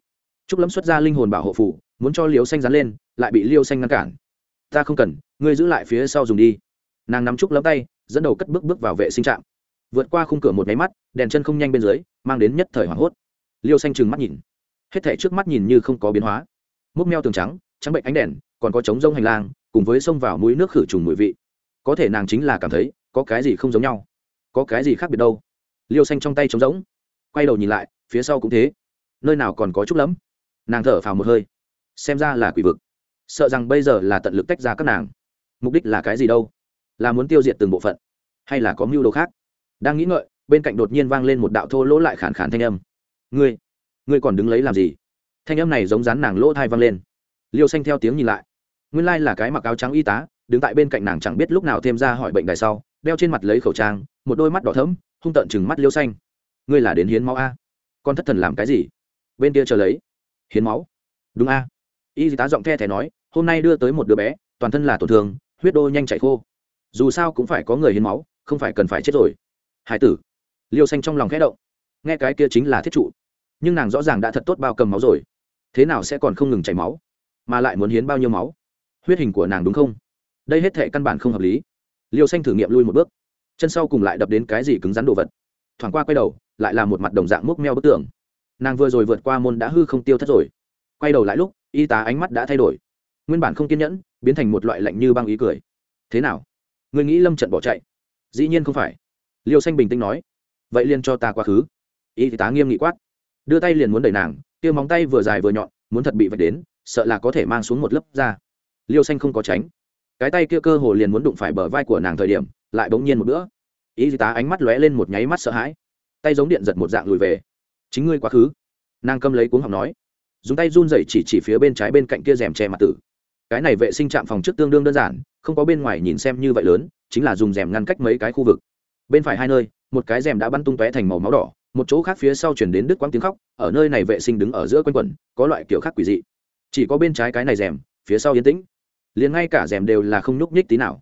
Trúc lâm xuất ra linh hồn bảo hộ phủ, muốn cho liêu xanh dán lên, lại bị liêu xanh ngăn cản. Ta không cần, ngươi giữ lại phía sau dùng đi. Nàng nắm trúc lâm tay, dẫn đầu cất bước bước vào vệ sinh trạm. Vượt qua khung cửa một máy mắt, đèn chân không nhanh bên dưới, mang đến nhất thời hoảng hốt. Liêu xanh trừng mắt nhìn. Hết thể trước mắt nhìn như không có biến hóa. Múc meo tường trắng trắng bệnh ánh đèn, còn có trống rông hành lang, cùng với xông vào mũi nước khử trùng mùi vị. Có thể nàng chính là cảm thấy, có cái gì không giống nhau? Có cái gì khác biệt đâu? Liêu xanh trong tay trống rỗng, quay đầu nhìn lại, phía sau cũng thế nơi nào còn có chút lắm. Nàng thở phào một hơi. Xem ra là quỷ vực. Sợ rằng bây giờ là tận lực tách ra các nàng. Mục đích là cái gì đâu? Là muốn tiêu diệt từng bộ phận, hay là có mưu đồ khác? Đang nghĩ ngợi, bên cạnh đột nhiên vang lên một đạo thô lỗ lại khản khản thanh âm. Ngươi ngươi còn đứng lấy làm gì? Thanh âm này giống rán nàng lỗ thai vang lên. Liêu xanh theo tiếng nhìn lại. Nguyên lai là cái mặc áo trắng y tá, đứng tại bên cạnh nàng chẳng biết lúc nào thêm ra hỏi bệnh đài sau, đeo trên mặt lấy khẩu trang, một đôi mắt đỏ thấm hung tợn chừng mắt liêu xanh. Ngươi là đến hiến máu a? Con thất thần làm cái gì? Bên kia chờ lấy. Hiến máu. Đúng a. Y tá giọng the thẻ nói, hôm nay đưa tới một đứa bé, toàn thân là tổn thương, huyết đô nhanh chạy khô. Dù sao cũng phải có người hiến máu, không phải cần phải chết rồi. Hải tử. Liêu xanh trong lòng khẽ động. Nghe cái kia chính là thiết trụ. Nhưng nàng rõ ràng đã thật tốt bao cầm máu rồi. Thế nào sẽ còn không ngừng chảy máu? Mà lại muốn hiến bao nhiêu máu? Huyết hình của nàng đúng không? Đây hết thể căn bản không hợp lý. Liêu xanh thử nghiệm lui một bước. Chân sau cùng lại đập đến cái gì cứng rắn đồ vật. Thoảng qua quay đầu, lại là một mặt đồng dạng múc meo bức tường nàng vừa rồi vượt qua môn đã hư không tiêu thất rồi. Quay đầu lại lúc, y tá ánh mắt đã thay đổi. Nguyên bản không kiên nhẫn, biến thành một loại lạnh như băng ý cười. Thế nào? Người nghĩ lâm trận bỏ chạy? Dĩ nhiên không phải. Liêu xanh bình tĩnh nói. Vậy liền cho ta quá khứ. Y tá nghiêm nghị quát. Đưa tay liền muốn đẩy nàng, kia móng tay vừa dài vừa nhọn, muốn thật bị vạch đến, sợ là có thể mang xuống một lớp da. Liêu xanh không có tránh. Cái tay kia cơ hồ liền muốn đụng phải bờ vai của nàng thời điểm, lại bỗng nhiên một bữa. Y tá ánh mắt lóe lên một nháy mắt sợ hãi. Tay giống điện giật một dạng lùi về chính ngươi quá khứ nàng câm lấy cuống học nói dùng tay run rẩy chỉ chỉ phía bên trái bên cạnh kia rèm che mặt tử cái này vệ sinh trạm phòng trước tương đương đơn giản không có bên ngoài nhìn xem như vậy lớn chính là dùng rèm ngăn cách mấy cái khu vực bên phải hai nơi một cái rèm đã bắn tung tóe thành màu máu đỏ một chỗ khác phía sau chuyển đến đứt quãng tiếng khóc ở nơi này vệ sinh đứng ở giữa quanh quẩn có loại kiểu khác quỷ dị chỉ có bên trái cái này rèm phía sau yên tĩnh liền ngay cả rèm đều là không nhúc nhích tí nào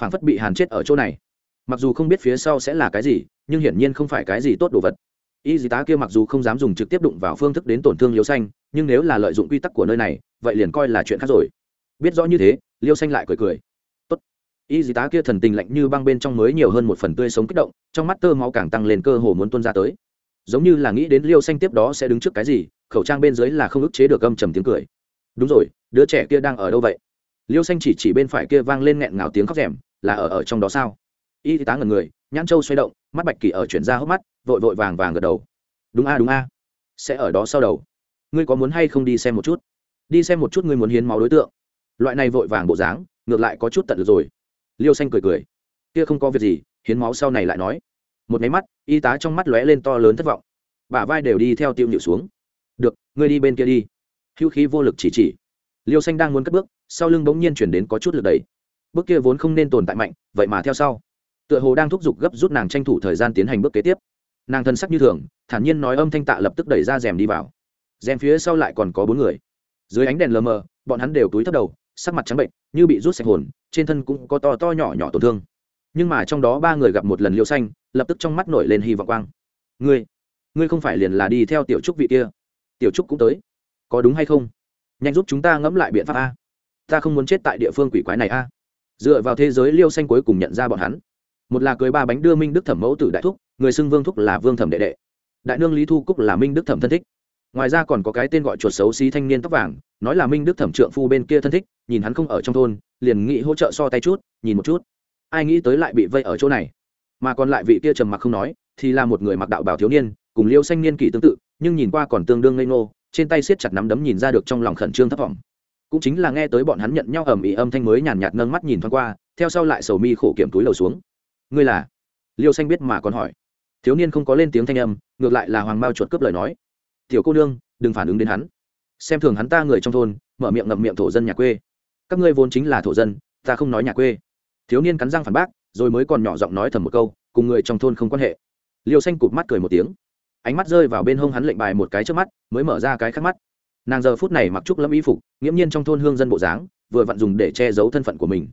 phảng phất bị hàn chết ở chỗ này mặc dù không biết phía sau sẽ là cái gì nhưng hiển nhiên không phải cái gì tốt đồ vật y dì tá kia mặc dù không dám dùng trực tiếp đụng vào phương thức đến tổn thương liêu xanh, nhưng nếu là lợi dụng quy tắc của nơi này, vậy liền coi là chuyện khác rồi. Biết rõ như thế, liêu xanh lại cười cười. Tốt. y dì tá kia thần tình lạnh như băng bên trong mới nhiều hơn một phần tươi sống kích động, trong mắt tơ máu càng tăng lên cơ hồ muốn tuân ra tới. Giống như là nghĩ đến liêu xanh tiếp đó sẽ đứng trước cái gì, khẩu trang bên dưới là không ức chế được âm trầm tiếng cười. Đúng rồi, đứa trẻ kia đang ở đâu vậy? Liêu xanh chỉ chỉ bên phải kia vang lên nghẹn ngào tiếng khóc rèm, là ở ở trong đó sao? Y tá ngần người, nhãn châu xoay động mắt bạch kỳ ở chuyển ra hốc mắt, vội vội vàng vàng gật đầu. Đúng a đúng a. Sẽ ở đó sau đầu. Ngươi có muốn hay không đi xem một chút? Đi xem một chút ngươi muốn hiến máu đối tượng. Loại này vội vàng bộ dáng, ngược lại có chút tận được rồi. Liêu xanh cười cười. Kia không có việc gì, hiến máu sau này lại nói. Một máy mắt, y tá trong mắt lóe lên to lớn thất vọng. Bả vai đều đi theo tiêu nhịu xuống. Được, ngươi đi bên kia đi. Hữu khí vô lực chỉ chỉ. Liêu xanh đang muốn cất bước, sau lưng bỗng nhiên chuyển đến có chút lực đẩy. Bước kia vốn không nên tồn tại mạnh, vậy mà theo sau tựa hồ đang thúc giục gấp rút nàng tranh thủ thời gian tiến hành bước kế tiếp. Nàng thân sắc như thường, thản nhiên nói âm thanh tạ lập tức đẩy ra rèm đi vào. Rèm phía sau lại còn có bốn người. Dưới ánh đèn lờ mờ, bọn hắn đều túi thấp đầu, sắc mặt trắng bệnh, như bị rút sạch hồn, trên thân cũng có to to nhỏ nhỏ tổn thương. Nhưng mà trong đó ba người gặp một lần liêu xanh, lập tức trong mắt nổi lên hy vọng quang. Ngươi ngươi không phải liền là đi theo tiểu trúc vị kia? Tiểu trúc cũng tới. Có đúng hay không? Nhanh giúp chúng ta ngẫm lại biện pháp a. Ta không muốn chết tại địa phương quỷ quái này a. Dựa vào thế giới liêu xanh cuối cùng nhận ra bọn hắn một là cưới ba bánh đưa minh đức thẩm mẫu tử đại thúc, người xưng vương thúc là vương thẩm đệ đệ. Đại nương lý thu cúc là minh đức thẩm thân thích. Ngoài ra còn có cái tên gọi chuột xấu xí thanh niên tóc vàng, nói là minh đức thẩm trượng phu bên kia thân thích, nhìn hắn không ở trong thôn, liền nghĩ hỗ trợ so tay chút, nhìn một chút. Ai nghĩ tới lại bị vây ở chỗ này. Mà còn lại vị kia trầm mặc không nói, thì là một người mặc đạo bảo thiếu niên, cùng liêu xanh niên kỷ tương tự, nhưng nhìn qua còn tương đương ngây ngô, trên tay siết chặt nắm đấm nhìn ra được trong lòng khẩn trương thấp vọng. Cũng chính là nghe tới bọn hắn nhận nhau ầm ĩ âm thanh mới nhàn nhạt nâng mắt nhìn thoáng qua, theo sau lại sầu mi khổ kiểm túi lầu xuống ngươi là? Liêu xanh biết mà còn hỏi. Thiếu niên không có lên tiếng thanh âm, ngược lại là hoàng mao chuột cướp lời nói. Tiểu cô nương, đừng phản ứng đến hắn. Xem thường hắn ta người trong thôn, mở miệng ngậm miệng thổ dân nhà quê. Các ngươi vốn chính là thổ dân, ta không nói nhà quê. Thiếu niên cắn răng phản bác, rồi mới còn nhỏ giọng nói thầm một câu, cùng người trong thôn không quan hệ. Liêu xanh cụp mắt cười một tiếng. Ánh mắt rơi vào bên hông hắn lệnh bài một cái trước mắt, mới mở ra cái khác mắt. Nàng giờ phút này mặc trúc lâm y phục, nghiễm nhiên trong thôn hương dân bộ dáng, vừa vặn dùng để che giấu thân phận của mình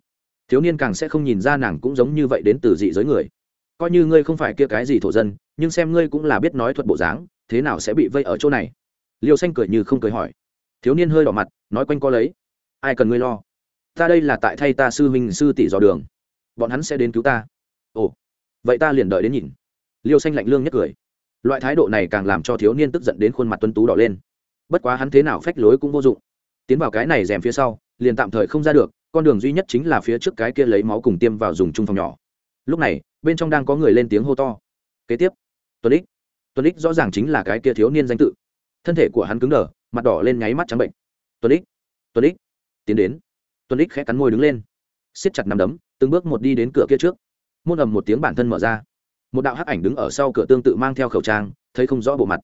thiếu niên càng sẽ không nhìn ra nàng cũng giống như vậy đến từ dị giới người. Coi như ngươi không phải kia cái gì thổ dân, nhưng xem ngươi cũng là biết nói thuật bộ dáng, thế nào sẽ bị vây ở chỗ này? Liêu xanh cười như không cười hỏi. Thiếu niên hơi đỏ mặt, nói quanh co lấy. Ai cần ngươi lo? Ta đây là tại thay ta sư huynh, sư tỷ dò đường. Bọn hắn sẽ đến cứu ta. Ồ, vậy ta liền đợi đến nhìn. Liêu xanh lạnh lương nhất cười. Loại thái độ này càng làm cho thiếu niên tức giận đến khuôn mặt tuân tú đỏ lên. Bất quá hắn thế nào phách lối cũng vô dụng. Tiến vào cái này rèm phía sau, liền tạm thời không ra được con đường duy nhất chính là phía trước cái kia lấy máu cùng tiêm vào dùng chung phòng nhỏ. Lúc này, bên trong đang có người lên tiếng hô to. Kế tiếp, tuấn ích. Tuấn ích rõ ràng chính là cái kia thiếu niên danh tự. Thân thể của hắn cứng đờ, mặt đỏ lên nháy mắt trắng bệnh. Tuấn ích tuấn ích. Tiến đến. Tuấn ích khẽ cắn môi đứng lên. Siết chặt nằm đấm, từng bước một đi đến cửa kia trước. Môn ầm một tiếng bản thân mở ra. Một đạo hắc ảnh đứng ở sau cửa tương tự mang theo khẩu trang, thấy không rõ bộ mặt.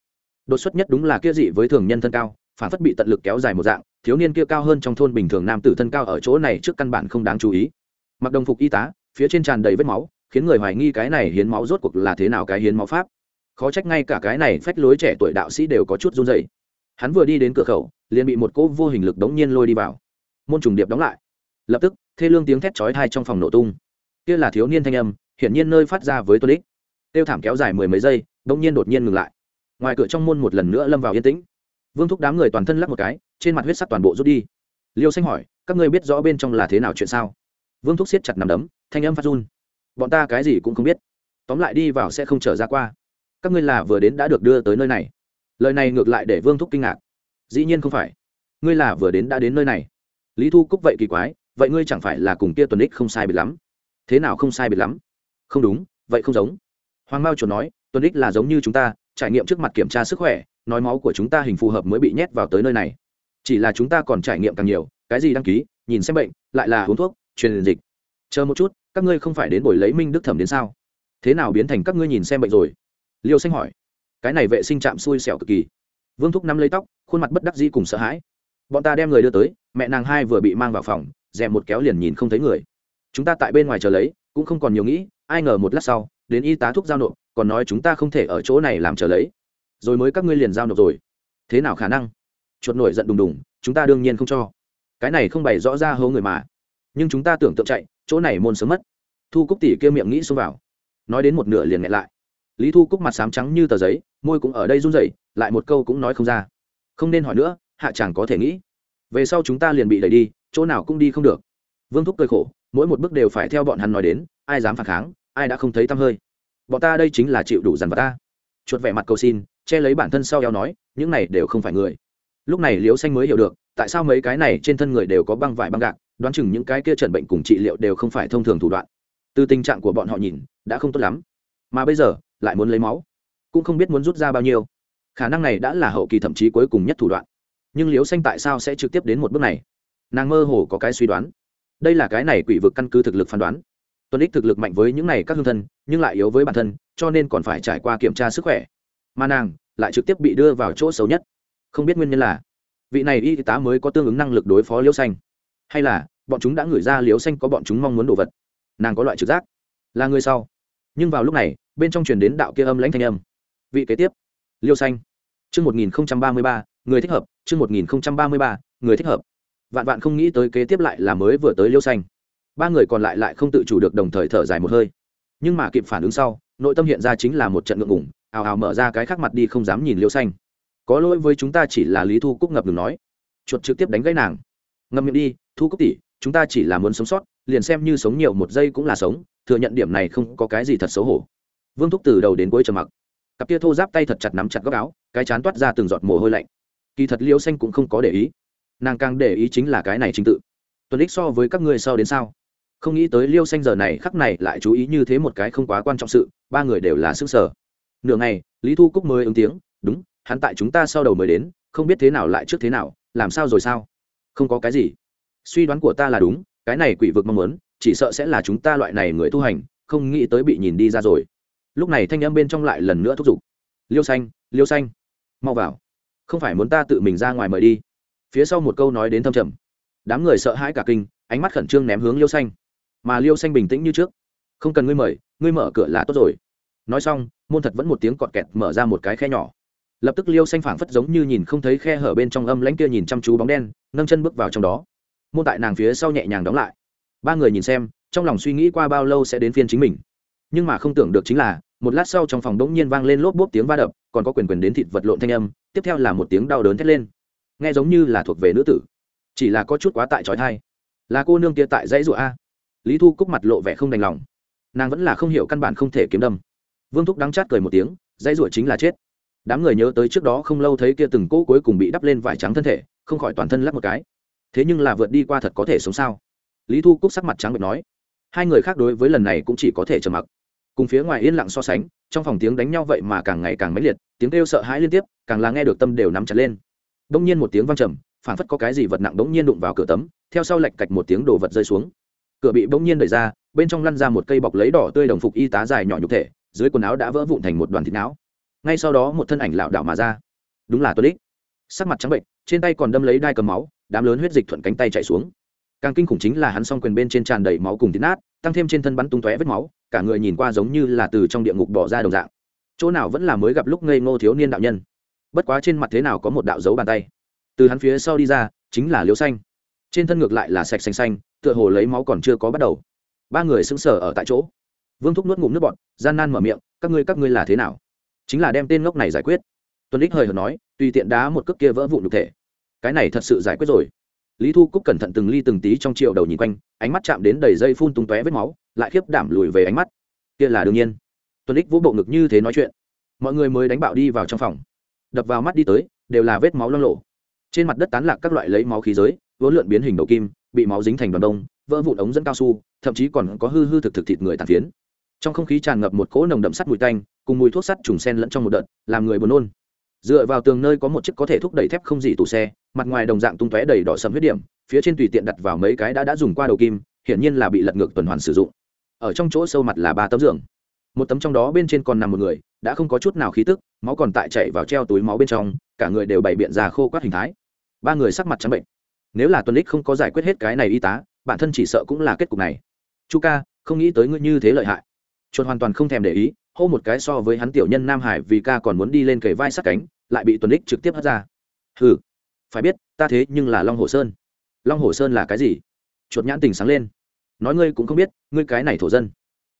Đột xuất nhất đúng là kia dị với thường nhân thân cao, phản phất bị tận lực kéo dài một dạng thiếu niên kia cao hơn trong thôn bình thường nam tử thân cao ở chỗ này trước căn bản không đáng chú ý. Mặc đồng phục y tá, phía trên tràn đầy vết máu, khiến người hoài nghi cái này hiến máu rốt cuộc là thế nào cái hiến máu pháp. Khó trách ngay cả cái này phách lối trẻ tuổi đạo sĩ đều có chút run dày hắn vừa đi đến cửa khẩu, liền bị một cỗ vô hình lực đống nhiên lôi đi vào. Môn trùng điệp đóng lại. Lập tức, thê lương tiếng thét chói thai trong phòng nổ tung. Kia là thiếu niên thanh âm, hiển nhiên nơi phát ra với tuân ích tiêu thảm kéo dài mười mấy giây, đống nhiên đột nhiên ngừng lại. Ngoài cửa trong môn một lần nữa lâm vào yên tĩnh vương thúc đám người toàn thân lắc một cái, trên mặt huyết sắc toàn bộ rút đi. Liêu xanh hỏi, các ngươi biết rõ bên trong là thế nào chuyện sao? Vương thúc siết chặt nằm đấm, thanh âm phát run. Bọn ta cái gì cũng không biết. Tóm lại đi vào sẽ không trở ra qua. Các ngươi là vừa đến đã được đưa tới nơi này. Lời này ngược lại để vương thúc kinh ngạc. Dĩ nhiên không phải. Ngươi là vừa đến đã đến nơi này. Lý thu cúc vậy kỳ quái, vậy ngươi chẳng phải là cùng kia tuần ích không sai biệt lắm? Thế nào không sai biệt lắm? Không đúng, vậy không giống. Hoàng mao chuột nói, tuần ích là giống như chúng ta trải nghiệm trước mặt kiểm tra sức khỏe, nói máu của chúng ta hình phù hợp mới bị nhét vào tới nơi này. Chỉ là chúng ta còn trải nghiệm càng nhiều, cái gì đăng ký, nhìn xem bệnh, lại là uống thuốc, truyền dịch. Chờ một chút, các ngươi không phải đến buổi lấy minh đức thẩm đến sao? Thế nào biến thành các ngươi nhìn xem bệnh rồi? Liêu xanh hỏi. Cái này vệ sinh chạm xui xẻo cực kỳ. Vương thúc nắm lấy tóc, khuôn mặt bất đắc dĩ cùng sợ hãi. Bọn ta đem người đưa tới, mẹ nàng hai vừa bị mang vào phòng rèm một kéo liền nhìn không thấy người. Chúng ta tại bên ngoài chờ lấy, cũng không còn nhiều nghĩ, ai ngờ một lát sau, đến y tá thuốc giao nộp còn nói chúng ta không thể ở chỗ này làm trở lấy. Rồi mới các ngươi liền giao nộp rồi. Thế nào khả năng? Chuột nổi giận đùng đùng, chúng ta đương nhiên không cho. Cái này không bày rõ ra hố người mà. Nhưng chúng ta tưởng tượng chạy, chỗ này môn sớm mất. Thu cúc tỉ kêu miệng nghĩ xông vào. Nói đến một nửa liền nghẹn lại. Lý thu cúc mặt sám trắng như tờ giấy, môi cũng ở đây run rẩy, lại một câu cũng nói không ra. Không nên hỏi nữa, hạ chẳng có thể nghĩ. Về sau chúng ta liền bị đẩy đi, chỗ nào cũng đi không được. Vương thúc cười khổ, mỗi một bước đều phải theo bọn hắn nói đến, ai dám phản kháng, ai đã không thấy tăm hơi bọn ta đây chính là chịu đủ dằn vặt ta. Chuột vẻ mặt cầu xin, che lấy bản thân sau eo nói, những này đều không phải người. Lúc này liễu xanh mới hiểu được, tại sao mấy cái này trên thân người đều có băng vải băng gạc, đoán chừng những cái kia trần bệnh cùng trị liệu đều không phải thông thường thủ đoạn. Từ tình trạng của bọn họ nhìn, đã không tốt lắm. Mà bây giờ, lại muốn lấy máu. Cũng không biết muốn rút ra bao nhiêu. Khả năng này đã là hậu kỳ thậm chí cuối cùng nhất thủ đoạn. Nhưng liễu xanh tại sao sẽ trực tiếp đến một bước này? Nàng mơ hồ có cái suy đoán. Đây là cái này quỷ vực căn cứ thực lực phán đoán tuân ích thực lực mạnh với những này các hương thân, nhưng lại yếu với bản thân, cho nên còn phải trải qua kiểm tra sức khỏe. Mà nàng lại trực tiếp bị đưa vào chỗ xấu nhất. Không biết nguyên nhân là, vị này y tá mới có tương ứng năng lực đối phó liễu xanh. Hay là, bọn chúng đã gửi ra liễu xanh có bọn chúng mong muốn đồ vật. Nàng có loại trực giác. Là người sau. Nhưng vào lúc này, bên trong truyền đến đạo kia âm lãnh thanh âm. Vị kế tiếp liêu xanh. Chương một nghìn ba mươi ba, người thích hợp. Chương một nghìn ba mươi ba, người thích hợp. Vạn vạn không nghĩ tới kế tiếp lại là mới vừa tới liêu xanh ba người còn lại lại không tự chủ được đồng thời thở dài một hơi. Nhưng mà kịp phản ứng sau, nội tâm hiện ra chính là một trận ngượng ngủng ào ào mở ra cái khác mặt đi không dám nhìn liêu xanh. Có lỗi với chúng ta chỉ là lý thu cúc ngập ngừng nói. Chuột trực tiếp đánh gãy nàng. Ngâm miệng đi, thu cúc tỷ, chúng ta chỉ là muốn sống sót, liền xem như sống nhiều một giây cũng là sống, thừa nhận điểm này không có cái gì thật xấu hổ. Vương thúc từ đầu đến cuối trầm mặc. Cặp kia thô giáp tay thật chặt nắm chặt góc áo, cái chán toát ra từng giọt mồ hôi lạnh. Kỳ thật Liêu xanh cũng không có để ý. Nàng càng để ý chính là cái này chính tự. Tuần ích so với các ngươi sau đến sao? Không nghĩ tới liêu xanh giờ này khắc này lại chú ý như thế một cái không quá quan trọng sự, ba người đều là sức sở. Nửa ngày, lý thu cúc mới ứng tiếng, đúng, hắn tại chúng ta sau đầu mới đến, không biết thế nào lại trước thế nào, làm sao rồi sao? Không có cái gì. Suy đoán của ta là đúng, cái này quỷ vực mong muốn, chỉ sợ sẽ là chúng ta loại này người tu hành, không nghĩ tới bị nhìn đi ra rồi. Lúc này thanh âm bên trong lại lần nữa thúc giục. Liêu xanh liêu xanh, mau vào. Không phải muốn ta tự mình ra ngoài mời đi. Phía sau một câu nói đến thâm trầm. Đám người sợ hãi cả kinh, ánh mắt khẩn trương ném hướng liêu xanh mà liêu xanh bình tĩnh như trước. Không cần ngươi mời, ngươi mở cửa là tốt rồi. Nói xong, môn thật vẫn một tiếng cọt kẹt mở ra một cái khe nhỏ. Lập tức liêu xanh phảng phất giống như nhìn không thấy khe hở bên trong âm lãnh kia nhìn chăm chú bóng đen, nâng chân bước vào trong đó. Môn tại nàng phía sau nhẹ nhàng đóng lại. Ba người nhìn xem, trong lòng suy nghĩ qua bao lâu sẽ đến phiên chính mình. Nhưng mà không tưởng được chính là, một lát sau trong phòng đống nhiên vang lên lốp bốp tiếng va đập, còn có quyền quyền đến thịt vật lộn thanh âm, tiếp theo là một tiếng đau đớn thét lên. Nghe giống như là thuộc về nữ tử, chỉ là có chút quá tại trói thai. Là cô nương kia tại dãy rụa a lý thu cúc mặt lộ vẻ không đành lòng. Nàng vẫn là không hiểu căn bản không thể kiếm đâm. Vương thúc đắng chát cười một tiếng, dãy rụa chính là chết. Đám người nhớ tới trước đó không lâu thấy kia từng cỗ cuối cùng bị đắp lên vải trắng thân thể, không khỏi toàn thân lắp một cái. Thế nhưng là vượt đi qua thật có thể sống sao? Lý thu cúc sắc mặt trắng bệch nói. Hai người khác đối với lần này cũng chỉ có thể trầm mặc. Cùng phía ngoài yên lặng so sánh, trong phòng tiếng đánh nhau vậy mà càng ngày càng mãnh liệt, tiếng kêu sợ hãi liên tiếp, càng là nghe được tâm đều nắm chặt lên. Đông nhiên một tiếng vang trầm phản phất có cái gì vật nặng bỗng nhiên đụng vào cửa tấm, theo sau lạch cạch một tiếng đồ vật rơi xuống cửa bị bỗng nhiên đẩy ra, bên trong lăn ra một cây bọc lấy đỏ tươi đồng phục y tá dài nhỏ nhục thể, dưới quần áo đã vỡ vụn thành một đoàn thịt não. Ngay sau đó một thân ảnh lảo đảo mà ra. Đúng là tuấn ích sắc mặt trắng bệnh, trên tay còn đâm lấy đai cầm máu, đám lớn huyết dịch thuận cánh tay chạy xuống. Càng kinh khủng chính là hắn s o n g quyền bên trên tràn đầy máu cùng thịt nát, tăng thêm trên thân bắn tung tóe vết máu, cả người nhìn qua giống như là từ trong địa ngục bỏ ra đồng dạng. Chỗ nào vẫn là mới gặp lúc ngây ngô thiếu niên đạo nhân. Bất quá trên mặt thế nào có một đạo dấu bàn tay. Từ hắn phía sau đi ra, chính là liêu xanh trên thân ngược lại là sạch xanh xanh, tựa hồ lấy máu còn chưa có bắt đầu. Ba người sững sờ ở tại chỗ. Vương thúc nuốt ngụm nước bọt, gian nan mở miệng, các ngươi các ngươi là thế nào? Chính là đem tên ngốc này giải quyết. Tuấn ích hời hợt nói, tùy tiện đá một cước kia vỡ vụn nhục thể. Cái này thật sự giải quyết rồi. Lý thu cúc cẩn thận từng ly từng tí trong triệu đầu nhìn quanh, ánh mắt chạm đến đầy dây phun tung tóe vết máu, lại khiếp đảm lùi về ánh mắt. Kia là đương nhiên. Tuấn ích vũ bộ ngực như thế nói chuyện. Mọi người mới đánh bạo đi vào trong phòng. Đập vào mắt đi tới, đều là vết máu loang lộ. Trên mặt đất tán lạc các loại lấy máu khí giới vốn lượn biến hình đầu kim, bị máu dính thành đoàn đông, vỡ vụn ống dẫn cao su, thậm chí còn có hư hư thực thực thịt người tàn phiến. Trong không khí tràn ngập một cỗ nồng đậm sắt mùi tanh, cùng mùi thuốc sắt trùng sen lẫn trong một đợt, làm người buồn nôn. Dựa vào tường nơi có một chiếc có thể thúc đẩy thép không gì tủ xe, mặt ngoài đồng dạng tung tóe đầy đỏ sầm huyết điểm, phía trên tùy tiện đặt vào mấy cái đã đã dùng qua đầu kim, hiển nhiên là bị lật ngược tuần hoàn sử dụng. Ở trong chỗ sâu mặt là ba tấm giường. Một tấm trong đó bên trên còn nằm một người, đã không có chút nào khí tức, máu còn tại chảy vào treo túi máu bên trong, cả người đều bày biện ra khô quát hình thái. Ba người sắc mặt trắng bệnh nếu là tuần lích không có giải quyết hết cái này y tá, bản thân chỉ sợ cũng là kết cục này. Chu ca, không nghĩ tới ngươi như thế lợi hại. Chuột hoàn toàn không thèm để ý, hô một cái so với hắn tiểu nhân nam hải vì ca còn muốn đi lên kề vai sát cánh, lại bị tuần lích trực tiếp hất ra. Hừ, phải biết, ta thế nhưng là long hồ sơn. Long hồ sơn là cái gì? Chuột nhãn tình sáng lên. Nói ngươi cũng không biết, ngươi cái này thổ dân.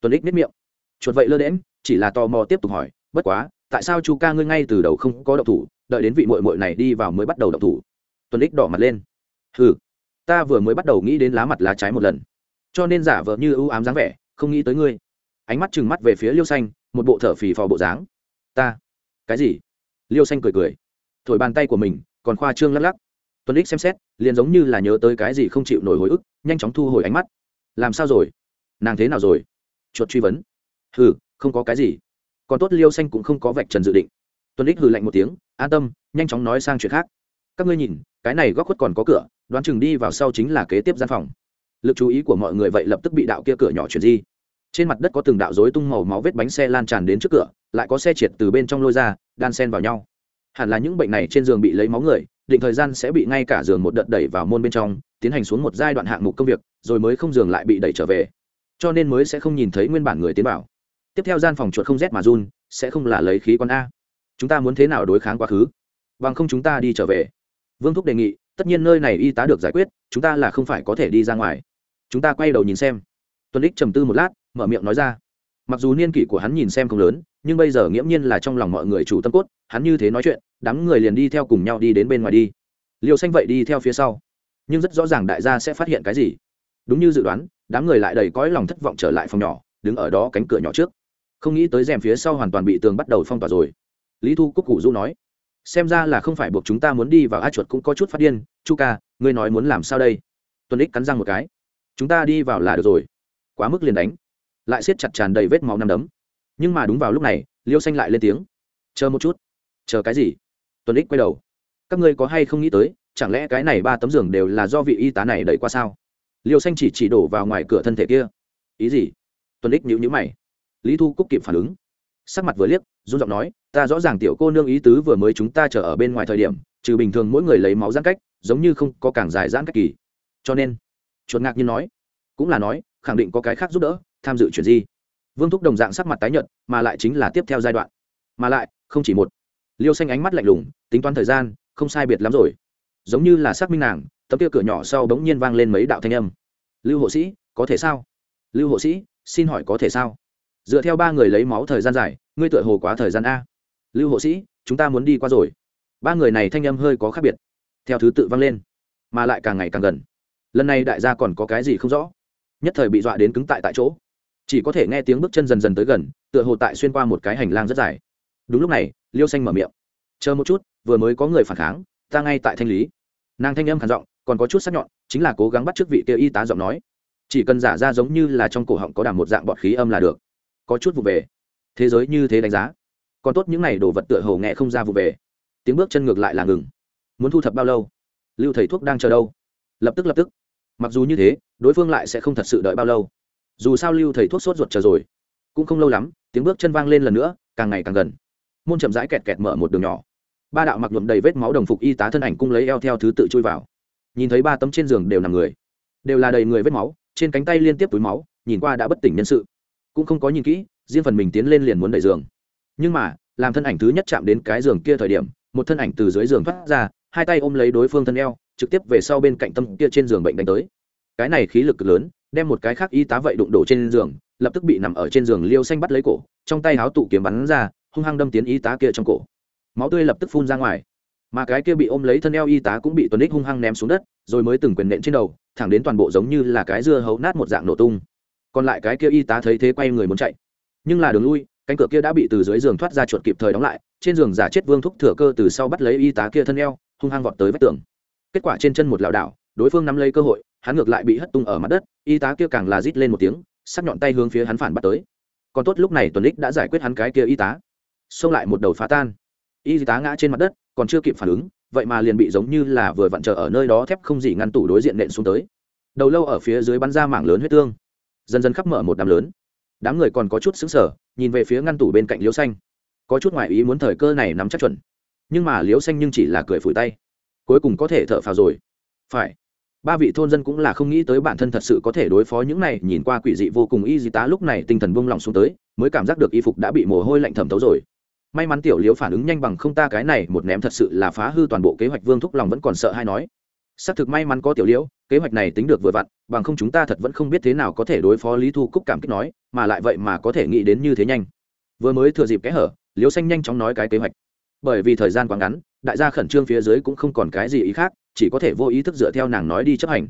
Tuần lích nếp miệng. Chuột vậy lơ đễm chỉ là tò mò tiếp tục hỏi, bất quá, tại sao chu ca ngươi ngay từ đầu không có động thủ, đợi đến vị mội mội này đi vào mới bắt đầu động thủ? Tuần lích đỏ mặt lên ừ ta vừa mới bắt đầu nghĩ đến lá mặt lá trái một lần. Cho nên giả vờ như ưu ám dáng vẻ, không nghĩ tới ngươi. Ánh mắt trừng mắt về phía liêu xanh, một bộ thở phì phò bộ dáng. Ta? Cái gì? Liêu xanh cười cười. Thổi bàn tay của mình, còn khoa trương lắc lắc. Tuấn ích xem xét, liền giống như là nhớ tới cái gì không chịu nổi hồi ức, nhanh chóng thu hồi ánh mắt. Làm sao rồi? Nàng thế nào rồi? Chuột truy vấn. Hừ, không có cái gì. Còn tốt liêu xanh cũng không có vạch trần dự định. Tuấn ích hừ lạnh một tiếng, an tâm, nhanh chóng nói sang chuyện khác. Các ngươi nhìn, cái này góc khuất còn có cửa đoán chừng đi vào sau chính là kế tiếp gian phòng. Lực chú ý của mọi người vậy lập tức bị đạo kia cửa nhỏ chuyển di. Trên mặt đất có từng đạo dối tung màu máu vết bánh xe lan tràn đến trước cửa, lại có xe triệt từ bên trong lôi ra, đan sen vào nhau. Hẳn là những bệnh này trên giường bị lấy máu người, định thời gian sẽ bị ngay cả giường một đợt đẩy vào môn bên trong, tiến hành xuống một giai đoạn hạng mục công việc, rồi mới không giường lại bị đẩy trở về. Cho nên mới sẽ không nhìn thấy nguyên bản người tiến vào. Tiếp theo gian phòng chuột không rét mà run, sẽ không là lấy khí con a. Chúng ta muốn thế nào đối kháng quá khứ? Bằng không chúng ta đi trở về. Vương thúc đề nghị tất nhiên nơi này y tá được giải quyết, chúng ta là không phải có thể đi ra ngoài. Chúng ta quay đầu nhìn xem. Tuấn ích trầm tư một lát, mở miệng nói ra. Mặc dù niên kỷ của hắn nhìn xem không lớn, nhưng bây giờ nghiễm nhiên là trong lòng mọi người chủ tâm cốt, hắn như thế nói chuyện, đám người liền đi theo cùng nhau đi đến bên ngoài đi. Liều xanh vậy đi theo phía sau. Nhưng rất rõ ràng đại gia sẽ phát hiện cái gì. Đúng như dự đoán, đám người lại đầy cõi lòng thất vọng trở lại phòng nhỏ, đứng ở đó cánh cửa nhỏ trước. Không nghĩ tới rèm phía sau hoàn toàn bị tường bắt đầu phong tỏa rồi. Lý thu cúc cụ du nói xem ra là không phải buộc chúng ta muốn đi vào a chuột cũng có chút phát điên. Chu ca, ngươi nói muốn làm sao đây? Tuấn ích cắn răng một cái. Chúng ta đi vào là được rồi. Quá mức liền đánh. Lại siết chặt tràn đầy vết máu năm đấm. Nhưng mà đúng vào lúc này, liêu xanh lại lên tiếng. Chờ một chút. Chờ cái gì? Tuấn ích quay đầu. Các ngươi có hay không nghĩ tới, chẳng lẽ cái này ba tấm giường đều là do vị y tá này đẩy qua sao? Liêu xanh chỉ chỉ đổ vào ngoài cửa thân thể kia. Ý gì? Tuấn ích nhữ nhữ mày. Lý thu cúc kịp phản ứng sắc mặt vừa liếc, run giọng nói, ta rõ ràng tiểu cô nương ý tứ vừa mới chúng ta chờ ở bên ngoài thời điểm, trừ bình thường mỗi người lấy máu giãn cách, giống như không có càng dài giãn cách kỳ. Cho nên, chuột ngạc nhiên nói, cũng là nói, khẳng định có cái khác giúp đỡ, tham dự chuyện gì? Vương thúc đồng dạng sắc mặt tái nhợt, mà lại chính là tiếp theo giai đoạn. Mà lại, không chỉ một. Liêu xanh ánh mắt lạnh lùng, tính toán thời gian, không sai biệt lắm rồi. Giống như là xác minh nàng, tấm kia cửa nhỏ sau bỗng nhiên vang lên mấy đạo thanh âm. Lưu hộ sĩ, có thể sao? Lưu hộ sĩ, xin hỏi có thể sao? Dựa theo ba người lấy máu thời gian dài, ngươi tựa hồ quá thời gian a. Lưu hộ sĩ, chúng ta muốn đi qua rồi. Ba người này thanh âm hơi có khác biệt. Theo thứ tự vang lên, mà lại càng ngày càng gần. Lần này đại gia còn có cái gì không rõ? Nhất thời bị dọa đến cứng tại tại chỗ. Chỉ có thể nghe tiếng bước chân dần dần tới gần, tựa hồ tại xuyên qua một cái hành lang rất dài. Đúng lúc này, liêu xanh mở miệng. Chờ một chút, vừa mới có người phản kháng, ta ngay tại thanh lý. Nàng thanh âm khản giọng, còn có chút sắc nhọn, chính là cố gắng bắt trước vị kia y tá giọng nói. Chỉ cần giả ra giống như là trong cổ họng có đàm một dạng bọt khí âm là được có chút vụ về. Thế giới như thế đánh giá, còn tốt những n à y đồ vật tựa hồ nghe không ra vụ về. Tiếng bước chân ngược lại là ngừng. Muốn thu thập bao lâu? Lưu thầy thuốc đang chờ đâu? Lập tức lập tức. Mặc dù như thế, đối phương lại sẽ không thật sự đợi bao lâu. Dù sao lưu thầy thuốc sốt ruột chờ rồi. Cũng không lâu lắm, tiếng bước chân vang lên lần nữa, càng ngày càng gần. Môn chậm rãi kẹt kẹt mở một đường nhỏ. Ba đạo mặc nhuộm đầy vết máu đồng phục y tá thân ảnh cung lấy eo theo thứ tự chui vào. Nhìn thấy ba tấm trên giường đều nằm người. Đều là đầy người vết máu, trên cánh tay liên tiếp túi máu, nhìn qua đã bất tỉnh nhân sự cũng không có nhìn kỹ, riêng phần mình tiến lên liền muốn đẩy giường. Nhưng mà, làm thân ảnh thứ nhất chạm đến cái giường kia thời điểm, một thân ảnh từ dưới giường thoát ra, hai tay ôm lấy đối phương thân eo, trực tiếp về sau bên cạnh tâm kia trên giường bệnh đánh tới. Cái này khí lực cực lớn, đem một cái khác y tá vậy đụng đổ trên giường, lập tức bị nằm ở trên giường liêu xanh bắt lấy cổ, trong tay háo tụ kiếm bắn ra, hung hăng đâm tiến y tá kia trong cổ. Máu tươi lập tức phun ra ngoài. Mà cái kia bị ôm lấy thân eo y tá cũng bị tuấn ích hung hăng ném xuống đất, rồi mới từng quyền nện trên đầu, thẳng đến toàn bộ giống như là cái dưa hấu nát một dạng nổ tung còn lại cái kia y tá thấy thế quay người muốn chạy. Nhưng là đường lui, cánh cửa kia đã bị từ dưới giường thoát ra chuột kịp thời đóng lại, trên giường giả chết vương thúc thừa cơ từ sau bắt lấy y tá kia thân eo, hung hăng vọt tới vách tường. Kết quả trên chân một lảo đảo, đối phương nắm lấy cơ hội, hắn ngược lại bị hất tung ở mặt đất, y tá kia càng là rít lên một tiếng, sắc nhọn tay hướng phía hắn phản bắt tới. Còn tốt lúc này tuần lích đã giải quyết hắn cái kia y tá. Xông lại một đầu phá tan. Y tá ngã trên mặt đất, còn chưa kịp phản ứng, vậy mà liền bị giống như là vừa vặn trở ở nơi đó thép không gì ngăn tủ đối diện nện xuống tới. Đầu lâu ở phía dưới bắn ra mảng lớn huyết tương dần dần khắp mở một đám lớn. Đám người còn có chút xứng sở nhìn về phía ngăn tủ bên cạnh liễu xanh. Có chút ngoại ý muốn thời cơ này nắm chắc chuẩn. Nhưng mà liễu xanh nhưng chỉ là cười phủi tay. Cuối cùng có thể thở phào rồi. Phải. Ba vị thôn dân cũng là không nghĩ tới bản thân thật sự có thể đối phó những này, nhìn qua quỷ dị vô cùng y di tá lúc này tinh thần buông lỏng xuống tới, mới cảm giác được y phục đã bị mồ hôi lạnh thẩm thấu rồi. May mắn tiểu liễu phản ứng nhanh bằng không ta cái này một ném thật sự là phá hư toàn bộ kế hoạch, vương thúc lòng vẫn còn sợ hay nói. Xác thực may mắn có tiểu liễu kế hoạch này tính được vừa vặn, bằng không chúng ta thật vẫn không biết thế nào có thể đối phó lý thu cúc cảm kích nói, mà lại vậy mà có thể nghĩ đến như thế nhanh. Vừa mới thừa dịp kẽ hở Liêu xanh nhanh chóng nói cái kế hoạch. Bởi vì thời gian quá ngắn, đại gia khẩn trương phía dưới cũng không còn cái gì ý khác, chỉ có thể vô ý thức dựa theo nàng nói đi chấp hành.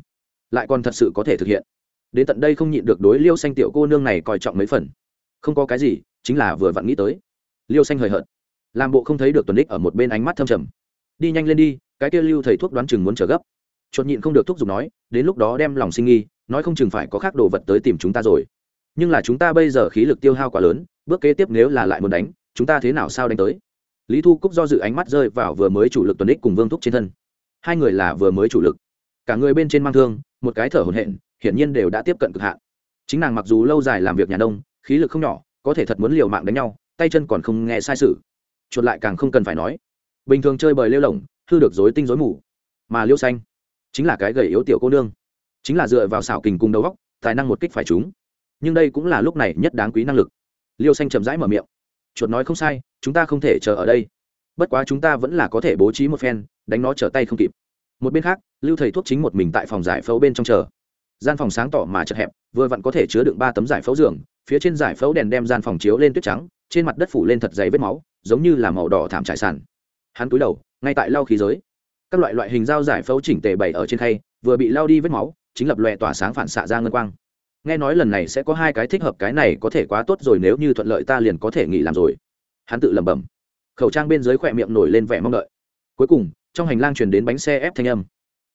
Lại còn thật sự có thể thực hiện. Đến tận đây không nhịn được đối liêu xanh tiểu cô nương này coi trọng mấy phần. Không có cái gì, chính là vừa vặn nghĩ tới. Liêu xanh hời hợt. Làm bộ không thấy được tuần đích ở một bên ánh mắt thâm trầm. Đi nhanh lên đi, cái kia lưu thầy thuốc đoán chừng muốn trở gấp chuột nhịn không được thúc giục nói, đến lúc đó đem lòng sinh nghi, nói không chừng phải có khác đồ vật tới tìm chúng ta rồi. Nhưng là chúng ta bây giờ khí lực tiêu hao quá lớn, bước kế tiếp nếu là lại muốn đánh, chúng ta thế nào sao đánh tới? Lý thu cúc do dự ánh mắt rơi vào vừa mới chủ lực tuần đích cùng vương thúc trên thân. Hai người là vừa mới chủ lực. Cả người bên trên mang thương, một cái thở hồn hện hiển nhiên đều đã tiếp cận cực hạn. Chính nàng mặc dù lâu dài làm việc nhà nông, khí lực không nhỏ, có thể thật muốn liều mạng đánh nhau, tay chân còn không nghe sai sự. Chuột lại càng không cần phải nói. Bình thường chơi bời lêu lỏng, hư được dối tinh dối mù. Mà liêu xanh? Chính là cái gầy yếu tiểu cô nương, chính là dựa vào xảo kình cùng đầu góc tài năng một kích phải chúng nhưng đây cũng là lúc này nhất đáng quý năng lực. Liêu xanh chậm rãi mở miệng. Chuột nói không sai, chúng ta không thể chờ ở đây. Bất quá chúng ta vẫn là có thể bố trí một phen, đánh nó trở tay không kịp. Một bên khác, lưu thầy thuốc chính một mình tại phòng giải phẫu bên trong chờ. Gian phòng sáng tỏ mà chật hẹp, vừa vặn có thể chứa đựng ba tấm giải phẫu giường, phía trên giải phẫu đèn đem gian phòng chiếu lên tuyết trắng, trên mặt đất phủ lên thật dày vết máu, giống như là màu đỏ thảm trải sàn. Hắn cúi đầu, ngay tại lau khí giới các loại loại hình dao giải phẫu chỉnh tề bày ở trên khay, vừa bị lao đi vết máu, chính lập lòe tỏa sáng phản xạ ra ngân quang. Nghe nói lần này sẽ có hai cái thích hợp, cái này có thể quá tốt rồi, nếu như thuận lợi ta liền có thể nghỉ làm rồi. Hắn tự lẩm bẩm. Khẩu trang bên dưới khỏe miệng nổi lên vẻ mong đợi. Cuối cùng, trong hành lang chuyển đến bánh xe ép thanh âm.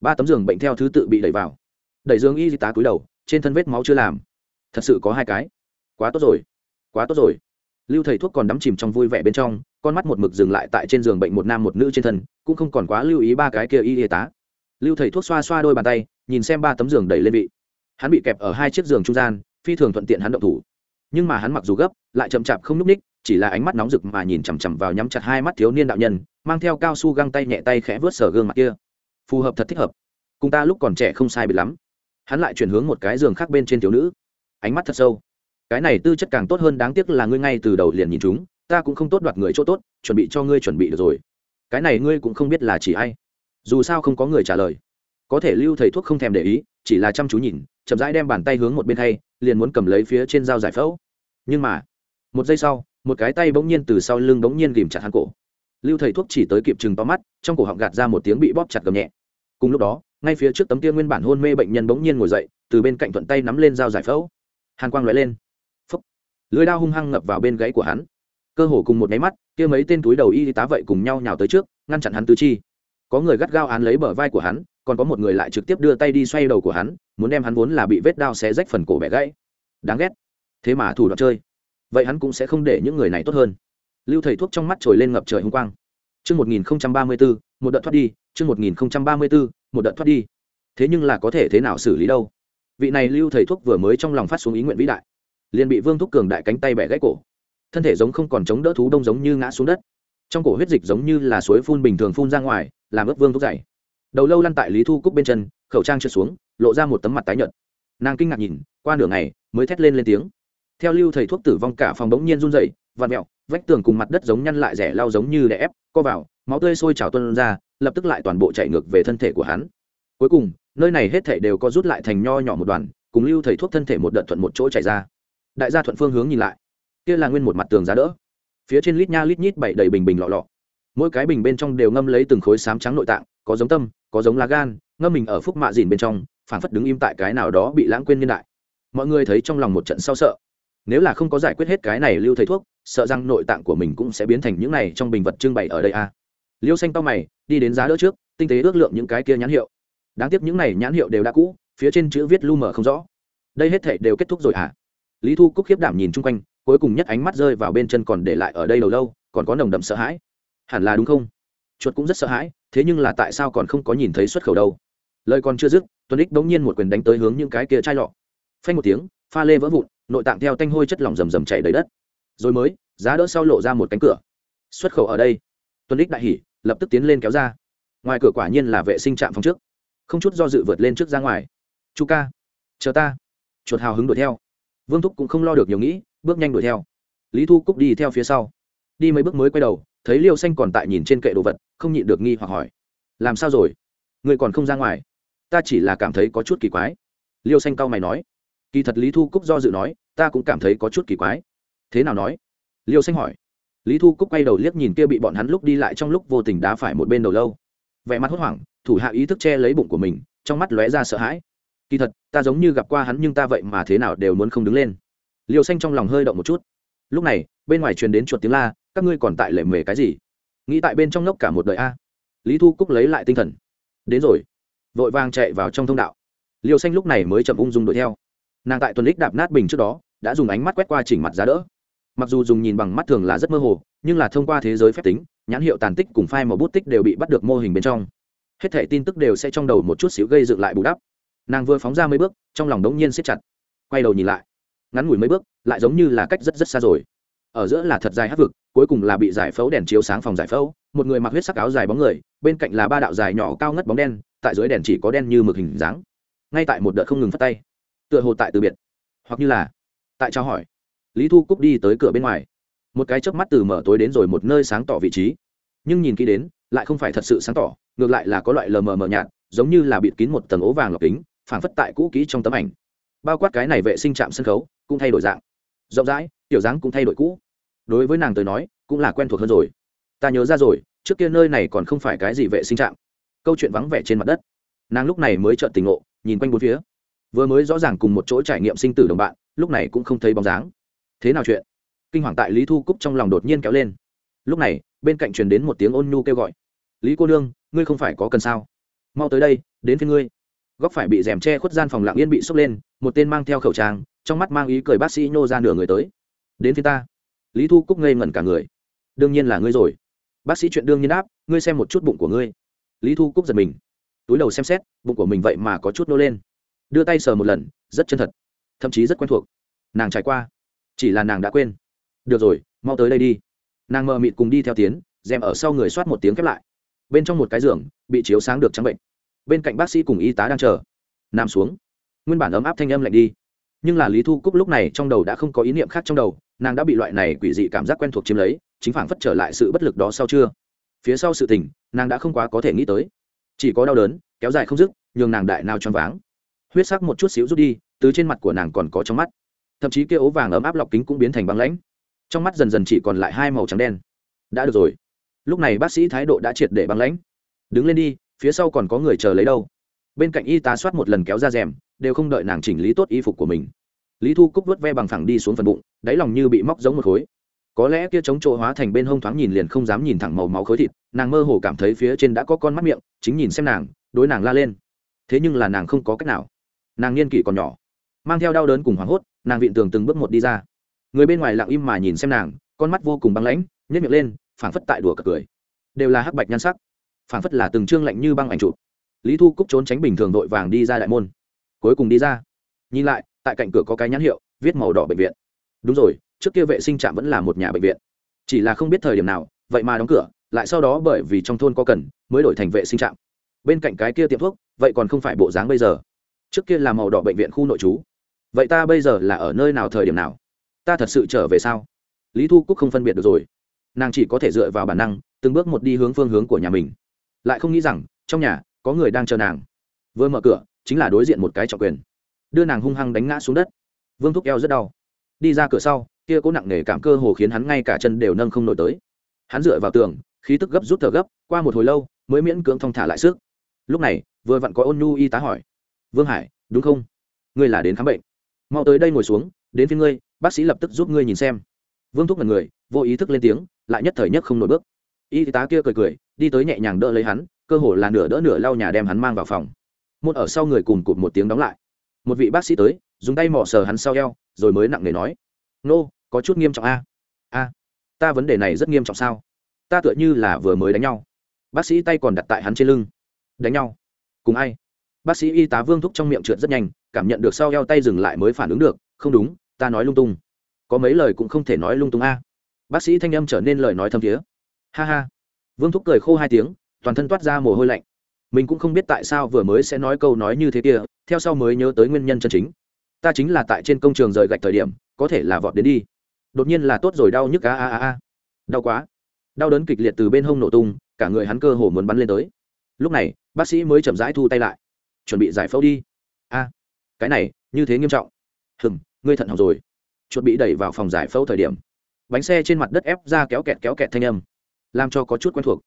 Ba tấm giường bệnh theo thứ tự bị đẩy vào. Đẩy dương y tá cúi đầu, trên thân vết máu chưa làm. Thật sự có hai cái. Quá tốt rồi. Quá tốt rồi. Lưu thầy thuốc còn đắm chìm trong vui vẻ bên trong, con mắt một mực dừng lại tại trên giường bệnh một nam một nữ trên thân cũng không còn quá lưu ý ba cái kia y y tá. Lưu thầy thuốc xoa xoa đôi bàn tay, nhìn xem ba tấm giường đẩy lên vị. Hắn bị kẹp ở hai chiếc giường trung gian, phi thường thuận tiện hắn động thủ. Nhưng mà hắn mặc dù gấp, lại chậm chạp không n ú c ních chỉ là ánh mắt nóng rực mà nhìn chằm chằm vào nhắm chặt hai mắt thiếu niên đạo nhân, mang theo cao su găng tay nhẹ tay khẽ vớt sờ gương mặt kia. Phù hợp thật thích hợp. Cùng ta lúc còn trẻ không sai biệt lắm. Hắn lại chuyển hướng một cái giường khác bên trên thiếu nữ. Ánh mắt thật sâu. Cái này tư chất càng tốt hơn đáng tiếc là ngươi ngay từ đầu liền nhìn chúng, ta cũng không tốt đoạt người chỗ tốt, chuẩn bị cho ngươi chuẩn bị được rồi cái này ngươi cũng không biết là chỉ ai. Dù sao không có người trả lời. Có thể lưu thầy thuốc không thèm để ý, chỉ là chăm chú nhìn, chậm rãi đem bàn tay hướng một bên thay, liền muốn cầm lấy phía trên dao giải phẫu. Nhưng mà, một giây sau, một cái tay bỗng nhiên từ sau lưng bỗng nhiên ghìm chặt hắn cổ. Lưu thầy thuốc chỉ tới kịp chừng to mắt, trong cổ họng gạt ra một tiếng bị bóp chặt gầm nhẹ. Cùng lúc đó, ngay phía trước tấm kia nguyên bản hôn mê bệnh nhân bỗng nhiên ngồi dậy, từ bên cạnh thuận tay nắm lên dao giải phẫu. Hàn quang lóe lên. Phấp lưới đao hung hăng ngập vào bên gáy của hắn cơ hồ cùng một máy mắt, kia mấy tên túi đầu y tá vậy cùng nhau nhào tới trước, ngăn chặn hắn tứ chi. Có người gắt gao án lấy bờ vai của hắn, còn có một người lại trực tiếp đưa tay đi xoay đầu của hắn, muốn đem hắn vốn là bị vết đao xé rách phần cổ bẻ gãy. Đáng ghét. Thế mà thủ đoạn chơi. Vậy hắn cũng sẽ không để những người này tốt hơn. Lưu thầy thuốc trong mắt trồi lên ngập trời hung quang. Chương một nghìn ba mươi bốn một đợt thoát đi, chương một nghìn ba mươi bốn một đợt thoát đi. Thế nhưng là có thể thế nào xử lý đâu? Vị này lưu thầy thuốc vừa mới trong lòng phát xuống ý nguyện vĩ đại. Liền bị vương thúc cường đại cánh tay bẻ gãy cổ thân thể giống không còn chống đỡ thú đông giống như ngã xuống đất. Trong cổ huyết dịch giống như là suối phun bình thường phun ra ngoài, làm ướp vương thúc dày đầu lâu lăn tại lý thu cúc bên chân, khẩu trang trượt xuống, lộ ra một tấm mặt tái nhợt. Nàng kinh ngạc nhìn, qua nửa ngày, mới thét lên lên tiếng. Theo lưu thầy thuốc tử vong cả phòng bỗng nhiên run dậy vạt mẹo, vách tường cùng mặt đất giống nhăn lại rẻ lao giống như đè ép, co vào, máu tươi sôi trào tuân ra, lập tức lại toàn bộ chạy ngược về thân thể của hắn. Cuối cùng, nơi này hết thể đều có rút lại thành nho nhỏ một đoàn, cùng lưu thầy thuốc thân thể một đợt thuận một chỗ chạy ra. Đại gia thuận phương hướng nhìn lại kia là nguyên một mặt tường giá đỡ. Phía trên lít nha lít nhít bảy đầy bình bình lọ lọ. Mỗi cái bình bên trong đều ngâm lấy từng khối sám trắng nội tạng, có giống tâm, có giống lá gan, ngâm mình ở phúc mạ dìn bên trong phản phất đứng im tại cái nào đó bị lãng quên niên đại. Mọi người thấy trong lòng một trận sao sợ. Nếu là không có giải quyết hết cái này lưu thầy thuốc, sợ rằng nội tạng của mình cũng sẽ biến thành những này trong bình vật trưng bày ở đây a à. liêu xanh to mày, đi đến giá đỡ trước, tinh tế ước lượng những cái kia nhãn hiệu. Đáng tiếc những này nhãn hiệu đều đã cũ, phía trên chữ viết lu mờ không rõ. Đây hết thể đều kết thúc rồi à. Lý thu cúc khiếp đảm nhìn chung quanh cuối cùng nhất ánh mắt rơi vào bên chân còn để lại ở đây đầu lâu, còn có nồng đậm sợ hãi. Hẳn là đúng không? Chuột cũng rất sợ hãi, thế nhưng là tại sao còn không có nhìn thấy xuất khẩu đâu? Lời còn chưa dứt, tuấn ích bỗng nhiên một quyền đánh tới hướng những cái kia chai lọ. Phanh một tiếng, pha lê vỡ vụn, nội tạng theo tanh hôi chất lỏng rầm rầm chảy đầy đất. Rồi mới, giá đỡ sau lộ ra một cánh cửa. Xuất khẩu ở đây. Tuấn ích đại hỉ, lập tức tiến lên kéo ra. Ngoài cửa quả nhiên là vệ sinh trạm phòng trước. Không chút do dự vượt lên trước ra ngoài. Chu ca, chờ ta. Chuột hào hứng đuổi theo. Vương thúc cũng không lo được nhiều nghĩ bước nhanh đuổi theo. Lý thu cúc đi theo phía sau. Đi mấy bước mới quay đầu, thấy liêu xanh còn tại nhìn trên kệ đồ vật, không nhịn được nghi hoặc hỏi. Làm sao rồi? Người còn không ra ngoài. Ta chỉ là cảm thấy có chút kỳ quái. Liêu xanh cau mày nói. Kỳ thật lý thu cúc do dự nói, ta cũng cảm thấy có chút kỳ quái. Thế nào nói? Liêu xanh hỏi. Lý thu cúc quay đầu liếc nhìn kia bị bọn hắn lúc đi lại trong lúc vô tình đá phải một bên đầu lâu. Vẻ mặt hốt hoảng, thủ hạ ý thức che lấy bụng của mình, trong mắt lóe ra sợ hãi. Kỳ thật, ta giống như gặp qua hắn nhưng ta vậy mà thế nào đều muốn không đứng lên liêu xanh trong lòng hơi động một chút. Lúc này, bên ngoài truyền đến chuột tiếng la, các ngươi còn tại lệ mề cái gì? Nghĩ tại bên trong ngốc cả một đời a. Lý thu cúc lấy lại tinh thần. Đến rồi. Vội vàng chạy vào trong thông đạo. Liêu xanh lúc này mới chậm ung dung đuổi theo. Nàng tại tuần lích đạp nát bình trước đó, đã dùng ánh mắt quét qua chỉnh mặt giá đỡ. Mặc dù dùng nhìn bằng mắt thường là rất mơ hồ, nhưng là thông qua thế giới phép tính, nhãn hiệu tàn tích cùng file màu bút tích đều bị bắt được mô hình bên trong. Hết thể tin tức đều sẽ trong đầu một chút xíu gây dựng lại bù đắp. Nàng vừa phóng ra mấy bước, trong lòng đống nhiên siết chặt. Quay đầu nhìn lại ngắn ngủi mấy bước, lại giống như là cách rất rất xa rồi. Ở giữa là thật dài hát vực, cuối cùng là bị giải phẫu đèn chiếu sáng phòng giải phẫu. Một người mặc huyết sắc áo dài bóng người, bên cạnh là ba đạo dài nhỏ cao ngất bóng đen, tại dưới đèn chỉ có đen như mực hình dáng. Ngay tại một đợt không ngừng phát tay. Tựa hồ tại từ biệt, hoặc như là tại trao hỏi. Lý thu cúc đi tới cửa bên ngoài. Một cái chớp mắt từ mở tối đến rồi một nơi sáng tỏ vị trí. Nhưng nhìn kỹ đến, lại không phải thật sự sáng tỏ, ngược lại là có loại lờ mờ mờ nhạt, giống như là bịt kín một tầng ố vàng lọc kính, phảng phất tại cũ kỹ trong tấm ảnh bao quát cái này vệ sinh trạm sân khấu cũng thay đổi dạng. Rộng rãi, tiểu dáng cũng thay đổi cũ. Đối với nàng tới nói, cũng là quen thuộc hơn rồi. Ta nhớ ra rồi, trước kia nơi này còn không phải cái gì vệ sinh trạm. Câu chuyện vắng vẻ trên mặt đất. Nàng lúc này mới trợn tình ngộ, nhìn quanh bốn phía. Vừa mới rõ ràng cùng một chỗ trải nghiệm sinh tử đồng bạn, lúc này cũng không thấy bóng dáng. Thế nào chuyện? Kinh hoàng tại lý thu cúc trong lòng đột nhiên kéo lên. Lúc này, bên cạnh truyền đến một tiếng ôn nhu kêu gọi. Lý cô nương, ngươi không phải có cần sao? Mau tới đây, đến phía ngươi góc phải bị rèm che khuất gian phòng lặng yên bị sốc lên, một tên mang theo khẩu trang, trong mắt mang ý cười bác sĩ nhô ra nửa người tới. Đến phía ta. Lý thu cúc ngây ngẩn cả người. Đương nhiên là ngươi rồi. Bác sĩ chuyện đương nhiên đáp, ngươi xem một chút bụng của ngươi. Lý thu cúc giật mình. Túi đầu xem xét, bụng của mình vậy mà có chút nô lên. Đưa tay sờ một lần, rất chân thật, thậm chí rất quen thuộc. Nàng trải qua. Chỉ là nàng đã quên. Được rồi, mau tới đây đi. Nàng mờ mịt cùng đi theo tiến, rèm ở sau người soát một tiếng khép lại. Bên trong một cái giường, bị chiếu sáng được trắng bệnh bên cạnh bác sĩ cùng y tá đang chờ. Nằm xuống. Nguyên bản ấm áp thanh âm lạnh đi. Nhưng là lý thu cúc lúc này trong đầu đã không có ý niệm khác trong đầu, nàng đã bị loại này quỷ dị cảm giác quen thuộc chiếm lấy, chính phản phất trở lại sự bất lực đó sau chưa. Phía sau sự tình, nàng đã không quá có thể nghĩ tới. Chỉ có đau đớn, kéo dài không dứt, nhường nàng đại nào choáng váng. Huyết sắc một chút xíu rút đi, từ trên mặt của nàng còn có trong mắt. Thậm chí kia ố vàng ấm áp lọc kính cũng biến thành băng lãnh. Trong mắt dần dần chỉ còn lại hai màu trắng đen. Đã được rồi. Lúc này bác sĩ thái độ đã triệt để băng lãnh. Đứng lên đi phía sau còn có người chờ lấy đâu. Bên cạnh y tá soát một lần kéo ra rèm, đều không đợi nàng chỉnh lý tốt y phục của mình. Lý thu cúc vớt ve bằng phẳng đi xuống phần bụng, đáy lòng như bị móc giống một khối. Có lẽ kia chống chỗ hóa thành bên hông thoáng nhìn liền không dám nhìn thẳng màu máu khối thịt, nàng mơ hồ cảm thấy phía trên đã có con mắt miệng, chính nhìn xem nàng, đối nàng la lên. Thế nhưng là nàng không có cách nào. Nàng niên kỷ còn nhỏ, mang theo đau đớn cùng hoảng hốt, nàng vịn tường từng bước một đi ra. Người bên ngoài lặng im mà nhìn xem nàng, con mắt vô cùng băng lãnh nhét miệng lên, phảng phất tại đùa cợt cười. Đều là hắc bạch nhan sắc phảng phất là từng trương lạnh như băng ảnh chụp. Lý thu cúc trốn tránh bình thường vội vàng đi ra đại môn. Cuối cùng đi ra. Nhìn lại, tại cạnh cửa có cái nhãn hiệu, viết màu đỏ bệnh viện. Đúng rồi, trước kia vệ sinh trạm vẫn là một nhà bệnh viện. Chỉ là không biết thời điểm nào, vậy mà đóng cửa, lại sau đó bởi vì trong thôn có cần, mới đổi thành vệ sinh trạm. Bên cạnh cái kia tiệm thuốc, vậy còn không phải bộ dáng bây giờ. Trước kia là màu đỏ bệnh viện khu nội trú. Vậy ta bây giờ là ở nơi nào thời điểm nào? Ta thật sự trở về sao? Lý thu cúc không phân biệt được rồi. Nàng chỉ có thể dựa vào bản năng, từng bước một đi hướng phương hướng của nhà mình lại không nghĩ rằng trong nhà có người đang chờ nàng. Vừa mở cửa, chính là đối diện một cái trọng quyền. Đưa nàng hung hăng đánh ngã xuống đất. Vương thúc eo rất đau. Đi ra cửa sau, kia cố nặng nề cảm cơ hồ khiến hắn ngay cả chân đều nâng không nổi tới. Hắn dựa vào tường, khí tức gấp rút thở gấp, qua một hồi lâu, mới miễn cưỡng thong thả lại sức. Lúc này, vừa vặn có ôn nhu y tá hỏi. Vương hải, đúng không? Ngươi là đến khám bệnh. Mau tới đây ngồi xuống, đến phía ngươi, bác sĩ lập tức giúp ngươi nhìn xem. Vương thúc là người, vô ý thức lên tiếng, lại nhất thời nhất không nổi bước y tá kia cười cười, đi tới nhẹ nhàng đỡ lấy hắn, cơ hồ là nửa đỡ nửa lau nhà đem hắn mang vào phòng. Môn ở sau người cùng cụt một tiếng đóng lại. Một vị bác sĩ tới, dùng tay mỏ sờ hắn sau eo, rồi mới nặng nề nói, nô, có chút nghiêm trọng a. A, ta vấn đề này rất nghiêm trọng sao? Ta tựa như là vừa mới đánh nhau. Bác sĩ tay còn đặt tại hắn trên lưng. Đánh nhau? Cùng ai? Bác sĩ y tá vương thúc trong miệng trượt rất nhanh, cảm nhận được sau eo tay dừng lại mới phản ứng được, không đúng, ta nói lung tung. Có mấy lời cũng không thể nói lung tung a. Bác sĩ thanh âm trở nên lời nói thâm thiế ha ha. Vương thúc cười khô hai tiếng, toàn thân toát ra mồ hôi lạnh. Mình cũng không biết tại sao vừa mới sẽ nói câu nói như thế kia, theo sau mới nhớ tới nguyên nhân chân chính. Ta chính là tại trên công trường rời gạch thời điểm, có thể là vọt đến đi. Đột nhiên là tốt rồi, đau nhức a a a a đau quá. Đau đớn kịch liệt từ bên hông nổ tung, cả người hắn cơ hồ muốn bắn lên tới. Lúc này, bác sĩ mới chậm rãi thu tay lại. Chuẩn bị giải phẫu đi. A, cái này, như thế nghiêm trọng. Hừm, ngươi thận học rồi. Chuẩn bị đẩy vào phòng giải phẫu thời điểm. Bánh xe trên mặt đất ép ra kéo kẹt kéo kẹt thanh âm làm cho có chút quen thuộc.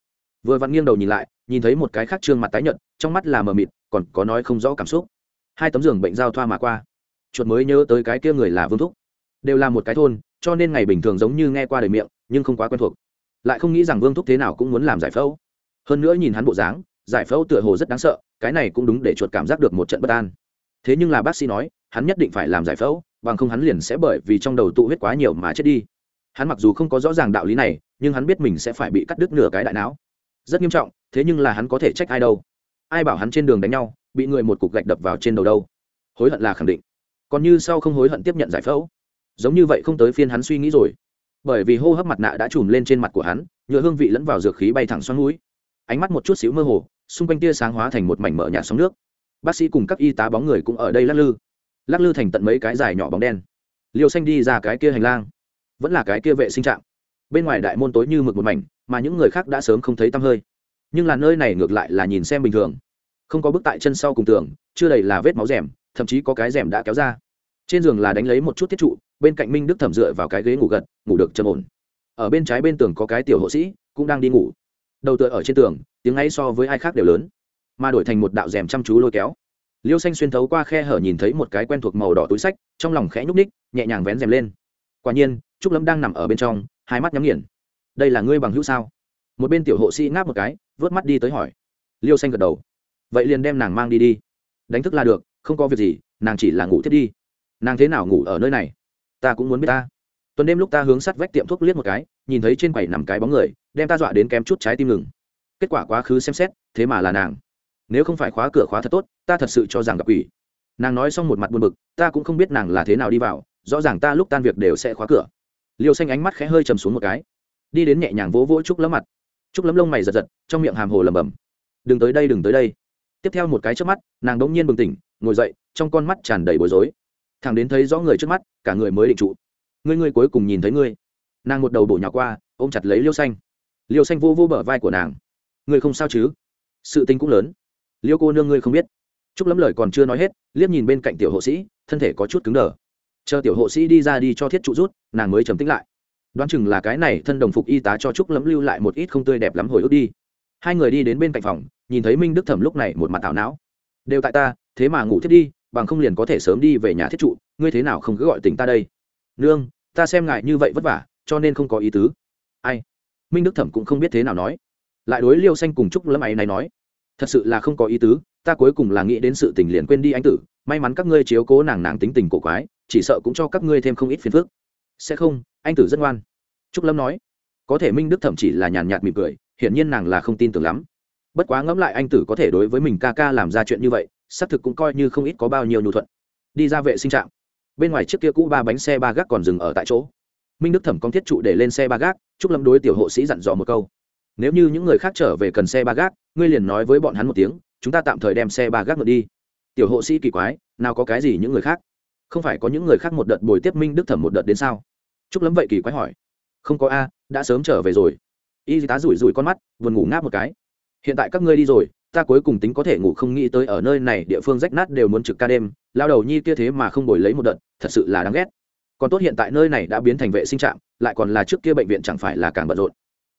Vừa vặn nghiêng đầu nhìn lại, nhìn thấy một cái khác trương mặt tái nhợt, trong mắt là mờ mịt, còn có nói không rõ cảm xúc. Hai tấm giường bệnh giao thoa mà qua. Chuột mới nhớ tới cái kia người là vương thúc. Đều là một cái thôn, cho nên ngày bình thường giống như nghe qua đời miệng, nhưng không quá quen thuộc. Lại không nghĩ rằng vương thúc thế nào cũng muốn làm giải phẫu. Hơn nữa nhìn hắn bộ dáng, giải phẫu tựa hồ rất đáng sợ, cái này cũng đúng để chuột cảm giác được một trận bất an. Thế nhưng là bác sĩ nói, hắn nhất định phải làm giải phẫu, bằng không hắn liền sẽ bởi vì trong đầu tụ huyết quá nhiều mà chết đi hắn mặc dù không có rõ ràng đạo lý này, nhưng hắn biết mình sẽ phải bị cắt đứt nửa cái đại não. Rất nghiêm trọng, thế nhưng là hắn có thể trách ai đâu. Ai bảo hắn trên đường đánh nhau, bị người một cục gạch đập vào trên đầu đâu? Hối hận là khẳng định. Còn như sau không hối hận tiếp nhận giải phẫu. Giống như vậy không tới phiên hắn suy nghĩ rồi. Bởi vì hô hấp mặt nạ đã trùm lên trên mặt của hắn, nhựa hương vị lẫn vào dược khí bay thẳng xoắn mũi ánh mắt một chút xíu mơ hồ, xung quanh tia sáng hóa thành một mảnh mở nhà sóng nước. Bác sĩ cùng các y tá bóng người cũng ở đây lắc lư. Lắc lư thành tận mấy cái dài nhỏ bóng đen. Liều xanh đi ra cái kia hành lang vẫn là cái kia vệ sinh trạm. Bên ngoài đại môn tối như mực một mảnh, mà những người khác đã sớm không thấy tăm hơi. Nhưng là nơi này ngược lại là nhìn xem bình thường. Không có bước tại chân sau cùng tường, chưa đầy là vết máu rèm, thậm chí có cái rèm đã kéo ra. Trên giường là đánh lấy một chút thiết trụ, bên cạnh minh đức thẩm dựa vào cái ghế ngủ gật, ngủ được trầm ổn. Ở bên trái bên tường có cái tiểu hộ sĩ, cũng đang đi ngủ. Đầu tựa ở trên tường, tiếng ấy so với ai khác đều lớn. Mà đổi thành một đạo rèm chăm chú lôi kéo. Liêu xanh xuyên thấu qua khe hở nhìn thấy một cái quen thuộc màu đỏ túi sách, trong lòng khẽ nhúc ních nhẹ nhàng vén rèm lên. Quả nhiên trúc lâm đang nằm ở bên trong, hai mắt nhắm nghiền. Đây là ngươi bằng hữu sao? Một bên tiểu hộ sĩ ngáp một cái, vớt mắt đi tới hỏi. Liêu xanh gật đầu. Vậy liền đem nàng mang đi đi. Đánh thức là được, không có việc gì, nàng chỉ là ngủ thiết đi. Nàng thế nào ngủ ở nơi này? Ta cũng muốn biết ta. Tuần đêm lúc ta hướng sắt vách tiệm thuốc liếc một cái, nhìn thấy trên quầy nằm cái bóng người, đem ta dọa đến kém chút trái tim ngừng. Kết quả quá khứ xem xét, thế mà là nàng. Nếu không phải khóa cửa khóa thật tốt, ta thật sự cho rằng gặp quỷ. Nàng nói xong một mặt buồn bực, ta cũng không biết nàng là thế nào đi vào, rõ ràng ta lúc tan việc đều sẽ khóa cửa liêu xanh ánh mắt khẽ hơi chầm xuống một cái. Đi đến nhẹ nhàng vỗ vỗ trúc lấm mặt. Trúc lấm lông mày giật giật, trong miệng hàm hồ lầm bầm. đừng tới đây, đừng tới đây. Tiếp theo một cái trước mắt, nàng đ ỗ n g nhiên bừng tỉnh, ngồi dậy, trong con mắt tràn đầy bối rối. Thằng đến thấy rõ người trước mắt, cả người mới định trụ. Ngươi ngươi cuối cùng nhìn thấy ngươi. Nàng một đầu bổ nhỏ qua, ôm chặt lấy liêu xanh. Liêu xanh vô vô bờ vai của nàng. Ngươi không sao chứ? Sự tình cũng lớn. Liêu cô nương ngươi không biết. T r ú c lấm lời còn chưa nói hết, liếc nhìn bên cạnh tiểu hộ sĩ, thân thể có chút cứng đờ chờ tiểu hộ sĩ đi ra đi cho thiết trụ rút, nàng mới trầm tính lại. Đoán chừng là cái này thân đồng phục y tá cho trúc lấm lưu lại một ít không tươi đẹp lắm hồi ức đi. Hai người đi đến bên cạnh phòng, nhìn thấy minh đức thẩm lúc này một mặt ảo não. Đều tại ta, thế mà ngủ thiết đi, bằng không liền có thể sớm đi về nhà thiết trụ, ngươi thế nào không cứ gọi tỉnh ta đây? Nương, ta xem ngại như vậy vất vả, cho nên không có ý tứ. Ai? Minh đức thẩm cũng không biết thế nào nói. Lại đối liêu xanh cùng trúc lâm ấy này nói thật sự là không có ý tứ, ta cuối cùng là nghĩ đến sự tình liền quên đi anh tử, may mắn các ngươi chiếu cố nàng nàng tính tình cổ quái, chỉ sợ cũng cho các ngươi thêm không ít phiền phức. Sẽ không, anh tử rất ngoan. Trúc lâm nói. Có thể minh đức thẩm chỉ là nhàn nhạt mỉm cười, hiển nhiên nàng là không tin tưởng lắm. Bất quá ngẫm lại anh tử có thể đối với mình ca ca làm ra chuyện như vậy, xác thực cũng coi như không ít có bao nhiêu nhu thuận. Đi ra vệ sinh trạm. Bên ngoài chiếc kia cũ ba bánh xe ba gác còn dừng ở tại chỗ. Minh đức thẩm con thiết trụ để lên xe ba gác, Trúc lâm đối tiểu hộ sĩ dặn dò một câu nếu như những người khác trở về cần xe ba gác, ngươi liền nói với bọn hắn một tiếng, chúng ta tạm thời đem xe ba gác ngược đi. Tiểu hộ sĩ kỳ quái, nào có cái gì những người khác? Không phải có những người khác một đợt bồi tiếp minh đức thẩm một đợt đến sao? Chúc lắm vậy kỳ quái hỏi. Không có a, đã sớm trở về rồi. Y tá rủi rủi con mắt vườn ngủ ngáp một cái. Hiện tại các ngươi đi rồi, ta cuối cùng tính có thể ngủ không nghĩ tới ở nơi này, địa phương rách nát đều muốn trực ca đêm, lao đầu nhi kia thế mà không bồi lấy một đợt, thật sự là đáng ghét. Còn tốt hiện tại nơi này đã biến thành vệ sinh trạm, lại còn là trước kia bệnh viện chẳng phải là càng bận rộn.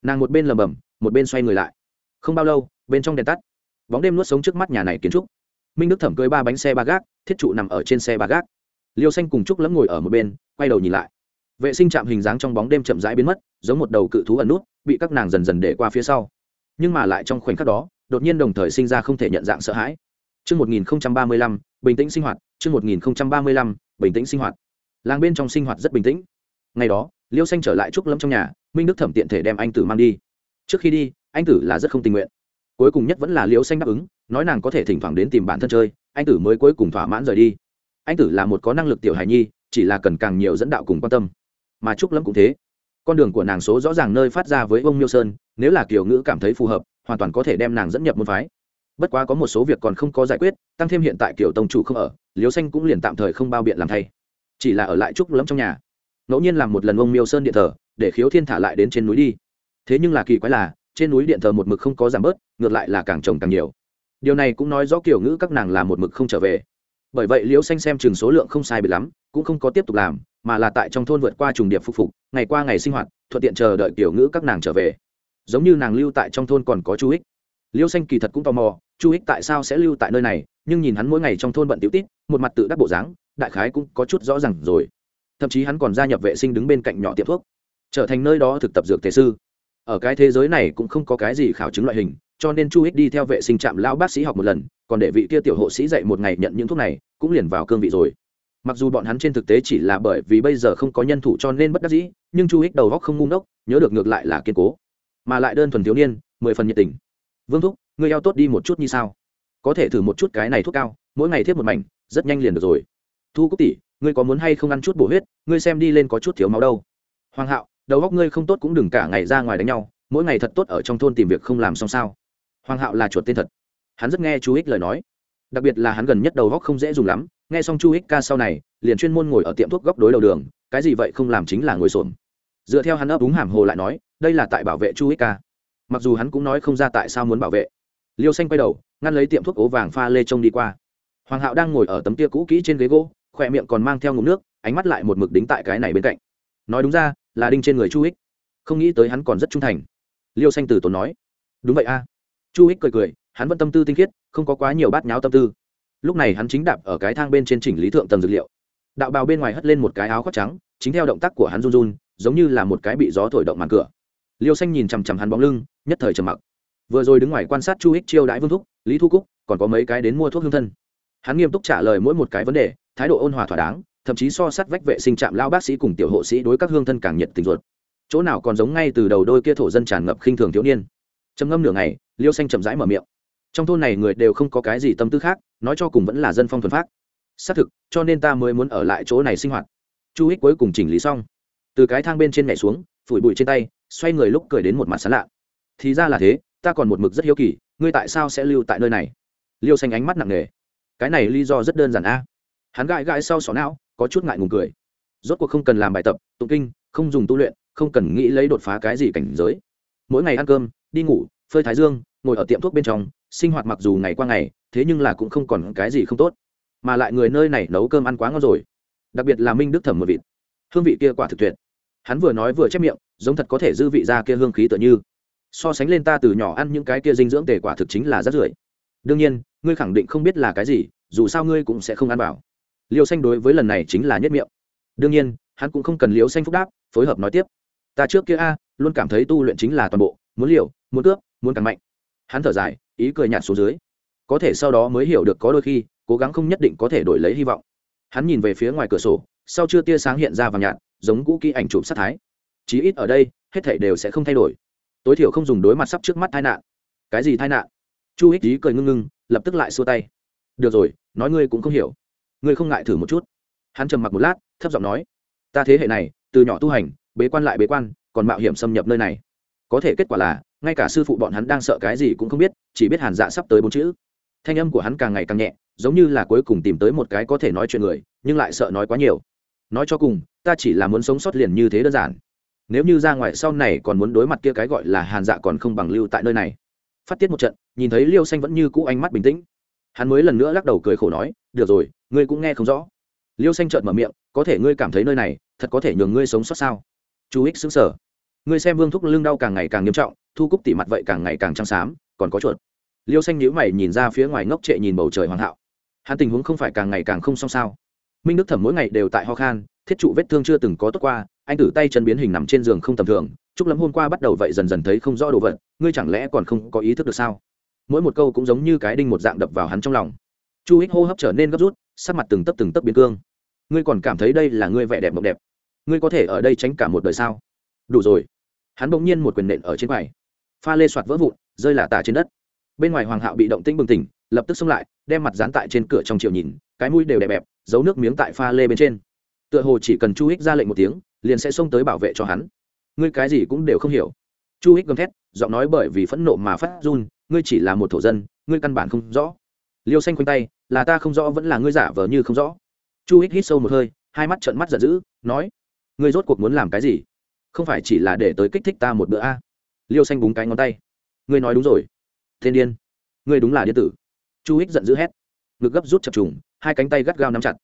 Nàng một bên lầm bầm một bên xoay người lại. Không bao lâu bên trong đèn tắt. Bóng đêm nuốt sống trước mắt nhà này kiến trúc. Minh đức thẩm cưới ba bánh xe ba gác thiết trụ nằm ở trên xe ba gác. Liêu xanh cùng trúc lẫm ngồi ở một bên quay đầu nhìn lại. Vệ sinh trạm hình dáng trong bóng đêm chậm rãi biến mất giống một đầu cự thú ẩn nút bị các nàng dần dần để qua phía sau. Nhưng mà lại trong khoảnh khắc đó đột nhiên đồng thời sinh ra không thể nhận dạng sợ hãi. Trước 1035, bình tĩnh sinh hoạt, trước 1035, bình tĩnh sinh hoạt. Làng bên trong sinh hoạt rất bình tĩnh. Ngày đó, Liêu Xanh trở lại trúc lâm trong nhà, Minh Đức Thẩm tiện thể đem anh tử mang đi. Trước khi đi, anh tử là rất không tình nguyện. Cuối cùng nhất vẫn là Liễu Xanh đáp ứng, nói nàng có thể thỉnh thoảng đến tìm bản thân chơi, anh tử mới cuối cùng thỏa mãn rời đi. Anh tử là một có năng lực tiểu hài nhi, chỉ là cần càng nhiều dẫn đạo cùng quan tâm. Mà trúc lâm cũng thế. Con đường của nàng số rõ ràng nơi phát ra với ông Miêu Sơn, nếu là kiểu ngữ cảm thấy phù hợp, hoàn toàn có thể đem nàng dẫn nhập môn phái bất quá có một số việc còn không có giải quyết tăng thêm hiện tại kiểu tông chủ không ở liếu xanh cũng liền tạm thời không bao biện làm thay chỉ là ở lại trúc lâm trong nhà ngẫu nhiên làm một lần ông miêu sơn điện thờ để khiếu thiên thả lại đến trên núi đi thế nhưng là kỳ quái là, trên núi điện thờ một mực không có giảm bớt, ngược lại là càng trồng càng nhiều. Điều này cũng nói rõ kiểu ngữ các nàng là một mực không trở về. Bởi vậy liễu xanh xem chừng số lượng không sai bị lắm, cũng không có tiếp tục làm, mà là tại trong thôn vượt qua trùng điệp phục phục, ngày qua ngày sinh hoạt, thuận tiện chờ đợi kiểu ngữ các nàng trở về. Giống như nàng lưu tại trong thôn còn có chu ích liễu xanh kỳ thật cũng tò mò, chu ích tại sao sẽ lưu tại nơi này, nhưng nhìn hắn mỗi ngày trong thôn bận tiểu tít một mặt tự đắc bộ dáng, đại khái cũng có chút rõ ràng rồi. Thậm chí hắn còn gia nhập vệ sinh đứng bên cạnh nhỏ tiệm thuốc. Trở thành nơi đó thực tập dược tế sư ở cái thế giới này cũng không có cái gì khảo chứng loại hình cho nên chu ích đi theo vệ sinh trạm lão bác sĩ học một lần còn để vị kia tiểu hộ sĩ dạy một ngày nhận những thuốc này cũng liền vào cương vị rồi. Mặc dù bọn hắn trên thực tế chỉ là bởi vì bây giờ không có nhân thủ cho nên bất đắc dĩ nhưng chu ích đầu góc không ngu ngốc, nhớ được ngược lại là kiên cố. Mà lại đơn thuần thiếu niên mười phần nhiệt tình. Vương thúc người eo tốt đi một chút như sao? Có thể thử một chút cái này thuốc cao mỗi ngày thiếp một mảnh rất nhanh liền được rồi. Thu cúc tỷ ngươi có muốn hay không ăn chút bổ huyết? Ngươi xem đi lên có chút thiếu máu đâu. Hoàng hạo đầu góc ngươi không tốt cũng đừng cả ngày ra ngoài đánh nhau, mỗi ngày thật tốt ở trong thôn tìm việc không làm xong sao. Hoàng hạo là chuột tên thật. Hắn rất nghe chú ích lời nói. Đặc biệt là hắn gần nhất đầu góc không dễ dùng lắm, nghe xong chu ích ca sau này, liền chuyên môn ngồi ở tiệm thuốc góc đối đầu đường, cái gì vậy không làm chính là ngồi xổm. Dựa theo hắn ấp úng hàm hồ lại nói, đây là tại bảo vệ chu ích ca. Mặc dù hắn cũng nói không ra tại sao muốn bảo vệ. Liêu xanh quay đầu, ngăn lấy tiệm thuốc ố vàng pha lê trông đi qua. Hoàng hạo đang ngồi ở tấm kia cũ kỹ trên ghế gỗ, khỏe miệng còn mang theo ngụm nước, ánh mắt lại một mực đính tại cái này bên cạnh. Nói đúng ra là đinh trên người chu ích không nghĩ tới hắn còn rất trung thành liêu xanh Tử tốn nói đúng vậy a chu ích cười cười hắn vẫn tâm tư tinh khiết không có quá nhiều bát nháo tâm tư lúc này hắn chính đạp ở cái thang bên trên chỉnh lý thượng tầng dược liệu đạo bào bên ngoài hất lên một cái áo khoác trắng chính theo động tác của hắn run run giống như là một cái bị gió thổi động màn cửa liêu xanh nhìn chằm chằm hắn bóng lưng nhất thời trầm mặc vừa rồi đứng ngoài quan sát chu ích chiêu đãi vương thúc lý thu cúc còn có mấy cái đến mua thuốc hương thân hắn nghiêm túc trả lời mỗi một cái vấn đề thái độ ôn hòa thỏa đáng thậm chí so sát vách vệ sinh trạm lao bác sĩ cùng tiểu hộ sĩ đối các hương thân càng nhiệt tình ruột. Chỗ nào còn giống ngay từ đầu đôi kia thổ dân tràn ngập khinh thường thiếu niên. Trầm ngâm nửa ngày, liêu xanh chậm rãi mở miệng. Trong thôn này người đều không có cái gì tâm tư khác, nói cho cùng vẫn là dân phong thuần phát xác thực, cho nên ta mới muốn ở lại chỗ này sinh hoạt. Chu ích cuối cùng chỉnh lý xong. Từ cái thang bên trên nhảy xuống, phủi bụi trên tay, xoay người lúc cười đến một mặt sán lạ. Thì ra là thế, ta còn một mực rất hiếu kỳ, ngươi tại sao sẽ lưu tại nơi này? Liêu xanh ánh mắt nặng nề. Cái này lý do rất đơn giản a. Hắn gãi gãi sau sỏ não có chút ngại ngùng cười. Rốt cuộc không cần làm bài tập, tụng kinh, không dùng tu luyện, không cần nghĩ lấy đột phá cái gì cảnh giới. Mỗi ngày ăn cơm, đi ngủ, phơi thái dương, ngồi ở tiệm thuốc bên trong, sinh hoạt mặc dù ngày qua ngày, thế nhưng là cũng không còn cái gì không tốt. Mà lại người nơi này nấu cơm ăn quá ngon rồi. Đặc biệt là minh đức thẩm một vịt hương vị kia quả thực tuyệt. Hắn vừa nói vừa chép miệng, giống thật có thể dư vị ra kia hương khí tựa như. So sánh lên ta từ nhỏ ăn những cái kia dinh dưỡng tề quả thực chính là rất rưởi. Đương nhiên, ngươi khẳng định không biết là cái gì, dù sao ngươi cũng sẽ không ăn bảo liêu xanh đối với lần này chính là nhất miệng. Đương nhiên, hắn cũng không cần liêu xanh phúc đáp, phối hợp nói tiếp. Ta trước kia a, luôn cảm thấy tu luyện chính là toàn bộ, muốn liều, muốn cướp, muốn càng mạnh. Hắn thở dài, ý cười nhạt xuống dưới. Có thể sau đó mới hiểu được có đôi khi, cố gắng không nhất định có thể đổi lấy hy vọng. Hắn nhìn về phía ngoài cửa sổ, sau chưa tia sáng hiện ra vàng nhạt, giống cũ kỹ ảnh chụp sát thái. Chí ít ở đây, hết thảy đều sẽ không thay đổi. Tối thiểu không dùng đối mặt sắp trước mắt tai nạn. Cái gì tai nạn? Chu ích ý cười ngưng ngưng, lập tức lại xua tay. Được rồi, nói ngươi cũng không hiểu ngươi không ngại thử một chút. Hắn trầm mặc một lát, thấp giọng nói, ta thế hệ này, từ nhỏ tu hành, bế quan lại bế quan, còn mạo hiểm xâm nhập nơi này. Có thể kết quả là, ngay cả sư phụ bọn hắn đang sợ cái gì cũng không biết, chỉ biết hàn dạ sắp tới bốn chữ. Thanh âm của hắn càng ngày càng nhẹ, giống như là cuối cùng tìm tới một cái có thể nói chuyện người, nhưng lại sợ nói quá nhiều. Nói cho cùng, ta chỉ là muốn sống sót liền như thế đơn giản. Nếu như ra ngoài sau này còn muốn đối mặt kia cái gọi là hàn dạ còn không bằng lưu tại nơi này. Phát tiết một trận, nhìn thấy liêu xanh vẫn như cũ ánh mắt bình tĩnh. Hắn mới lần nữa lắc đầu cười khổ nói, được rồi ngươi cũng nghe không rõ. Liêu xanh trợn mở miệng, có thể ngươi cảm thấy nơi này, thật có thể nhường ngươi sống sót sao? Chú ích xứng sở ngươi xem vương thúc lưng đau càng ngày càng nghiêm trọng, thu cúc tỉ mặt vậy càng ngày càng trăng xám, còn có chuột. Liêu xanh nhíu mày nhìn ra phía ngoài ngốc trệ nhìn bầu trời hoàng hạo. Hắn tình huống không phải càng ngày càng không xong sao? Minh đức thẩm mỗi ngày đều tại ho khan, thiết trụ vết thương chưa từng có tốt qua, anh tử tay chân biến hình nằm trên giường không tầm thường, chúc lắm hôm qua bắt đầu vậy dần dần thấy không rõ đồ vật, ngươi chẳng lẽ còn không có ý thức được sao? Mỗi một câu cũng giống như cái đinh một dạng đập vào hắn trong lòng. Chu Hích hô hấp trở nên gấp rút sắc mặt từng tấp từng tấp biến cương. Ngươi còn cảm thấy đây là ngươi vẻ đẹp mộng đẹp. Ngươi có thể ở đây tránh cả một đời sao? Đủ rồi. Hắn bỗng nhiên một quyền nện ở trên quầy. Pha lê soạt vỡ vụn, rơi lả tả trên đất. Bên ngoài hoàng hạo bị động tĩnh bừng tỉnh, lập tức xông lại, đem mặt dán tại trên cửa trong chiều nhìn, cái mũi đều đẹp bẹp, giấu nước miếng tại pha lê bên trên. Tựa hồ chỉ cần chu hích ra lệnh một tiếng, liền sẽ xông tới bảo vệ cho hắn. Ngươi cái gì cũng đều không hiểu. Chu hích gầm thét, giọng nói bởi vì phẫn nộ mà phát run, ngươi chỉ là một thổ dân, ngươi căn bản không rõ. Liêu xanh quanh tay là ta không rõ vẫn là ngươi giả vờ như không rõ. Chu hích hít sâu một hơi, hai mắt trợn mắt giận dữ, nói, ngươi rốt cuộc muốn làm cái gì? Không phải chỉ là để tới kích thích ta một bữa a? Liêu xanh búng cái ngón tay, ngươi nói đúng rồi. Thiên điên, ngươi đúng là điên tử. Chu hích giận dữ hét, ngực gấp rút chập trùng, hai cánh tay gắt gao nắm chặt.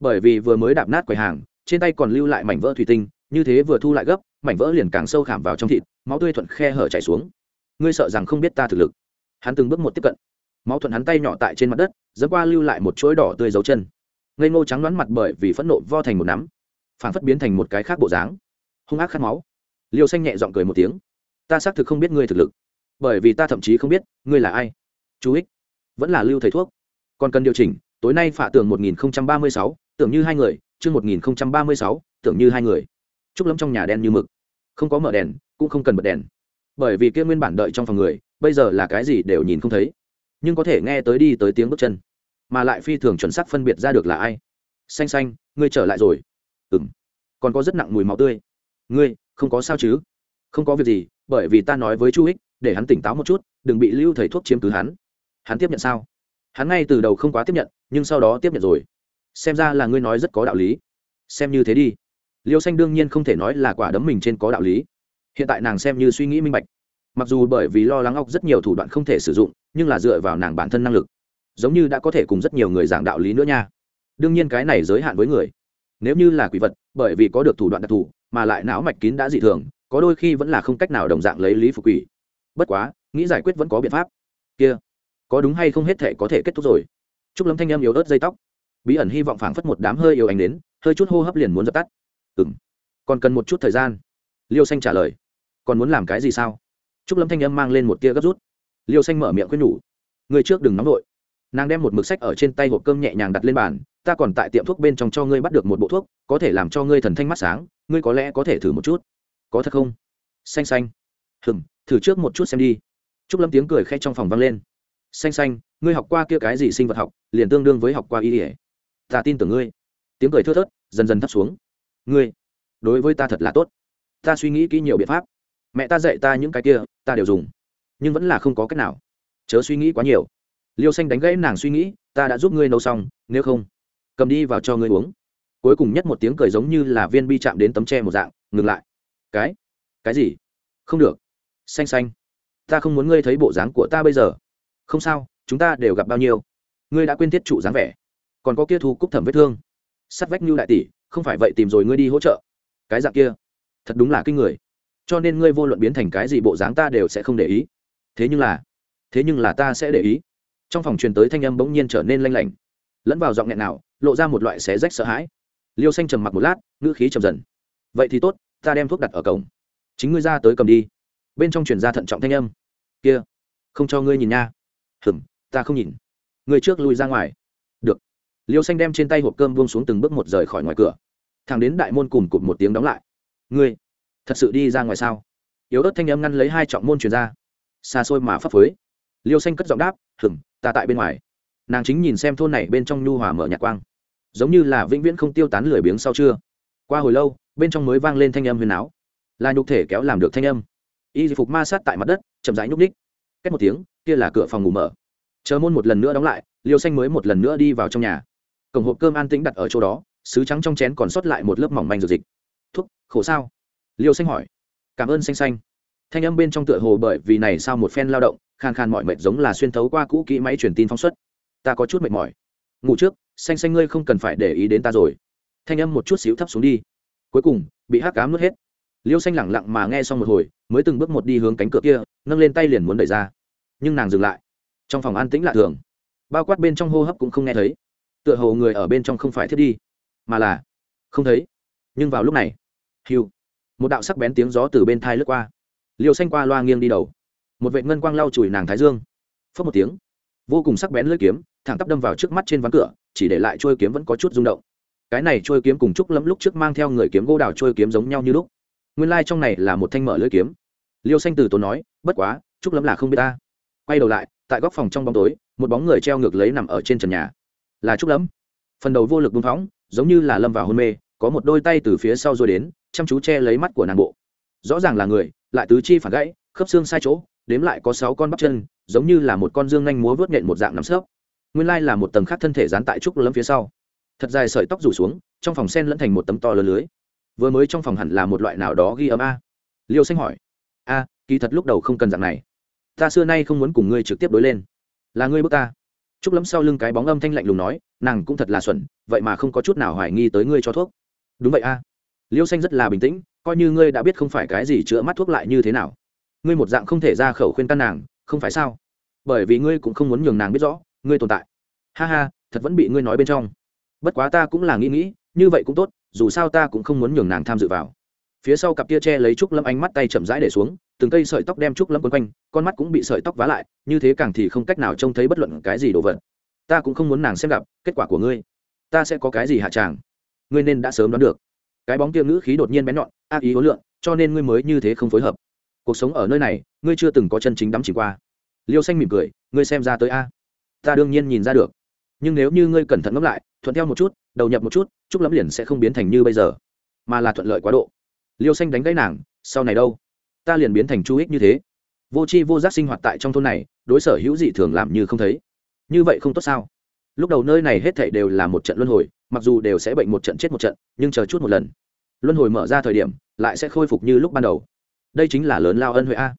Bởi vì vừa mới đạp nát quầy hàng, trên tay còn lưu lại mảnh vỡ thủy tinh, như thế vừa thu lại gấp, mảnh vỡ liền càng sâu khảm vào trong thịt, máu tươi thuận khe hở chảy xuống. Ngươi sợ rằng không biết ta thực lực. Hắn từng bước một tiếp cận máu thuận hắn tay nhỏ tại trên mặt đất dẫn qua lưu lại một chuỗi đỏ tươi dấu chân. Ngây ngô trắng đoán mặt bởi vì phẫn nộ vo thành một nắm phản phất biến thành một cái khác bộ dáng. Hung ác khát máu. Liêu xanh nhẹ g i ọ n g cười một tiếng. Ta xác thực không biết ngươi thực lực, bởi vì ta thậm chí không biết ngươi là ai. Chú ích. Vẫn là lưu thầy thuốc. Còn cần điều chỉnh, tối nay phạ tưởng một nghìn ba mươi sáu, tưởng như hai người, chương một nghìn ba mươi sáu, tưởng như hai người. Trúc lâm trong nhà đen như mực. Không có mở đèn, cũng không cần bật đèn. Bởi vì kia nguyên bản đợi trong phòng người, bây giờ là cái gì đều nhìn không thấy nhưng có thể nghe tới đi tới tiếng bước chân. Mà lại phi thường chuẩn xác phân biệt ra được là ai. Xanh xanh, ngươi trở lại rồi. Ừ m còn có rất nặng mùi máu tươi. Ngươi, không có sao chứ? Không có việc gì, bởi vì ta nói với chu ích để hắn tỉnh táo một chút, đừng bị lưu thầy thuốc chiếm cứ hắn. Hắn tiếp nhận sao? Hắn ngay từ đầu không quá tiếp nhận, nhưng sau đó tiếp nhận rồi. Xem ra là ngươi nói rất có đạo lý. Xem như thế đi. Liêu xanh đương nhiên không thể nói là quả đấm mình trên có đạo lý. Hiện tại nàng xem như suy nghĩ minh bạch. Mặc dù bởi vì lo lắng óc rất nhiều thủ đoạn không thể sử dụng nhưng là dựa vào nàng bản thân năng lực, giống như đã có thể cùng rất nhiều người giảng đạo lý nữa nha. Đương nhiên cái này giới hạn với người. Nếu như là quỷ vật, bởi vì có được thủ đoạn đặc thù, mà lại não mạch kín đã dị thường, có đôi khi vẫn là không cách nào đồng dạng lấy lý phục quỷ. Bất quá, nghĩ giải quyết vẫn có biện pháp. Kia, có đúng hay không hết thể có thể kết thúc rồi. Chúc lâm thanh em yếu ớt dây tóc. Bí ẩn hy vọng phảng phất một đám hơi yếu ánh đến, hơi chút hô hấp liền muốn dập tắt. Ừng còn cần một chút thời gian. Liêu xanh trả lời. Còn muốn làm cái gì sao? Trúc lâm thanh âm mang lên một tia gấp rút liêu xanh mở miệng khuyên nhủ người trước đừng nóng vội. Nàng đem một mực sách ở trên tay hộp cơm nhẹ nhàng đặt lên bàn, ta còn tại tiệm thuốc bên trong cho ngươi bắt được một bộ thuốc, có thể làm cho ngươi thần thanh mắt sáng, ngươi có lẽ có thể thử một chút. Có thật không? Xanh xanh. Hừng thử trước một chút xem đi. Trúc lâm tiếng cười khẽ trong phòng vang lên. Xanh xanh, ngươi học qua kia cái gì sinh vật học, liền tương đương với học qua y ỉa ta tin tưởng ngươi. Tiếng cười thưa thớt, dần dần thấp xuống. Ngươi, đối với ta thật là tốt. Ta suy nghĩ kỹ nhiều biện pháp. Mẹ ta dạy ta những cái kia, ta đều dùng nhưng vẫn là không có cách nào. Chớ suy nghĩ quá nhiều. Liêu xanh đánh gãy nàng suy nghĩ, ta đã giúp ngươi nấu xong, nếu không, cầm đi vào cho ngươi uống. Cuối cùng nhất một tiếng cười giống như là viên bi chạm đến tấm tre một dạng, ngừng lại. Cái? Cái gì? Không được. Xanh xanh. Ta không muốn ngươi thấy bộ dáng của ta bây giờ. Không sao, chúng ta đều gặp bao nhiêu. Ngươi đã quên thiết trụ dáng vẻ. Còn có kia thu cúc thẩm vết thương. Sắt vách như đại tỷ, không phải vậy tìm rồi ngươi đi hỗ trợ. Cái dạng kia. Thật đúng là kinh người. Cho nên ngươi vô luận biến thành cái gì bộ dáng ta đều sẽ không để ý thế nhưng là, thế nhưng là ta sẽ để ý. Trong phòng truyền tới thanh âm bỗng nhiên trở nên lanh lảnh. Lẫn vào giọng nghẹn nào, lộ ra một loại xé rách sợ hãi. Liêu xanh trầm mặc một lát, ngữ khí trầm dần. Vậy thì tốt, ta đem thuốc đặt ở cổng. Chính ngươi ra tới cầm đi. Bên trong truyền ra thận trọng thanh âm. Kia, không cho ngươi nhìn nha. Hừm ta không nhìn. Ngươi trước lui ra ngoài. Được. Liêu xanh đem trên tay hộp cơm buông xuống từng bước một rời khỏi ngoài cửa. Thằng đến đại môn cùng cụt một tiếng đóng lại. Ngươi, thật sự đi ra ngoài sao? Yếu ớt thanh âm ngăn lấy hai trọng môn truyền ra xa xôi mà phấp phới. Liêu xanh cất giọng đáp hừng ta tại bên ngoài. Nàng chính nhìn xem thôn này bên trong nhu hòa mở nhạc quang. Giống như là vĩnh viễn không tiêu tán lười biếng sau trưa qua hồi lâu, bên trong mới vang lên thanh âm huyền áo. Là nhục thể kéo làm được thanh âm. Y phục ma sát tại mặt đất, chậm rãi nhúc ních cách một tiếng, kia là cửa phòng ngủ mở. Chờ môn một lần nữa đóng lại, liêu xanh mới một lần nữa đi vào trong nhà. Cổng hộp cơm an tĩnh đặt ở chỗ đó, sứ trắng trong chén còn sót lại một lớp mỏng manh dược dịch. Thuốc, khổ sao? Liêu xanh hỏi. Cảm ơn xanh xanh thanh âm bên trong tựa hồ bởi vì này sao một phen lao động khan khàn mọi mệt giống là xuyên thấu qua cũ kỹ máy truyền tin phóng xuất. Ta có chút mệt mỏi. Ngủ trước, xanh xanh ngươi không cần phải để ý đến ta rồi. Thanh âm một chút xíu thấp xuống đi. Cuối cùng, bị hắc cám nuốt hết. Liêu xanh lẳng lặng mà nghe xong một hồi, mới từng bước một đi hướng cánh cửa kia, nâng lên tay liền muốn đẩy ra. Nhưng nàng dừng lại. Trong phòng an tĩnh lạ thường. Bao quát bên trong hô hấp cũng không nghe thấy. Tựa hồ người ở bên trong không phải thiết đi, mà là không thấy. Nhưng vào lúc này, hiu, một đạo sắc bén tiếng gió từ bên thai lướt qua liều xanh qua loa nghiêng đi đầu. Một vệ ngân quang lau chùi nàng thái dương. Phớt một tiếng, vô cùng sắc bén lưỡi kiếm, thẳng tắp đâm vào trước mắt trên ván cửa, chỉ để lại trôi kiếm vẫn có chút rung động. Cái này trôi kiếm cùng trúc lẫm lúc trước mang theo người kiếm gỗ đào trôi kiếm giống nhau như lúc. Nguyên lai、like、trong này là một thanh mở lưỡi kiếm. Liêu xanh từ tốn nói, bất quá, trúc lẫm là không biết ta. Quay đầu lại, tại góc phòng trong bóng tối, một bóng người treo ngược lấy nằm ở trên trần nhà. Là trúc lẫm phần đầu vô lực bung phóng, giống như là lâm vào hôn mê, có một đôi tay từ phía sau rồi đến, chăm chú che lấy mắt của nàng bộ rõ ràng là người, lại tứ chi phản gãy, khớp xương sai chỗ, đếm lại có sáu con bắp chân, giống như là một con dương nhanh múa vớt nhện một dạng nắm sấp. Nguyên lai là một tầng khác thân thể dán tại trúc lấm phía sau. Thật dài sợi tóc rủ xuống, trong phòng sen lẫn thành một tấm to lớn lưới. Vừa mới trong phòng hẳn là một loại nào đó ghi âm a. Liêu xanh hỏi. A, kỳ thật lúc đầu không cần dạng này. Ta xưa nay không muốn cùng ngươi trực tiếp đối lên. Là ngươi bước ta. Trúc lấm sau lưng cái bóng âm thanh lạnh lùng nói, nàng cũng thật là xuẩn, vậy mà không có chút nào hoài nghi tới ngươi cho thuốc. Đúng vậy a. Liêu xanh rất là bình tĩnh coi như ngươi đã biết không phải cái gì chữa mắt thuốc lại như thế nào. Ngươi một dạng không thể ra khẩu khuyên căn nàng, không phải sao? Bởi vì ngươi cũng không muốn nhường nàng biết rõ, ngươi tồn tại. Ha ha, thật vẫn bị ngươi nói bên trong. Bất quá ta cũng là nghĩ nghĩ, như vậy cũng tốt, dù sao ta cũng không muốn nhường nàng tham dự vào. Phía sau cặp tia che lấy trúc lâm ánh mắt tay chậm rãi để xuống, từng cây sợi tóc đem trúc lâm quấn quanh, con mắt cũng bị sợi tóc vá lại, như thế càng thì không cách nào trông thấy bất luận cái gì đồ vật. Ta cũng không muốn nàng xem gặp kết quả của ngươi. Ta sẽ có cái gì hạ tràng? Ngươi nên đã sớm đoán được. Cái bóng tia ngữ khí đột nhiên bén nhọn ác ý hối lượng, cho nên ngươi mới như thế không phối hợp. Cuộc sống ở nơi này, ngươi chưa từng có chân chính đắm chỉ qua. Liêu xanh mỉm cười, ngươi xem ra tới a. Ta đương nhiên nhìn ra được. Nhưng nếu như ngươi cẩn thận ngẫm lại, thuận theo một chút, đầu nhập một chút, chúc lắm liền sẽ không biến thành như bây giờ, mà là thuận lợi quá độ. Liêu xanh đánh gãy nàng, sau này đâu? Ta liền biến thành chu ích như thế. Vô tri vô giác sinh hoạt tại trong thôn này, đối sở hữu dị thường làm như không thấy. Như vậy không tốt sao? Lúc đầu nơi này hết thảy đều là một trận luân hồi, mặc dù đều sẽ bệnh một trận chết một trận, nhưng chờ chút một lần luân hồi mở ra thời điểm, lại sẽ khôi phục như lúc ban đầu. Đây chính là lớn lao ân huệ a.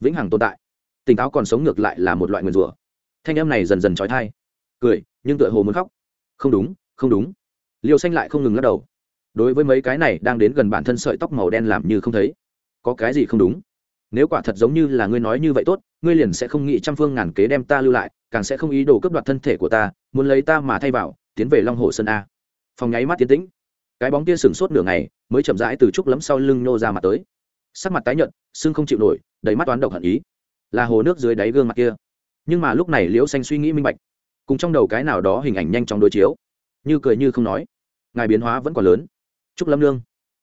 Vĩnh hằng tồn tại. Tỉnh táo còn sống ngược lại là một loại nguyền rủa. Thanh em này dần dần trói thai. Cười, nhưng tựa hồ muốn khóc. Không đúng không đúng. Liều xanh lại không ngừng lắc đầu. Đối với mấy cái này đang đến gần bản thân sợi tóc màu đen làm như không thấy. Có cái gì không đúng? Nếu quả thật giống như là ngươi nói như vậy tốt, ngươi liền sẽ không nghĩ trăm phương ngàn kế đem ta lưu lại, càng sẽ không ý đồ cướp đoạt thân thể của ta, muốn lấy ta mà thay vào, tiến về long hồ sơn a. Phòng nháy mắt tiến tĩnh. Cái bóng kia sửng sốt nửa ngày mới chậm rãi từ trúc lấm sau lưng nhô ra mặt tới. Sắc mặt tái nhợt, xương không chịu nổi, đầy mắt toán độc hận ý. Là hồ nước dưới đáy gương mặt kia. Nhưng mà lúc này liễu xanh suy nghĩ minh bạch. Cùng trong đầu cái nào đó hình ảnh nhanh chóng đối chiếu. Như cười như không nói. Ngài biến hóa vẫn còn lớn. Trúc lâm lương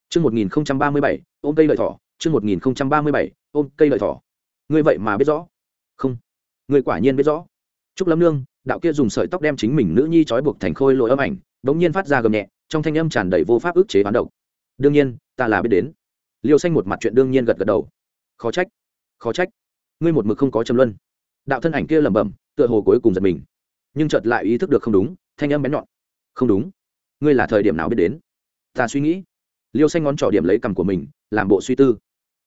chương một nghìn ba mươi bảy, ôm cây lợi thỏ. Chương một nghìn ba mươi bảy, ôm cây lợi thỏ. Ngươi vậy mà biết rõ. Không. Ngươi quả nhiên biết rõ. Trúc lâm lương đạo kia dùng sợi tóc đem chính mình nữ nhi trói buộc thành khôi lội âm ảnh đ ố n g nhiên phát ra gầm nhẹ, trong thanh âm tràn đầy vô pháp ức chế bán độc đương nhiên, ta là biết đến. Liêu xanh một mặt chuyện đương nhiên gật gật đầu. Khó trách khó trách. Ngươi một mực không có trầm luân. Đạo thân ảnh kia lẩm bẩm, tựa hồ cuối cùng giật mình. Nhưng chợt lại ý thức được không đúng, thanh âm bén nhọn. Không đúng. Ngươi là thời điểm nào biết đến? Ta suy nghĩ. Liêu xanh ngón trỏ điểm lấy cằm của mình, làm bộ suy tư.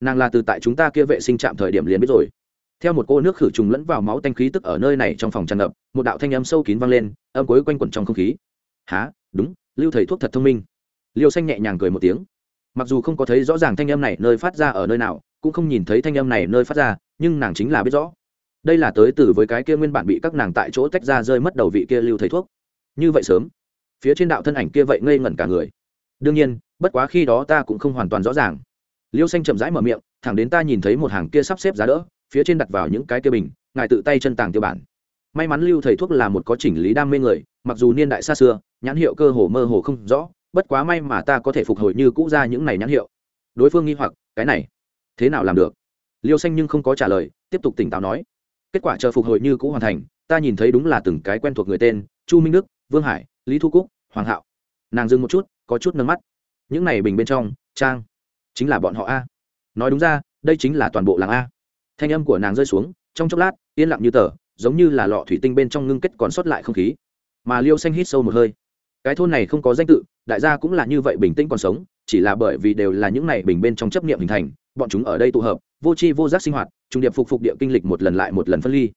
Nàng là từ tại chúng ta kia vệ sinh trạm thời điểm liền biết rồi. Theo một cô nước khử trùng lẫn vào máu tanh khí tức ở nơi này trong phòng tràn ngập, một đạo thanh âm sâu kín vang lên, âm cuối quanh quẩn trong không khí. Há đúng, lưu thầy thuốc thật thông minh liêu xanh nhẹ nhàng cười một tiếng. Mặc dù không có thấy rõ ràng thanh âm này nơi phát ra ở nơi nào, cũng không nhìn thấy thanh âm này nơi phát ra, nhưng nàng chính là biết rõ. Đây là tới từ với cái kia nguyên bản bị các nàng tại chỗ tách ra rơi mất đầu vị kia lưu thầy thuốc. Như vậy sớm, phía trên đạo thân ảnh kia vậy ngây ngẩn cả người. Đương nhiên, bất quá khi đó ta cũng không hoàn toàn rõ ràng. Liêu xanh chậm rãi mở miệng, thẳng đến ta nhìn thấy một hàng kia sắp xếp giá đỡ, phía trên đặt vào những cái kia bình, ngài tự tay chân tàng tiêu bản. May mắn lưu thầy thuốc là một có chỉnh lý đam mê người, mặc dù niên đại xa xưa, nhãn hiệu cơ hồ mơ hồ không rõ bất quá may mà ta có thể phục hồi như cũ ra những này nhãn hiệu. Đối phương nghi hoặc, cái này, thế nào làm được? Liêu xanh nhưng không có trả lời, tiếp tục tỉnh táo nói. Kết quả chờ phục hồi như cũ hoàn thành, ta nhìn thấy đúng là từng cái quen thuộc người tên, chu minh đức, vương hải, lý thu cúc, hoàng hạo. Nàng dừng một chút, có chút nâng mắt. Những này bình bên trong, trang, chính là bọn họ a. Nói đúng ra, đây chính là toàn bộ làng a. Thanh âm của nàng rơi xuống, trong chốc lát, yên lặng như tờ, giống như là lọ thủy tinh bên trong ngưng kết còn sót lại không khí. Mà liêu xanh hít sâu một hơi. Cái thôn này không có danh tự đại gia cũng là như vậy bình tĩnh còn sống, chỉ là bởi vì đều là những này bình bên trong chấp niệm hình thành, bọn chúng ở đây tụ hợp, vô tri vô giác sinh hoạt, trung điệp phục phục địa kinh lịch một lần lại một lần phân ly.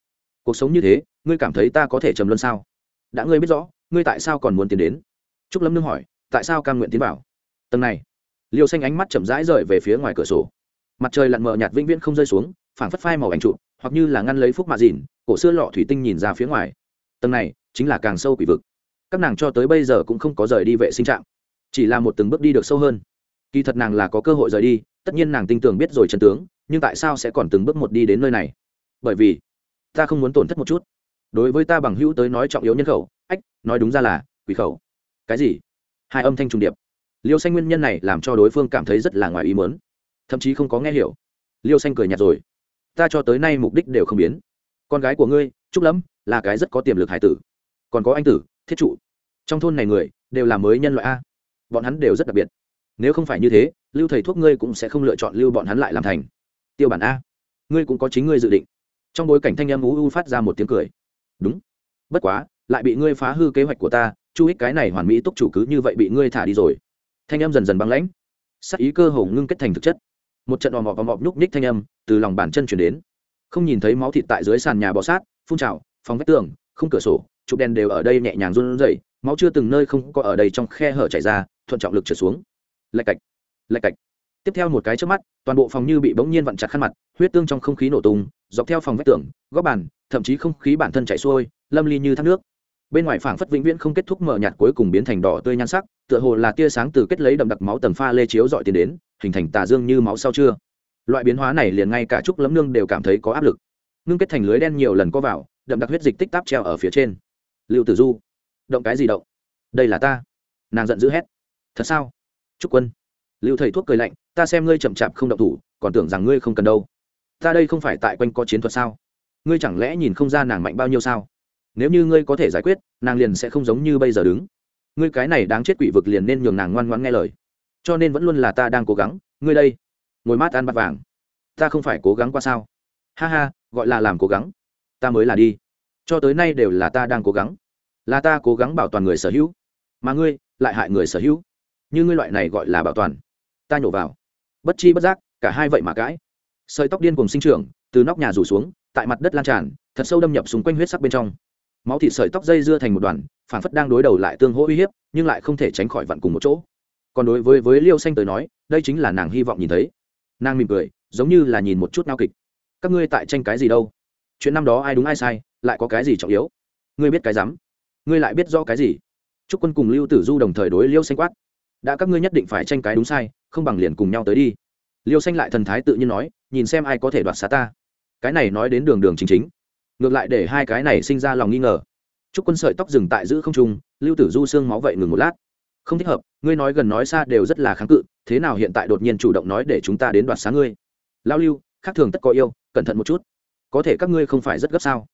Cuộc sống như thế, ngươi cảm thấy ta có thể trầm luân sao? Đã ngươi biết rõ, ngươi tại sao còn muốn tiến đến? Trúc lâm nương hỏi, tại sao cam nguyện tiến vào? Tầng này, liêu xanh ánh mắt chậm rãi rời về phía ngoài cửa sổ. Mặt trời lặn mờ nhạt vĩnh viễn không rơi xuống, phảng phất phai màu ảnh trụ, hoặc như là ngăn lấy phúc mạ dìn, cổ xưa lọ thủy tinh nhìn ra phía ngoài. Tầng này chính là càng sâu quỷ vực các nàng cho tới bây giờ cũng không có rời đi vệ sinh trạm, chỉ là một từng bước đi được sâu hơn. Kỳ thật nàng là có cơ hội rời đi, tất nhiên nàng tin tưởng biết rồi trần tướng, nhưng tại sao sẽ còn từng bước một đi đến nơi này? Bởi vì, ta không muốn tổn thất một chút. Đối với ta bằng hữu tới nói trọng yếu nhân khẩu, ách, nói đúng ra là, quỷ khẩu. Cái gì? Hai âm thanh trùng điệp. Liêu xanh nguyên nhân này làm cho đối phương cảm thấy rất là ngoài ý mớn thậm chí không có nghe hiểu. Liêu xanh cười nhạt rồi. Ta cho tới nay mục đích đều không biến. Con gái của ngươi, trúc lắm là cái rất có tiềm lực hải tử. Còn có anh tử thiết trụ. Trong thôn này người, đều là mới nhân loại a. Bọn hắn đều rất đặc biệt. Nếu không phải như thế, lưu thầy thuốc ngươi cũng sẽ không lựa chọn lưu bọn hắn lại làm thành. Tiêu bản a, ngươi cũng có chính ngươi dự định. Trong bối cảnh thanh em u u phát ra một tiếng cười. Đúng. Bất quá, lại bị ngươi phá hư kế hoạch của ta, chu ích cái này hoàn mỹ túc chủ cứ như vậy bị ngươi thả đi rồi. Thanh em dần dần băng lãnh. Sắc ý cơ hồ ngưng kết thành thực chất. Một trận òm ọp òm ọp nhúc nhích thanh âm từ lòng bàn chân chuyển đến. Không nhìn thấy máu thịt tại dưới sàn nhà bò sát, phun trào phòng vách tường, không cửa sổ chụp đèn đều ở đây nhẹ nhàng run rẩy, máu chưa từng nơi không có ở đây trong khe hở chảy ra, thuận trọng lực trở xuống. Lạch cạch lạch cạch. Tiếp theo một cái trước mắt, toàn bộ phòng như bị bỗng nhiên vặn chặt khăn mặt, huyết tương trong không khí nổ tung, dọc theo phòng vách tường, góc bàn, thậm chí không khí bản thân chảy xuôi, lâm ly như thác nước. Bên ngoài phảng phất vĩnh viễn không kết thúc mở nhạt cuối cùng biến thành đỏ tươi nhan sắc, tựa hồ là tia sáng từ kết lấy đậm đặc máu tầng pha lê chiếu dọi tiền đến, hình thành tà dương như máu sau trưa. Loại biến hóa này liền ngay cả trúc lấm nương đều cảm thấy có áp lực. Nương kết thành lưới đen nhiều lần có vào, đậm đặc huyết dịch tích táp treo ở phía trên lưu tử du. Động cái gì động? Đây là ta. Nàng giận dữ hét. Thật sao? Trúc quân. Lưu thầy thuốc cười lạnh, ta xem ngươi chậm chạp không động thủ, còn tưởng rằng ngươi không cần đâu. Ta đây không phải tại quanh có chiến thuật sao? Ngươi chẳng lẽ nhìn không ra nàng mạnh bao nhiêu sao? Nếu như ngươi có thể giải quyết, nàng liền sẽ không giống như bây giờ đứng. Ngươi cái này đáng chết quỷ vực liền nên nhường nàng ngoan ngoãn nghe lời. Cho nên vẫn luôn là ta đang cố gắng. Ngươi đây. Ngồi mát ăn bát vàng. Ta không phải cố gắng qua sao? Ha ha, gọi là làm cố gắng. Ta mới là đi cho tới nay đều là ta đang cố gắng. Là ta cố gắng bảo toàn người sở hữu. Mà ngươi lại hại người sở hữu. Như ngươi loại này gọi là bảo toàn, ta nhổ vào. Bất chi bất giác, cả hai vậy mà cãi. Sợi tóc điên cùng sinh trưởng, từ nóc nhà rủ xuống, tại mặt đất lan tràn, thật sâu đâm nhập xung quanh huyết sắc bên trong. Máu thịt sợi tóc dây dưa thành một đoàn, phản phất đang đối đầu lại tương hỗ uy hiếp, nhưng lại không thể tránh khỏi vặn cùng một chỗ. Còn đối với với liêu xanh tới nói, đây chính là nàng hy vọng nhìn thấy. Nàng mỉm cười, giống như là nhìn một chút nao kịch. Các ngươi tại tranh cái gì đâu? Chuyện năm đó ai đúng ai sai? Lại có cái gì trọng yếu? Ngươi biết cái rắm. Ngươi lại biết rõ cái gì? Chúc quân cùng lưu tử du đồng thời đối liêu xanh quát. Đã các ngươi nhất định phải tranh cái đúng sai, không bằng liền cùng nhau tới đi. Liêu xanh lại thần thái tự nhiên nói, nhìn xem ai có thể đoạt xá ta. Cái này nói đến đường đường chính chính. Ngược lại để hai cái này sinh ra lòng nghi ngờ. Chúc quân sợi tóc dừng tại giữ không trung, lưu tử du xương máu vậy ngừng một lát. Không thích hợp, ngươi nói gần nói xa đều rất là kháng cự, thế nào hiện tại đột nhiên chủ động nói để chúng ta đến đoạt xá ngươi? Lao lưu, khác thường tất có yêu, cẩn thận một chút. Có thể các ngươi không phải rất gấp sao?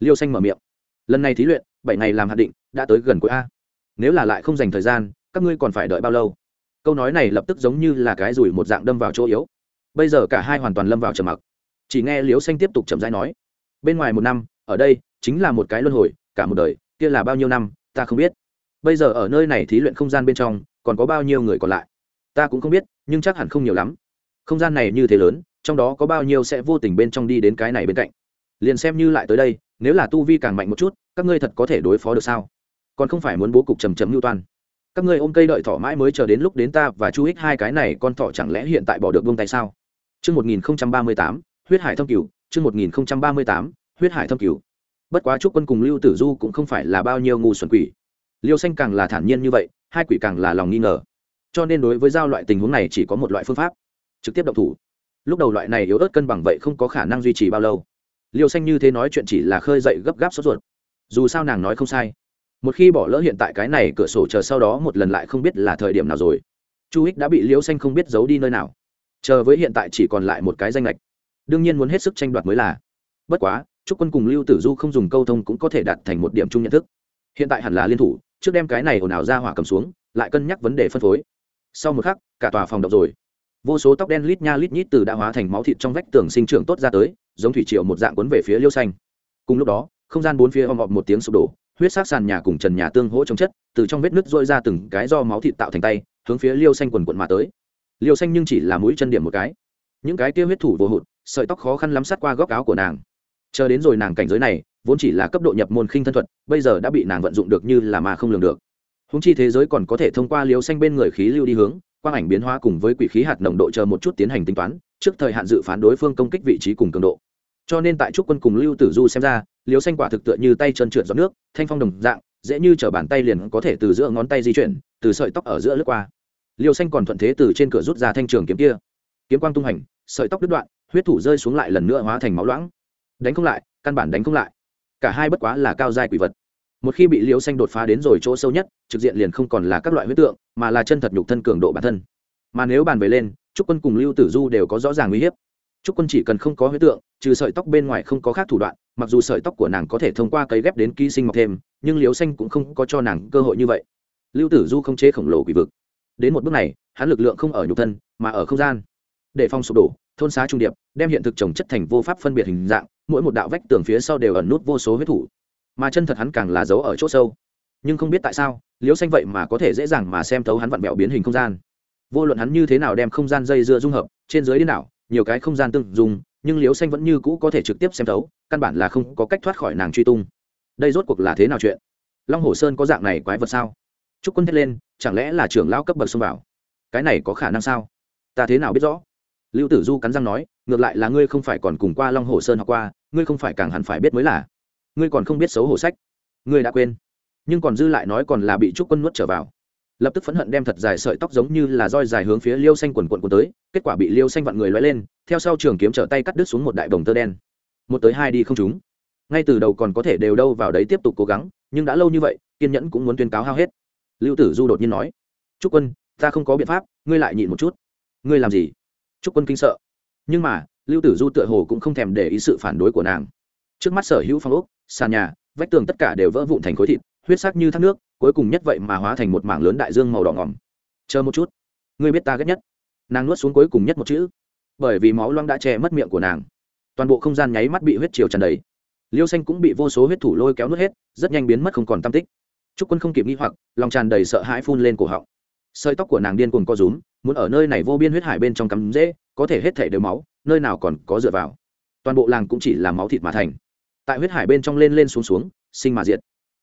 Liêu xanh mở miệng. Lần này thí luyện, bảy ngày làm hạn định, đã tới gần cuối a. Nếu là lại không dành thời gian, các ngươi còn phải đợi bao lâu? Câu nói này lập tức giống như là cái rủi một dạng đâm vào chỗ yếu. Bây giờ cả hai hoàn toàn lâm vào trầm mặc. Chỉ nghe Liêu xanh tiếp tục chậm rãi nói, bên ngoài một năm, ở đây chính là một cái luân hồi, cả một đời, kia là bao nhiêu năm, ta không biết. Bây giờ ở nơi này thí luyện không gian bên trong, còn có bao nhiêu người còn lại? Ta cũng không biết, nhưng chắc hẳn không nhiều lắm. Không gian này như thế lớn, trong đó có bao nhiêu sẽ vô tình bên trong đi đến cái này bên cạnh. Liền xem như lại tới đây nếu là tu vi càng mạnh một chút các ngươi thật có thể đối phó được sao còn không phải muốn bố cục trầm trầm mưu toan các ngươi ôm cây đợi thỏ mãi mới chờ đến lúc đến ta và chu hích hai cái này con thỏ chẳng lẽ hiện tại bỏ được vung tay sao Trước 1038, huyết hải thâm cửu, trước 1038, huyết hải thâm cửu. Bất quá trúc quân cùng Lưu Tử Du cũng không phải là bao nhiêu ngu xuẩn quỷ. Liêu xanh càng là thản nhiên như vậy, hai quỷ càng là lòng nghi ngờ. Cho nên đối với giao loại tình huống này chỉ có một loại phương pháp, trực tiếp động thủ. Lúc đầu loại này yếu ớt cân bằng vậy không có khả năng duy trì bao lâu. Liêu xanh như thế nói chuyện chỉ là khơi dậy gấp gáp sốt ruột. Dù sao nàng nói không sai. Một khi bỏ lỡ hiện tại cái này cửa sổ chờ sau đó một lần lại không biết là thời điểm nào rồi. Chu Hích đã bị Liêu xanh không biết giấu đi nơi nào. Chờ với hiện tại chỉ còn lại một cái danh lệch đương nhiên muốn hết sức tranh đoạt mới là. Bất quá chúc quân cùng lưu tử du không dùng câu thông cũng có thể đạt thành một điểm chung nhận thức. Hiện tại hẳn là liên thủ, trước đem cái này ồn ào ra hỏa cầm xuống, lại cân nhắc vấn đề phân phối. Sau một khắc, cả tòa phòng đọc rồi. Vô số tóc đen lít nha lít nhít từ đã hóa thành máu thịt trong vách tường sinh trưởng tốt ra tới giống thủy triều một dạng cuốn về phía liêu xanh. Cùng lúc đó, không gian bốn phía om ọp một tiếng sụp đổ, huyết sắc sàn nhà cùng trần nhà tương hỗ chống chất, từ trong vết nứt rôi ra từng cái do máu thịt tạo thành tay, hướng phía liêu xanh quần quận mà tới. Liêu xanh nhưng chỉ là mũi chân điểm một cái. Những cái kia huyết thủ vô hụt, sợi tóc khó khăn lắm sát qua góc áo của nàng. Chờ đến rồi nàng cảnh giới này, vốn chỉ là cấp độ nhập môn khinh thân thuật, bây giờ đã bị nàng vận dụng được như là mà không lường được. Húng chi thế giới còn có thể thông qua liêu xanh bên người khí lưu đi hướng, quang ảnh biến hóa cùng với quỷ khí hạt nồng độ chờ một chút tiến hành tính toán trước thời hạn dự phán đối phương công kích vị trí cùng cường độ. Cho nên tại trúc quân cùng lưu tử du xem ra liều xanh quả thực tựa như tay chân trượt gió nước, thanh phong đồng dạng, dễ như t bàn tay liền có thể từ giữa ngón tay di chuyển, từ sợi tóc ở giữa lướt qua. Liều xanh còn thuận thế từ trên cửa rút ra thanh trường kiếm kia. Kiếm quang tung hành, sợi tóc đứt đoạn, huyết thủ rơi xuống lại lần nữa hóa thành máu loãng. Đánh không lại, căn bản đánh không lại. Cả hai bất quá là cao giai quỷ vật. Một khi bị liều xanh đột phá đến rồi chỗ sâu nhất, trực diện liền không còn là các loại huyết tượng, mà là chân thật nhục thân cường độ bản thân. Mà nếu bàn về lên trúc quân cùng lưu tử du đều có rõ ràng uy hiếp. Trúc quân chỉ cần không có huyết tượng, trừ sợi tóc bên ngoài không có khác thủ đoạn, mặc dù sợi tóc của nàng có thể thông qua cấy ghép đến ký sinh mọc thêm, nhưng liều xanh cũng không có cho nàng cơ hội như vậy. Lưu tử du không chế khổng lồ quỷ vực. Đến một bước này, hắn lực lượng không ở nhục thân, mà ở không gian. Để phong sụp đổ, thôn xá trung điệp, đem hiện thực trồng chất thành vô pháp phân biệt hình dạng, mỗi một đạo vách tường phía sau đều ẩn nút vô số huyết thủ. Mà chân thật hắn càng là giấu ở chỗ sâu. Nhưng không biết tại sao, liễu xanh vậy mà có thể dễ dàng mà xem thấu hắn vặn vẹo biến hình không gian vô luận hắn như thế nào đem không gian dây dưa dung hợp, trên dưới điên nào nhiều cái không gian tương dùng, nhưng liễu xanh vẫn như cũ có thể trực tiếp xem thấu, căn bản là không có cách thoát khỏi nàng truy tung. Đây rốt cuộc là thế nào chuyện? Long hồ sơn có dạng này quái vật sao? Chúc quân thét lên, chẳng lẽ là trưởng lao cấp bậc xông vào? Cái này có khả năng sao? Ta thế nào biết rõ? Lưu tử du cắn răng nói, ngược lại là ngươi không phải còn cùng qua long hồ sơn học qua, ngươi không phải càng hẳn phải biết mới là. Ngươi còn không biết xấu hổ sách. Ngươi đã quên. Nhưng còn dư lại nói còn là bị trúc quân nuốt trở vào lập tức phẫn hận đem thật dài sợi tóc giống như là roi dài hướng phía liêu xanh quần quần quần tới, kết quả bị liêu xanh vặn người loay lên, theo sau trường kiếm trở tay cắt đứt xuống một đại đồng tơ đen. Một tới hai đi không trúng. Ngay từ đầu còn có thể đều đâu vào đấy tiếp tục cố gắng, nhưng đã lâu như vậy, kiên nhẫn cũng muốn tuyên cáo hao hết. Lưu tử du đột nhiên nói, trúc quân, ta không có biện pháp, ngươi lại nhịn một chút. Ngươi làm gì? Trúc quân kinh sợ. Nhưng mà, lưu tử du tựa hồ cũng không thèm để ý sự phản đối của nàng. Trước mắt sở hữu phong ốc, sàn nhà, vách tường tất cả đều vỡ vụn thành khối thịt, huyết sắc như thác nước cuối cùng nhất vậy mà hóa thành một mảng lớn đại dương màu đỏ ngỏm. Chờ một chút, ngươi biết ta ghét nhất. Nàng nuốt xuống cuối cùng nhất một chữ, bởi vì máu loang đã che mất miệng của nàng. Toàn bộ không gian nháy mắt bị huyết chiều tràn đầy. Liêu xanh cũng bị vô số huyết thủ lôi kéo nuốt hết, rất nhanh biến mất không còn tam tích. T r ú c quân không kịp nghi hoặc, lòng tràn đầy sợ hãi phun lên cổ họng. Sợi tóc của nàng điên cuồng co rúm, muốn ở nơi này vô biên huyết hải bên trong cắm dễ có thể hết thể đều máu, nơi nào còn có dựa vào. Toàn bộ làng cũng chỉ là máu thịt mà thành. Tại huyết hải bên trong lên lên xuống xuống, sinh mà diệt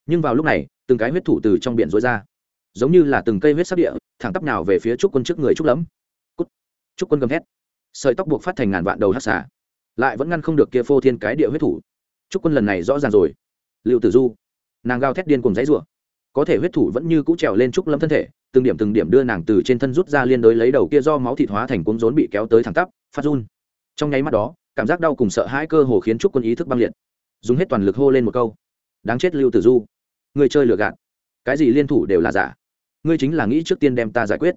nhưng vào lúc này, từng cái huyết thủ từ trong biển rối ra. Giống như là từng cây huyết sắc địa, thẳng tắp nào về phía trúc quân trước người trúc lẫm. Cút. Trúc quân gầm hét sợi tóc buộc phát thành ngàn vạn đầu hát xả lại vẫn ngăn không được kia phô thiên cái địa huyết thủ. Trúc quân lần này rõ ràng rồi. Liệu tử du. Nàng gào thét điên cùng giấy rủa có thể huyết thủ vẫn như cũ trèo lên trúc lâm thân thể, từng điểm từng điểm đưa nàng từ trên thân rút ra liên đối lấy đầu kia do máu thịt hóa thành cuống rốn bị kéo tới thẳng tắp, phát run. Trong nháy mắt đó, cảm giác đau cùng sợ hãi cơ hồ khiến trúc quân ý thức băng liệt. Dùng hết toàn lực hô lên một câu. Đáng chết lưu tử du ngươi chơi lừa gạt. Cái gì liên thủ đều là giả. Ngươi chính là nghĩ trước tiên đem ta giải quyết.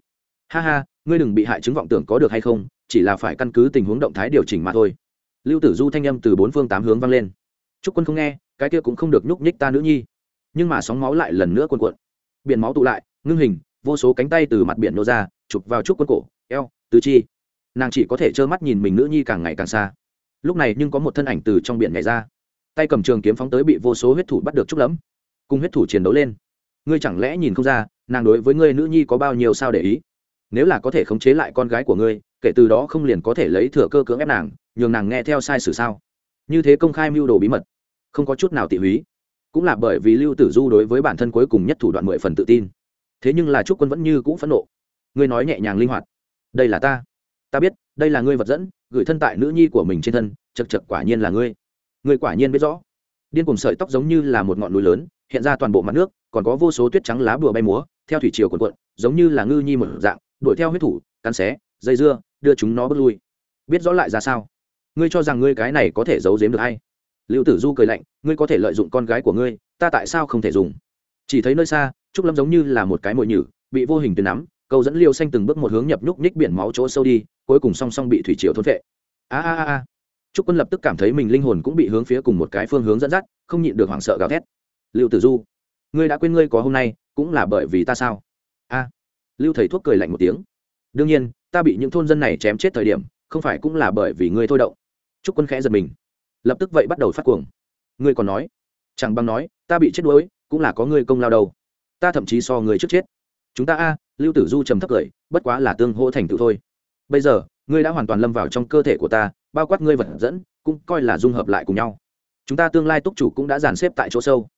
Ha ha, ngươi đừng bị hại chứng vọng tưởng có được hay không, chỉ là phải căn cứ tình huống động thái điều chỉnh mà thôi. Lưu tử du thanh â m từ bốn phương tám hướng vang lên. Chúc quân không nghe, cái kia cũng không được nhúc nhích ta nữ nhi. Nhưng mà sóng máu lại lần nữa cuồn cuộn. Biển máu tụ lại, ngưng hình, vô số cánh tay từ mặt biển nô ra, chụp vào trúc quân cổ, eo, tứ chi. Nàng chỉ có thể trơ mắt nhìn mình nữ nhi càng ngày càng xa. Lúc này nhưng có một thân ảnh từ trong biển nhảy ra. Tay cầm trường kiếm phóng tới bị vô số huyết thủ bắt được trúc lẫm cùng huyết thủ chiến đấu lên. Ngươi chẳng lẽ nhìn không ra, nàng đối với ngươi nữ nhi có bao nhiêu sao để ý? Nếu là có thể khống chế lại con gái của ngươi, kể từ đó không liền có thể lấy thừa cơ cưỡng ép nàng, nhường nàng nghe theo sai sử sao? Như thế công khai mưu đồ bí mật, không có chút nào tị húy. Cũng là bởi vì lưu tử du đối với bản thân cuối cùng nhất thủ đoạn mười phần tự tin. Thế nhưng là trúc quân vẫn như cũ phẫn nộ. Ngươi nói nhẹ nhàng linh hoạt. Đây là ta. Ta biết, đây là ngươi vật dẫn, gửi thân tại nữ nhi của mình trên thân, chật chật quả nhiên là ngươi. Ngươi quả nhiên biết rõ. Điên cùng sợi tóc giống như là một ngọn núi lớn hiện ra toàn bộ mặt nước, còn có vô số tuyết trắng lá bùa bay múa, theo thủy chiều cuộn cuộn, giống như là ngư nhi một dạng, đuổi theo huyết thủ, cắn xé, dây dưa, đưa chúng nó bước lui. Biết rõ lại ra sao? Ngươi cho rằng ngươi cái này có thể giấu giếm được hay? Liệu tử du cười lạnh, ngươi có thể lợi dụng con gái của ngươi, ta tại sao không thể dùng? Chỉ thấy nơi xa, trúc lâm giống như là một cái mồi nhử, bị vô hình tuyến nắm, câu dẫn liêu xanh từng bước một hướng nhập nhúc nhích biển máu chỗ sâu đi, cuối cùng song song bị thủy triều thôn vệ a a a a. Trúc quân lập tức cảm thấy mình linh hồn cũng bị hướng phía cùng một cái phương hướng dẫn dắt, không nhịn được hoảng sợ gào thét. Lưu tử du, ngươi đã quên ngươi có hôm nay, cũng là bởi vì ta sao? A. Lưu thầy thuốc cười lạnh một tiếng. Đương nhiên, ta bị những thôn dân này chém chết thời điểm, không phải cũng là bởi vì ngươi thôi động. Trúc quân khẽ giật mình. Lập tức vậy bắt đầu phát cuồng. Ngươi còn nói, chẳng bằng nói, ta bị chết đuối, cũng là có ngươi công lao đầu ta thậm chí so người trước chết. Chúng ta a, lưu tử du trầm thấp cười, bất quá là tương hỗ thành tựu thôi. Bây giờ, ngươi đã hoàn toàn lâm vào trong cơ thể của ta, bao quát ngươi vật dẫn, cũng coi là dung hợp lại cùng nhau. Chúng ta tương lai túc chủ cũng đã dàn xếp tại chỗ sâu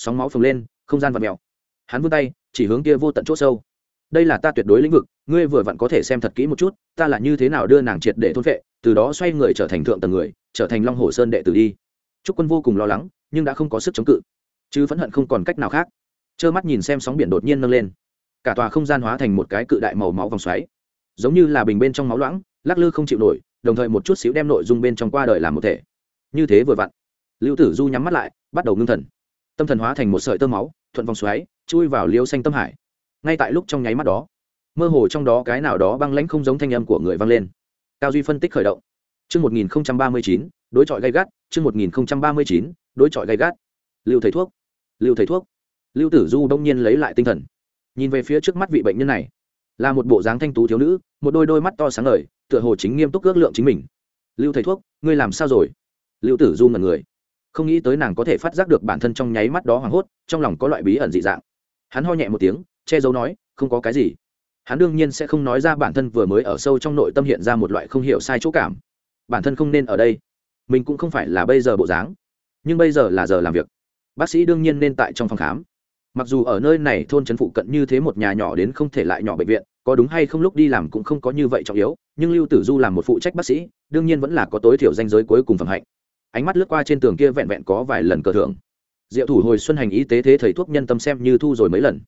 sóng máu phồng lên, không gian vặn mèo. Hắn vươn tay, chỉ hướng kia vô tận chỗ sâu. Đây là ta tuyệt đối lĩnh vực, ngươi vừa vặn có thể xem thật kỹ một chút, ta là như thế nào đưa nàng triệt để thôn vệ từ đó xoay người trở thành thượng tầng người, trở thành long hồ sơn đệ tử đi. Trúc quân vô cùng lo lắng, nhưng đã không có sức chống cự. Chứ phẫn hận không còn cách nào khác. Trơ mắt nhìn xem sóng biển đột nhiên nâng lên. Cả tòa không gian hóa thành một cái cự đại màu máu vòng xoáy. Giống như là bình bên trong máu loãng, lắc lư không chịu nổi, đồng thời một chút xíu đem nội dung bên trong qua đời làm một thể. Như thế vừa vặn, lưu tử du nhắm mắt lại, bắt đầu ngưng thần tâm thần hóa thành một sợi tơ máu thuận vòng xoáy chui vào liêu xanh tâm hải ngay tại lúc trong nháy mắt đó mơ hồ trong đó cái nào đó băng lãnh không giống thanh âm của người vang lên cao duy phân tích khởi động Trước 1039, đối chọi gay gắt, trước 1039, đối chọi gay gắt. Lưu thầy thuốc, lưu thầy thuốc. Lưu Tử Du đông nhiên lấy lại tinh thần, nhìn về phía trước mắt vị bệnh nhân này, là một bộ dáng thanh tú thiếu nữ, một đôi đôi mắt to sáng ngời, tựa hồ chính nghiêm túc ước lượng chính mình. Lưu thầy thuốc, ngươi làm sao rồi? Lưu Tử Du ngẩn người, không nghĩ tới nàng có thể phát giác được bản thân trong nháy mắt đó hoảng hốt, trong lòng có loại bí ẩn dị dạng. Hắn ho nhẹ một tiếng, che giấu nói, không có cái gì. Hắn đương nhiên sẽ không nói ra bản thân vừa mới ở sâu trong nội tâm hiện ra một loại không hiểu sai chỗ cảm. Bản thân không nên ở đây. Mình cũng không phải là bây giờ bộ dáng nhưng bây giờ là giờ làm việc. Bác sĩ đương nhiên nên tại trong phòng khám. Mặc dù ở nơi này thôn trấn phụ cận như thế một nhà nhỏ đến không thể lại nhỏ bệnh viện có đúng hay không lúc đi làm cũng không có như vậy trọng yếu nhưng lưu tử du làm một phụ trách bác sĩ đương nhiên vẫn là có tối thiểu danh giới cuối cùng phẩm hạnh ánh mắt lướt qua trên tường kia vẹn vẹn có vài lần cờ thưởng. Diệu thủ hồi xuân hành y tế thế thầy thuốc nhân tâm xem như thu rồi mấy lần.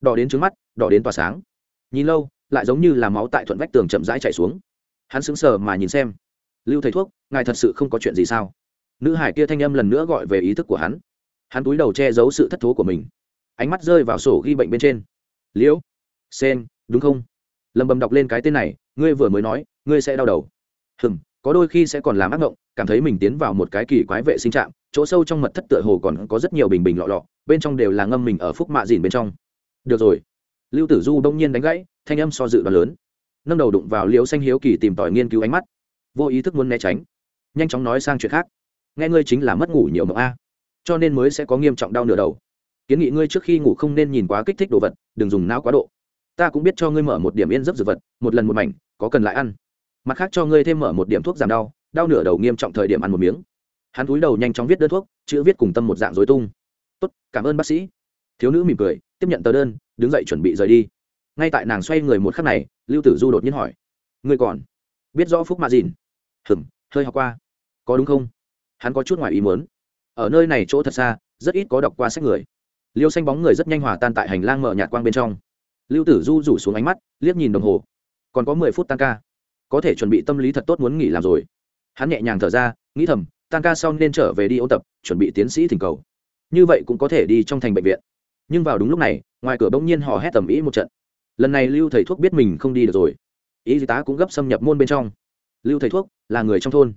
Đỏ đến trứng mắt, đỏ đến tỏa sáng. Nhìn lâu, lại giống như là máu tại thuận vách tường chậm rãi chạy xuống. Hắn sững sờ mà nhìn xem. Lưu thầy thuốc, ngài thật sự không có chuyện gì sao? Nữ hải kia thanh âm lần nữa gọi về ý thức của hắn. Hắn túi đầu che giấu sự thất thố của mình. Ánh mắt rơi vào sổ ghi bệnh bên trên. Liễu, sen, đúng không? Lầm bầm đọc lên cái tên này, ngươi vừa mới nói, ngươi sẽ đau đầu. Hừm, có đôi khi sẽ còn làm ác mộng cảm thấy mình tiến vào một cái kỳ quái vệ sinh trạm, chỗ sâu trong mật thất tựa hồ còn có rất nhiều bình bình lọ lọ, bên trong đều là ngâm mình ở phúc mạ dìn bên trong. Được rồi. Lưu tử du đông nhiên đánh gãy, thanh âm so dự đoán lớn. Nâng đầu đụng vào liễu xanh hiếu kỳ tìm tòi nghiên cứu ánh mắt. Vô ý thức muốn né tránh. Nhanh chóng nói sang chuyện khác. Nghe ngươi chính là mất ngủ nhiều mộng a. Cho nên mới sẽ có nghiêm trọng đau nửa đầu. Kiến nghị ngươi trước khi ngủ không nên nhìn quá kích thích đồ vật, đừng dùng não quá độ. Ta cũng biết cho ngươi mở một điểm yên giấc dược vật, một lần một mảnh, có cần lại ăn. Mặt khác cho ngươi thêm mở một điểm thuốc giảm đau đau nửa đầu nghiêm trọng thời điểm ăn một miếng. Hắn cúi đầu nhanh chóng viết đơn thuốc, chữ viết cùng tâm một dạng dối tung. Tốt, cảm ơn bác sĩ. Thiếu nữ mỉm cười, tiếp nhận tờ đơn, đứng dậy chuẩn bị rời đi. Ngay tại nàng xoay người một khắc này, lưu tử du đột nhiên hỏi, ngươi còn biết rõ phúc mạ dìn? Hừm, hơi học qua. Có đúng không? Hắn có chút ngoài ý muốn. Ở nơi này chỗ thật xa, rất ít có đọc qua sách người. Liêu xanh bóng người rất nhanh hòa tan tại hành lang mở nhạt quang bên trong. Lưu tử du rủ xuống ánh mắt, liếc nhìn đồng hồ. Còn có mười phút tan ca. Có thể chuẩn bị tâm lý thật tốt muốn nghỉ làm rồi hắn nhẹ nhàng thở ra, nghĩ thầm tan ca sau nên trở về đi ôn tập, chuẩn bị tiến sĩ thỉnh cầu. Như vậy cũng có thể đi trong thành bệnh viện. Nhưng vào đúng lúc này, ngoài cửa bỗng nhiên họ hét tầm ý một trận. Lần này lưu thầy thuốc biết mình không đi được rồi. Y tá cũng gấp xâm nhập môn bên trong. Lưu thầy thuốc là người trong thôn.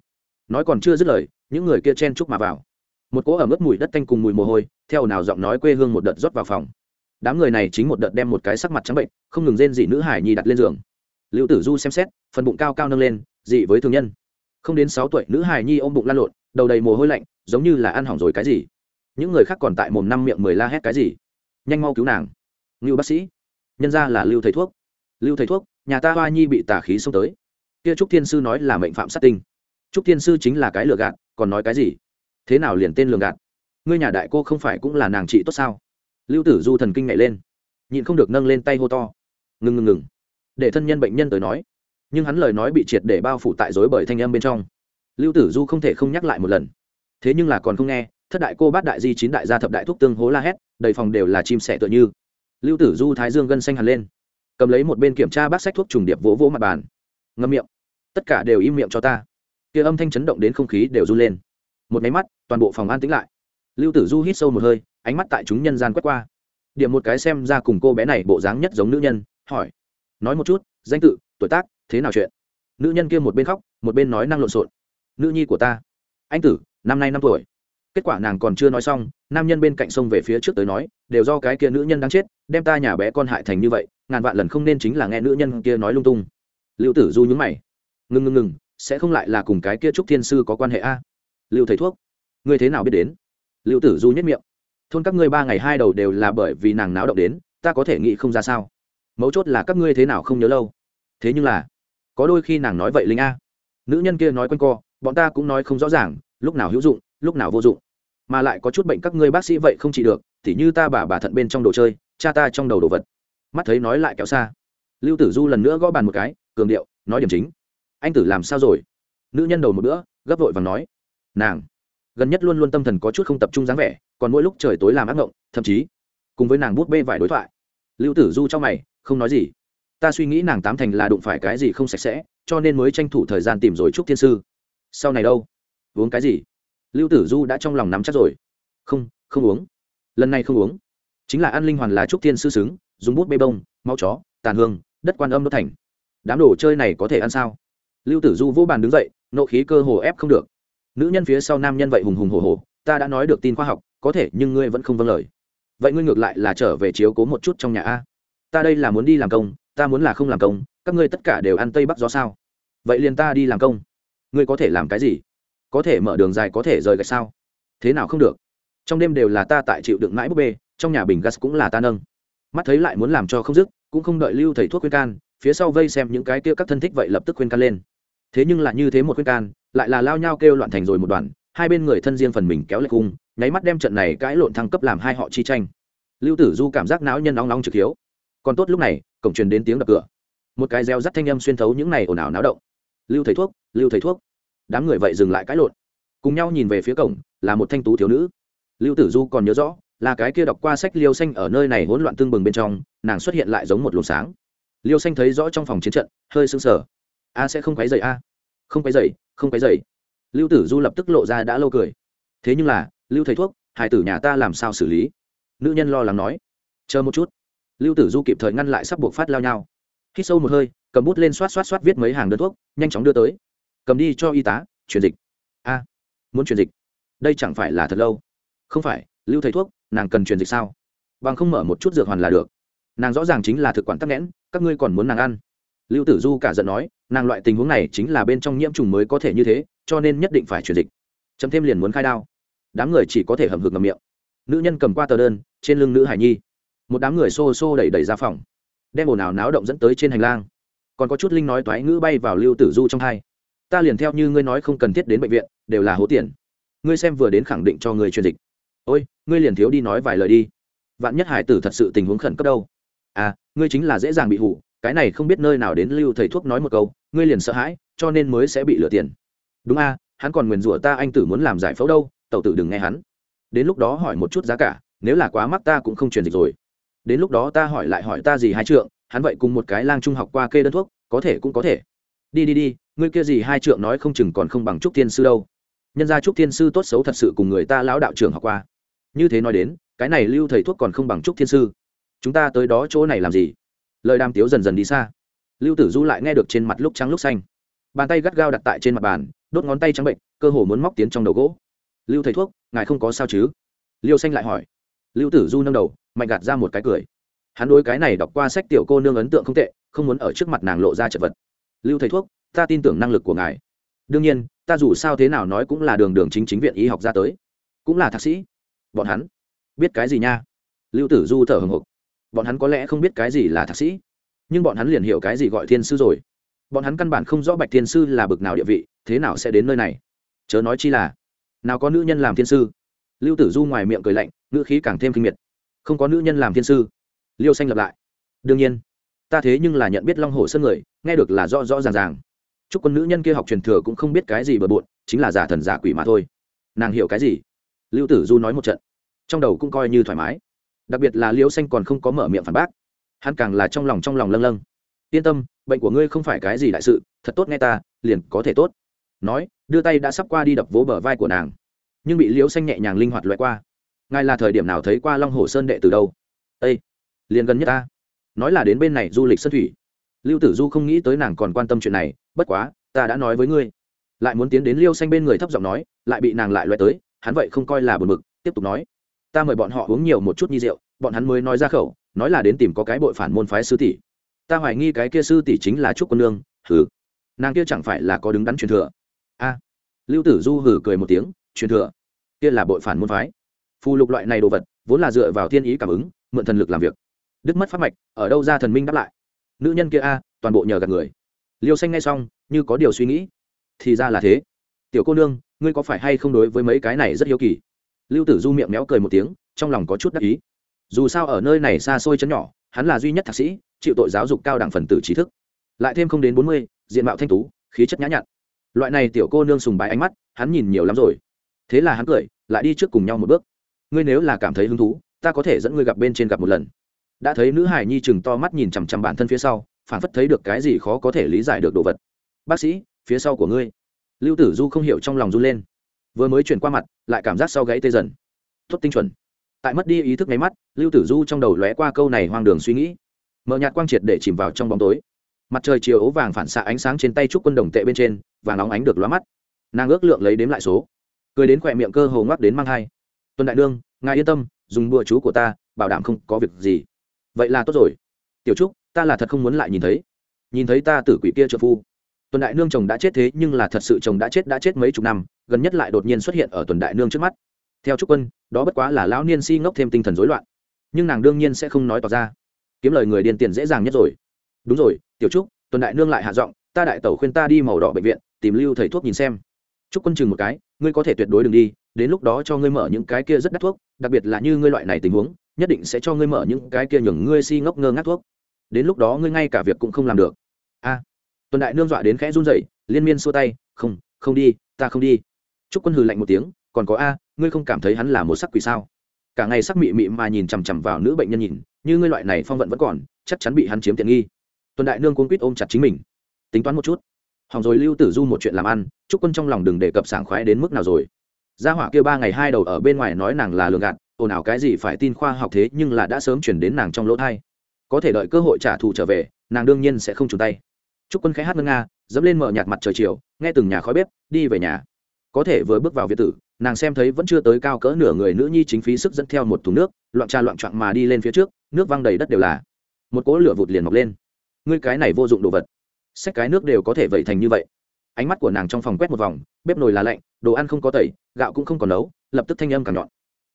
Nói còn chưa dứt lời, những người kia chen chúc mà vào. Một cỗ ẩm ướt mùi đất tanh cùng mùi mồ hôi, theo nào giọng nói quê hương một đợt rót vào phòng. Đám người này chính một đợt đem một cái sắc mặt trắng bệnh, không ngừng rên dị nữ hải nhi đặt lên giường. Lưu tử du xem xét, phần bụng cao cao nâng lên, dị với thường nhân không đến sáu tuổi, nữ hài nhi ôm bụng lan lộn, đầu đầy mồ hôi lạnh, giống như là ăn hỏng rồi cái gì. Những người khác còn tại mồm năm miệng mười la hét cái gì? Nhanh mau cứu nàng. Ngưu bác sĩ. Nhân ra là lưu thầy thuốc. Lưu thầy thuốc, nhà ta hoa nhi bị tà khí xông tới. Kia trúc thiên sư nói là mệnh phạm sát tinh. Trúc thiên sư chính là cái lừa gạt, còn nói cái gì? Thế nào liền tên lừa gạt? Ngươi nhà đại cô không phải cũng là nàng chị tốt sao? Lưu tử du thần kinh nhảy lên. Nhịn không được nâng lên tay hô to. Ngừng ngừng ngừng. Để thân nhân bệnh nhân tới nói nhưng hắn lời nói bị triệt để bao phủ tại dối bởi thanh âm bên trong. Lưu tử du không thể không nhắc lại một lần. Thế nhưng là còn không nghe, thất đại cô bát đại di chín đại gia thập đại thuốc tương hố la hét, đầy phòng đều là chim sẻ tựa như. Lưu tử du thái dương gân xanh hẳn lên, cầm lấy một bên kiểm tra bác sách thuốc trùng điệp vỗ vỗ mặt bàn. Ngâm miệng. Tất cả đều im miệng cho ta. Kia âm thanh chấn động đến không khí đều run lên. Một máy mắt, toàn bộ phòng an tĩnh lại. Lưu tử du hít sâu một hơi, ánh mắt tại chúng nhân gian quét qua. Điểm một cái xem ra cùng cô bé này bộ dáng nhất giống nữ nhân, hỏi. Nói một chút, danh tự tuổi tác, thế nào chuyện? Nữ nhân kia một bên khóc, một bên nói năng lộn xộn. Nữ nhi của ta. Anh tử, năm nay năm tuổi. Kết quả nàng còn chưa nói xong, nam nhân bên cạnh sông về phía trước tới nói, đều do cái kia nữ nhân đang chết, đem ta nhà bé con hại thành như vậy, ngàn vạn lần không nên chính là nghe nữ nhân kia nói lung tung. Liệu tử du nhúng mày. Ngừng ngừng ngừng sẽ không lại là cùng cái kia trúc thiên sư có quan hệ a? Liệu thầy thuốc, ngươi thế nào biết đến? Liệu tử du nhất miệng. Thôn các ngươi ba ngày hai đầu đều là bởi vì nàng náo động đến, ta có thể nghĩ không ra sao. Mấu chốt là các ngươi thế nào không nhớ lâu thế nhưng là, có đôi khi nàng nói vậy linh a. Nữ nhân kia nói quanh co, bọn ta cũng nói không rõ ràng, lúc nào hữu dụng, lúc nào vô dụng. Mà lại có chút bệnh các ngươi bác sĩ vậy không trị được thì như ta bà bà thận bên trong đồ chơi, cha ta trong đầu đồ vật. Mắt thấy nói lại kéo xa. Lưu tử du lần nữa gõ bàn một cái, cường điệu, nói điểm chính. Anh tử làm sao rồi? Nữ nhân đầu một bữa, gấp vội và nói. Nàng, gần nhất luôn luôn tâm thần có chút không tập trung dáng vẻ, còn mỗi lúc trời tối làm ác ngộng, thậm chí, cùng với nàng bút bê vài đối thoại. Lưu tử du trong mày, không nói gì ta suy nghĩ nàng tám thành là đụng phải cái gì không sạch sẽ, cho nên mới tranh thủ thời gian tìm rồi trúc thiên sư. Sau này đâu? Uống cái gì? Lưu tử du đã trong lòng nắm chắc rồi. Không không uống. Lần này không uống. Chính là ăn linh hoàn là trúc thiên sư xứng, dùng bút bê bông mau chó, tàn hương, đất quan âm đốt thành. Đám đồ chơi này có thể ăn sao? Lưu tử du vô bàn đứng dậy, nộ khí cơ hồ ép không được. Nữ nhân phía sau nam nhân vậy hùng hùng hồ hồ ta đã nói được tin khoa học, có thể, nhưng ngươi vẫn không vâng lời. Vậy ngươi ngược lại là trở về chiếu cố một chút trong nhà a. Ta đây là muốn đi làm công ta muốn là không làm công, các ngươi tất cả đều ăn tây bắc gió sao? Vậy liền ta đi làm công. Ngươi có thể làm cái gì? Có thể mở đường dài có thể rời gạch sao? Thế nào không được? Trong đêm đều là ta tại chịu đựng mãi búp bê, trong nhà bình gas cũng là ta nâng. Mắt thấy lại muốn làm cho không dứt, cũng không đợi lưu thầy thuốc khuyên can, phía sau vây xem những cái kia các thân thích vậy lập tức khuyên can lên. Thế nhưng là như thế một khuyên can, lại là lao nhau kêu loạn thành rồi một đoàn, hai bên người thân riêng phần mình kéo lệch cung, nháy mắt đem trận này cãi lộn thăng cấp làm hai họ chi tranh. Lưu tử du cảm giác não nhân nóng nóng trực hiếu còn tốt lúc này, cổng truyền đến tiếng đập cửa. Một cái reo rắt thanh âm xuyên thấu những này ồn ào náo động. Lưu thầy thuốc, lưu thầy thuốc. Đám người vậy dừng lại cãi lộn. Cùng nhau nhìn về phía cổng, là một thanh tú thiếu nữ. Lưu tử du còn nhớ rõ, là cái kia đọc qua sách liêu xanh ở nơi này hỗn loạn tương bừng bên trong, nàng xuất hiện lại giống một luồng sáng. Liêu xanh thấy rõ trong phòng chiến trận, hơi sưng sờ. A sẽ không quấy dậy a. Không quấy dậy không quấy dậy lưu tử du lập tức lộ ra đã lâu cười. Thế nhưng là, lưu thầy thuốc, hải tử nhà ta làm sao xử lý? Nữ nhân lo lắng nói. Chờ một chút lưu tử du kịp thời ngăn lại sắp buộc phát lao nhau. Hít sâu một hơi, cầm bút lên xoát xoát xoát viết mấy hàng đơn thuốc, nhanh chóng đưa tới. Cầm đi cho y tá truyền dịch. A, muốn truyền dịch? Đây chẳng phải là thật lâu. Không phải, lưu thầy thuốc, nàng cần truyền dịch sao? Bằng không mở một chút dược hoàn là được. Nàng rõ ràng chính là thực quản tắc nghẽn, các ngươi còn muốn nàng ăn. Lưu tử du cả giận nói, nàng loại tình huống này chính là bên trong nhiễm trùng mới có thể như thế, cho nên nhất định phải truyền dịch. Chấm thêm liền muốn khai đao. Đám người chỉ có thể hầm hực ngầm miệng. Nữ nhân cầm qua tờ đơn, trên lưng nữ hải nhi một đám người xô xô đẩy đẩy ra phòng, đem ồn ào náo động dẫn tới trên hành lang. Còn có chút linh nói toái ngữ bay vào lưu tử du trong hai. Ta liền theo như ngươi nói không cần thiết đến bệnh viện, đều là hố tiền. Ngươi xem vừa đến khẳng định cho ngươi truyền dịch. Ôi, ngươi liền thiếu đi nói vài lời đi. Vạn nhất hải tử thật sự tình huống khẩn cấp đâu. À ngươi chính là dễ dàng bị hủ, cái này không biết nơi nào đến lưu thầy thuốc nói một câu, ngươi liền sợ hãi, cho nên mới sẽ bị lừa tiền. Đúng a, hắn còn nguyền rủa ta anh tử muốn làm giải phẫu đâu, tẩu tử đừng nghe hắn. Đến lúc đó hỏi một chút giá cả, nếu là quá mắc ta cũng không truyền dịch rồi đến lúc đó ta hỏi lại hỏi ta gì hai trượng, hắn vậy cùng một cái lang trung học qua kê đơn thuốc, có thể cũng có thể. Đi đi đi, ngươi kia gì hai trượng nói không chừng còn không bằng trúc thiên sư đâu. Nhân ra trúc thiên sư tốt xấu thật sự cùng người ta lão đạo trưởng học qua. Như thế nói đến, cái này lưu thầy thuốc còn không bằng trúc thiên sư. Chúng ta tới đó chỗ này làm gì? Lời đàm tiếu dần dần đi xa. Lưu tử du lại nghe được trên mặt lúc trắng lúc xanh. Bàn tay gắt gao đặt tại trên mặt bàn, đốt ngón tay trắng bệnh, cơ hồ muốn móc tiến trong đầu gỗ. Lưu thầy thuốc, ngài không có sao chứ? Liêu xanh lại hỏi lưu tử du nâng đầu, mạnh gạt ra một cái cười. Hắn đối cái này đọc qua sách tiểu cô nương ấn tượng không tệ, không muốn ở trước mặt nàng lộ ra chật vật. Lưu thầy thuốc, ta tin tưởng năng lực của ngài. Đương nhiên, ta dù sao thế nào nói cũng là đường đường chính chính viện y học ra tới. Cũng là thạc sĩ. Bọn hắn biết cái gì nha? Lưu tử du thở hồng hộc. Bọn hắn có lẽ không biết cái gì là thạc sĩ, nhưng bọn hắn liền hiểu cái gì gọi thiên sư rồi. Bọn hắn căn bản không rõ bạch thiên sư là bực nào địa vị, thế nào sẽ đến nơi này? Chớ nói chi là, nào có nữ nhân làm thiên sư? Lưu tử du ngoài miệng cười lạnh, ngữ khí càng thêm kinh miệt. Không có nữ nhân làm thiên sư. Liêu xanh lập lại. Đương nhiên, ta thế nhưng là nhận biết long hồ sơn người, nghe được là rõ rõ ràng ràng. Chúc quân nữ nhân kia học truyền thừa cũng không biết cái gì bừa bộn, chính là giả thần giả quỷ mà thôi. Nàng hiểu cái gì? Lưu tử du nói một trận. Trong đầu cũng coi như thoải mái. Đặc biệt là liêu xanh còn không có mở miệng phản bác. Hắn càng là trong lòng trong lòng lâng lâng. Yên tâm, bệnh của ngươi không phải cái gì đại sự, thật tốt nghe ta, liền có thể tốt. Nói, đưa tay đã sắp qua đi đập vỗ bờ vai của nàng nhưng bị liễu xanh nhẹ nhàng linh hoạt loại qua. Ngài là thời điểm nào thấy qua long hồ sơn đệ từ đâu? Ây liền gần nhất ta. Nói là đến bên này du lịch sân thủy. Lưu tử du không nghĩ tới nàng còn quan tâm chuyện này, bất quá, ta đã nói với ngươi. Lại muốn tiến đến liêu xanh bên người thấp giọng nói, lại bị nàng lại loại tới, hắn vậy không coi là buồn bực, tiếp tục nói. Ta mời bọn họ uống nhiều một chút nhi rượu, bọn hắn mới nói ra khẩu, nói là đến tìm có cái bội phản môn phái sư tỷ. Ta hoài nghi cái kia sư tỷ chính là trúc quân nương, hừ. Nàng kia chẳng phải là có đứng đắn truyền thừa. A. Lưu tử du hừ cười một tiếng truyền thừa. Kia là bội phản môn phái. Phù lục loại này đồ vật, vốn là dựa vào thiên ý cảm ứng, mượn thần lực làm việc. Đức mất pháp mạch, ở đâu ra thần minh đáp lại? Nữ nhân kia a, toàn bộ nhờ gạt người. Liêu xanh ngay xong, như có điều suy nghĩ. Thì ra là thế. Tiểu cô nương, ngươi có phải hay không đối với mấy cái này rất hiếu kỳ? Lưu tử du miệng méo cười một tiếng, trong lòng có chút đắc ý. Dù sao ở nơi này xa xôi chấn nhỏ, hắn là duy nhất thạc sĩ, chịu tội giáo dục cao đẳng phần tử trí thức. Lại thêm không đến bốn mươi, diện mạo thanh tú, khí chất nhã nhặn. Loại này tiểu cô nương sùng bái ánh mắt, hắn nhìn nhiều lắm rồi thế là hắn cười, lại đi trước cùng nhau một bước. Ngươi nếu là cảm thấy hứng thú, ta có thể dẫn ngươi gặp bên trên gặp một lần. Đã thấy nữ hải nhi chừng to mắt nhìn chằm chằm bản thân phía sau, phản phất thấy được cái gì khó có thể lý giải được đồ vật. Bác sĩ, phía sau của ngươi. Lưu tử du không hiểu trong lòng run lên. Vừa mới chuyển qua mặt, lại cảm giác sau gáy tê dần. Tốt tinh chuẩn. Tại mất đi ý thức nháy mắt, lưu tử du trong đầu lóe qua câu này hoang đường suy nghĩ. Mở nhạt quang triệt để chìm vào trong bóng tối. Mặt trời chiều ố vàng phản xạ ánh sáng trên tay trúc quân đồng tệ bên trên và nóng ánh được lóa mắt. Nàng ước lượng lấy đếm lại số cười đến khỏe miệng cơ hồ ngoắc đến mang thai. tuần đại đương ngài yên tâm, dùng bữa chú của ta, bảo đảm không có việc gì. Vậy là tốt rồi. Tiểu trúc, ta là thật không muốn lại nhìn thấy. Nhìn thấy ta tử quỷ kia trợ phu. Tuần đại nương chồng đã chết thế, nhưng là thật sự chồng đã chết đã chết mấy chục năm, gần nhất lại đột nhiên xuất hiện ở tuần đại nương trước mắt. Theo trúc quân, đó bất quá là lão niên si ngốc thêm tinh thần rối loạn. Nhưng nàng đương nhiên sẽ không nói tỏ ra. Kiếm lời người điền tiền dễ dàng nhất rồi. Đúng rồi, tiểu trúc, tuần đại nương lại hạ giọng, ta đại tẩu khuyên ta đi màu đỏ bệnh viện, tìm lưu thầy thuốc nhìn xem. Chúc quân chừng một cái, ngươi có thể tuyệt đối đừng đi, đến lúc đó cho ngươi mở những cái kia rất đắt thuốc, đặc biệt là như ngươi loại này tình huống, nhất định sẽ cho ngươi mở những cái kia nhường ngươi si ngốc ngơ ngác thuốc. Đến lúc đó ngươi ngay cả việc cũng không làm được. A. Tuần đại nương dọa đến khẽ run rẩy, liên miên xua tay, không không đi, ta không đi. Chúc quân hừ lạnh một tiếng, còn có a, ngươi không cảm thấy hắn là một sắc quỷ sao? Cả ngày sắc mị mị mà nhìn chằm chằm vào nữ bệnh nhân nhìn, như ngươi loại này phong vận vẫn còn, chắc chắn bị hắn chiếm tiện nghi. Tuần đại nương cuốn quýt ôm chặt chính mình. Tính toán một chút hỏng rồi, lưu tử du một chuyện làm ăn, chúc quân trong lòng đừng đề cập sảng khoái đến mức nào rồi. Gia hỏa kia ba ngày hai đầu ở bên ngoài nói nàng là lường gạt, ồn ào cái gì phải tin khoa học thế nhưng là đã sớm chuyển đến nàng trong lỗ thai. Có thể đợi cơ hội trả thù trở về, nàng đương nhiên sẽ không trùng tay. Chúc quân khẽ hát ngân nga, dẫm lên mở nhạt mặt trời chiều, nghe từng nhà khói bếp, đi về nhà. Có thể vừa bước vào việt tử, nàng xem thấy vẫn chưa tới cao cỡ nửa người nữ nhi chính phí sức dẫn theo một thùng nước, loạn trà loạn trọn mà đi lên phía trước, nước văng đầy đất đều là. Một cỗ lửa vụt liền mọc lên. Ngươi cái này vô dụng đồ vật xách cái nước đều có thể vẩy thành như vậy. Ánh mắt của nàng trong phòng quét một vòng, bếp nồi là lạnh, đồ ăn không có tẩy, gạo cũng không còn nấu, lập tức thanh âm càng nhọn.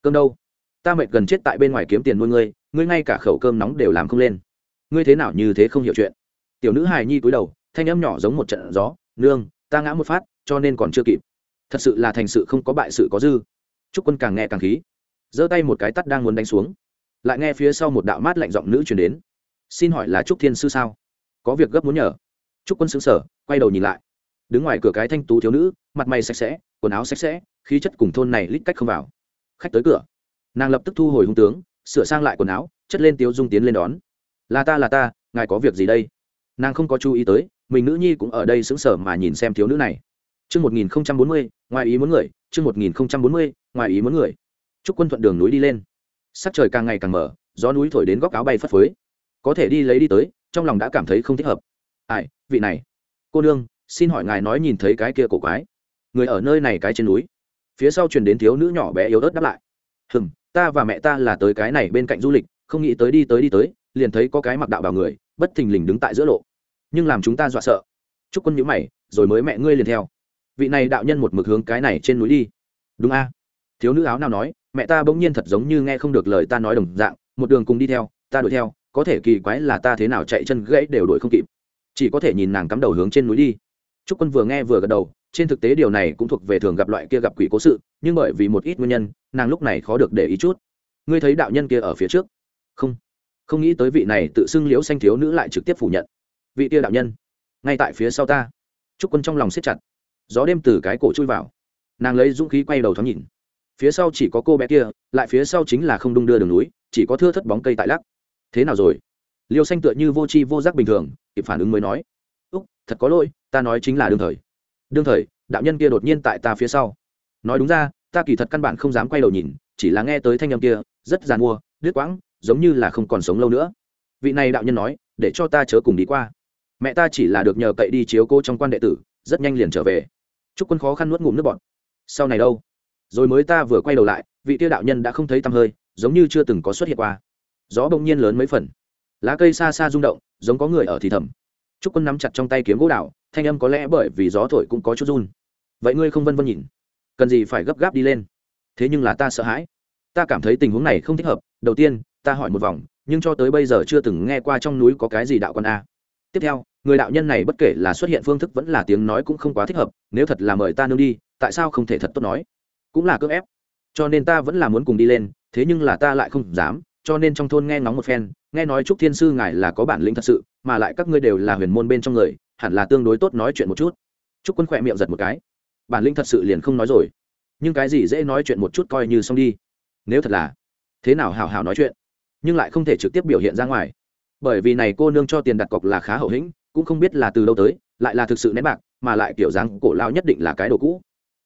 Cơm đâu? Ta mệt gần chết tại bên ngoài kiếm tiền nuôi ngươi ngươi ngay cả khẩu cơm nóng đều làm không lên. Ngươi thế nào như thế không hiểu chuyện? Tiểu nữ hài nhi cúi đầu, thanh âm nhỏ giống một trận gió, nương, ta ngã một phát, cho nên còn chưa kịp. Thật sự là thành sự không có bại sự có dư. Trúc quân càng nghe càng khí, giơ tay một cái tắt đang muốn đánh xuống. Lại nghe phía sau một đạo mát lạnh giọng nữ chuyển đến. Xin hỏi là trúc thiên sư sao? Có việc gấp muốn nhờ trúc quân xứng sở quay đầu nhìn lại đứng ngoài cửa cái thanh tú thiếu nữ mặt mày sạch sẽ quần áo sạch sẽ khí chất cùng thôn này lít cách không vào khách tới cửa nàng lập tức thu hồi hung tướng sửa sang lại quần áo chất lên tiếu dung tiến lên đón là ta là ta ngài có việc gì đây nàng không có chú ý tới mình nữ nhi cũng ở đây sững sờ mà nhìn xem thiếu nữ này Chương 1040, ngoài ý muốn người, chương 1040, ngoài ý muốn người. Trúc Quân thuận đường núi đi lên. Sắc trời càng ngày càng mở, gió núi thổi đến góc áo bay phất phới. Có thể đi lấy đi tới, trong lòng đã cảm thấy không thích hợp. Ai, vị này, cô nương, xin hỏi ngài nói nhìn thấy cái kia cổ quái, người ở nơi này cái trên núi. Phía sau truyền đến thiếu nữ nhỏ bé yếu ớt đáp lại. Hừm, ta và mẹ ta là tới cái này bên cạnh du lịch không nghĩ tới đi tới đi tới liền thấy có cái mặc đạo vào người bất thình lình đứng tại giữa lộ. Nhưng làm chúng ta dọa sợ. Chúc quân nhữ mày rồi mới mẹ ngươi liền theo. Vị này đạo nhân một mực hướng cái này trên núi đi. Đúng a. Thiếu nữ áo nào nói mẹ ta bỗng nhiên thật giống như nghe không được lời ta nói đồng dạng một đường cùng đi theo ta đuổi theo có thể kỳ quái là ta thế nào chạy chân gãy đều đuổi không kịp chỉ có thể nhìn nàng cắm đầu hướng trên núi đi. Trúc quân vừa nghe vừa gật đầu, trên thực tế điều này cũng thuộc về thường gặp loại kia gặp quỷ cố sự, nhưng bởi vì một ít nguyên nhân, nàng lúc này khó được để ý chút. Ngươi thấy đạo nhân kia ở phía trước? Không. Không nghĩ tới vị này tự xưng liễu xanh thiếu nữ lại trực tiếp phủ nhận. Vị kia đạo nhân, ngay tại phía sau ta. Trúc quân trong lòng siết chặt. Gió đêm từ cái cổ chui vào. Nàng lấy dũng khí quay đầu thoáng nhìn. Phía sau chỉ có cô bé kia, lại phía sau chính là không đung đưa đường núi, chỉ có thưa thất bóng cây tại lắc. Thế nào rồi? Liêu xanh tựa như vô tri vô giác bình thường, kịp phản ứng mới nói, úc, thật có lỗi, ta nói chính là đương thời. Đương thời? Đạo nhân kia đột nhiên tại ta phía sau. Nói đúng ra, ta kỳ thật căn bản không dám quay đầu nhìn, chỉ là nghe tới thanh âm kia, rất g i à n mua, đứt quãng, giống như là không còn sống lâu nữa. Vị này đạo nhân nói, để cho ta chớ cùng đi qua. Mẹ ta chỉ là được nhờ cậy đi chiếu cô trong quan đệ tử, rất nhanh liền trở về. Chúc quân khó khăn nuốt ngụm nước bọt. Sau này đâu? Rồi mới ta vừa quay đầu lại, vị tiêu đạo nhân đã không thấy tăm hơi, giống như chưa từng có xuất hiện qua. Gió bỗng nhiên lớn mấy phần lá cây xa xa rung động, giống có người ở thì thầm. T r ú c quân nắm chặt trong tay kiếm gỗ đào, thanh âm có lẽ bởi vì gió thổi cũng có chút run. Vậy ngươi không vân vân nhìn? Cần gì phải gấp gáp đi lên? Thế nhưng là ta sợ hãi. Ta cảm thấy tình huống này không thích hợp. Đầu tiên, ta hỏi một vòng, nhưng cho tới bây giờ chưa từng nghe qua trong núi có cái gì đạo con a. Tiếp theo, người đạo nhân này bất kể là xuất hiện phương thức vẫn là tiếng nói cũng không quá thích hợp, nếu thật là mời ta nương đi, tại sao không thể thật tốt nói? Cũng là cưỡng ép. Cho nên ta vẫn là muốn cùng đi lên, thế nhưng là ta lại không dám cho nên trong thôn nghe ngóng một phen, nghe nói trúc thiên sư ngài là có bản lĩnh thật sự, mà lại các ngươi đều là huyền môn bên trong người, hẳn là tương đối tốt nói chuyện một chút. Trúc quân khỏe miệng giật một cái. Bản lĩnh thật sự liền không nói rồi. Nhưng cái gì dễ nói chuyện một chút coi như xong đi. Nếu thật là thế nào hào hào nói chuyện, nhưng lại không thể trực tiếp biểu hiện ra ngoài. Bởi vì này cô nương cho tiền đặt cọc là khá hậu hĩnh, cũng không biết là từ đâu tới, lại là thực sự nén bạc, mà lại kiểu dáng cổ lao nhất định là cái đồ cũ.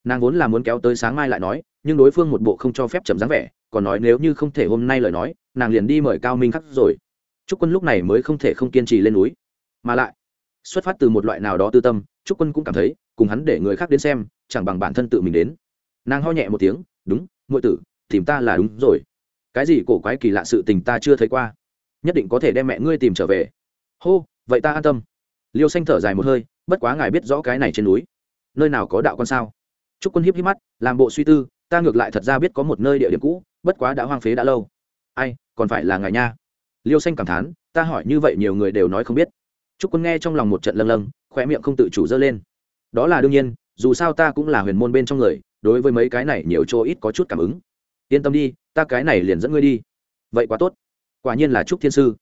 Nàng vốn là muốn kéo tới sáng mai lại nói, nhưng đối phương một bộ không cho phép chậm dáng vẻ, còn nói nếu như không thể hôm nay lời nói nàng liền đi mời cao minh khắc rồi. Trúc quân lúc này mới không thể không kiên trì lên núi. Mà lại xuất phát từ một loại nào đó tư tâm trúc quân cũng cảm thấy cùng hắn để người khác đến xem chẳng bằng bản thân tự mình đến. Nàng ho nhẹ một tiếng đúng ngụy tử tìm ta là đúng rồi. Cái gì cổ quái kỳ lạ sự tình ta chưa thấy qua. Nhất định có thể đem mẹ ngươi tìm trở về. Hô vậy ta an tâm. Liêu xanh thở dài một hơi bất quá ngài biết rõ cái này trên núi nơi nào có đạo con sao? Trúc Quân hiếp hiếp mắt, làm bộ suy tư, ta ngược lại thật ra biết có một nơi địa điểm cũ, bất quá đã hoang phế đã lâu. Ai, còn phải là ngài nha. Liêu Xanh cảm thán, ta hỏi như vậy nhiều người đều nói không biết. Trúc Quân nghe trong lòng một trận lâng lâng, khoe miệng không tự chủ dơ lên. Đó là đương nhiên, dù sao ta cũng là huyền môn bên trong người, đối với mấy cái này nhiều chỗ ít có chút cảm ứng. Yên tâm đi, ta cái này liền dẫn ngươi đi. Vậy quá tốt. Quả nhiên là Trúc Thiên sư.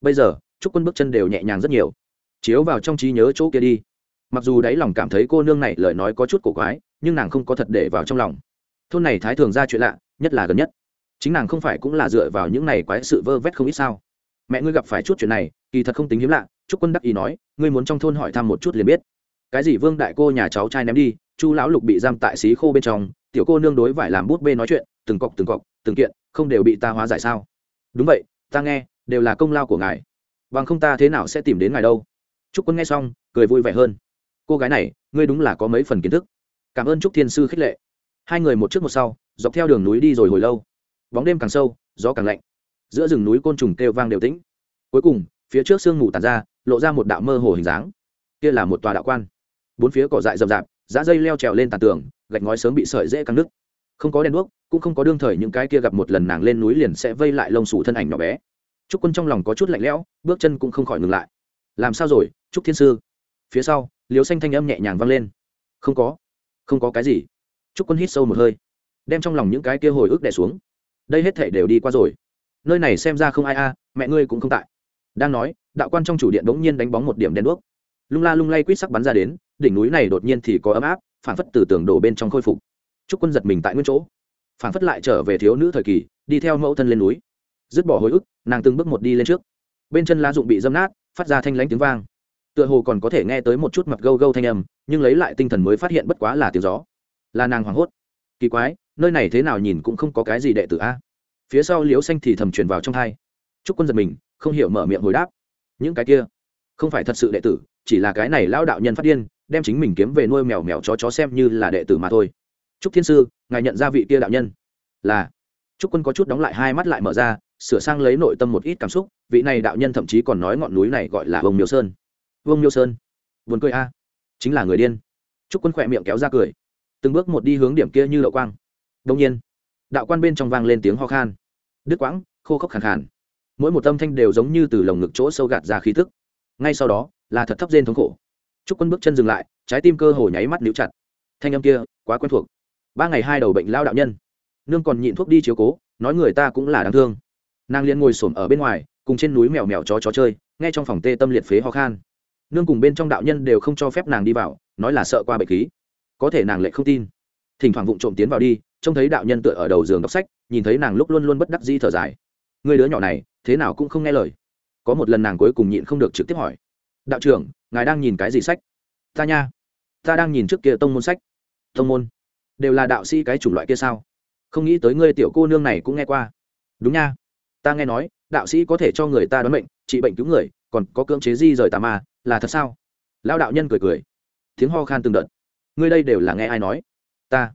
Bây giờ, Trúc Quân bước chân đều nhẹ nhàng rất nhiều. Chiếu vào trong trí nhớ chỗ kia đi. Mặc dù đáy lòng cảm thấy cô nương này lời nói có chút cổ quái, nhưng nàng không có thật để vào trong lòng thôn này thái thường ra chuyện lạ nhất là gần nhất chính nàng không phải cũng là dựa vào những này quái sự vơ vét không ít sao? Mẹ ngươi gặp phải chút chuyện này, kỳ thật không tính hiếm lạ, trúc quân đắc ý nói, ngươi muốn trong thôn hỏi thăm một chút liền biết. Cái gì vương đại cô nhà cháu trai ném đi, chu lão lục bị giam tại xí khô bên trong, tiểu cô nương đối vải làm bút bê nói chuyện, từng cọc từng cọc, từng kiện, không đều bị ta hóa giải sao? Đúng vậy, ta nghe, đều là công lao của ngài. Bằng không ta thế nào sẽ tìm đến ngài đâu? Trúc quân nghe xong, cười vui vẻ hơn. Cô gái này, ngươi đúng là có mấy phần kiến thức. Cảm ơn trúc thiên sư khích lệ. Hai người một trước một sau, dọc theo đường núi đi rồi hồi lâu bóng đêm càng sâu, gió càng lạnh. Giữa rừng núi côn trùng kêu vang đều tĩnh. Cuối cùng, phía trước sương mù tàn ra, lộ ra một đạo mơ hồ hình dáng. Kia là một tòa đạo quan. Bốn phía cỏ dại rậm rạp giá dây leo trèo lên tàn tường, gạch ngói sớm bị sợi dễ căng nứt. Không có đèn đuốc, cũng không có đương thời những cái kia gặp một lần nàng lên núi liền sẽ vây lại lông sủ thân ảnh nhỏ bé. Trúc quân trong lòng có chút lạnh lẽo, bước chân cũng không khỏi ngừng lại. Làm sao rồi, trúc thiên sư? Phía sau liếu xanh thanh âm nhẹ nhàng vang lên. Không có. Không có cái gì. Chúc quân hít sâu một hơi, đem trong lòng những cái kia hồi ức đè xuống đây hết thể đều đi qua rồi. Nơi này xem ra không ai a à, mẹ ngươi cũng không tại. Đang nói, đạo quan trong chủ điện bỗng nhiên đánh bóng một điểm đen đuốc. Lung la lung lay quýt sắc bắn ra đến, đỉnh núi này đột nhiên thì có ấm áp, phản phất từ tường đổ bên trong khôi phục. Chúc quân giật mình tại nguyên chỗ. Phản phất lại trở về thiếu nữ thời kỳ, đi theo mẫu thân lên núi. Dứt bỏ hồi ức, nàng từng bước một đi lên trước. Bên chân lá dụng bị dâm nát, phát ra thanh lãnh tiếng vang. Tựa hồ còn có thể nghe tới một chút mập gâu gâu thanh âm, nhưng lấy lại tinh thần mới phát hiện bất quá là tiếng gió. Là nàng hoảng hốt. Kỳ quái nơi này thế nào nhìn cũng không có cái gì đệ tử a. Phía sau liễu xanh thì thầm truyền vào trong hai chúc quân giật mình, không hiểu mở miệng hồi đáp. Những cái kia, không phải thật sự đệ tử, chỉ là cái này lao đạo nhân phát điên, đem chính mình kiếm về nuôi mèo mèo chó chó xem như là đệ tử mà thôi. Chúc thiên sư, ngài nhận ra vị kia đạo nhân. Là. Trúc quân có chút đóng lại hai mắt lại mở ra, sửa sang lấy nội tâm một ít cảm xúc, vị này đạo nhân thậm chí còn nói ngọn núi này gọi là vông miêu sơn. Vông miêu sơn. Buồn cười a. Chính là người điên. Trúc quân khỏe miệng kéo ra cười. Từng bước một đi hướng điểm kia như đậu quang đông nhiên, đạo quan bên trong vang lên tiếng ho khan. Đứt quãng, khô khốc khàn khàn. Mỗi một âm thanh đều giống như từ lồng ngực chỗ sâu gạt ra khí thức ngay sau đó, là thật thấp rên thống khổ. Trúc quân bước chân dừng lại, trái tim cơ hồ nháy mắt níu chặt. Thanh âm kia, quá quen thuộc. Ba ngày hai đầu bệnh lao đạo nhân. Nương còn nhịn thuốc đi chiếu cố, nói người ta cũng là đáng thương. Nàng liền ngồi s ổ m ở bên ngoài, cùng trên núi mèo mèo chó chó chơi ngay trong phòng tê tâm liệt phế ho khan. Nương cùng bên trong đạo nhân đều không cho phép nàng đi vào, nói là sợ qua bệnh khí. Có thể nàng lại không tin. Thỉnh thoảng vụng trộm tiến vào đi trông thấy đạo nhân tựa ở đầu giường đọc sách, nhìn thấy nàng lúc luôn luôn bất đắc di thở dài. Người đứa nhỏ này, thế nào cũng không nghe lời. Có một lần nàng cuối cùng nhịn không được trực tiếp hỏi. Đạo trưởng, ngài đang nhìn cái gì sách? Ta nha. Ta đang nhìn trước kia tông môn sách. Tông môn? Đều là đạo sĩ cái chủng loại kia sao? Không nghĩ tới ngươi tiểu cô nương này cũng nghe qua. Đúng nha. Ta nghe nói, đạo sĩ có thể cho người ta đoán bệnh trị bệnh cứu người, còn có cưỡng chế di rời tà ma, là thật sao? Lao đạo nhân cười cười. Tiếng ho khan từng đợt. Ngươi đây đều là nghe ai nói? Ta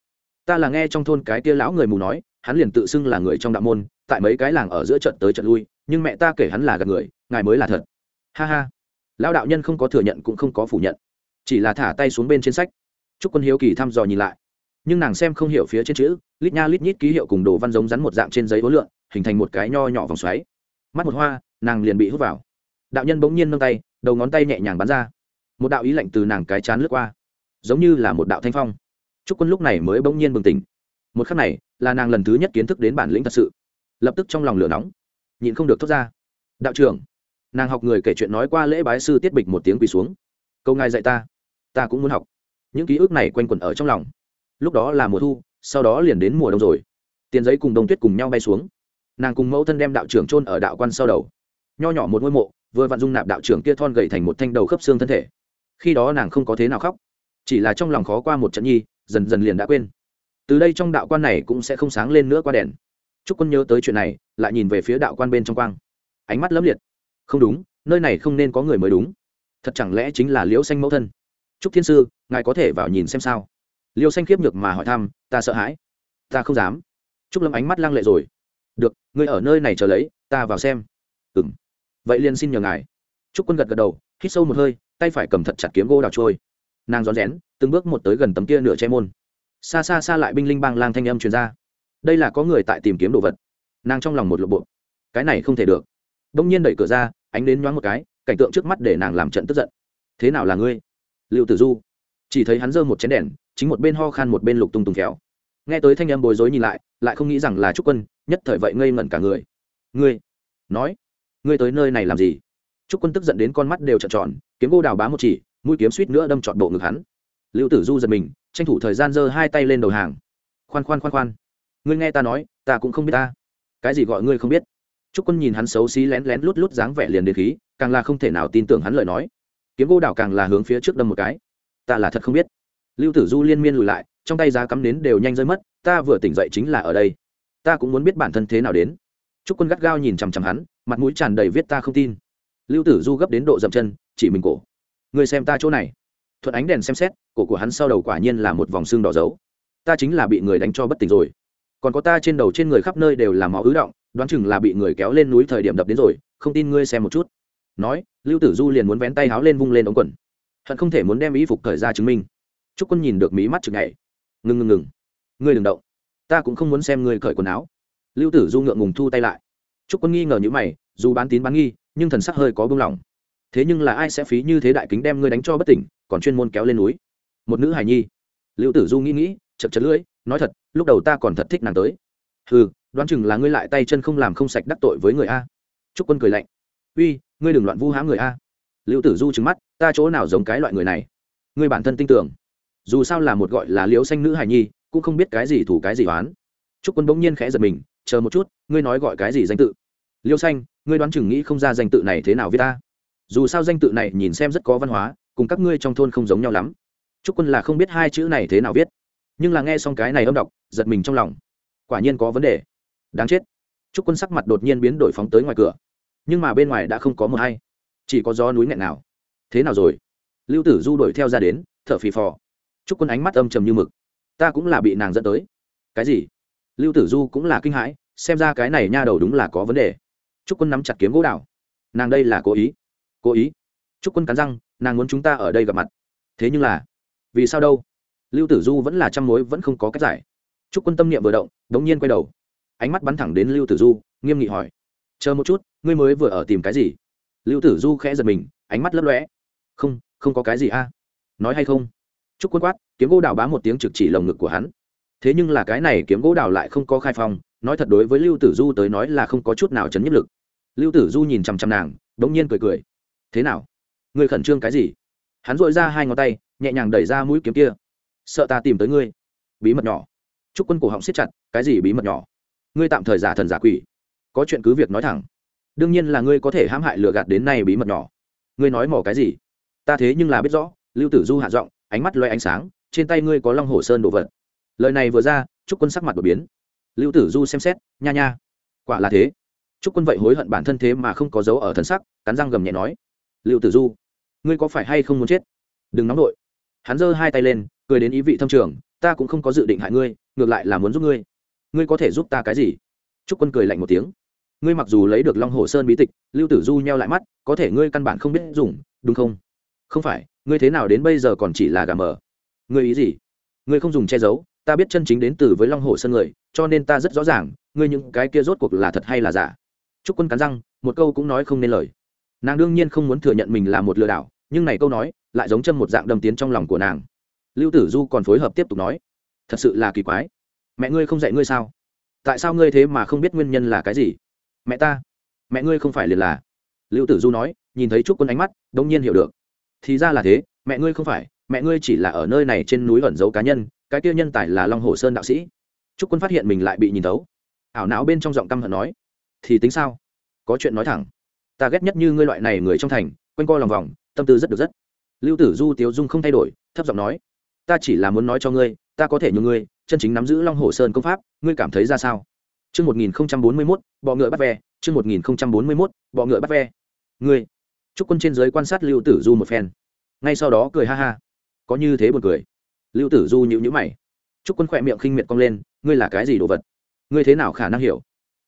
ta là nghe trong thôn cái kia lão người mù nói, hắn liền tự xưng là người trong đạo môn, tại mấy cái làng ở giữa trận tới trận lui, nhưng mẹ ta kể hắn là gặp người, ngài mới là thật. Ha ha. Lão đạo nhân không có thừa nhận cũng không có phủ nhận, chỉ là thả tay xuống bên trên sách. Chúc quân hiếu kỳ thăm dò nhìn lại. Nhưng nàng xem không hiểu phía trên chữ, lít nha lít nhít ký hiệu cùng đồ văn giống rắn một dạng trên giấy hối lượng hình thành một cái nho nhỏ vòng xoáy. Mắt một hoa, nàng liền bị hút vào. Đạo nhân bỗng nhiên nâng tay, đầu ngón tay nhẹ nhàng bắn ra. Một đạo ý lạnh từ nàng cái chán lướt qua, giống như là một đạo thanh phong trúc quân lúc này mới bỗng nhiên bừng tỉnh. Một khắc này, là nàng lần thứ nhất kiến thức đến bản lĩnh thật sự. Lập tức trong lòng lửa nóng, nhịn không được thốt ra. Đạo trưởng. Nàng học người kể chuyện nói qua lễ bái sư tiết bịch một tiếng quỳ xuống. Câu ngài dạy ta ta cũng muốn học. Những ký ức này quanh quẩn ở trong lòng. Lúc đó là mùa thu, sau đó liền đến mùa đông rồi. Tiền giấy cùng đông tuyết cùng nhau bay xuống. Nàng cùng mẫu thân đem đạo trưởng trôn ở đạo quan sau đầu. Nho nhỏ một ngôi mộ, vừa vặn dung nạp đạo trưởng kia thon gầy thành một thanh đầu khớp xương thân thể. Khi đó nàng không có thế nào khóc. Chỉ là trong lòng khó qua một trận nhi dần dần liền đã quên. Từ đây trong đạo quan này cũng sẽ không sáng lên nữa qua đèn. T r ú c quân nhớ tới chuyện này, lại nhìn về phía đạo quan bên trong quang. Ánh mắt lấp liệt. Không đúng, nơi này không nên có người mới đúng. Thật chẳng lẽ chính là liễu xanh mẫu thân? T r ú c thiên sư, ngài có thể vào nhìn xem sao? Liêu xanh kiếp nhược mà hỏi thăm, ta sợ hãi. Ta không dám. T r ú c lâm ánh mắt lăng lệ rồi. Được, ngươi ở nơi này chờ lấy, ta vào xem. Ừ m vậy liền xin nhờ ngài. T r ú c quân gật gật đầu, hít sâu một hơi, tay phải cầm thật chặt kiếm gỗ đào trôi nàng rón rén, từng bước một tới gần tấm kia nửa che môn. Xa xa xa lại binh linh bang lang thanh âm truyền ra. Đây là có người tại tìm kiếm đồ vật. Nàng trong lòng một lộ bộ cái này không thể được. Đông nhiên đẩy cửa ra, ánh đến nhoáng một cái, cảnh tượng trước mắt để nàng làm trận tức giận. Thế nào là ngươi? Liệu tử du. Chỉ thấy hắn giơ một chén đèn, chính một bên ho khan một bên lục tung tung khéo. nghe tới thanh âm bối rối nhìn lại lại không nghĩ rằng là trúc quân, nhất thời vậy ngây ngẩn cả người. Ngươi? Nói. Ngươi tới nơi này làm gì? Trúc quân tức giận đến con mắt đều trợn tròn, kiếm gô đào bá một chỉ mũi kiếm suýt nữa đâm trọn bộ ngực hắn. Lưu tử du giật mình, tranh thủ thời gian giơ hai tay lên đầu hàng. Khoan khoan khoan khoan. Ngươi nghe ta nói, ta cũng không biết ta. Cái gì gọi ngươi không biết? Trúc quân nhìn hắn xấu xí lén lén lút lút dáng vẻ liền đến khí, càng là không thể nào tin tưởng hắn lời nói. Kiếm gỗ đảo càng là hướng phía trước đâm một cái. Ta là thật không biết. Lưu tử du liên miên lùi lại, trong tay giá cắm nến đều nhanh rơi mất, ta vừa tỉnh dậy chính là ở đây. Ta cũng muốn biết bản thân thế nào đến. Trúc quân gắt gao nhìn chằm chằm hắn, mặt mũi tràn đầy viết ta không tin. Lưu tử du gấp đến độ dậm chân, chỉ mình cổ người xem ta chỗ này. Thuận ánh đèn xem xét, cổ của hắn sau đầu quả nhiên là một vòng xương đỏ dấu. Ta chính là bị người đánh cho bất tỉnh rồi. Còn có ta trên đầu trên người khắp nơi đều là máu ứ động, đoán chừng là bị người kéo lên núi thời điểm đập đến rồi, không tin ngươi xem một chút. Nói, lưu tử du liền muốn vén tay háo lên vung lên ống quần. Hận không thể muốn đem ý phục thời ra chứng minh. Chúc quân nhìn được mí mắt chừng ngày ngừng ngừng ngừng. Ngươi đừng động. Ta cũng không muốn xem ngươi cởi quần áo. Lưu tử du ngượng ngùng thu tay lại. Chúc quân nghi ngờ như mày, dù bán tín bán nghi, nhưng thần sắc hơi có bưng lỏng thế nhưng là ai sẽ phí như thế đại kính đem ngươi đánh cho bất tỉnh, còn chuyên môn kéo lên núi? Một nữ hài nhi. Liệu tử du nghĩ nghĩ, chật chật lưỡi, nói thật, lúc đầu ta còn thật thích nàng tới. Ừ đoán chừng là ngươi lại tay chân không làm không sạch đắc tội với người a. Trúc quân cười lạnh. Uy, ngươi đừng loạn vu hãm người a. Liệu tử du trừng mắt, ta chỗ nào giống cái loại người này? Ngươi bản thân tin tưởng. Dù sao là một gọi là liễu xanh nữ hài nhi, cũng không biết cái gì thủ cái gì oán. Trúc quân bỗng nhiên khẽ giật mình, chờ một chút, ngươi nói gọi cái gì danh tự? Liêu xanh, ngươi đoán chừng nghĩ không ra danh tự này thế nào với ta dù sao danh tự này nhìn xem rất có văn hóa, cùng các ngươi trong thôn không giống nhau lắm. Chúc quân là không biết hai chữ này thế nào viết. Nhưng là nghe xong cái này âm đọc, giật mình trong lòng. Quả nhiên có vấn đề. Đáng chết. Chúc quân sắc mặt đột nhiên biến đổi phóng tới ngoài cửa. Nhưng mà bên ngoài đã không có mờ hay. Chỉ có gió núi nghẹn nào thế nào rồi? Lưu tử du đuổi theo ra đến, thở phì phò. Chúc quân ánh mắt âm trầm như mực. Ta cũng là bị nàng dẫn tới. Cái gì? Lưu tử du cũng là kinh hãi, xem ra cái này nha đầu đúng là có vấn đề. Trúc quân nắm chặt kiếm gỗ đào. Nàng đây là cố ý cố ý. Trúc quân cắn răng, nàng muốn chúng ta ở đây gặp mặt. Thế nhưng là, vì sao đâu? Lưu tử du vẫn là trăm mối vẫn không có cách giải. Trúc quân tâm niệm vừa động đ n g nhiên quay đầu. Ánh mắt bắn thẳng đến lưu tử du, nghiêm nghị hỏi. Chờ một chút, ngươi mới vừa ở tìm cái gì? Lưu tử du khẽ giật mình, ánh mắt lấp lõe không không có cái gì a. Nói hay không? Trúc quân quát, kiếm gỗ đào bá một tiếng trực chỉ lồng ngực của hắn. Thế nhưng là cái này kiếm gỗ đào lại không có khai phong, nói thật đối với lưu tử du tới nói là không có chút nào chấn nhất lực. Lưu tử du nhìn chằm chằm nàng đ ỗ n g nhiên cười cười thế nào? Ngươi khẩn trương cái gì? Hắn dội ra hai ngón tay, nhẹ nhàng đẩy ra mũi kiếm kia. Sợ ta tìm tới ngươi. Bí mật nhỏ. Chúc quân cổ họng siết chặt, cái gì bí mật nhỏ? Ngươi tạm thời giả thần giả quỷ. Có chuyện cứ việc nói thẳng. Đương nhiên là ngươi có thể hãm hại lừa gạt đến nay bí mật nhỏ. Ngươi nói mỏ cái gì? Ta thế nhưng là biết rõ, lưu tử du hạ giọng, ánh mắt loay ánh sáng, trên tay ngươi có long hồ sơn đồ vật. Lời này vừa ra chúc quân sắc mặt đột biến. Lưu tử du xem xét, nha nha. Quả là thế. Chúc quân vậy hối hận bản thân thế mà không có dấu ở thân sắc, cắn răng gầm nhẹ nói lưu tử du, ngươi có phải hay không muốn chết? Đừng nóng nổi hắn giơ hai tay lên, cười đến ý vị thâm trường, ta cũng không có dự định hại ngươi, ngược lại là muốn giúp ngươi. Ngươi có thể giúp ta cái gì? Trúc quân cười lạnh một tiếng. Ngươi mặc dù lấy được long hồ sơn bí tịch, lưu tử du nheo lại mắt, có thể ngươi căn bản không biết dùng, đúng không? Không phải, ngươi thế nào đến bây giờ còn chỉ là gà mờ? Ngươi ý gì? Ngươi không dùng che giấu, ta biết chân chính đến từ với long hồ sơn người, cho nên ta rất rõ ràng, ngươi những cái kia rốt cuộc là thật hay là giả. Trúc quân cắn răng, một câu cũng nói không nên lời nàng đương nhiên không muốn thừa nhận mình là một lừa đảo, nhưng này câu nói lại giống chân một dạng đâm tiến trong lòng của nàng. Lưu tử du còn phối hợp tiếp tục nói, thật sự là kỳ quái. Mẹ ngươi không dạy ngươi sao? Tại sao ngươi thế mà không biết nguyên nhân là cái gì? Mẹ ta, mẹ ngươi không phải liền là. Lưu tử du nói, nhìn thấy trúc quân ánh mắt đông nhiên hiểu được. Thì ra là thế, mẹ ngươi không phải, mẹ ngươi chỉ là ở nơi này trên núi ẩn giấu cá nhân, cái kia nhân tài là long hồ sơn đạo sĩ. Trúc quân phát hiện mình lại bị nhìn thấu. Ảo não bên trong giọng căm hận nói, thì tính sao? Có chuyện nói thẳng ta ghét nhất như ngươi loại này người trong thành quanh co lòng vòng tâm tư rất được rất lưu tử du tiếu dung không thay đổi thấp giọng nói ta chỉ là muốn nói cho ngươi ta có thể nhường ngươi chân chính nắm giữ long hồ sơn công pháp ngươi cảm thấy ra sao Trước 1041, bọ ngựa bắt ve, trước 1041, bọ ngựa bắt ve. Ngươi. Trúc quân trên dưới quan sát Lưu Tử Du một phen. Ngay sau đó cười ha ha. Có như thế buồn cười. Lưu Tử Du nhíu nhíu mày. Trúc quân khỏe miệng khinh miệt cong lên, ngươi là cái gì đồ vật? Ngươi thế nào khả năng hiểu?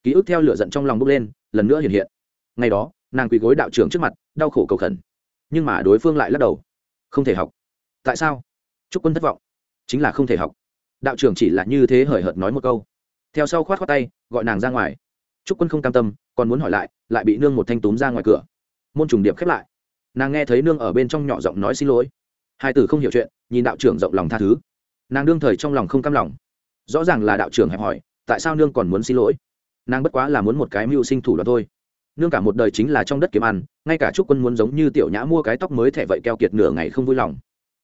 Ký ức theo lửa giận trong lòng bốc lên, lần nữa hiện hiện. Ngày đó, nàng quỳ gối đạo trưởng trước mặt, đau khổ cầu khẩn. Nhưng mà đối phương lại lắc đầu. Không thể học. Tại sao? Trúc quân thất vọng. Chính là không thể học. Đạo trưởng chỉ là như thế hời hợt nói một câu theo sau khoát khoát tay gọi nàng ra ngoài trúc quân không cam tâm còn muốn hỏi lại lại bị nương một thanh túm ra ngoài cửa môn trùng điệp khép lại nàng nghe thấy nương ở bên trong nhỏ giọng nói xin lỗi hai tử không hiểu chuyện nhìn đạo trưởng rộng lòng tha thứ nàng đương thời trong lòng không cam lòng rõ ràng là đạo trưởng hẹp hỏi tại sao nương còn muốn xin lỗi nàng bất quá là muốn một cái mưu sinh thủ đó thôi nương cả một đời chính là trong đất kiếm ăn, ngay cả trúc quân muốn giống như tiểu nhã mua cái tóc mới thẻ vậy keo kiệt nửa ngày không vui lòng.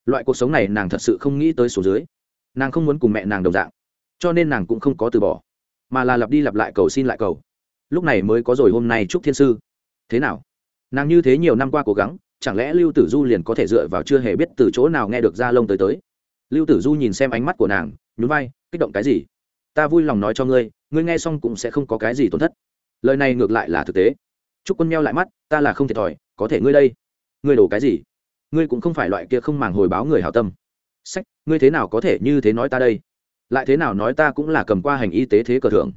Loại cuộc sống này nàng thật sự không nghĩ tới số dưới. Nàng không muốn cùng mẹ nàng đồng dạng, cho nên nàng cũng không có từ bỏ, mà là lặp đi lặp lại cầu xin lại cầu. Lúc này mới có rồi hôm nay chúc thiên sư. Thế nào? Nàng như thế nhiều năm qua cố gắng, chẳng lẽ lưu tử du liền có thể dựa vào chưa hề biết từ chỗ nào nghe được ra lông tới tới? Lưu tử du nhìn xem ánh mắt của nàng, nhún vai, kích động cái gì? Ta vui lòng nói cho ngươi ngươi nghe xong cũng sẽ không có cái gì tổn thất lời này ngược lại là thực tế. Chúc quân meo lại mắt, ta là không thiệt thòi, có thể ngươi đây. Ngươi đổ cái gì? Ngươi cũng không phải loại kia không màng hồi báo người hảo tâm. Sách, ngươi thế nào có thể như thế nói ta đây? Lại thế nào nói ta cũng là cầm qua hành y tế thế cờ thưởng.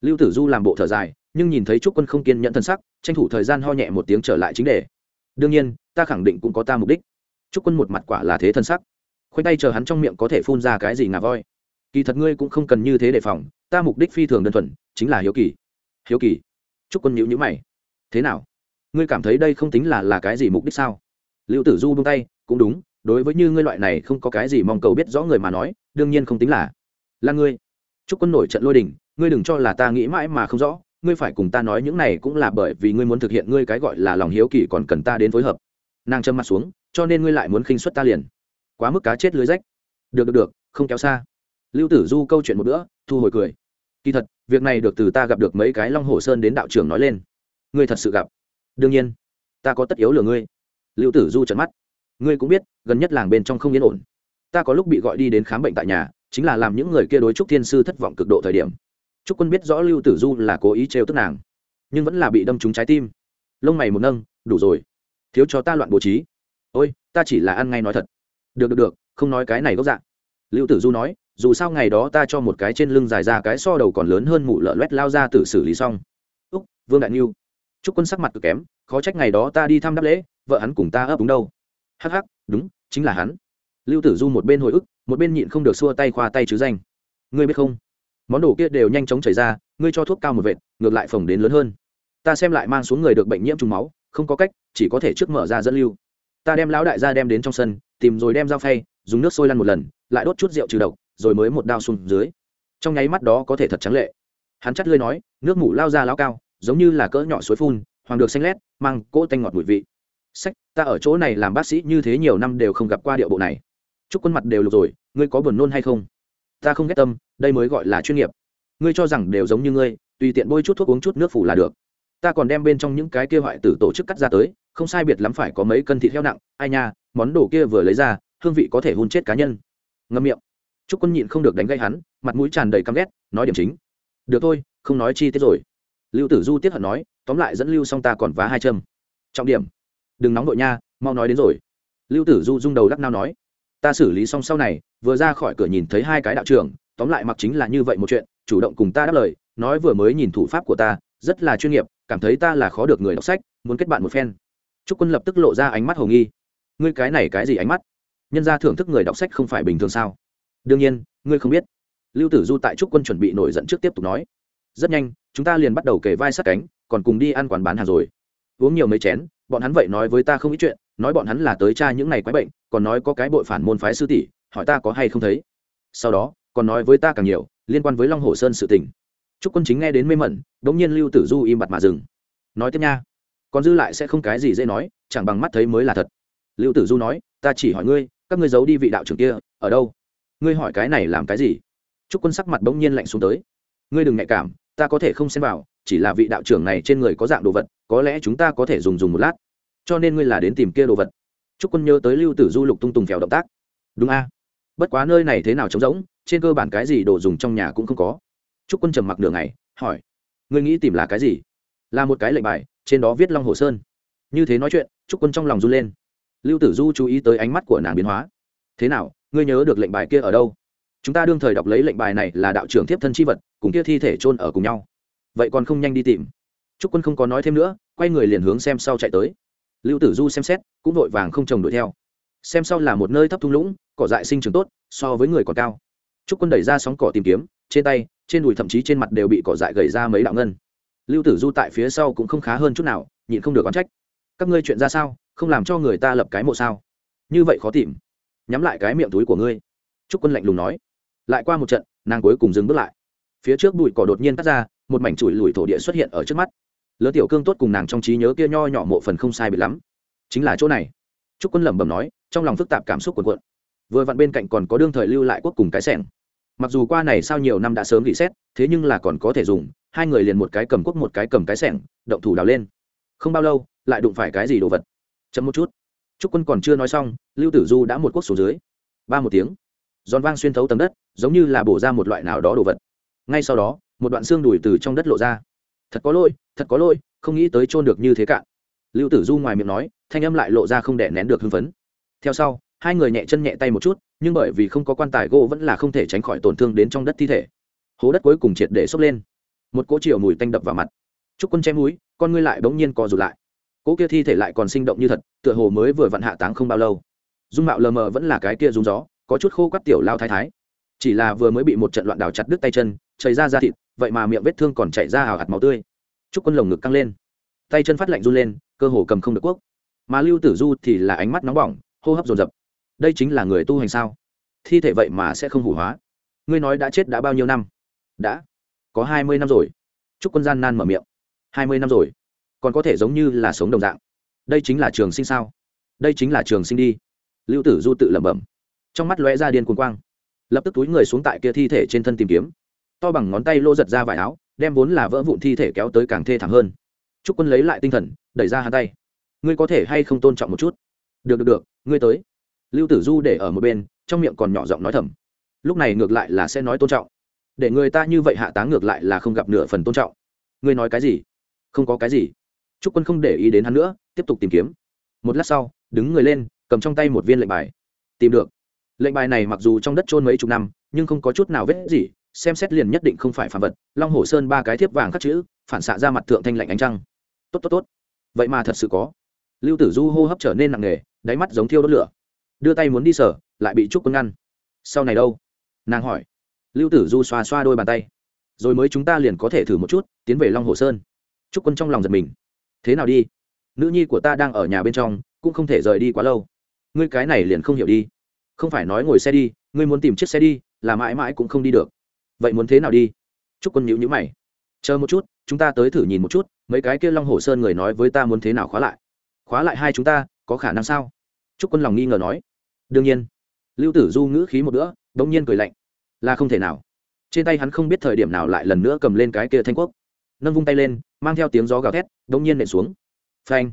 Lưu tử du làm bộ thở dài, nhưng nhìn thấy trúc quân không kiên nhẫn thân sắc, tranh thủ thời gian ho nhẹ một tiếng trở lại chính đề. Đương nhiên, ta khẳng định cũng có ta mục đích. Trúc quân một mặt quả là thế thân sắc. Khoanh tay chờ hắn trong miệng có thể phun ra cái gì ngà voi. Kỳ thật ngươi cũng không cần như thế đề phòng, ta mục đích phi thường đơn thuần, chính là hiếu kỳ hiếu kỳ, trúc quân nhữ nhữ mày. Thế nào? Ngươi cảm thấy đây không tính là là cái gì mục đích sao? Lưu tử du buông tay, cũng đúng, đối với như ngươi loại này không có cái gì mong cầu biết rõ người mà nói, đương nhiên không tính là. Là ngươi. Chúc quân nổi trận lôi đình, ngươi đừng cho là ta nghĩ mãi mà không rõ, ngươi phải cùng ta nói những này cũng là bởi vì ngươi muốn thực hiện ngươi cái gọi là lòng hiếu kỳ còn cần ta đến phối hợp. Nàng châm mặt xuống, cho nên ngươi lại muốn khinh xuất ta liền. Quá mức cá chết lưới rách. Được được được, không kéo xa. Lưu tử du câu chuyện một bữa, thu hồi cười kỳ thật, việc này được từ ta gặp được mấy cái long hồ sơn đến đạo trưởng nói lên. Ngươi thật sự gặp. Đương nhiên, ta có tất yếu lừa ngươi. Lưu tử du trận mắt. Ngươi cũng biết, gần nhất làng bên trong không yên ổn. Ta có lúc bị gọi đi đến khám bệnh tại nhà, chính là làm những người kia đối trúc thiên sư thất vọng cực độ thời điểm. Trúc quân biết rõ lưu tử du là cố ý trêu tức nàng, nhưng vẫn là bị đâm trúng trái tim. Lông mày một nâng, đủ rồi. Thiếu cho ta loạn bố trí. Ôi, ta chỉ là ăn ngay nói thật. Được được được, không nói cái này gốc dạng lưu tử du nói dù sao ngày đó ta cho một cái trên lưng dài ra cái so đầu còn lớn hơn mụ lợ loét lao ra tự xử lý xong. Úc, vương đại niu chúc quân sắc mặt cực kém, khó trách ngày đó ta đi thăm đáp lễ, vợ hắn cùng ta ấp đúng đâu. Hắc hắc, đúng, chính là hắn. Lưu tử du một bên hồi ức, một bên nhịn không được xua tay khoa tay chứ danh. Ngươi biết không? Món đồ kia đều nhanh chóng chảy ra, ngươi cho thuốc cao một vệt, ngược lại phồng đến lớn hơn. Ta xem lại mang xuống người được bệnh nhiễm trùng máu, không có cách, chỉ có thể trước mở ra dẫn lưu. Ta đem lão đại gia đem đến trong sân, tìm rồi đem dao phay, dùng nước sôi lăn một lần, lại đốt chút rượu trừ độc rồi mới một đao xuống dưới. Trong nháy mắt đó có thể thật trắng lệ. Hắn chắt lưới nói, nước mủ lao ra lao cao, giống như là cỡ nhỏ suối phun, hoàng được xanh lét, mang cỗ tanh ngọt mùi vị. Sách, ta ở chỗ này làm bác sĩ như thế nhiều năm đều không gặp qua điệu bộ này. Chúc quân mặt đều lục rồi, ngươi có buồn nôn hay không? Ta không ghét tâm, đây mới gọi là chuyên nghiệp. Ngươi cho rằng đều giống như ngươi, tùy tiện bôi chút thuốc uống chút nước phủ là được. Ta còn đem bên trong những cái kia hoại tử tổ chức cắt ra tới, không sai biệt lắm phải có mấy cân thịt heo nặng, ai nha, món đồ kia vừa lấy ra, hương vị có thể hôn chết cá nhân. Ngâm miệng chúc quân nhịn không được đánh gây hắn, mặt mũi tràn đầy căm ghét, nói điểm chính. Được thôi, không nói chi tiết rồi. Lưu tử du tiếp hận nói, tóm lại dẫn lưu xong ta còn vá hai châm. Trọng điểm, đừng nóng đội nha, mau nói đến rồi. Lưu tử du rung đầu lắc nao nói, ta xử lý xong sau này, vừa ra khỏi cửa nhìn thấy hai cái đạo trưởng, tóm lại mặc chính là như vậy một chuyện, chủ động cùng ta đáp lời, nói vừa mới nhìn thủ pháp của ta, rất là chuyên nghiệp, cảm thấy ta là khó được người đọc sách, muốn kết bạn một phen. Trúc quân lập tức lộ ra ánh mắt hồ nghi. Ngươi cái này cái gì ánh mắt? Nhân ra thưởng thức người đọc sách không phải bình thường sao? Đương nhiên, ngươi không biết. Lưu tử du tại trúc quân chuẩn bị nổi dẫn trước tiếp tục nói. Rất nhanh, chúng ta liền bắt đầu kề vai sát cánh, còn cùng đi ăn quán bán hàng rồi. Uống nhiều mấy chén, bọn hắn vậy nói với ta không ít chuyện, nói bọn hắn là tới cha những ngày quái bệnh, còn nói có cái bội phản môn phái sư tỷ, hỏi ta có hay không thấy. Sau đó, còn nói với ta càng nhiều, liên quan với long hồ sơn sự tình. Trúc quân chính nghe đến mê mẩn, đống nhiên lưu tử du im bặt mà dừng. Nói tiếp nha. Còn dư lại sẽ không cái gì dễ nói, chẳng bằng mắt thấy mới là thật. Lưu tử du nói, ta chỉ hỏi ngươi, các ngươi giấu đi vị đạo trưởng kia, ở đâu? Ngươi hỏi cái này làm cái gì? Trúc quân sắc mặt bỗng nhiên lạnh xuống tới. Ngươi đừng nhạy cảm, ta có thể không xem vào, chỉ là vị đạo trưởng này trên người có dạng đồ vật, có lẽ chúng ta có thể dùng dùng một lát. Cho nên ngươi là đến tìm kia đồ vật. Trúc quân nhớ tới lưu tử du lục tung tùng phèo động tác. Đúng a. Bất quá nơi này thế nào trống rỗng, trên cơ bản cái gì đồ dùng trong nhà cũng không có. Trúc quân trầm mặc nửa ngày, hỏi, ngươi nghĩ tìm là cái gì? Là một cái lệnh bài, trên đó viết long hồ sơn. Như thế nói chuyện chúc quân trong lòng run lên. Lưu tử du chú ý tới ánh mắt của nàng biến hóa. Thế nào ngươi nhớ được lệnh bài kia ở đâu? Chúng ta đương thời đọc lấy lệnh bài này là đạo trưởng tiếp thân chi vật, cùng kia thi thể chôn ở cùng nhau. Vậy còn không nhanh đi tìm. Chúc quân không có nói thêm nữa, quay người liền hướng xem sau chạy tới. Lưu tử du xem xét, cũng vội vàng không trồng đuổi theo. Xem sau là một nơi thấp thung lũng, cỏ dại sinh trưởng tốt, so với người còn cao. Trúc quân đẩy ra sóng cỏ tìm kiếm, trên tay, trên đùi thậm chí trên mặt đều bị cỏ dại gầy ra mấy đạo ngân. Lưu tử du tại phía sau cũng không khá hơn chút nào, nhịn không được oán trách. Các ngươi chuyện ra sao? Không làm cho người ta lập cái mộ sao? Như vậy khó tìm nhắm lại cái miệng túi của ngươi. Trúc quân lạnh lùng nói. Lại qua một trận, nàng cuối cùng dừng bước lại. Phía trước bụi cỏ đột nhiên cắt ra, một mảnh chùi lùi thổ địa xuất hiện ở trước mắt. Lỡ tiểu cương tốt cùng nàng trong trí nhớ kia nho nhỏ mộ phần không sai bị lắm. Chính là chỗ này. Trúc quân lẩm bẩm nói, trong lòng phức tạp cảm xúc cuộn cuộn. Vừa vặn bên cạnh còn có đương thời lưu lại quốc cùng cái sẻng. Mặc dù qua này sau nhiều năm đã sớm bị xét, thế nhưng là còn có thể dùng, hai người liền một cái cầm quốc một cái cầm cái sẻng, động thủ đào lên. Không bao lâu, lại đụng phải cái gì đồ vật. Chậm một chút trúc quân còn chưa nói xong, lưu tử du đã một quốc xuống dưới. Ba một tiếng, giòn vang xuyên thấu tầng đất, giống như là bổ ra một loại nào đó đồ vật. Ngay sau đó, một đoạn xương đùi từ trong đất lộ ra. Thật có lỗi, thật có lỗi, không nghĩ tới chôn được như thế cạn. Lưu tử du ngoài miệng nói, thanh âm lại lộ ra không đẻ nén được hưng phấn. Theo sau, hai người nhẹ chân nhẹ tay một chút, nhưng bởi vì không có quan tài gỗ vẫn là không thể tránh khỏi tổn thương đến trong đất thi thể. Hố đất cuối cùng triệt để xốc lên. Một cỗ chiều mùi tanh đập vào mặt. Trúc quân chém núi con ngươi lại bỗng nhiên co rụt lại cỗ kia thi thể lại còn sinh động như thật, tựa hồ mới vừa vặn hạ táng không bao lâu. Dung mạo lờ mờ vẫn là cái kia rúng gió, có chút khô quắt tiểu lao thái thái. Chỉ là vừa mới bị một trận loạn đào chặt đứt tay chân, chảy ra da thịt, vậy mà miệng vết thương còn chảy ra hào hạt máu tươi. Chúc quân lồng ngực căng lên. Tay chân phát lạnh run lên, cơ hồ cầm không được quốc. Mà lưu tử du thì là ánh mắt nóng bỏng, hô hấp dồn dập. Đây chính là người tu hành sao? Thi thể vậy mà sẽ không hủ hóa. Ngươi nói đã chết đã bao nhiêu năm? Đã. Có hai mươi năm rồi. Chúc quân gian nan mở miệng. Hai mươi năm rồi còn có thể giống như là sống đồng dạng. Đây chính là trường sinh sao? Đây chính là trường sinh đi. Lưu tử du tự lẩm bẩm. Trong mắt lóe ra điên cuồng quang. Lập tức túi người xuống tại kia thi thể trên thân tìm kiếm. To bằng ngón tay lô giật ra vải áo, đem vốn là vỡ vụn thi thể kéo tới càng thê thảm hơn. Chúc quân lấy lại tinh thần, đẩy ra hai tay. Ngươi có thể hay không tôn trọng một chút? Được được được, ngươi tới. Lưu tử du để ở một bên, trong miệng còn nhỏ giọng nói thầm. Lúc này ngược lại là sẽ nói tôn trọng. Để người ta như vậy hạ táng ngược lại là không gặp nửa phần tôn trọng. Ngươi nói cái gì? Không có cái gì trúc quân không để ý đến hắn nữa, tiếp tục tìm kiếm. Một lát sau, đứng người lên, cầm trong tay một viên lệnh bài. Tìm được. Lệnh bài này mặc dù trong đất trôn mấy chục năm, nhưng không có chút nào vết gì, xem xét liền nhất định không phải phản vật. Long hồ sơn ba cái thiếp vàng khắc chữ, phản xạ ra mặt thượng thanh lạnh ánh trăng. Tốt tốt tốt. Vậy mà thật sự có. Lưu tử du hô hấp trở nên nặng nề, đáy mắt giống thiêu đốt lửa. Đưa tay muốn đi sở lại bị trúc quân ngăn. Sau này đâu? Nàng hỏi. Lưu tử du xoa xoa đôi bàn tay. Rồi mới chúng ta liền có thể thử một chút, tiến về long hồ sơn. Trúc quân trong lòng giật mình thế nào đi? Nữ nhi của ta đang ở nhà bên trong, cũng không thể rời đi quá lâu. Ngươi cái này liền không hiểu đi. Không phải nói ngồi xe đi, ngươi muốn tìm chiếc xe đi, là mãi mãi cũng không đi được. Vậy muốn thế nào đi? Trúc quân nhữ nhữ mày. Chờ một chút, chúng ta tới thử nhìn một chút, mấy cái kia long hồ sơn người nói với ta muốn thế nào khóa lại. Khóa lại hai chúng ta, có khả năng sao? Trúc quân lòng nghi ngờ nói. Đương nhiên. Lưu tử du ngữ khí một bữa đ ỗ n g nhiên cười lạnh. Là không thể nào. Trên tay hắn không biết thời điểm nào lại lần nữa cầm lên cái kia thanh quốc nâng vung tay lên, mang theo tiếng gió gào thét đ ỗ n g nhiên nện xuống. Phanh!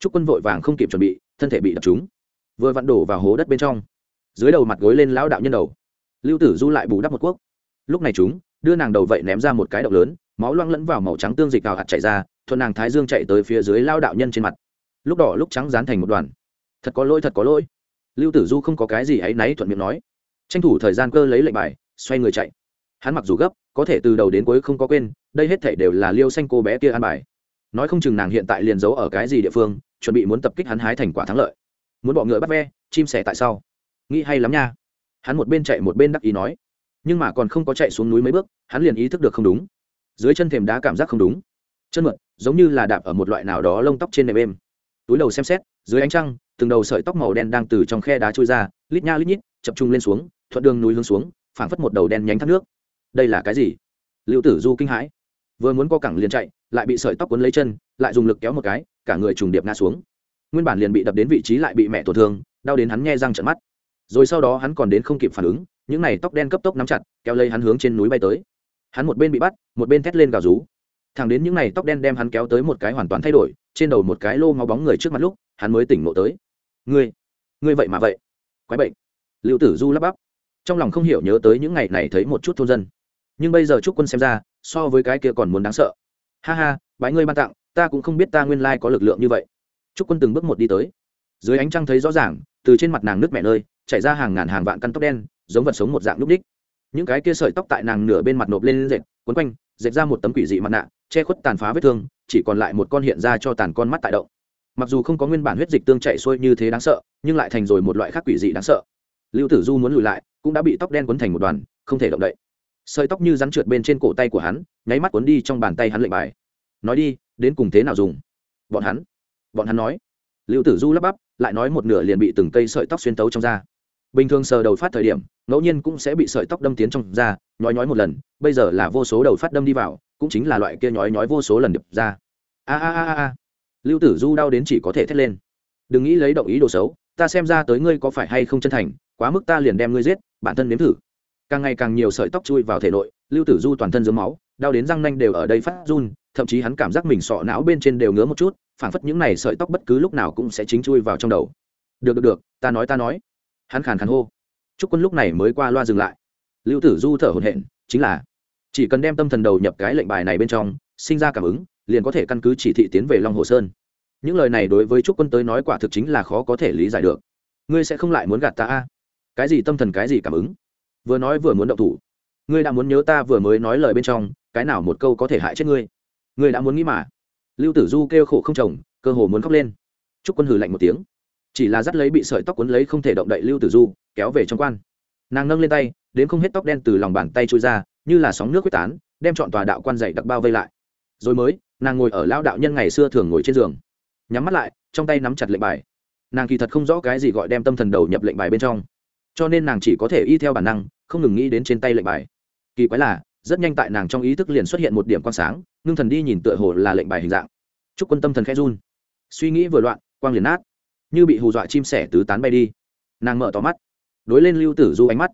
Trúc quân vội vàng không kịp chuẩn bị, thân thể bị đập trúng. Vừa vặn đổ vào hố đất bên trong. Dưới đầu mặt gối lên lão đạo nhân đầu. Lưu tử du lại bù đắp một cuốc lúc này chúng, đưa nàng đầu vậy ném ra một cái động lớn, máu loang lẫn vào màu trắng tương dịch vào hạt chạy ra, thuận nàng thái dương chạy tới phía dưới lao đạo nhân trên mặt. Lúc đỏ lúc trắng dán thành một đoàn. Thật có lỗi, thật có lỗi. Lưu tử du không có cái gì ấ y náy thuận miệng nói. Tranh thủ thời gian cơ lấy lệnh bài, xoay người chạy hắn mặc dù gấp, có thể từ đầu đến cuối không có quên, đây hết thể đều là liêu xanh cô bé kia ăn bài. Nói không chừng nàng hiện tại liền giấu ở cái gì địa phương, chuẩn bị muốn tập kích hắn hái thành quả thắng lợi. Muốn bọ ngựa bắt ve, chim sẻ tại sau. Nghĩ hay lắm nha. Hắn một bên chạy một bên đắc ý nói. Nhưng mà còn không có chạy xuống núi mấy bước, hắn liền ý thức được không đúng. Dưới chân thềm đá cảm giác không đúng. Chân mượn, giống như là đạp ở một loại nào đó lông tóc trên nệm êm. Túi đầu xem xét, dưới ánh trăng, từng đầu sợi tóc màu đen đang từ trong khe đá trôi ra, lít nha lít nhít, chập trung lên xuống, thuận đường núi hướng xuống, phảng phất một đầu đen nhánh thác nước đây là cái gì? Liệu tử du kinh hãi. Vừa muốn co cẳng liền chạy, lại bị sợi tóc quấn lấy chân, lại dùng lực kéo một cái, cả người trùng điệp ngã xuống. Nguyên bản liền bị đập đến vị trí lại bị mẹ tổn thương, đau đến hắn nghe răng trận mắt. Rồi sau đó hắn còn đến không kịp phản ứng, những này tóc đen cấp tốc nắm chặt, kéo lấy hắn hướng trên núi bay tới. Hắn một bên bị bắt, một bên thét lên gào rú. Thẳng đến những n à y tóc đen đem hắn kéo tới một cái hoàn toàn thay đổi, trên đầu một cái lô máu bóng người trước mặt lúc, hắn mới tỉnh ngộ tới. Ngươi ngươi vậy mà vậy. Quái bệnh. Liệu tử du lắp bắp. Trong lòng không hiểu nhớ tới những ngày này thấy một chút thôn dân nhưng bây giờ chúc quân xem ra, so với cái kia còn muốn đáng sợ. Ha ha, bái ngươi ban tặng, ta cũng không biết ta nguyên lai có lực lượng như vậy. Chúc quân từng bước một đi tới. Dưới ánh trăng thấy rõ ràng, từ trên mặt nàng nước mẹ nơi, chảy ra hàng ngàn hàng vạn căn tóc đen, giống vật sống một dạng núp đích. Những cái kia sợi tóc tại nàng nửa bên mặt nộp lên dệt quấn quanh dệt ra một tấm quỷ dị mặt nạ, che khuất tàn phá vết thương, chỉ còn lại một con hiện ra cho tàn con mắt tại động. Mặc dù không có nguyên bản huyết dịch tương chạy xuôi như thế đáng sợ, nhưng lại thành rồi một loại khác quỷ dị đáng sợ. Lưu tử du muốn lùi lại, cũng đã bị tóc đen quấn thành một đoàn, không thể động đậy sợi tóc như rắn trượt bên trên cổ tay của hắn, nháy mắt cuốn đi trong bàn tay hắn lệnh bài. Nói đi, đến cùng thế nào dùng? Bọn hắn bọn hắn nói. Lưu tử du lắp bắp, lại nói một nửa liền bị từng cây sợi tóc xuyên tấu trong da. Bình thường sờ đầu phát thời điểm, ngẫu nhiên cũng sẽ bị sợi tóc đâm tiến trong da, nhói nhói một lần, bây giờ là vô số đầu phát đâm đi vào, cũng chính là loại kia nhói nhói vô số lần đập ra. A a a a lưu tử du đau đến chỉ có thể thét lên. Đừng nghĩ lấy động ý đồ xấu, ta xem ra tới ngươi có phải hay không chân thành, quá mức ta liền đem ngươi giết, bản thân nếm thử càng ngày càng nhiều sợi tóc chui vào thể nội, lưu tử du toàn thân dưới máu, đau đến răng nanh đều ở đây phát run, thậm chí hắn cảm giác mình sọ não bên trên đều ngứa một chút, phảng phất những này sợi tóc bất cứ lúc nào cũng sẽ chính chui vào trong đầu. Được được được, ta nói ta nói. Hắn khàn khàn hô. Chúc quân lúc này mới qua loa dừng lại. Lưu tử du thở hổn hển, chính là, chỉ cần đem tâm thần đầu nhập cái lệnh bài này bên trong, sinh ra cảm ứng, liền có thể căn cứ chỉ thị tiến về long hồ sơn. Những lời này đối với trúc quân tới nói quả thực chính là khó có thể lý giải được. Ngươi sẽ không lại muốn gạt ta a? Cái gì tâm thần cái gì cảm ứng? Vừa nói vừa muốn động thủ. Ngươi đã muốn nhớ ta vừa mới nói lời bên trong, cái nào một câu có thể hại chết ngươi? Ngươi đã muốn nghĩ mà. Lưu tử du kêu khổ không chồng, cơ hồ muốn khóc lên. Trúc quân hừ lạnh một tiếng. Chỉ là dắt lấy bị sợi tóc quấn lấy không thể động đậy lưu tử du, kéo về trong quan. Nàng nâng lên tay đến không hết tóc đen từ lòng bàn tay trôi ra, như là sóng nước quyết tán, đem chọn tòa đạo quan dày đặc bao vây lại. Rồi mới, nàng ngồi ở lao đạo nhân ngày xưa thường ngồi trên giường. Nhắm mắt lại, trong tay nắm chặt lệnh bài. Nàng kỳ thật không rõ cái gì gọi đem tâm thần đầu nhập lệnh bài bên trong. Cho nên nàng chỉ có thể y theo bản năng không ngừng nghĩ đến trên tay lệnh bài. Kỳ quái là, rất nhanh tại nàng trong ý thức liền xuất hiện một điểm quang sáng, ngưng thần đi nhìn tựa hồ là lệnh bài hình dạng. Chúc quân tâm thần khẽ run. Suy nghĩ vừa loạn, quang liền nát, như bị hù dọa chim sẻ tứ tán bay đi. Nàng mở tỏ mắt, đối lên lưu tử du ánh mắt.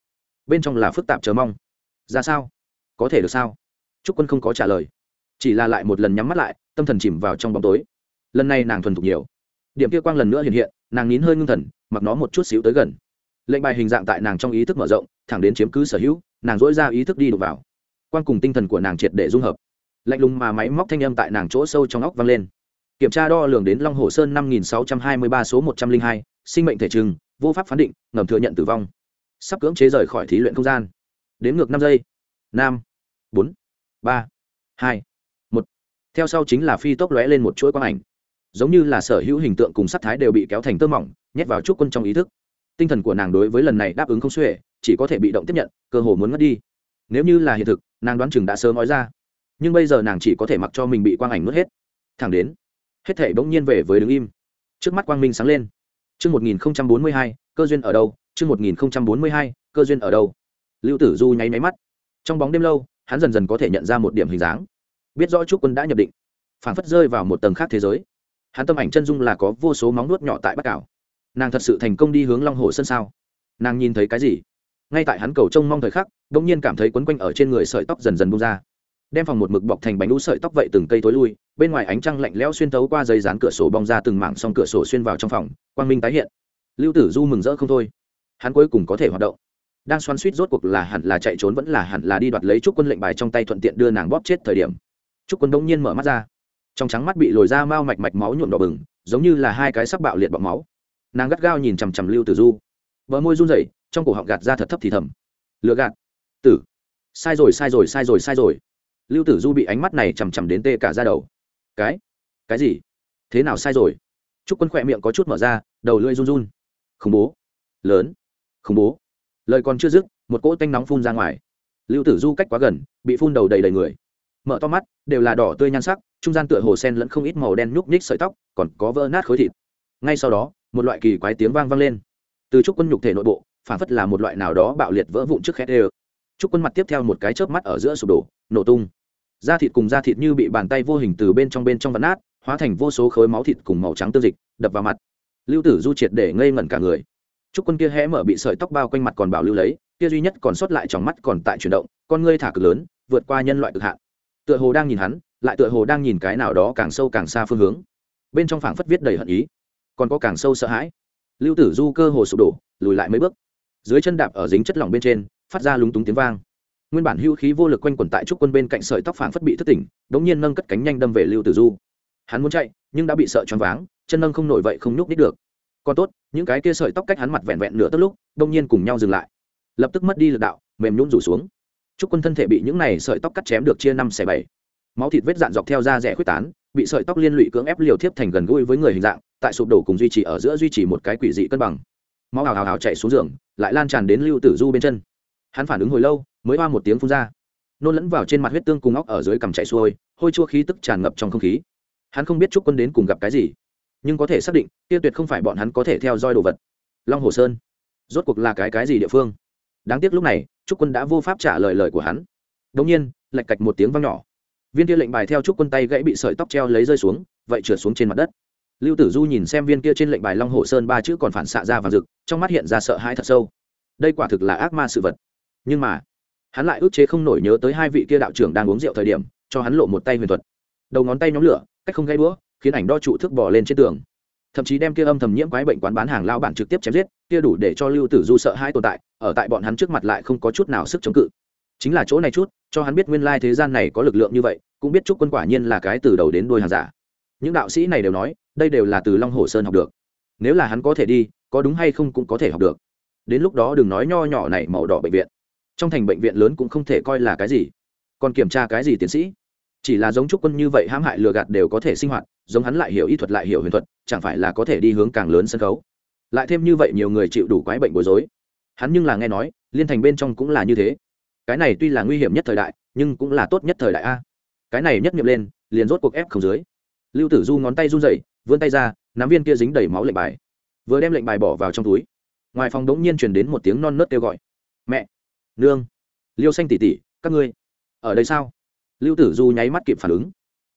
Bên trong là phức tạp chờ mong. Ra sao? Có thể được sao? Trúc quân không có trả lời, chỉ là lại một lần nhắm mắt lại, tâm thần chìm vào trong bóng tối. Lần này nàng thuần thục nhiều. Điểm kia quang lần nữa hiện hiện, nàng nín hơi ngưng thần, mặc nó một chút xíu tới gần lệnh bài hình dạng tại nàng trong ý thức mở rộng, thẳng đến chiếm cứ sở hữu, nàng dỗi ra ý thức đi đục vào. Quan cùng tinh thần của nàng triệt để dung hợp. Lạnh lùng mà máy móc thanh âm tại nàng chỗ sâu trong óc vang lên. Kiểm tra đo lường đến long hồ sơn năm nghìn sáu trăm hai mươi ba số một trăm linh hai, sinh mệnh thể trừng, vô pháp phán định, ngầm thừa nhận tử vong. Sắp cưỡng chế rời khỏi thí luyện không gian. Đến ngược năm giây. Năm bốn. Ba. Hai. Một. Theo sau chính là phi tốc lóe lên một chuỗi quang ảnh. Giống như là sở hữu hình tượng cùng sắc thái đều bị kéo thành tơ mỏng, nhét vào trúc quân trong ý thức tinh thần của nàng đối với lần này đáp ứng không xuể chỉ có thể bị động tiếp nhận cơ hồ muốn ngất đi nếu như là hiện thực nàng đoán chừng đã sớm nói ra nhưng bây giờ nàng chỉ có thể mặc cho mình bị quang ảnh mất hết thẳng đến hết thể bỗng nhiên về với đứng im trước mắt quang minh sáng lên Trước 1042, cơ duyên ở đâu? Trước 1042, cơ duyên ở đâu? Lưu Tử Du nháy máy mắt. Trong bóng đêm lâu, hắn dần dần có thể nhận ra một điểm hình dáng. Biết rõ Trúc Quân đã nhập định, phảng phất rơi vào một tầng khác thế giới. Hắn tâm ảnh chân dung là có vô số móng nuốt nhỏ tại bắc cảo. Nàng thật sự thành công đi hướng Long Hồ Sơn sao? Nàng nhìn thấy cái gì? Ngay tại hắn cầu trông mong thời khắc, đột nhiên cảm thấy quấn quanh ở trên người sợi tóc dần dần bung ra. Đem phòng một mực bọc thành bánh đu sợi tóc vậy từng cây tối lui bên ngoài ánh trăng lạnh lẽo xuyên tấu qua dây dán cửa sổ bong ra từng mảng xong cửa sổ xuyên vào trong phòng quang minh tái hiện. Lưu tử du mừng rỡ không thôi. Hắn cuối cùng có thể hoạt động. Đang xoắn suýt rốt cuộc là hẳn là chạy trốn vẫn là hẳn là đi đoạt lấy chút quân lệnh bài trong tay thuận tiện đưa nàng bóp chết thời điểm. Chúc quân đông nhiên mở mắt ra. Trong trắng mắt bị lồi ra mau mạch mạch máu nhuộm đỏ bừng giống như là hai cái sắc bạo liệt bọc máu nàng gắt gao nhìn chằm chằm lưu tử du. Vợ môi run rẩy, trong cổ họng gạt ra thật thấp thì thầm. Lừa gạt. Tử. Sai rồi sai rồi sai rồi sai rồi. Lưu tử du bị ánh mắt này chằm chằm đến tê cả ra đầu. Cái? Cái gì? Thế nào sai rồi? T r ú c quân khỏe miệng có chút mở ra, đầu lưỡi run run. Khủng bố. Lớn. Khủng bố. Lời còn chưa dứt, một cỗ tanh nóng phun ra ngoài. Lưu tử du cách quá gần, bị phun đầu đầy đầy người. Mở to mắt, đều là đỏ tươi nhan sắc, trung gian tựa hồ sen lẫn không ít màu đen nhúc nhích sợi tóc, còn có vỡ nát khối thịt. Ngay sau đó một loại kỳ quái tiếng vang vang lên. Từ trúc quân nhục thể nội bộ, phản phất là một loại nào đó bạo liệt vỡ vụn trước khét ê trúc quân mặt tiếp theo một cái chớp mắt ở giữa sụp đổ, nổ tung. Da thịt cùng da thịt như bị bàn tay vô hình từ bên trong bên trong vặt nát, hóa thành vô số khối máu thịt cùng màu trắng tương dịch, đập vào mặt. Lưu tử du triệt để ngây ngẩn cả người. Trúc quân kia hé mở bị sợi tóc bao quanh mặt còn bảo lưu lấy, kia duy nhất còn sót lại trong mắt còn tại chuyển động, con ngươi thả cực lớn, vượt qua nhân loại cực hạn. Tựa hồ đang nhìn hắn, lại tựa hồ đang nhìn cái nào đó càng sâu càng xa phương hướng. Bên trong phảng phất viết đầy hận ý còn có càng sâu sợ hãi. Lưu tử du cơ hồ sụp đổ, lùi lại mấy bước. Dưới chân đạp ở dính chất lỏng bên trên, phát ra lúng túng tiếng vang. Nguyên bản hưu khí vô lực quanh quẩn tại trúc quân bên cạnh sợi tóc phảng phất bị thất tỉnh, đống nhiên nâng cất cánh nhanh đâm về lưu tử du. Hắn muốn chạy, nhưng đã bị sợ choáng váng, chân nâng không nổi vậy không nhúc nít được. Còn tốt, những cái kia sợi tóc cách hắn mặt vẹn vẹn nửa tức lúc đông nhiên cùng nhau dừng lại. Lập tức mất đi lực đạo, mềm nhún rủ xuống. Trúc quân thân thể bị những này sợi tóc cắt chém được chia năm xẻ bảy. Máu thịt vết dạn dọc theo da rẻ khuyết tán bị sợi tóc liên lụy cưỡng ép liều thiếp thành gần gũi với người hình dạng, tại sụp đổ cùng duy trì ở giữa duy trì một cái quỷ dị cân bằng. Máu hào hào hào chạy xuống giường, lại lan tràn đến lưu tử du bên chân. Hắn phản ứng hồi lâu, mới hoa một tiếng phun ra. Nôn lẫn vào trên mặt huyết tương cùng óc ở dưới cằm chạy xuôi, hôi chua khí tức tràn ngập trong không khí. Hắn không biết trúc quân đến cùng gặp cái gì, nhưng có thể xác định tiêu tuyệt không phải bọn hắn có thể theo dõi đồ vật. Long hồ sơn, rốt cuộc là cái cái gì địa phương? Đáng tiếc lúc này trúc quân đã vô pháp trả lời lời của hắn. Đống nhiên lạch cạch một tiếng vang nhỏ viên kia lệnh bài theo trúc quân tay gãy bị sợi tóc treo lấy rơi xuống vậy trượt xuống trên mặt đất. Lưu tử du nhìn xem viên kia trên lệnh bài long hồ sơn ba chữ còn phản xạ ra và rực trong mắt hiện ra sợ hãi thật sâu. Đây quả thực là ác ma sự vật. Nhưng mà hắn lại ước chế không nổi nhớ tới hai vị kia đạo trưởng đang uống rượu thời điểm cho hắn lộ một tay huyền thuật. Đầu ngón tay nhóm lửa cách không gây búa, khiến ảnh đo trụ thước bỏ lên trên tường. Thậm chí đem kia âm thầm nhiễm quái bệnh quán bán hàng lao bản trực tiếp chém giết kia đủ để cho lưu tử du sợ hai tồn tại ở tại bọn hắn trước mặt lại không có chút nào sức chống cự chính là chỗ này chút, cho hắn biết nguyên lai thế gian này có lực lượng như vậy, cũng biết chúc quân quả nhiên là cái từ đầu đến đuôi hàng giả. Những đạo sĩ này đều nói, đây đều là từ long hồ sơn học được. Nếu là hắn có thể đi, có đúng hay không cũng có thể học được. Đến lúc đó đừng nói nho nhỏ này màu đỏ bệnh viện. Trong thành bệnh viện lớn cũng không thể coi là cái gì. Còn kiểm tra cái gì tiến sĩ? Chỉ là giống trúc quân như vậy hãm hại lừa gạt đều có thể sinh hoạt, giống hắn lại hiểu y thuật lại hiểu huyền thuật, chẳng phải là có thể đi hướng càng lớn sân khấu. Lại thêm như vậy nhiều người chịu đủ quái bệnh bối rối. Hắn nhưng là nghe nói, liên thành bên trong cũng là như thế cái này tuy là nguy hiểm nhất thời đại, nhưng cũng là tốt nhất thời đại a. Cái này nhất nghiệm lên, liền rốt cuộc ép không dưới. Lưu tử du ngón tay run rẩy, vươn tay ra, nắm viên kia dính đầy máu lệnh bài. Vừa đem lệnh bài bỏ vào trong túi, ngoài phòng đống nhiên truyền đến một tiếng non nớt kêu gọi. Mẹ, nương, liêu xanh tỉ tỉ các ngươi ở đây sao? Lưu tử du nháy mắt kịp phản ứng.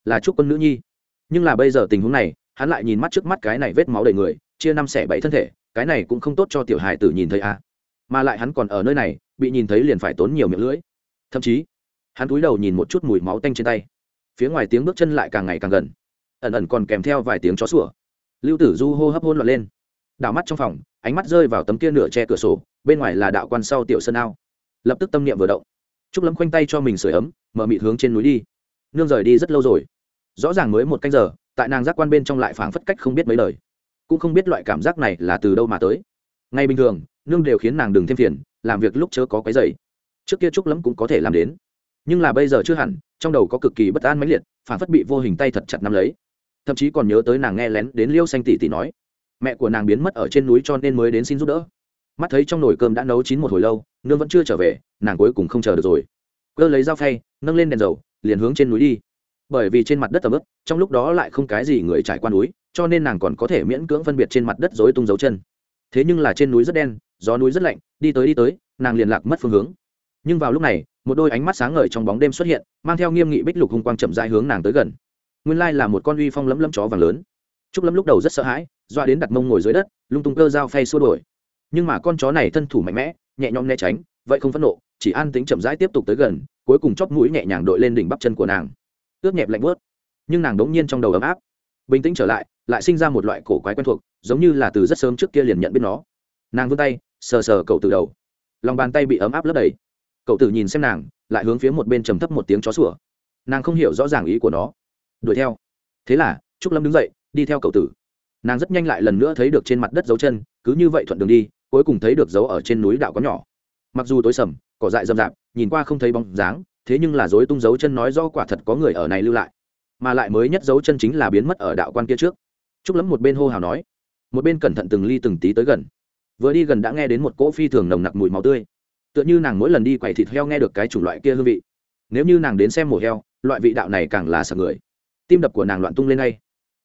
Là chúc quân nữ nhi. Nhưng là bây giờ tình huống này, hắn lại nhìn mắt trước mắt cái này vết máu đầy người, chia năm xẻ bảy thân thể, cái này cũng không tốt cho tiểu hài tử nhìn thấy à mà lại hắn còn ở nơi này, bị nhìn thấy liền phải tốn nhiều miệng lưỡi. Thậm chí, hắn cúi đầu nhìn một chút mùi máu tanh trên tay. Phía ngoài tiếng bước chân lại càng ngày càng gần. Ẩn ẩn còn kèm theo vài tiếng chó sủa. Lưu tử du hô hấp hôn loạn lên. Đảo mắt trong phòng, ánh mắt rơi vào tấm kia nửa che cửa sổ, bên ngoài là đạo quan sau tiểu sân ao. Lập tức tâm niệm vừa động. Trúc lâm khoanh tay cho mình sửa ấm, mở mịt hướng trên núi đi. Nương rời đi rất lâu rồi. Rõ ràng mới một canh giờ, tại nàng giác quan bên trong lại phảng phất cách không biết mấy lời. Cũng không biết loại cảm giác này là từ đâu mà tới. Ngay bình thường nương đều khiến nàng đừng thêm phiền, làm việc lúc chớ có cái dày trước kia trúc lắm cũng có thể làm đến, nhưng là bây giờ chưa hẳn, trong đầu có cực kỳ bất an mãnh liệt, phản phất bị vô hình tay thật chặt nắm lấy. Thậm chí còn nhớ tới nàng nghe lén đến liêu xanh tỷ tỷ nói, mẹ của nàng biến mất ở trên núi cho nên mới đến xin giúp đỡ. Mắt thấy trong nồi cơm đã nấu chín một hồi lâu, nương vẫn chưa trở về, nàng cuối cùng không chờ được rồi. Cơ lấy dao phay, nâng lên đèn dầu, liền hướng trên núi đi. Bởi vì trên mặt đất tầm ướp trong lúc đó lại không cái gì người trải qua núi, cho nên nàng còn có thể miễn cưỡng phân biệt trên mặt đất dối tung dấu chân. Thế nhưng là trên núi rất đen gió núi rất lạnh, đi tới đi tới, nàng liền lạc mất phương hướng. Nhưng vào lúc này, một đôi ánh mắt sáng ngời trong bóng đêm xuất hiện, mang theo nghiêm nghị bích lục hung quang chậm dại hướng nàng tới gần. Nguyên lai là một con uy phong lấm lấm chó vàng lớn. Trúc lâm lúc đầu rất sợ hãi doa đến đặt mông ngồi dưới đất, lung tung cơ dao phay xua đổi nhưng mà con chó này thân thủ mạnh mẽ, nhẹ nhõm né tránh, vậy không phẫn nộ, chỉ an tính chậm rãi tiếp tục tới gần, cuối cùng chóp mũi nhẹ nhàng đội lên đỉnh bắp chân của nàng. Ướt nhẹp lạnh bớt nhưng nàng đống nhiên trong đầu ấm áp. Bình tĩnh trở lại lại sinh ra một loại cổ quái quen thuộc, giống như là từ rất sớm trước kia liền nhận biết nó. Nàng vươn tay sờ sờ cậu từ đầu. Lòng bàn tay bị ấm áp lấp đầy. Cậu tử nhìn xem nàng, lại hướng phía một bên trầm thấp một tiếng chó sủa. Nàng không hiểu rõ ràng ý của nó. Đuổi theo. Thế là, trúc lâm đứng dậy, đi theo cậu tử. Nàng rất nhanh lại lần nữa thấy được trên mặt đất dấu chân, cứ như vậy thuận đường đi, cuối cùng thấy được dấu ở trên núi đạo có nhỏ. Mặc dù tối sầm, cỏ dại rậm rạp, nhìn qua không thấy bóng dáng, thế nhưng là dối tung dấu chân nói do quả thật có người ở này lưu lại. Mà lại mới nhất dấu chân chính là biến mất ở đạo quan kia trước. Trúc lâm một bên hô hào nói. Một bên cẩn thận từng ly từng tí tới gần vừa đi gần đã nghe đến một cỗ phi thường nồng nặc mùi máu tươi. Tựa như nàng mỗi lần đi quầy thịt heo nghe được cái chủng loại kia hương vị. Nếu như nàng đến xem mổ heo, loại vị đạo này càng là sợ người. Tim đập của nàng loạn tung lên ngay.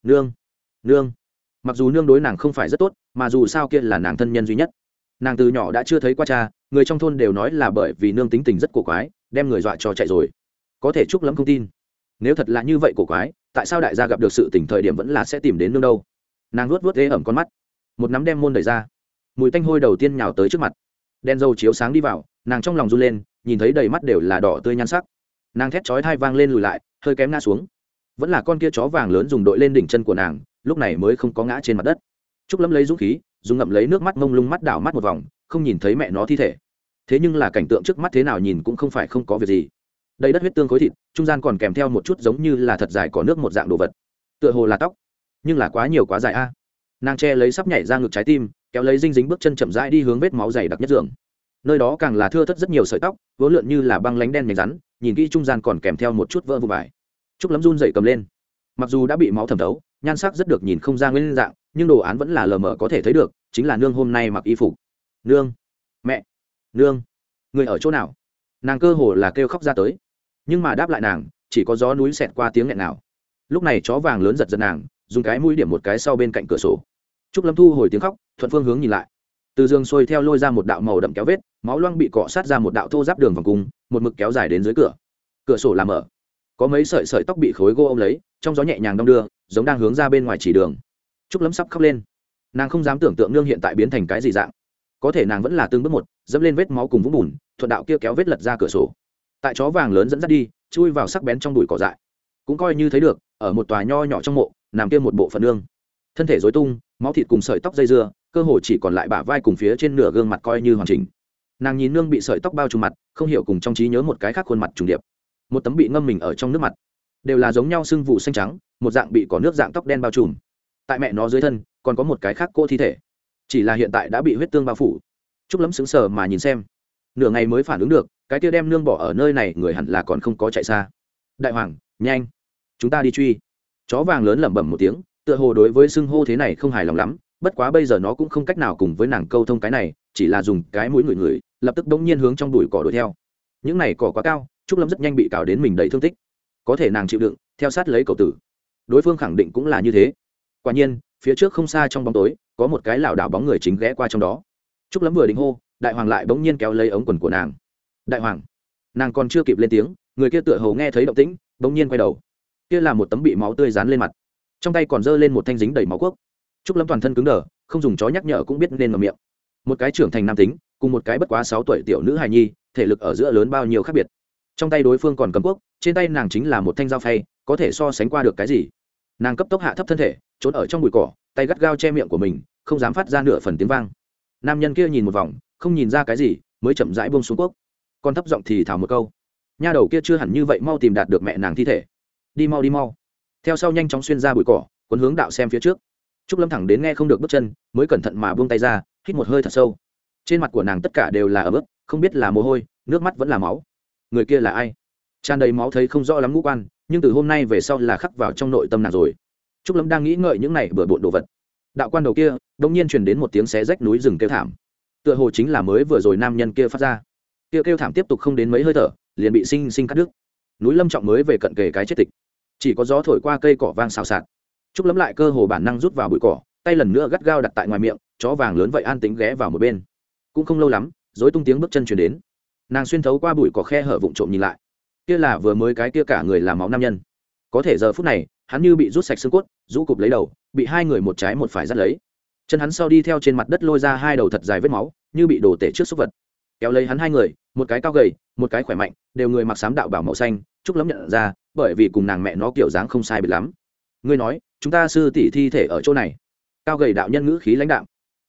Nương nương. Mặc dù nương đối nàng không phải rất tốt, mà dù sao kia là nàng thân nhân duy nhất. Nàng từ nhỏ đã chưa thấy qua cha, người trong thôn đều nói là bởi vì nương tính tình rất cổ quái, đem người dọa cho chạy rồi. Có thể chúc lắm không tin. Nếu thật là như vậy cổ quái, tại sao đại gia gặp được sự tỉnh thời điểm vẫn là sẽ tìm đến nương đâu? Nàng luốt vớt ghế ẩm con mắt. Một nắm đem môn đẩy ra mùi tanh hôi đầu tiên nhào tới trước mặt. Đen dâu chiếu sáng đi vào, nàng trong lòng run lên, nhìn thấy đầy mắt đều là đỏ tươi nhan sắc. Nàng thét chói thai vang lên lùi lại, hơi kém ngã xuống. Vẫn là con kia chó vàng lớn dùng đội lên đỉnh chân của nàng, lúc này mới không có ngã trên mặt đất. Trúc lâm lấy dũng khí, dùng ngậm lấy nước mắt mông lung mắt đảo mắt một vòng, không nhìn thấy mẹ nó thi thể. Thế nhưng là cảnh tượng trước mắt thế nào nhìn cũng không phải không có việc gì. Đây đất huyết tương khối thịt, trung gian còn kèm theo một chút giống như là thật dài có nước một dạng đồ vật. Tựa hồ là tóc, nhưng là quá nhiều quá dài a nàng che lấy sắp nhảy ra ngực trái tim, kéo lấy dinh dính bước chân chậm rãi đi hướng vết máu dày đặc nhất giường. Nơi đó càng là thưa thất rất nhiều sợi tóc vốn lượn như là băng lánh đen nhánh rắn, nhìn kỹ trung gian còn kèm theo một chút vỡ vụ vải. Trúc lắm run dậy cầm lên. Mặc dù đã bị máu thẩm thấu, nhan sắc rất được nhìn không ra nguyên dạng, nhưng đồ án vẫn là lờ mờ có thể thấy được, chính là nương hôm nay mặc y phục. Nương, mẹ, nương, người ở chỗ nào? Nàng cơ hồ là kêu khóc ra tới. Nhưng mà đáp lại nàng, chỉ có gió núi xẹt qua tiếng nghẹn nào. Lúc này chó vàng lớn giật giật nàng, dùng cái mũi điểm một cái sau bên cạnh cửa sổ trúc lâm thu hồi tiếng khóc, thuận phương hướng nhìn lại. Từ giường xuôi theo lôi ra một đạo màu đậm kéo vết, máu loang bị cọ sát ra một đạo thô giáp đường vòng cung, một mực kéo dài đến dưới cửa. Cửa sổ làm mở. Có mấy sợi sợi tóc bị khối gỗ ô m lấy, trong gió nhẹ nhàng đong đưa, giống đang hướng ra bên ngoài chỉ đường. Trúc lấm sắp khóc lên. Nàng không dám tưởng tượng nương hiện tại biến thành cái gì dạng. Có thể nàng vẫn là tương bước một, dẫm lên vết máu cùng vũng bùn, thuận đạo kia kéo vết lật ra cửa sổ. Tại chó vàng lớn dẫn dắt đi, chui vào sắc bén trong bụi cỏ dại. Cũng coi như thấy được, ở một tòa nho nhỏ trong mộ, nằm kia một bộ phận nương thân thể dối tung, máu thịt cùng sợi tóc dây dưa, cơ hồ chỉ còn lại bả vai cùng phía trên nửa gương mặt coi như hoàn chỉnh. Nàng nhìn nương bị sợi tóc bao trùm mặt, không hiểu cùng trong trí nhớ một cái khác khuôn mặt trùng điệp. Một tấm bị ngâm mình ở trong nước mặt. Đều là giống nhau sưng vụ xanh trắng, một dạng bị có nước dạng tóc đen bao trùm. Tại mẹ nó dưới thân, còn có một cái khác cô thi thể. Chỉ là hiện tại đã bị huyết tương bao phủ. Chúc lấm xứng sờ mà nhìn xem. Nửa ngày mới phản ứng được, cái kia đem nương bỏ ở nơi này người hẳn là còn không có chạy xa. Đại hoàng, nhanh. Chúng ta đi truy. Chó vàng lớn lẩm bẩm một tiếng tựa hồ đối với xưng hô thế này không hài lòng lắm, bất quá bây giờ nó cũng không cách nào cùng với nàng câu thông cái này, chỉ là dùng cái mũi người người lập tức đống nhiên hướng trong đùi cỏ đuổi theo. Những này cỏ quá cao, trúc lâm rất nhanh bị cào đến mình đầy thương tích. Có thể nàng chịu đựng, theo sát lấy cầu tử. Đối phương khẳng định cũng là như thế. Quả nhiên, phía trước không xa trong bóng tối, có một cái lảo đảo bóng người chính ghé qua trong đó. Trúc lắm vừa định hô, đại hoàng lại bỗng nhiên kéo lấy ống quần của nàng. Đại hoàng! Nàng còn chưa kịp lên tiếng, người kia tựa hầu nghe thấy động tĩnh, bỗng nhiên quay đầu. Kia là một tấm bị máu tươi dán lên mặt trong tay còn giơ lên một thanh dính đầy máu cuốc trúc lâm toàn thân cứng đờ, không dùng chó nhắc nhở cũng biết nên ngậm miệng. Một cái trưởng thành nam tính, cùng một cái bất quá sáu tuổi tiểu nữ hài nhi, thể lực ở giữa lớn bao nhiêu khác biệt. Trong tay đối phương còn cầm cuốc trên tay nàng chính là một thanh dao phay, có thể so sánh qua được cái gì? Nàng cấp tốc hạ thấp thân thể, trốn ở trong bụi cỏ, tay gắt gao che miệng của mình, không dám phát ra nửa phần tiếng vang. Nam nhân kia nhìn một vòng, không nhìn ra cái gì, mới chậm rãi buông xuống cuốc còn thấp giọng thì thào một câu. Nha đầu kia chưa hẳn như vậy mau tìm đạt được mẹ nàng thi thể. Đi mau đi mau theo sau nhanh chóng xuyên ra bụi cỏ quấn hướng đạo xem phía trước. Trúc lâm thẳng đến nghe không được bước chân, mới cẩn thận mà buông tay ra, hít một hơi thật sâu. Trên mặt của nàng tất cả đều là ấm ức không biết là mồ hôi, nước mắt vẫn là máu. Người kia là ai? Tràn đầy máu thấy không rõ lắm ngũ quan, nhưng từ hôm nay về sau là khắc vào trong nội tâm nàng rồi. Trúc lâm đang nghĩ ngợi những này bừa bộn đồ vật. Đạo quan đầu kia đ ỗ n g nhiên truyền đến một tiếng xé rách núi rừng kêu thảm. Tựa hồ chính là mới vừa rồi nam nhân kia phát ra. Kia kêu thảm tiếp tục không đến mấy hơi thở, liền bị sinh sinh cắt đứt. Núi lâm trọng mới về cận kề cái chết tịch chỉ có gió thổi qua cây cỏ vang xào xạc. Trúc lấm lại cơ hồ bản năng rút vào bụi cỏ, tay lần nữa gắt gao đặt tại ngoài miệng, chó vàng lớn vậy an tính ghé vào một bên. Cũng không lâu lắm dối tung tiếng bước chân chuyển đến. Nàng xuyên thấu qua bụi cỏ khe hở vụn trộm nhìn lại. Kia là vừa mới cái kia cả người làm máu nam nhân. Có thể giờ phút này, hắn như bị rút sạch xương cốt, rũ cụp lấy đầu, bị hai người một trái một phải dắt lấy. Chân hắn sau đi theo trên mặt đất lôi ra hai đầu thật dài vết máu, như bị đổ tể trước xúc vật. Kéo lấy hắn hai người, một cái cao gầy, một cái khỏe mạnh, đều người mặc sám đạo bảo màu xanh, trúc lấm nhận ra bởi vì cùng nàng mẹ nó kiểu dáng không sai biệt lắm. Ngươi nói, chúng ta sư tỷ thi thể ở chỗ này. Cao gầy đạo nhân ngữ khí lãnh đạo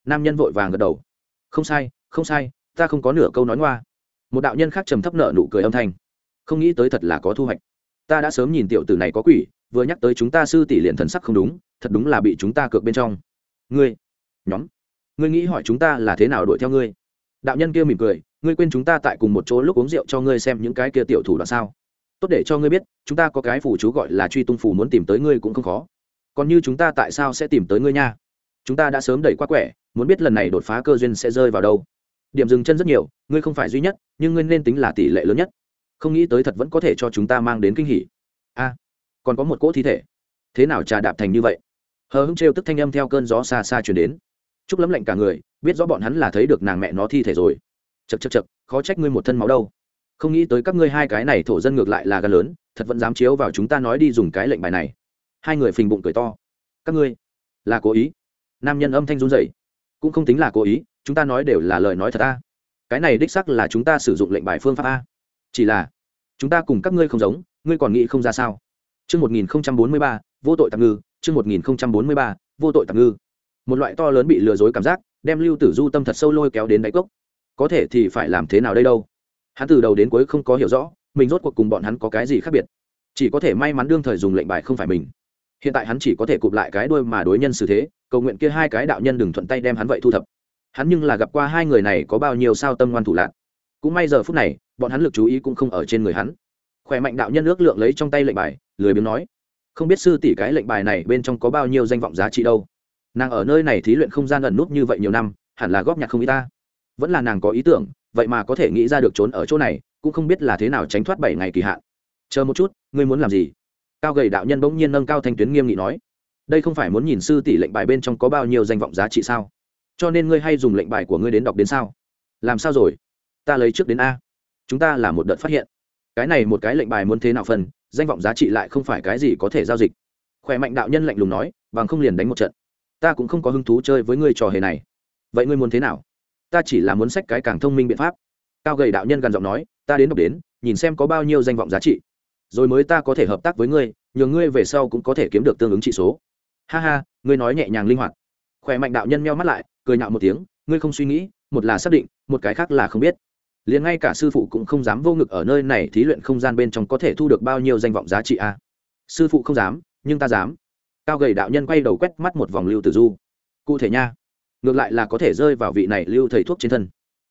nam nhân vội vàng gật đầu. Không sai không sai, ta không có nửa câu nói ngoa. Một đạo nhân khác trầm thấp nợ nụ cười âm thanh. Không nghĩ tới thật là có thu hoạch. Ta đã sớm nhìn tiểu tử này có quỷ, vừa nhắc tới chúng ta sư tỷ liền thần sắc không đúng, thật đúng là bị chúng ta cược bên trong. Ngươi, nhóm, ngươi nghĩ hỏi chúng ta là thế nào đuổi theo ngươi? Đạo nhân kia mỉm cười, ngươi quên chúng ta tại cùng một chỗ lúc uống rượu cho ngươi xem những cái kia tiểu thủ đoạn sao? Tốt để cho ngươi biết, chúng ta có cái phù chú gọi là truy tung phù muốn tìm tới ngươi cũng không khó. Còn như chúng ta tại sao sẽ tìm tới ngươi nha? Chúng ta đã sớm đẩy qua quẻ, muốn biết lần này đột phá cơ duyên sẽ rơi vào đâu. Điểm dừng chân rất nhiều, ngươi không phải duy nhất, nhưng ngươi nên tính là tỷ lệ lớn nhất. Không nghĩ tới thật vẫn có thể cho chúng ta mang đến kinh hỉ. A, còn có một cỗ thi thể. Thế nào trà đạp thành như vậy? Hờ hững trêu tức thanh âm theo cơn gió xa xa chuyển đến. Chúc lấm lạnh cả người, biết rõ bọn hắn là thấy được nàng mẹ nó thi thể rồi. Chật chật chật khó trách ngươi một thân máu đâu không nghĩ tới các ngươi hai cái này thổ dân ngược lại là gan lớn thật vẫn dám chiếu vào chúng ta nói đi dùng cái lệnh bài này. Hai người phình bụng cười to. Các ngươi là cố ý. Nam nhân âm thanh run rẩy. Cũng không tính là cố ý chúng ta nói đều là lời nói thật a. Cái này đích sắc là chúng ta sử dụng lệnh bài phương pháp a. Chỉ là chúng ta cùng các ngươi không giống ngươi còn nghĩ không ra sao? Chương 1043, vô tội tạm ngư, chương 1043, vô tội tạm ngư. Một loại to lớn bị lừa dối cảm giác, đem Lưu Tử Du tâm thật sâu lôi kéo đến đáy cốc. Có thể thì phải làm thế nào đây đâu? Hắn từ đầu đến cuối không có hiểu rõ, mình rốt cuộc cùng bọn hắn có cái gì khác biệt. Chỉ có thể may mắn đương thời dùng lệnh bài không phải mình. Hiện tại hắn chỉ có thể cụp lại cái đuôi mà đối nhân xử thế, cầu nguyện kia hai cái đạo nhân đừng thuận tay đem hắn vậy thu thập. Hắn nhưng là gặp qua hai người này có bao nhiêu sao tâm ngoan thủ lạc Cũng may giờ phút này, bọn hắn lực chú ý cũng không ở trên người hắn. Khỏe mạnh đạo nhân ước lượng lấy trong tay lệnh bài, lười biếng nói không biết sư tỷ cái lệnh bài này bên trong có bao nhiêu danh vọng giá trị đâu nàng ở nơi này thí luyện không gian ẩn nút như vậy nhiều năm hẳn là góp nhặt không ý ta vẫn là nàng có ý tưởng vậy mà có thể nghĩ ra được trốn ở chỗ này, cũng không biết là thế nào tránh thoát bảy ngày kỳ hạn. Chờ một chút, ngươi muốn làm gì? Cao gầy đạo nhân bỗng nhiên nâng cao thanh tuyến nghiêm nghị nói. Đây không phải muốn nhìn sư tỷ lệnh bài bên trong có bao nhiêu danh vọng giá trị sao? Cho nên ngươi hay dùng lệnh bài của ngươi đến đọc đến sao? Làm sao rồi? Ta lấy trước đến a. Chúng ta là một đợt phát hiện. Cái này một cái lệnh bài muốn thế nào phân danh vọng giá trị lại không phải cái gì có thể giao dịch. Khỏe mạnh đạo nhân lạnh lùng nói, bằng không liền đánh một trận. Ta cũng không có hứng thú chơi với ngươi trò hề này. Vậy ngươi muốn thế nào? Ta chỉ là muốn sách cái càng thông minh biện pháp. Cao gầy đạo nhân gần giọng nói, ta đến đọc đến, nhìn xem có bao nhiêu danh vọng giá trị. Rồi mới ta có thể hợp tác với ngươi, nhờ ngươi về sau cũng có thể kiếm được tương ứng trị số. Ha ha, ngươi nói nhẹ nhàng linh hoạt. Khỏe mạnh đạo nhân meo mắt lại, cười nhạo một tiếng, ngươi không suy nghĩ, một là xác định, một cái khác là không biết. Liền ngay cả sư phụ cũng không dám vô ngực ở nơi này thí luyện không gian bên trong có thể thu được bao nhiêu danh vọng giá trị a. À? sư phụ không dám, nhưng ta dám. Cao gầy đạo nhân quay đầu quét mắt một vòng lưu tử du. Cụ thể nha ngược lại là có thể rơi vào vị này lưu thầy thuốc trên thân.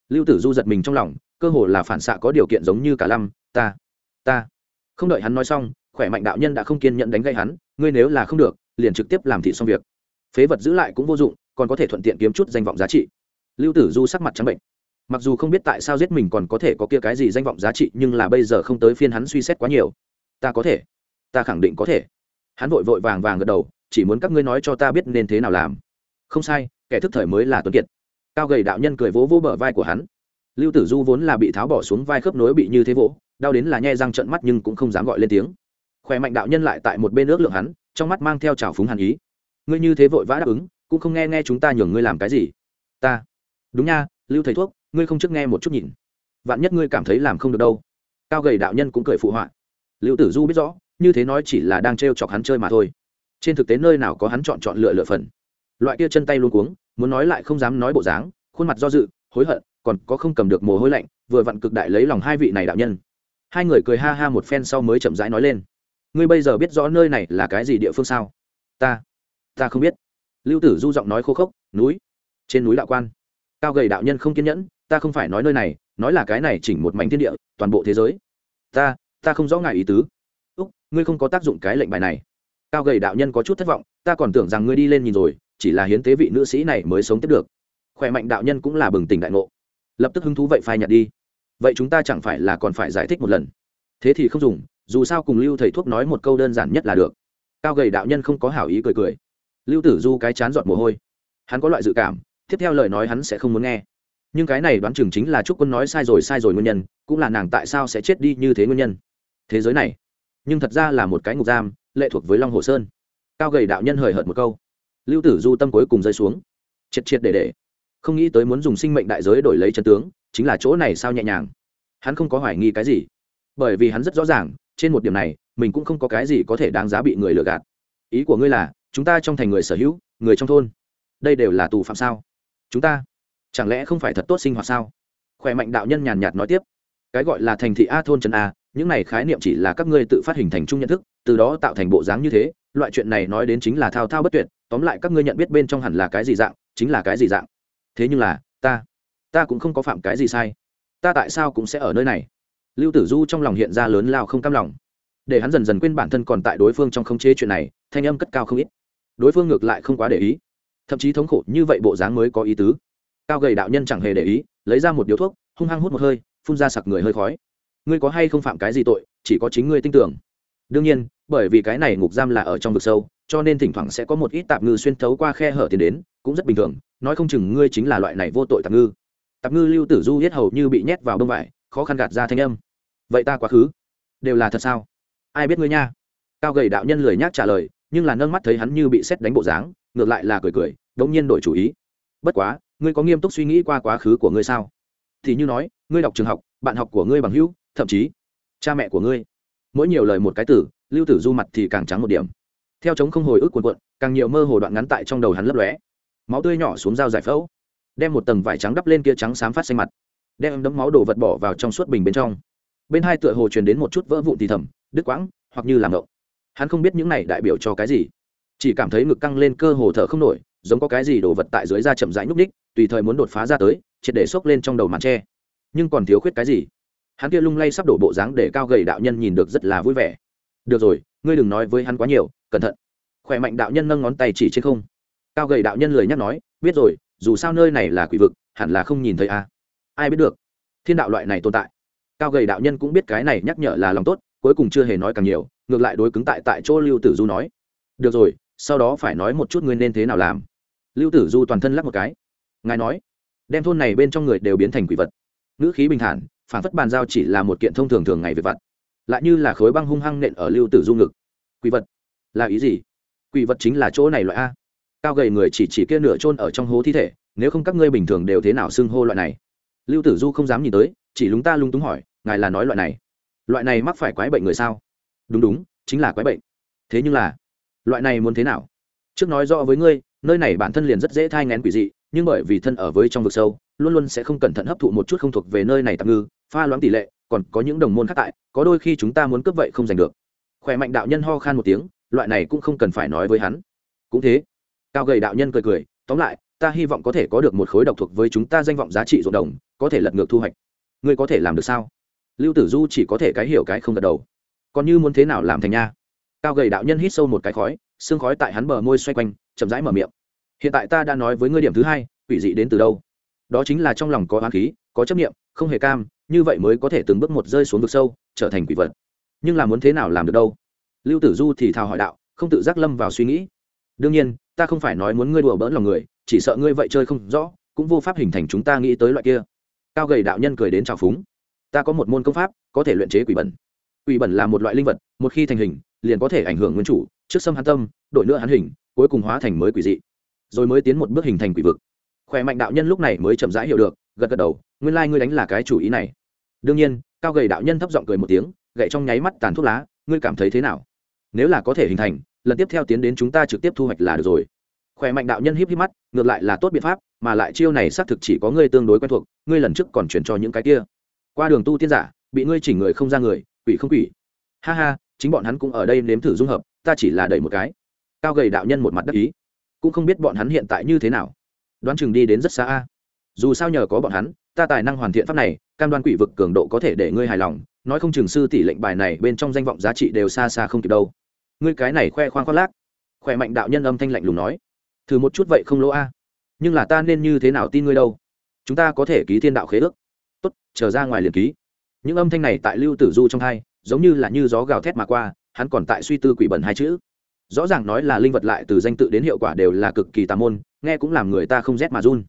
Lưu tử du giật mình trong lòng, cơ hồ là phản xạ có điều kiện giống như cả lâm, ta ta. Không đợi hắn nói xong, khỏe mạnh đạo nhân đã không kiên nhận đánh gây hắn, ngươi nếu là không được, liền trực tiếp làm thị xong việc. Phế vật giữ lại cũng vô dụng, còn có thể thuận tiện kiếm chút danh vọng giá trị. Lưu tử du sắc mặt trắng bệnh. Mặc dù không biết tại sao giết mình còn có thể có kia cái gì danh vọng giá trị, nhưng là bây giờ không tới phiên hắn suy xét quá nhiều. Ta có thể, ta khẳng định có thể. Hắn vội vội vàng vàng gật đầu, chỉ muốn các ngươi nói cho ta biết nên thế nào làm không sai, kẻ thức thời mới là tuấn kiệt. Cao gầy đạo nhân cười vỗ vỗ bờ vai của hắn. Lưu tử du vốn là bị tháo bỏ xuống vai khớp nối bị như thế vỗ, đau đến là nhe răng trận mắt nhưng cũng không dám gọi lên tiếng. Khỏe mạnh đạo nhân lại tại một bên ước lượng hắn, trong mắt mang theo trào phúng hàn ý. Ngươi như thế vội vã đáp ứng, cũng không nghe nghe chúng ta nhường ngươi làm cái gì. Ta. Đúng nha, lưu thầy thuốc, ngươi không trước nghe một chút nhìn. Vạn nhất ngươi cảm thấy làm không được đâu. Cao gầy đạo nhân cũng cười phụ họa. Lưu tử du biết rõ, như thế nói chỉ là đang t chọc hắn chơi mà thôi. Trên thực tế nơi nào có hắn chọn chọn lựa lựa phần loại kia chân tay luôn cuống, muốn nói lại không dám nói bộ dáng, khuôn mặt do dự, hối hận, còn có không cầm được mồ hôi lạnh, vừa vặn cực đại lấy lòng hai vị này đạo nhân. Hai người cười ha ha một phen sau mới chậm rãi nói lên. Ngươi bây giờ biết rõ nơi này là cái gì địa phương sao? Ta ta không biết. Lưu tử du giọng nói khô khốc, núi, trên núi đạo quan. Cao gầy đạo nhân không kiên nhẫn, ta không phải nói nơi này, nói là cái này chỉnh một mảnh thiên địa, toàn bộ thế giới. Ta ta không rõ ngài ý tứ. Úc, ngươi không có tác dụng cái lệnh bài này. Cao gầy đạo nhân có chút thất vọng, ta còn tưởng rằng ngươi đi lên nhìn rồi chỉ là hiến tế vị nữ sĩ này mới sống tiếp được. Khỏe mạnh đạo nhân cũng là bừng tỉnh đại ngộ. Lập tức hứng thú vậy phai nhạt đi. Vậy chúng ta chẳng phải là còn phải giải thích một lần? Thế thì không dùng, dù sao cùng lưu thầy thuốc nói một câu đơn giản nhất là được. Cao gầy đạo nhân không có hảo ý cười cười. Lưu tử du cái chán giọt mồ hôi. Hắn có loại dự cảm, tiếp theo lời nói hắn sẽ không muốn nghe. Nhưng cái này đoán chừng chính là chúc quân nói sai rồi sai rồi nguyên nhân, cũng là nàng tại sao sẽ chết đi như thế nguyên nhân. Thế giới này, nhưng thật ra là một cái ngục giam, lệ thuộc với long hồ sơn. Cao gầy đạo nhân hời hợt một câu lưu tử du tâm cuối cùng rơi xuống. Triệt triệt để để. Không nghĩ tới muốn dùng sinh mệnh đại giới đổi lấy chân tướng, chính là chỗ này sao nhẹ nhàng. Hắn không có hoài nghi cái gì. Bởi vì hắn rất rõ ràng, trên một điểm này, mình cũng không có cái gì có thể đáng giá bị người lừa gạt. Ý của ngươi là, chúng ta trong thành người sở hữu, người trong thôn, đây đều là tù phạm sao? Chúng ta, chẳng lẽ không phải thật tốt sinh hoạt sao? Khỏe mạnh đạo nhân nhàn nhạt nói tiếp. Cái gọi là thành thị a thôn trần a, những này khái niệm chỉ là các ngươi tự phát hình thành chung nhận thức, từ đó tạo thành bộ dáng như thế, loại chuyện này nói đến chính là thao thao bất tuyệt tóm lại các ngươi nhận biết bên trong hẳn là cái gì dạng, chính là cái gì dạng. Thế nhưng là, ta ta cũng không có phạm cái gì sai. Ta tại sao cũng sẽ ở nơi này? Lưu tử du trong lòng hiện ra lớn lao không cam lòng. Để hắn dần dần quên bản thân còn tại đối phương trong không chế chuyện này, thanh âm cất cao không ít. Đối phương ngược lại không quá để ý. Thậm chí thống khổ như vậy bộ dáng mới có ý tứ. Cao gầy đạo nhân chẳng hề để ý, lấy ra một điếu thuốc, hung hăng hút một hơi, phun ra sặc người hơi khói. Ngươi có hay không phạm cái gì tội, chỉ có chính ngươi tin tưởng. Đương nhiên, bởi vì cái này ngục giam là ở trong vực sâu cho nên thỉnh thoảng sẽ có một ít tạp ngư xuyên thấu qua khe hở tiền đến, cũng rất bình thường, nói không chừng ngươi chính là loại này vô tội tạp ngư. Tạp ngư lưu tử du hết hầu như bị nhét vào bông vải, khó khăn gạt ra thanh âm. Vậy ta quá khứ, đều là thật sao? Ai biết ngươi nha? Cao gầy đạo nhân lười nhác trả lời, nhưng là nâng mắt thấy hắn như bị xét đánh bộ dáng, ngược lại là cười cười, đống nhiên đổi chủ ý. Bất quá, ngươi có nghiêm túc suy nghĩ qua quá khứ của ngươi sao? Thì như nói, ngươi đọc trường học, bạn học của ngươi bằng hữu, thậm chí cha mẹ của ngươi. Mỗi nhiều lời một cái tử lưu tử du mặt thì càng trắng một điểm theo chống không hồi ức cuộn cuộn, càng nhiều mơ hồ đoạn ngắn tại trong đầu hắn lấp lóe. Máu tươi nhỏ xuống dao giải phẫu, đem một tầng vải trắng đắp lên kia trắng xám phát xanh mặt, đem đấm máu đổ vật bỏ vào trong suốt bình bên trong. Bên hai tựa hồ truyền đến một chút vỡ vụn thì thầm, đứt quãng, hoặc như làm ngộng. Hắn không biết những này đại biểu cho cái gì, chỉ cảm thấy ngực căng lên cơ hồ thở không nổi, giống có cái gì đổ vật tại dưới da chậm rãi nhúc ních tùy thời muốn đột phá ra tới, triệt để xốc lên trong đầu màn tre. Nhưng còn thiếu khuyết cái gì? Hắn kia lung lay sắp đổ bộ dáng để cao gầy đạo nhân nhìn được rất là vui vẻ. Được rồi, ngươi đừng nói với hắn quá nhiều cẩn thận. Khỏe mạnh đạo nhân nâng ngón tay chỉ trên không. Cao gầy đạo nhân lời nhắc nói, biết rồi, dù sao nơi này là quỷ vực, hẳn là không nhìn thấy a. À. ai biết được, thiên đạo loại này tồn tại. Cao gầy đạo nhân cũng biết cái này nhắc nhở là lòng tốt, cuối cùng chưa hề nói càng nhiều, ngược lại đối cứng tại tại chỗ lưu tử du nói, được rồi, sau đó phải nói một chút ngươi nên thế nào làm. Lưu tử du toàn thân lắp một cái. Ngài nói, đem thôn này bên trong người đều biến thành quỷ vật. Ngữ khí bình thản phản phất bàn giao chỉ là một kiện thông thường thường ngày về vật lại như là khối băng hung hăng nện ở lưu tử du ngực. Quỷ vật là ý gì? Quỷ vật chính là chỗ này loại a. Cao gầy người chỉ chỉ kia nửa chôn ở trong hố thi thể, nếu không các ngươi bình thường đều thế nào xưng hô loại này? Lưu tử du không dám nhìn tới, chỉ lúng ta lung túng hỏi, ngài là nói loại này? Loại này mắc phải quái bệnh người sao? Đúng đúng, chính là quái bệnh. Thế nhưng là, loại này muốn thế nào? Trước nói rõ với ngươi, nơi này bản thân liền rất dễ thai ngén quỷ dị, nhưng bởi vì thân ở với trong vực sâu, luôn luôn sẽ không cẩn thận hấp thụ một chút không thuộc về nơi này tạm ngư, pha loãng tỷ lệ, còn có những đồng môn khác tại, có đôi khi chúng ta muốn cướp vậy không giành được. Khỏe mạnh đạo nhân ho khan một tiếng loại này cũng không cần phải nói với hắn. Cũng thế. Cao gầy đạo nhân cười cười, tóm lại, ta hy vọng có thể có được một khối độc thuộc với chúng ta danh vọng giá trị ruộng đồng, có thể lật ngược thu hoạch. Ngươi có thể làm được sao? Lưu tử du chỉ có thể cái hiểu cái không gật đầu. Còn như muốn thế nào làm thành nha? Cao gầy đạo nhân hít sâu một cái khói, xương khói tại hắn bờ môi xoay quanh, chậm rãi mở miệng. Hiện tại ta đã nói với ngươi điểm thứ hai, quỷ dị đến từ đâu? Đó chính là trong lòng có oán khí, có chấp nghiệm không hề cam, như vậy mới có thể từng bước một rơi xuống vực sâu, trở thành quỷ vật. Nhưng là muốn thế nào làm được đâu? Lưu tử du thì thào hỏi đạo, không tự giác lâm vào suy nghĩ. Đương nhiên, ta không phải nói muốn ngươi đùa bỡn lòng người, chỉ sợ ngươi vậy chơi không rõ, cũng vô pháp hình thành chúng ta nghĩ tới loại kia. Cao gầy đạo nhân cười đến trào phúng. Ta có một môn công pháp, có thể luyện chế quỷ bẩn. Quỷ bẩn là một loại linh vật, một khi thành hình, liền có thể ảnh hưởng nguyên chủ, trước xâm hắn tâm, đổi nữa hắn hình, cuối cùng hóa thành mới quỷ dị. Rồi mới tiến một bước hình thành quỷ vực. Khỏe mạnh đạo nhân lúc này mới chậm rãi hiểu được, gật gật đầu, nguyên lai、like、ngươi đánh là cái chủ ý này. Đương nhiên, cao gầy đạo nhân thấp giọng cười một tiếng, gậy trong nháy mắt tàn thuốc lá, ngươi cảm thấy thế nào? Nếu là có thể hình thành, lần tiếp theo tiến đến chúng ta trực tiếp thu hoạch là được rồi. Khỏe mạnh đạo nhân híp híp mắt, ngược lại là tốt biện pháp, mà lại chiêu này xác thực chỉ có ngươi tương đối quen thuộc, ngươi lần trước còn chuyển cho những cái kia. Qua đường tu tiên giả, bị ngươi chỉnh người không ra người, quỷ không quỷ. Ha ha, chính bọn hắn cũng ở đây nếm thử dung hợp, ta chỉ là đẩy một cái. Cao gầy đạo nhân một mặt đắc ý, cũng không biết bọn hắn hiện tại như thế nào. Đoán chừng đi đến rất xa a. Dù sao nhờ có bọn hắn, ta tài năng hoàn thiện pháp này, cam đoan quỷ vực cường độ có thể để ngươi hài lòng, nói không chừng sư tỷ lệnh bài này bên trong danh vọng giá trị đều xa xa không kịp đâu ngươi cái này khoe khoang khoác lác. Khỏe mạnh đạo nhân âm thanh lạnh lùng nói. Thử một chút vậy không lỗ a. Nhưng là ta nên như thế nào tin ngươi đâu? Chúng ta có thể ký thiên đạo khế ước. Tốt, chờ ra ngoài liền ký. Những âm thanh này tại lưu tử du trong hai, giống như là như gió gào thét mà qua, hắn còn tại suy tư quỷ bẩn hai chữ. Rõ ràng nói là linh vật lại từ danh tự đến hiệu quả đều là cực kỳ tà môn, nghe cũng làm người ta không rét mà run.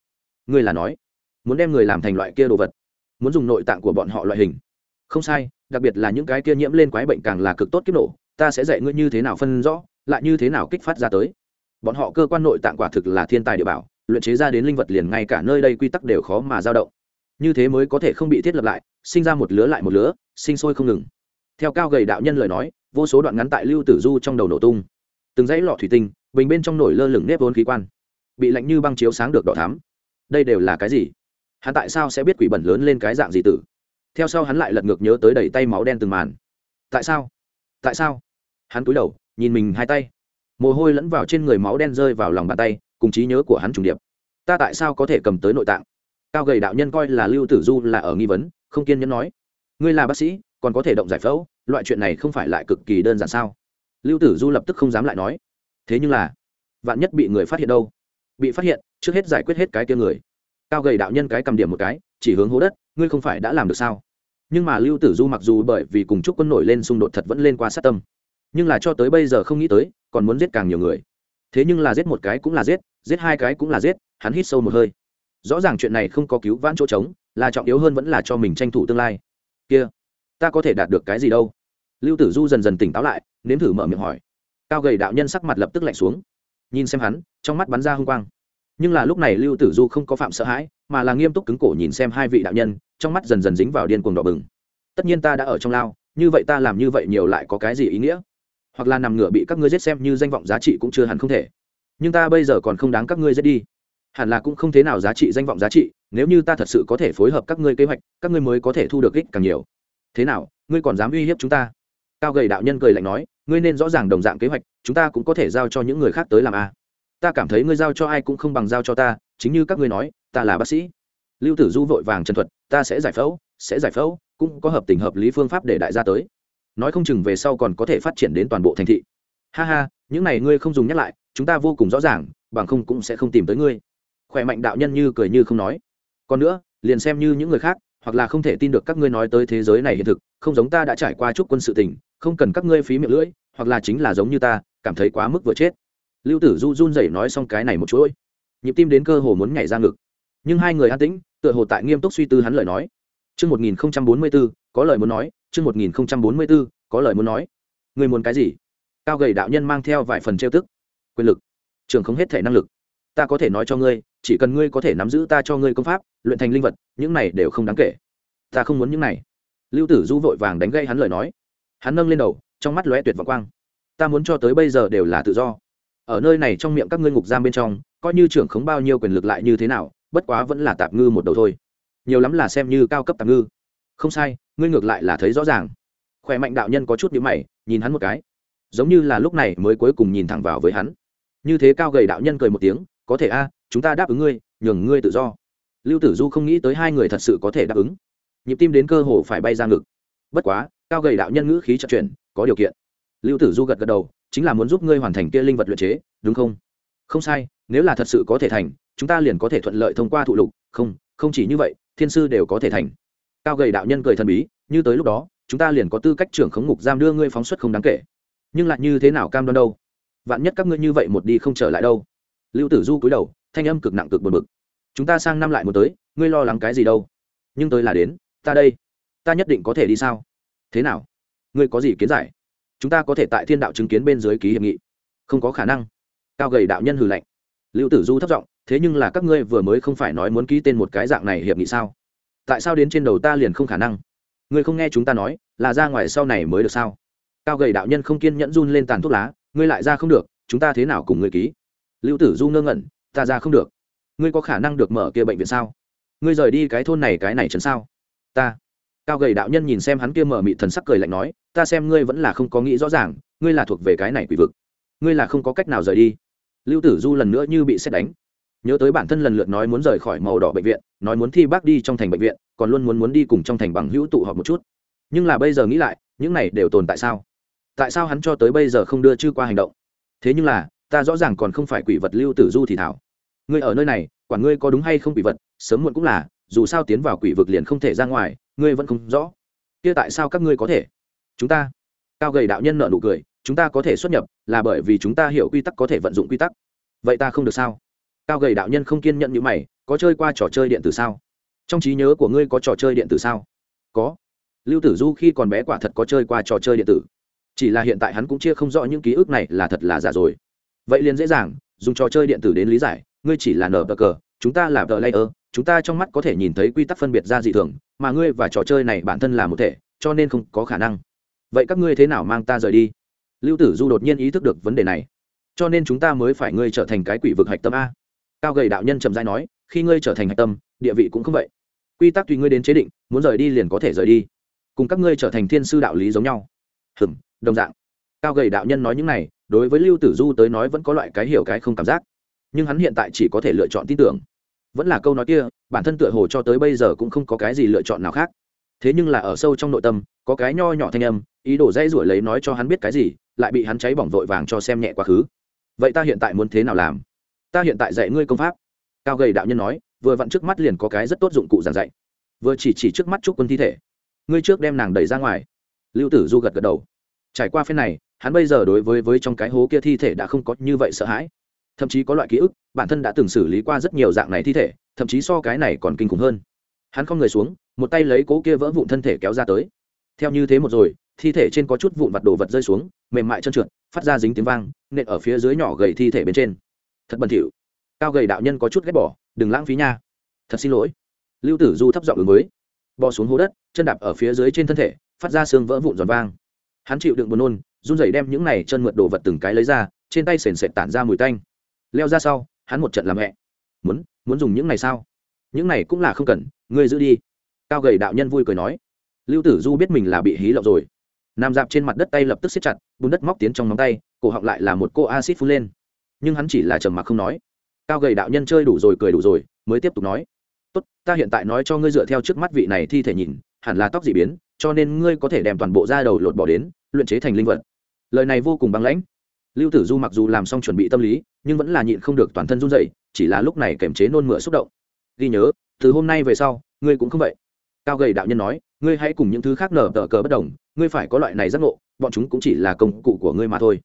Ngươi là nói, muốn đem người làm thành loại kia đồ vật, muốn dùng nội tạng của bọn họ loại hình. Không sai, đặc biệt là những cái kia nhiễm lên quái bệnh càng là cực tốt kiếp nổ ta sẽ dạy ngươi như thế nào phân rõ, lại như thế nào kích phát ra tới. Bọn họ cơ quan nội tạng quả thực là thiên tài địa bảo, luyện chế ra đến linh vật liền ngay cả nơi đây quy tắc đều khó mà dao động. Như thế mới có thể không bị thiết lập lại, sinh ra một lứa lại một lứa, sinh sôi không ngừng. Theo cao gầy đạo nhân lời nói, vô số đoạn ngắn tại lưu tử du trong đầu nổ tung. Từng dãy lọ thủy tinh, bình bên trong nổi lơ lửng nếp vốn khí quan. Bị lạnh như băng chiếu sáng được đỏ thắm. Đây đều là cái gì? Hắn tại sao sẽ biết quỷ bẩn lớn lên cái dạng gì tử? Theo sau hắn lại lật ngược nhớ tới đầy tay máu đen từng màn. Tại sao? Tại sao? Hắn cúi đầu, nhìn mình hai tay. Mồ hôi lẫn vào trên người máu đen rơi vào lòng bàn tay, cùng trí nhớ của hắn trùng điệp. Ta tại sao có thể cầm tới nội tạng? Cao gầy đạo nhân coi là lưu tử du là ở nghi vấn, không kiên nhẫn nói. Ngươi là bác sĩ, còn có thể động giải phẫu, loại chuyện này không phải lại cực kỳ đơn giản sao? Lưu tử du lập tức không dám lại nói. Thế nhưng là, vạn nhất bị người phát hiện đâu? Bị phát hiện, trước hết giải quyết hết cái kia người. Cao gầy đạo nhân cái cầm điểm một cái, chỉ hướng hố đất, ngươi không phải đã làm được sao? Nhưng mà lưu tử du mặc dù bởi vì cùng chúc quân nổi lên xung đột thật vẫn lên qua sát tâm. Nhưng là cho tới bây giờ không nghĩ tới, còn muốn giết càng nhiều người. Thế nhưng là giết một cái cũng là giết giết hai cái cũng là giết, hắn hít sâu một hơi. Rõ ràng chuyện này không có cứu vãn chỗ trống, là trọng yếu hơn vẫn là cho mình tranh thủ tương lai. Kia, ta có thể đạt được cái gì đâu? Lưu tử du dần dần tỉnh táo lại, nếm thử mở miệng hỏi. Cao gầy đạo nhân sắc mặt lập tức lạnh xuống. Nhìn xem hắn, trong mắt bắn ra h u n g quang. Nhưng là lúc này lưu tử du không có phạm sợ hãi mà là nghiêm túc cứng cổ nhìn xem hai vị đạo nhân, trong mắt dần dần dính vào điên cuồng đỏ bừng. Tất nhiên ta đã ở trong lao, như vậy ta làm như vậy nhiều lại có cái gì ý nghĩa? Hoặc là nằm ngửa bị các ngươi giết xem như danh vọng giá trị cũng chưa hẳn không thể. Nhưng ta bây giờ còn không đáng các ngươi giết đi. Hẳn là cũng không thế nào giá trị danh vọng giá trị, nếu như ta thật sự có thể phối hợp các ngươi kế hoạch, các ngươi mới có thể thu được ích càng nhiều. Thế nào, ngươi còn dám uy hiếp chúng ta? Cao gầy đạo nhân cười lạnh nói, ngươi nên rõ ràng đồng dạng kế hoạch, chúng ta cũng có thể giao cho những người khác tới làm a. Ta cảm thấy ngươi giao cho ai cũng không bằng giao cho ta, chính như các ngươi nói ta là bác sĩ. Lưu tử du vội vàng trần thuật, ta sẽ giải phẫu, sẽ giải phẫu, cũng có hợp tình hợp lý phương pháp để đại gia tới. Nói không chừng về sau còn có thể phát triển đến toàn bộ thành thị. Ha ha, những này ngươi không dùng nhắc lại, chúng ta vô cùng rõ ràng, bằng không cũng sẽ không tìm tới ngươi. Khỏe mạnh đạo nhân như cười như không nói. Còn nữa, liền xem như những người khác, hoặc là không thể tin được các ngươi nói tới thế giới này hiện thực, không giống ta đã trải qua chúc quân sự tình, không cần các ngươi phí miệng lưỡi, hoặc là chính là giống như ta, cảm thấy quá mức vừa chết. Lưu tử du run rẩy nói xong cái này một chuỗi. Nhịp tim đến cơ hồ muốn nhảy ra ngực nhưng hai người an tĩnh tựa hồ tại nghiêm túc suy tư hắn lời nói Chương 1044, có lời muốn nói, chương 1044, có lời muốn nói. Người muốn cái gì? Cao gầy đạo nhân mang theo vài phần trêu tức. Quyền lực, trường không hết thể năng lực. Ta có thể nói cho ngươi, chỉ cần ngươi có thể nắm giữ ta cho ngươi công pháp, luyện thành linh vật, những này đều không đáng kể. Ta không muốn những này. Lưu Tử Du vội vàng đánh gây hắn lời nói hắn nâng lên đầu trong mắt lóe tuyệt vọng quang ta muốn cho tới bây giờ đều là tự do ở nơi này trong miệng các ngươi ngục giam bên trong coi như trưởng khống bao nhiêu quyền lực lại như thế nào bất quá vẫn là tạp ngư một đầu thôi. Nhiều lắm là xem như cao cấp tạp ngư. Không sai, ngươi ngược lại là thấy rõ ràng. Khỏe mạnh đạo nhân có chút nhíu mày, nhìn hắn một cái. Giống như là lúc này mới cuối cùng nhìn thẳng vào với hắn. Như thế cao gầy đạo nhân cười một tiếng, có thể a, chúng ta đáp ứng ngươi, nhường ngươi tự do. Lưu tử du không nghĩ tới hai người thật sự có thể đáp ứng. Nhịp tim đến cơ hồ phải bay ra ngực. Bất quá, cao gầy đạo nhân ngữ khí trật chuyển, có điều kiện. Lưu tử du gật gật đầu, chính là muốn giúp ngươi hoàn thành kia linh vật luyện chế, đúng không? Không sai, nếu là thật sự có thể thành chúng ta liền có thể thuận lợi thông qua thụ lục, không không chỉ như vậy, thiên sư đều có thể thành. Cao gầy đạo nhân cười thần bí, như tới lúc đó, chúng ta liền có tư cách trưởng khống ngục giam đưa ngươi phóng xuất không đáng kể. Nhưng lại như thế nào cam đoan đâu? Vạn nhất các ngươi như vậy một đi không trở lại đâu? Lưu tử du cúi đầu, thanh âm cực nặng cực buồn bực. Chúng ta sang năm lại một tới, ngươi lo lắng cái gì đâu? Nhưng tới là đến, ta đây, ta nhất định có thể đi sao? Thế nào? Ngươi có gì kiến giải? Chúng ta có thể tại thiên đạo chứng kiến bên dưới ký hiệp nghị. Không có khả năng. Cao gầy đạo nhân hừ lạnh. Lưu tử du thất giọng thế nhưng là các ngươi vừa mới không phải nói muốn ký tên một cái dạng này hiệp nghị sao? Tại sao đến trên đầu ta liền không khả năng? Ngươi không nghe chúng ta nói, là ra ngoài sau này mới được sao? Cao gầy đạo nhân không kiên nhẫn run lên tàn thuốc lá, ngươi lại ra không được, chúng ta thế nào cùng ngươi ký? Lưu tử du ngơ ngẩn, ta ra không được. Ngươi có khả năng được mở kia bệnh viện sao? Ngươi rời đi cái thôn này cái này chấn sao? Ta. Cao gầy đạo nhân nhìn xem hắn kia mở mị thần sắc cười lạnh nói, ta xem ngươi vẫn là không có nghĩ rõ ràng, ngươi là thuộc về cái này quỷ vực. Ngươi là không có cách nào rời đi. Lưu tử du lần nữa như bị xét đánh nhớ tới bản thân lần lượt nói muốn rời khỏi màu đỏ bệnh viện, nói muốn thi bác đi trong thành bệnh viện, còn luôn muốn muốn đi cùng trong thành bằng hữu tụ họp một chút. Nhưng là bây giờ nghĩ lại, những này đều tồn tại sao? Tại sao hắn cho tới bây giờ không đưa chư qua hành động? Thế nhưng là, ta rõ ràng còn không phải quỷ vật lưu tử du thì thảo. Ngươi ở nơi này, quản ngươi có đúng hay không quỷ vật, sớm muộn cũng là, dù sao tiến vào quỷ vực liền không thể ra ngoài, ngươi vẫn không rõ. Kia tại sao các ngươi có thể? Chúng ta, cao gầy đạo nhân nợ nụ cười, chúng ta có thể xuất nhập, là bởi vì chúng ta hiểu quy tắc có thể vận dụng quy tắc. Vậy ta không được sao? Cao gầy đạo nhân không kiên nhận như mày, có chơi qua trò chơi điện tử sao? Trong trí nhớ của ngươi có trò chơi điện tử sao? Có. Lưu tử du khi còn bé quả thật có chơi qua trò chơi điện tử. Chỉ là hiện tại hắn cũng chia không rõ những ký ức này là thật là giả rồi. Vậy liền dễ dàng, dùng trò chơi điện tử đến lý giải, ngươi chỉ là nờ bờ cờ, chúng ta là tờ layer, chúng ta trong mắt có thể nhìn thấy quy tắc phân biệt ra dị thường, mà ngươi và trò chơi này bản thân là một thể, cho nên không có khả năng. Vậy các ngươi thế nào mang ta rời đi? Lưu tử du đột nhiên ý thức được vấn đề này. Cho nên chúng ta mới phải ngươi trở thành cái quỷ vực hạch tâm a cao gầy đạo nhân trầm dai nói, khi ngươi trở thành hạch tâm, địa vị cũng không vậy. Quy tắc tùy ngươi đến chế định, muốn rời đi liền có thể rời đi. Cùng các ngươi trở thành thiên sư đạo lý giống nhau. Hừm, đồng dạng. Cao gầy đạo nhân nói những này, đối với lưu tử du tới nói vẫn có loại cái hiểu cái không cảm giác. Nhưng hắn hiện tại chỉ có thể lựa chọn tin tưởng. Vẫn là câu nói kia, bản thân tựa hồ cho tới bây giờ cũng không có cái gì lựa chọn nào khác. Thế nhưng là ở sâu trong nội tâm, có cái nho nhỏ thanh âm, ý đồ dây rủi lấy nói cho hắn biết cái gì, lại bị hắn cháy bỏng vội vàng cho xem nhẹ quá khứ. Vậy ta hiện tại muốn thế nào làm? Ta hiện tại dạy ngươi công pháp. Cao gầy đạo nhân nói, vừa vặn trước mắt liền có cái rất tốt dụng cụ giảng dạy. Vừa chỉ chỉ trước mắt chúc quân thi thể. Ngươi trước đem nàng đẩy ra ngoài. Lưu tử du gật gật đầu. Trải qua phen này, hắn bây giờ đối với với trong cái hố kia thi thể đã không có như vậy sợ hãi. Thậm chí có loại ký ức, bản thân đã từng xử lý qua rất nhiều dạng này thi thể, thậm chí so cái này còn kinh khủng hơn. Hắn không người xuống, một tay lấy cố kia vỡ vụn thân thể kéo ra tới. Theo như thế một rồi, thi thể trên có chút vụn vặt đồ vật rơi xuống, mềm mại trơn trượt, phát ra dính tiếng vang, nện ở phía dưới nhỏ gầy thi thể bên trên thật bẩn thỉu. Cao gầy đạo nhân có chút ghét bỏ, đừng lãng phí nha. Thật xin lỗi. Lưu tử du thấp giọng ứng mới bò xuống hố đất, chân đạp ở phía dưới trên thân thể, phát ra xương vỡ vụn giòn vang. Hắn chịu đựng buồn nôn, run rẩy đem những này chân mượt đồ vật từng cái lấy ra, trên tay sền sệt tản ra mùi tanh. Leo ra sau, hắn một trận làm mẹ muốn muốn dùng những này sao? Những này cũng là không cần, ngươi giữ đi. Cao gầy đạo nhân vui cười nói. Lưu tử du biết mình là bị hí lộng rồi. Nằm dạp trên mặt đất tay lập tức xếp chặt, bùn đất móc tiến trong móng tay, cổ họng lại là một cô acid phun lên nhưng hắn chỉ là trầm mặc không nói. Cao gầy đạo nhân chơi đủ rồi, cười đủ rồi, mới tiếp tục nói. Tốt, ta hiện tại nói cho ngươi dựa theo trước mắt vị này thi thể nhìn, hẳn là tóc dị biến, cho nên ngươi có thể đem toàn bộ da đầu lột bỏ đến, luyện chế thành linh vật. Lời này vô cùng băng lãnh. Lưu tử du mặc dù làm xong chuẩn bị tâm lý, nhưng vẫn là nhịn không được toàn thân run dậy chỉ là lúc này kềm chế nôn mửa xúc động. Ghi nhớ, từ hôm nay về sau, ngươi cũng không vậy. Cao gầy đạo nhân nói, ngươi hãy cùng những thứ khác nở tờ cờ bất đồng, ngươi phải có loại này giác ngộ, bọn chúng cũng chỉ là công cụ của ngươi mà thôi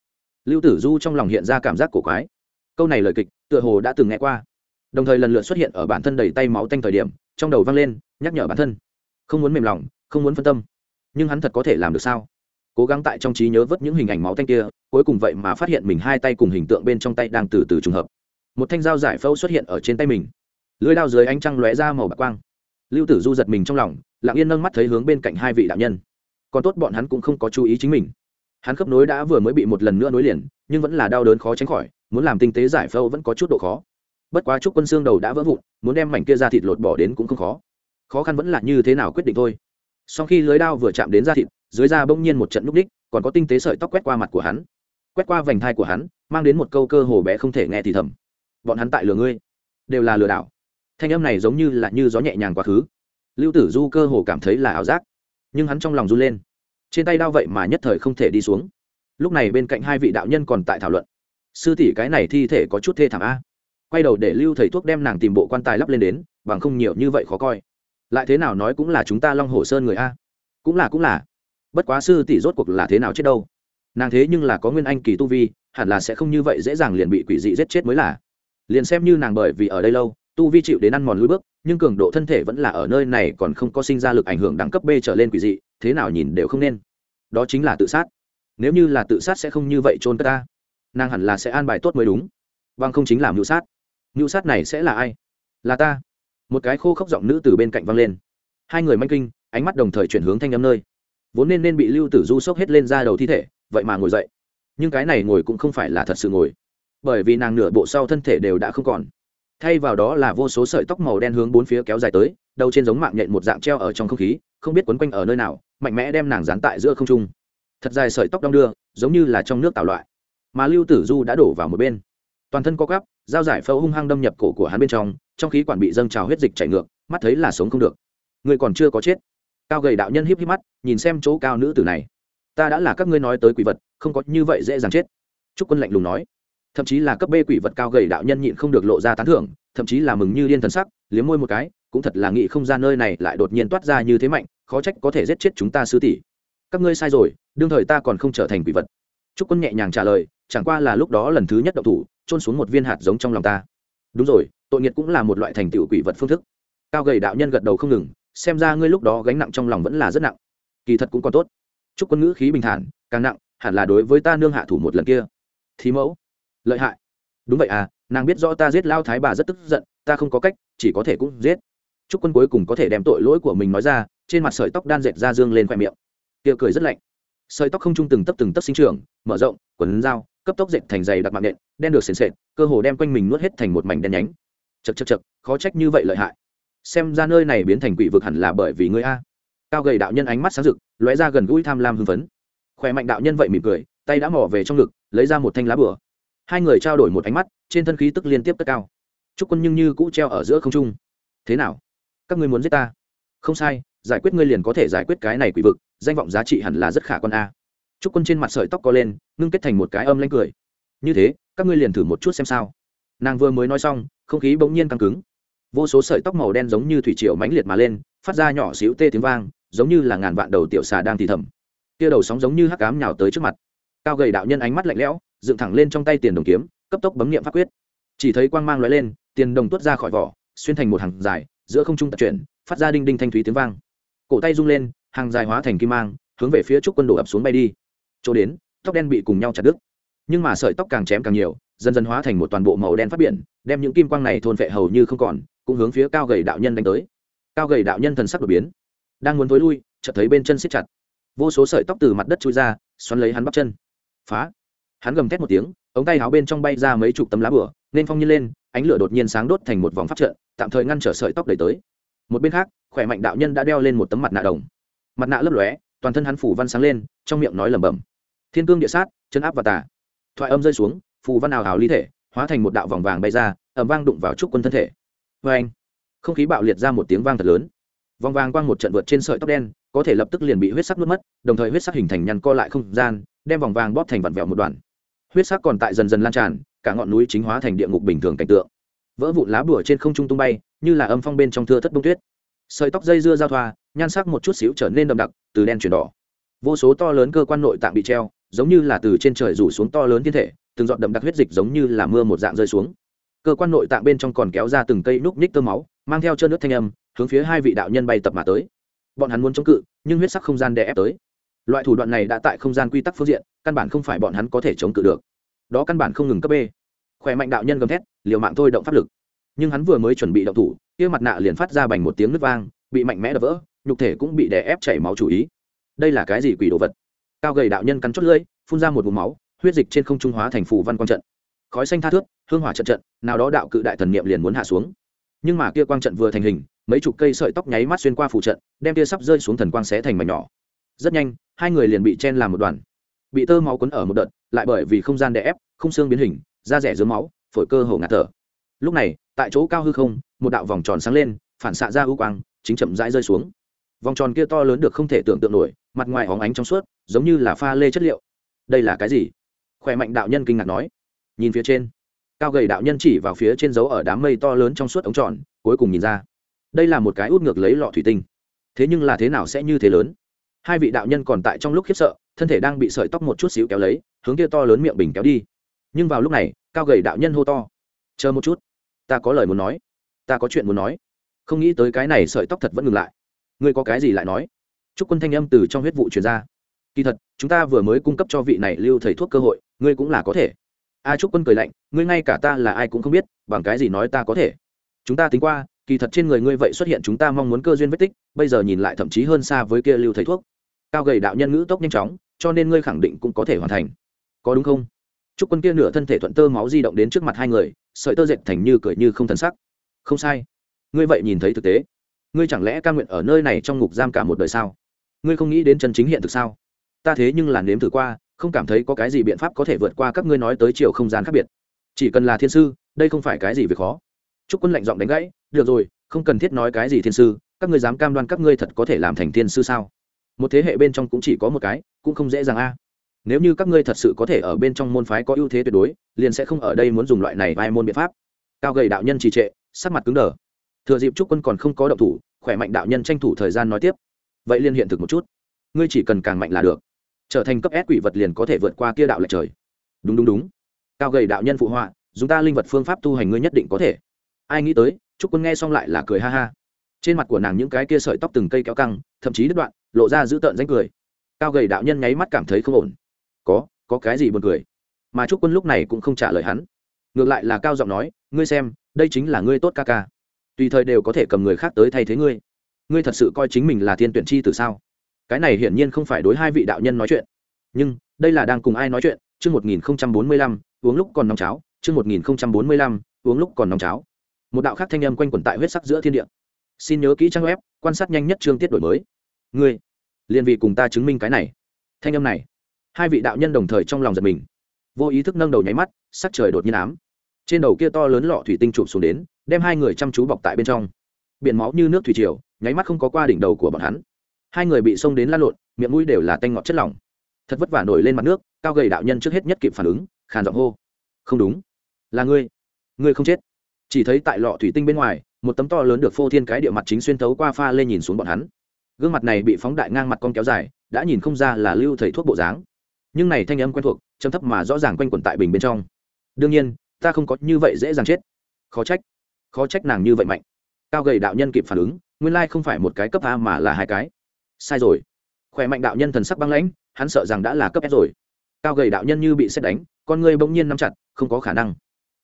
lưu tử du trong lòng hiện ra cảm giác cổ quái. Câu này lời kịch, tựa hồ đã từng nghe qua. Đồng thời lần lượt xuất hiện ở bản thân đầy tay máu tanh thời điểm, trong đầu vang lên, nhắc nhở bản thân. Không muốn mềm lòng, không muốn phân tâm. Nhưng hắn thật có thể làm được sao? Cố gắng tại trong trí nhớ vớt những hình ảnh máu tanh kia, cuối cùng vậy mà phát hiện mình hai tay cùng hình tượng bên trong tay đang từ từ trùng hợp. Một thanh dao giải phẫu xuất hiện ở trên tay mình. Lưới đao dưới ánh trăng lóe ra màu bạc quang. Lưu tử du giật mình trong lòng, lặng yên nâng mắt thấy hướng bên cạnh hai vị đạo nhân. Còn tốt bọn hắn cũng không có chú ý chính mình hắn khớp nối đã vừa mới bị một lần nữa nối liền, nhưng vẫn là đau đớn khó tránh khỏi, muốn làm tinh tế giải phẫu vẫn có chút độ khó. Bất quá chúc quân xương đầu đã vỡ vụn, muốn đem mảnh kia ra thịt lột bỏ đến cũng không khó. Khó khăn vẫn là như thế nào quyết định thôi. Sau khi lưới đao vừa chạm đến da thịt, dưới da bỗng nhiên một trận núp đích, còn có tinh tế sợi tóc quét qua mặt của hắn. Quét qua vành thai của hắn, mang đến một câu cơ hồ bé không thể nghe thì thầm. Bọn hắn tại lừa ngươi. Đều là lừa đảo. Thanh âm này giống như là như gió nhẹ nhàng quá khứ. Lưu tử du cơ hồ cảm thấy là ảo giác, nhưng hắn trong lòng run lên trên tay đao vậy mà nhất thời không thể đi xuống. Lúc này bên cạnh hai vị đạo nhân còn tại thảo luận. Sư tỷ cái này thi thể có chút thê thảm a. Quay đầu để lưu thầy thuốc đem nàng tìm bộ quan tài lắp lên đến, bằng không nhiều như vậy khó coi. Lại thế nào nói cũng là chúng ta long hồ sơn người a. Cũng là cũng là. Bất quá sư tỷ rốt cuộc là thế nào chết đâu. Nàng thế nhưng là có nguyên anh kỳ tu vi, hẳn là sẽ không như vậy dễ dàng liền bị quỷ dị giết chết mới là. Liền xem như nàng bởi vì ở đây lâu, tu vi chịu đến ăn mòn lưới bước, nhưng cường độ thân thể vẫn là ở nơi này còn không có sinh ra lực ảnh hưởng đẳng cấp b trở lên quỷ dị thế nào nhìn đều không nên. Đó chính là tự sát. Nếu như là tự sát sẽ không như vậy trôn cất ta. Nàng hẳn là sẽ an bài tốt mới đúng. Vâng không chính là mưu sát. Mưu sát này sẽ là ai? Là ta. Một cái khô khốc giọng nữ từ bên cạnh văng lên. Hai người manh kinh, ánh mắt đồng thời chuyển hướng thanh âm nơi. Vốn nên nên bị lưu tử du sốc hết lên ra đầu thi thể, vậy mà ngồi dậy. Nhưng cái này ngồi cũng không phải là thật sự ngồi. Bởi vì nàng nửa bộ sau thân thể đều đã không còn thay vào đó là vô số sợi tóc màu đen hướng bốn phía kéo dài tới, đầu trên giống mạng nhện một dạng treo ở trong không khí, không biết quấn quanh ở nơi nào, mạnh mẽ đem nàng dán tại giữa không trung. Thật dài sợi tóc đong đưa, giống như là trong nước tạo loại. Mà lưu tử du đã đổ vào một bên. Toàn thân co gắp dao giải phẫu hung hăng đâm nhập cổ của hắn bên trong trong khí quản bị dâng trào huyết dịch chảy ngược, mắt thấy là sống không được. Người còn chưa có chết. Cao gầy đạo nhân híp híp mắt, nhìn xem chỗ cao nữ tử này. Ta đã là các ngươi nói tới quỷ vật, không có như vậy dễ dàng chết. Trúc quân lạnh lùng nói thậm chí là cấp bê quỷ vật cao gầy đạo nhân nhịn không được lộ ra tán thưởng, thậm chí là mừng như điên thần sắc, liếm môi một cái, cũng thật là nghĩ không ra nơi này lại đột nhiên toát ra như thế mạnh, khó trách có thể giết chết chúng ta sư tỷ. Các ngươi sai rồi, đương thời ta còn không trở thành quỷ vật. Trúc quân nhẹ nhàng trả lời, chẳng qua là lúc đó lần thứ nhất đậu thủ trôn xuống một viên hạt giống trong lòng ta. Đúng rồi, tội nghiệt cũng là một loại thành tựu quỷ vật phương thức. Cao gầy đạo nhân gật đầu không ngừng, xem ra ngươi lúc đó gánh nặng trong lòng vẫn là rất nặng. Kỳ thật cũng còn tốt. Chúc quân ngữ khí bình thản, càng nặng, hẳn là đối với ta nương hạ thủ một lần kia. Thì mẫu lợi hại. Đúng vậy à nàng biết rõ ta giết lao thái bà rất tức giận, ta không có cách, chỉ có thể cũng giết. Chúc quân cuối cùng có thể đem tội lỗi của mình nói ra, trên mặt sợi tóc đan dệt ra dương lên khoe miệng. Kia cười rất lạnh. Sợi tóc không trung từng tấp từng tấp sinh trưởng, mở rộng, quần dao, cấp tốc dệt thành dày đặc mạng nện, đen được sền sệt, cơ hồ đem quanh mình nuốt hết thành một mảnh đen nhánh. Chật chật chật khó trách như vậy lợi hại. Xem ra nơi này biến thành quỷ vực hẳn là bởi vì ngươi a. Cao gầy đạo nhân ánh mắt sáng rực, lóe ra gần gũi tham lam hưng phấn. Khỏe mạnh đạo nhân vậy mỉm cười, tay đã mò về trong ngực, lấy ra một thanh lá bừa hai người trao đổi một ánh mắt, trên thân khí tức liên tiếp cất cao. Trúc quân nhưng như cũ treo ở giữa không trung. Thế nào? Các ngươi muốn giết ta? Không sai, giải quyết ngươi liền có thể giải quyết cái này quỷ vực, danh vọng giá trị hẳn là rất khả quan a. Trúc quân trên mặt sợi tóc co lên, ngưng kết thành một cái âm lanh cười. Như thế, các ngươi liền thử một chút xem sao. Nàng vừa mới nói xong, không khí bỗng nhiên căng cứng. Vô số sợi tóc màu đen giống như thủy triều mãnh liệt mà lên, phát ra nhỏ xíu tê tiếng vang, giống như là ngàn vạn đầu tiểu xà đang thì thầm. Kia đầu sóng giống như hắc cám nhào tới trước mặt. Cao gầy đạo nhân ánh mắt lạnh lẽo dựng thẳng lên trong tay tiền đồng kiếm, cấp tốc bấm nghiệm pháp quyết. Chỉ thấy quang mang lóe lên, tiền đồng tuốt ra khỏi vỏ, xuyên thành một hàng dài, giữa không trung tập chuyển, phát ra đinh đinh thanh thúy tiếng vang. Cổ tay rung lên, hàng dài hóa thành kim mang, hướng về phía trúc quân đổ ập xuống bay đi. Chỗ đến, tóc đen bị cùng nhau chặt đứt. Nhưng mà sợi tóc càng chém càng nhiều, dần dần hóa thành một toàn bộ màu đen phát biển, đem những kim quang này thôn vệ hầu như không còn, cũng hướng phía cao gầy đạo nhân đánh tới. Cao gầy đạo nhân thần sắc đột biến, đang muốn tối lui, chợt thấy bên chân siết chặt. Vô số sợi tóc từ mặt đất chui ra, xoắn lấy hắn bắp chân. Phá! Hắn gầm thét một tiếng, ống tay áo bên trong bay ra mấy chục tấm lá bửa nên phong nhiên lên, ánh lửa đột nhiên sáng đốt thành một vòng pháp trận, tạm thời ngăn trở sợi tóc đẩy tới. Một bên khác, khỏe mạnh đạo nhân đã đeo lên một tấm mặt nạ đồng. Mặt nạ lấp lóe, toàn thân hắn phủ văn sáng lên, trong miệng nói lẩm bẩm. Thiên cương địa sát, chân áp và tà. Thoại âm rơi xuống, phù văn ảo hào ly thể, hóa thành một đạo vòng vàng bay ra ẩm vang đụng vào trúc quân thân thể. Vê anh, không khí bạo liệt ra một tiếng vang thật lớn. Vòng vàng quang một trận vượt trên sợi tóc đen, có thể lập tức liền bị huyết sắc nuốt mất, đồng thời huyết sắc hình thành nhăn co lại không gian, đem vòng vàng bóp thành vặn vẹo một đoạn huyết sắc còn tại dần dần lan tràn, cả ngọn núi chính hóa thành địa ngục bình thường cảnh tượng. Vỡ vụn lá bùa trên không trung tung bay, như là âm phong bên trong thưa thất bông tuyết. Sợi tóc dây dưa giao thoa, nhan sắc một chút xíu trở nên đậm đặc, từ đen chuyển đỏ. Vô số to lớn cơ quan nội tạng bị treo, giống như là từ trên trời rủ xuống to lớn thiên thể, từng giọt đậm đặc huyết dịch giống như là mưa một dạng rơi xuống. Cơ quan nội tạng bên trong còn kéo ra từng cây núc ních tơ máu, mang theo chân nước thanh âm, hướng phía hai vị đạo nhân bay tập mà tới. Bọn hắn muốn chống cự, nhưng huyết sắc không gian đè ép tới loại thủ đoạn này đã tại không gian quy tắc phương diện, căn bản không phải bọn hắn có thể chống cự được. Đó căn bản không ngừng cấp b. Khỏe mạnh đạo nhân gầm thét, liều mạng thôi động pháp lực. Nhưng hắn vừa mới chuẩn bị động thủ, kia mặt nạ liền phát ra bành một tiếng nứt vang, bị mạnh mẽ đập vỡ, nhục thể cũng bị đè ép chảy máu chủ ý. Đây là cái gì quỷ đồ vật? Cao gầy đạo nhân cắn chót lưỡi, phun ra một vùng máu, huyết dịch trên không trung hóa thành phù văn quang trận. Khói xanh tha thước, hương hỏa trận trận, nào đó đạo cự đại thần niệm liền muốn hạ xuống. Nhưng mà kia quang trận vừa thành hình, mấy chục cây sợi tóc nháy mắt xuyên qua phủ trận, đem kia sắp rơi xuống thần quang xé thành mảnh nhỏ. Rất nhanh hai người liền bị chen làm một đoàn. Bị tơ máu quấn ở một đợt, lại bởi vì không gian đè ép, không xương biến hình, da rẻ dưới máu, phổi cơ hồ ngạt thở. Lúc này, tại chỗ cao hư không, một đạo vòng tròn sáng lên, phản xạ ra ưu quang, chính chậm rãi rơi xuống. Vòng tròn kia to lớn được không thể tưởng tượng nổi, mặt ngoài óng ánh trong suốt, giống như là pha lê chất liệu. Đây là cái gì? Khỏe mạnh đạo nhân kinh ngạc nói. Nhìn phía trên, cao gầy đạo nhân chỉ vào phía trên dấu ở đám mây to lớn trong suốt ống tròn, cuối cùng nhìn ra. Đây là một cái út ngược lấy lọ thủy tinh. Thế nhưng là thế nào sẽ như thế lớn? Hai vị đạo nhân còn tại trong lúc khiếp sợ, thân thể đang bị sợi tóc một chút xíu kéo lấy, hướng kia to lớn miệng bình kéo đi. Nhưng vào lúc này, cao gầy đạo nhân hô to, chờ một chút, ta có lời muốn nói, ta có chuyện muốn nói. Không nghĩ tới cái này sợi tóc thật vẫn ngừng lại. Ngươi có cái gì lại nói? Chúc quân thanh âm từ trong huyết vụ truyền ra. Kỳ thật, chúng ta vừa mới cung cấp cho vị này lưu thầy thuốc cơ hội, ngươi cũng là có thể. A trúc quân cười lạnh, ngươi ngay cả ta là ai cũng không biết, bằng cái gì nói ta có thể? Chúng ta tính qua, kỳ thật trên người ngươi vậy xuất hiện chúng ta mong muốn cơ duyên vết tích, bây giờ nhìn lại thậm chí hơn xa với kia lưu thầy thuốc cao gầy đạo nhân ngữ tốc nhanh chóng, cho nên ngươi khẳng định cũng có thể hoàn thành. Có đúng không? Trúc quân kia nửa thân thể thuận tơ máu di động đến trước mặt hai người, sợi tơ dệt thành như cười như không thần sắc. Không sai. Ngươi vậy nhìn thấy thực tế. Ngươi chẳng lẽ ca nguyện ở nơi này trong ngục giam cả một đời sao? Ngươi không nghĩ đến chân chính hiện thực sao? Ta thế nhưng là nếm thử qua, không cảm thấy có cái gì biện pháp có thể vượt qua các ngươi nói tới chiều không gian khác biệt. Chỉ cần là thiên sư, đây không phải cái gì việc khó. Trúc quân lạnh giọng đánh gãy, được rồi, không cần thiết nói cái gì thiên sư, các ngươi dám cam đoan các ngươi thật có thể làm thành thiên sư sao? Một thế hệ bên trong cũng chỉ có một cái, cũng không dễ dàng a. Nếu như các ngươi thật sự có thể ở bên trong môn phái có ưu thế tuyệt đối, liền sẽ không ở đây muốn dùng loại này vai môn biện pháp. Cao gầy đạo nhân trì trệ, sắc mặt cứng đờ. Thừa dịp trúc quân còn không có động thủ, khỏe mạnh đạo nhân tranh thủ thời gian nói tiếp. Vậy liên hiện thực một chút. Ngươi chỉ cần càng mạnh là được. Trở thành cấp S quỷ vật liền có thể vượt qua kia đạo lệch trời. Đúng đúng đúng. Cao gầy đạo nhân phụ họa, dùng ta linh vật phương pháp tu hành ngươi nhất định có thể. Ai nghĩ tới, trúc quân nghe xong lại là cười ha ha trên mặt của nàng những cái kia sợi tóc từng cây kéo căng, thậm chí đứt đoạn, lộ ra dữ tợn danh cười. Cao gầy đạo nhân nháy mắt cảm thấy không ổn. Có có cái gì buồn cười? Mà trúc quân lúc này cũng không trả lời hắn. Ngược lại là cao giọng nói, ngươi xem, đây chính là ngươi tốt ca ca. Tùy thời đều có thể cầm người khác tới thay thế ngươi. Ngươi thật sự coi chính mình là thiên tuyển chi từ sao? Cái này hiển nhiên không phải đối hai vị đạo nhân nói chuyện. Nhưng, đây là đang cùng ai nói chuyện? Chương một nghìn bốn mươi lăm, uống lúc còn nóng cháo. Chương một nghìn bốn mươi lăm, uống lúc còn nóng cháo. Một đạo khác thanh âm quanh quẩn tại huyết sắc giữa thiên địa xin nhớ kỹ trang web, quan sát nhanh nhất chương tiết đổi mới. Ngươi liên vị cùng ta chứng minh cái này. Thanh âm này, hai vị đạo nhân đồng thời trong lòng giật mình. Vô ý thức nâng đầu nháy mắt, sắc trời đột nhiên ám. Trên đầu kia to lớn lọ thủy tinh chụp xuống đến, đem hai người chăm chú bọc tại bên trong. Biển máu như nước thủy triều, nháy mắt không có qua đỉnh đầu của bọn hắn. Hai người bị xông đến lan lộn, miệng mũi đều là tanh ngọt chất lỏng. Thật vất vả nổi lên mặt nước, cao gầy đạo nhân trước hết nhất kịp phản ứng, khàn giọng hô. Không đúng. Là ngươi. Ngươi không chết. Chỉ thấy tại lọ thủy tinh bên ngoài một tấm to lớn được phô thiên cái địa mặt chính xuyên thấu qua pha lên nhìn xuống bọn hắn. Gương mặt này bị phóng đại ngang mặt con kéo dài, đã nhìn không ra là lưu thầy thuốc bộ dáng. Nhưng này thanh âm quen thuộc châm thấp mà rõ ràng quanh quẩn tại bình bên trong. Đương nhiên, ta không có như vậy dễ dàng chết. Khó trách khó trách nàng như vậy mạnh. Cao gầy đạo nhân kịp phản ứng, nguyên lai không phải một cái cấp a mà là hai cái. Sai rồi. Khỏe mạnh đạo nhân thần sắc băng lãnh, hắn sợ rằng đã là cấp s rồi. Cao gầy đạo nhân như bị xét đánh, con ngươi bỗng nhiên nắm chặt, không có khả năng.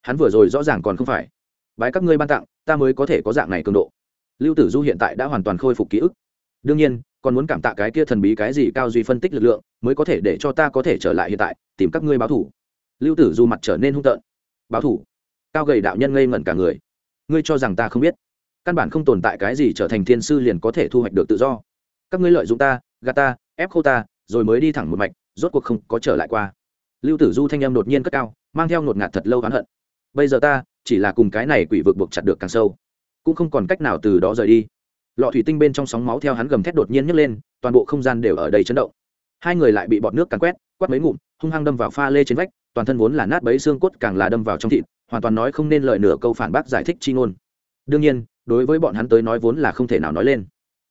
Hắn vừa rồi rõ ràng còn không phải. Bái các ngươi ban tặng ta mới có thể có dạng này cường độ. Lưu tử du hiện tại đã hoàn toàn khôi phục ký ức. Đương nhiên, còn muốn cảm tạ cái kia thần bí cái gì cao duy phân tích lực lượng, mới có thể để cho ta có thể trở lại hiện tại, tìm các ngươi báo thủ. Lưu tử du mặt trở nên hung tợn. Báo thủ? Cao gầy đạo nhân ngây ngẩn cả người. Ngươi cho rằng ta không biết? Căn bản không tồn tại cái gì trở thành thiên sư liền có thể thu hoạch được tự do. Các ngươi lợi dụng ta, gạt ta, ép khô ta, rồi mới đi thẳng một mạch, rốt cuộc không có trở lại qua. Lưu tử du thanh âm đột nhiên cất cao, mang theo ngột ngạt thật lâu oán hận. Bây giờ ta chỉ là cùng cái này quỷ vực buộc chặt được càng sâu. Cũng không còn cách nào từ đó rời đi. Lọ thủy tinh bên trong sóng máu theo hắn gầm thét đột nhiên nhấc lên, toàn bộ không gian đều ở đầy chấn động. Hai người lại bị bọt nước càn quét, quát mấy ngụm, hung hăng đâm vào pha lê trên vách, toàn thân vốn là nát bấy xương cốt càng là đâm vào trong thịt, hoàn toàn nói không nên lời nửa câu phản bác giải thích chi ngôn. Đương nhiên, đối với bọn hắn tới nói vốn là không thể nào nói lên.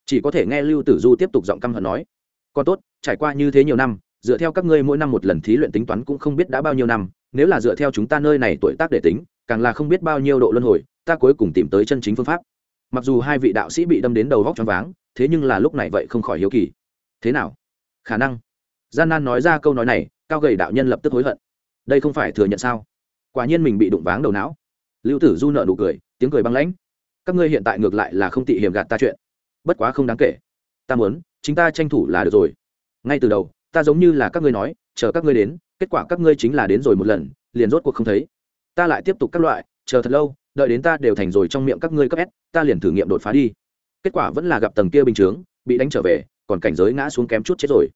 Chỉ có thể nghe lưu tử du tiếp tục giọng căm hận nói, còn tốt, trải qua như thế nhiều năm, dựa theo các ngươi mỗi năm một lần thí luyện tính toán cũng không biết đã bao nhiêu năm, nếu là dựa theo chúng ta nơi này tuổi tác để tính càng là không biết bao nhiêu độ luân hồi, ta cuối cùng tìm tới chân chính phương pháp. Mặc dù hai vị đạo sĩ bị đâm đến đầu vóc choáng váng, thế nhưng là lúc này vậy không khỏi hiếu kỳ. Thế nào? Khả năng. Gian nan nói ra câu nói này, cao gầy đạo nhân lập tức hối hận. Đây không phải thừa nhận sao? Quả nhiên mình bị đụng váng đầu não. Lưu tử du nợ nụ cười, tiếng cười băng lãnh. Các ngươi hiện tại ngược lại là không tị hiểm gạt ta chuyện. Bất quá không đáng kể. Ta muốn, chính ta tranh thủ là được rồi. Ngay từ đầu, ta giống như là các ngươi nói, chờ các ngươi đến, kết quả các ngươi chính là đến rồi một lần, liền rốt cuộc không thấy ta lại tiếp tục các loại, chờ thật lâu, đợi đến ta đều thành rồi trong miệng các ngươi cấp s, ta liền thử nghiệm đột phá đi. Kết quả vẫn là gặp tầng kia bình chướng, bị đánh trở về, còn cảnh giới ngã xuống kém chút chết rồi.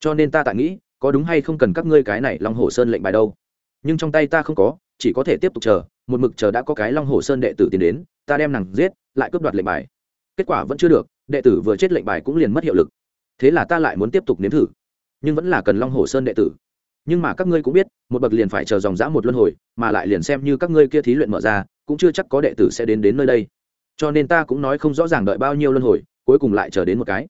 Cho nên ta tại nghĩ, có đúng hay không cần các ngươi cái này long hồ sơn lệnh bài đâu. Nhưng trong tay ta không có, chỉ có thể tiếp tục chờ, một mực chờ đã có cái long hồ sơn đệ tử tiến đến, ta đem nàng giết, lại cướp đoạt lệnh bài. Kết quả vẫn chưa được, đệ tử vừa chết lệnh bài cũng liền mất hiệu lực. Thế là ta lại muốn tiếp tục nếm thử, nhưng vẫn là cần long hồ sơn đệ tử nhưng mà các ngươi cũng biết, một bậc liền phải chờ dòng dã một luân hồi, mà lại liền xem như các ngươi kia thí luyện mở ra, cũng chưa chắc có đệ tử sẽ đến đến nơi đây. Cho nên ta cũng nói không rõ ràng đợi bao nhiêu luân hồi, cuối cùng lại chờ đến một cái.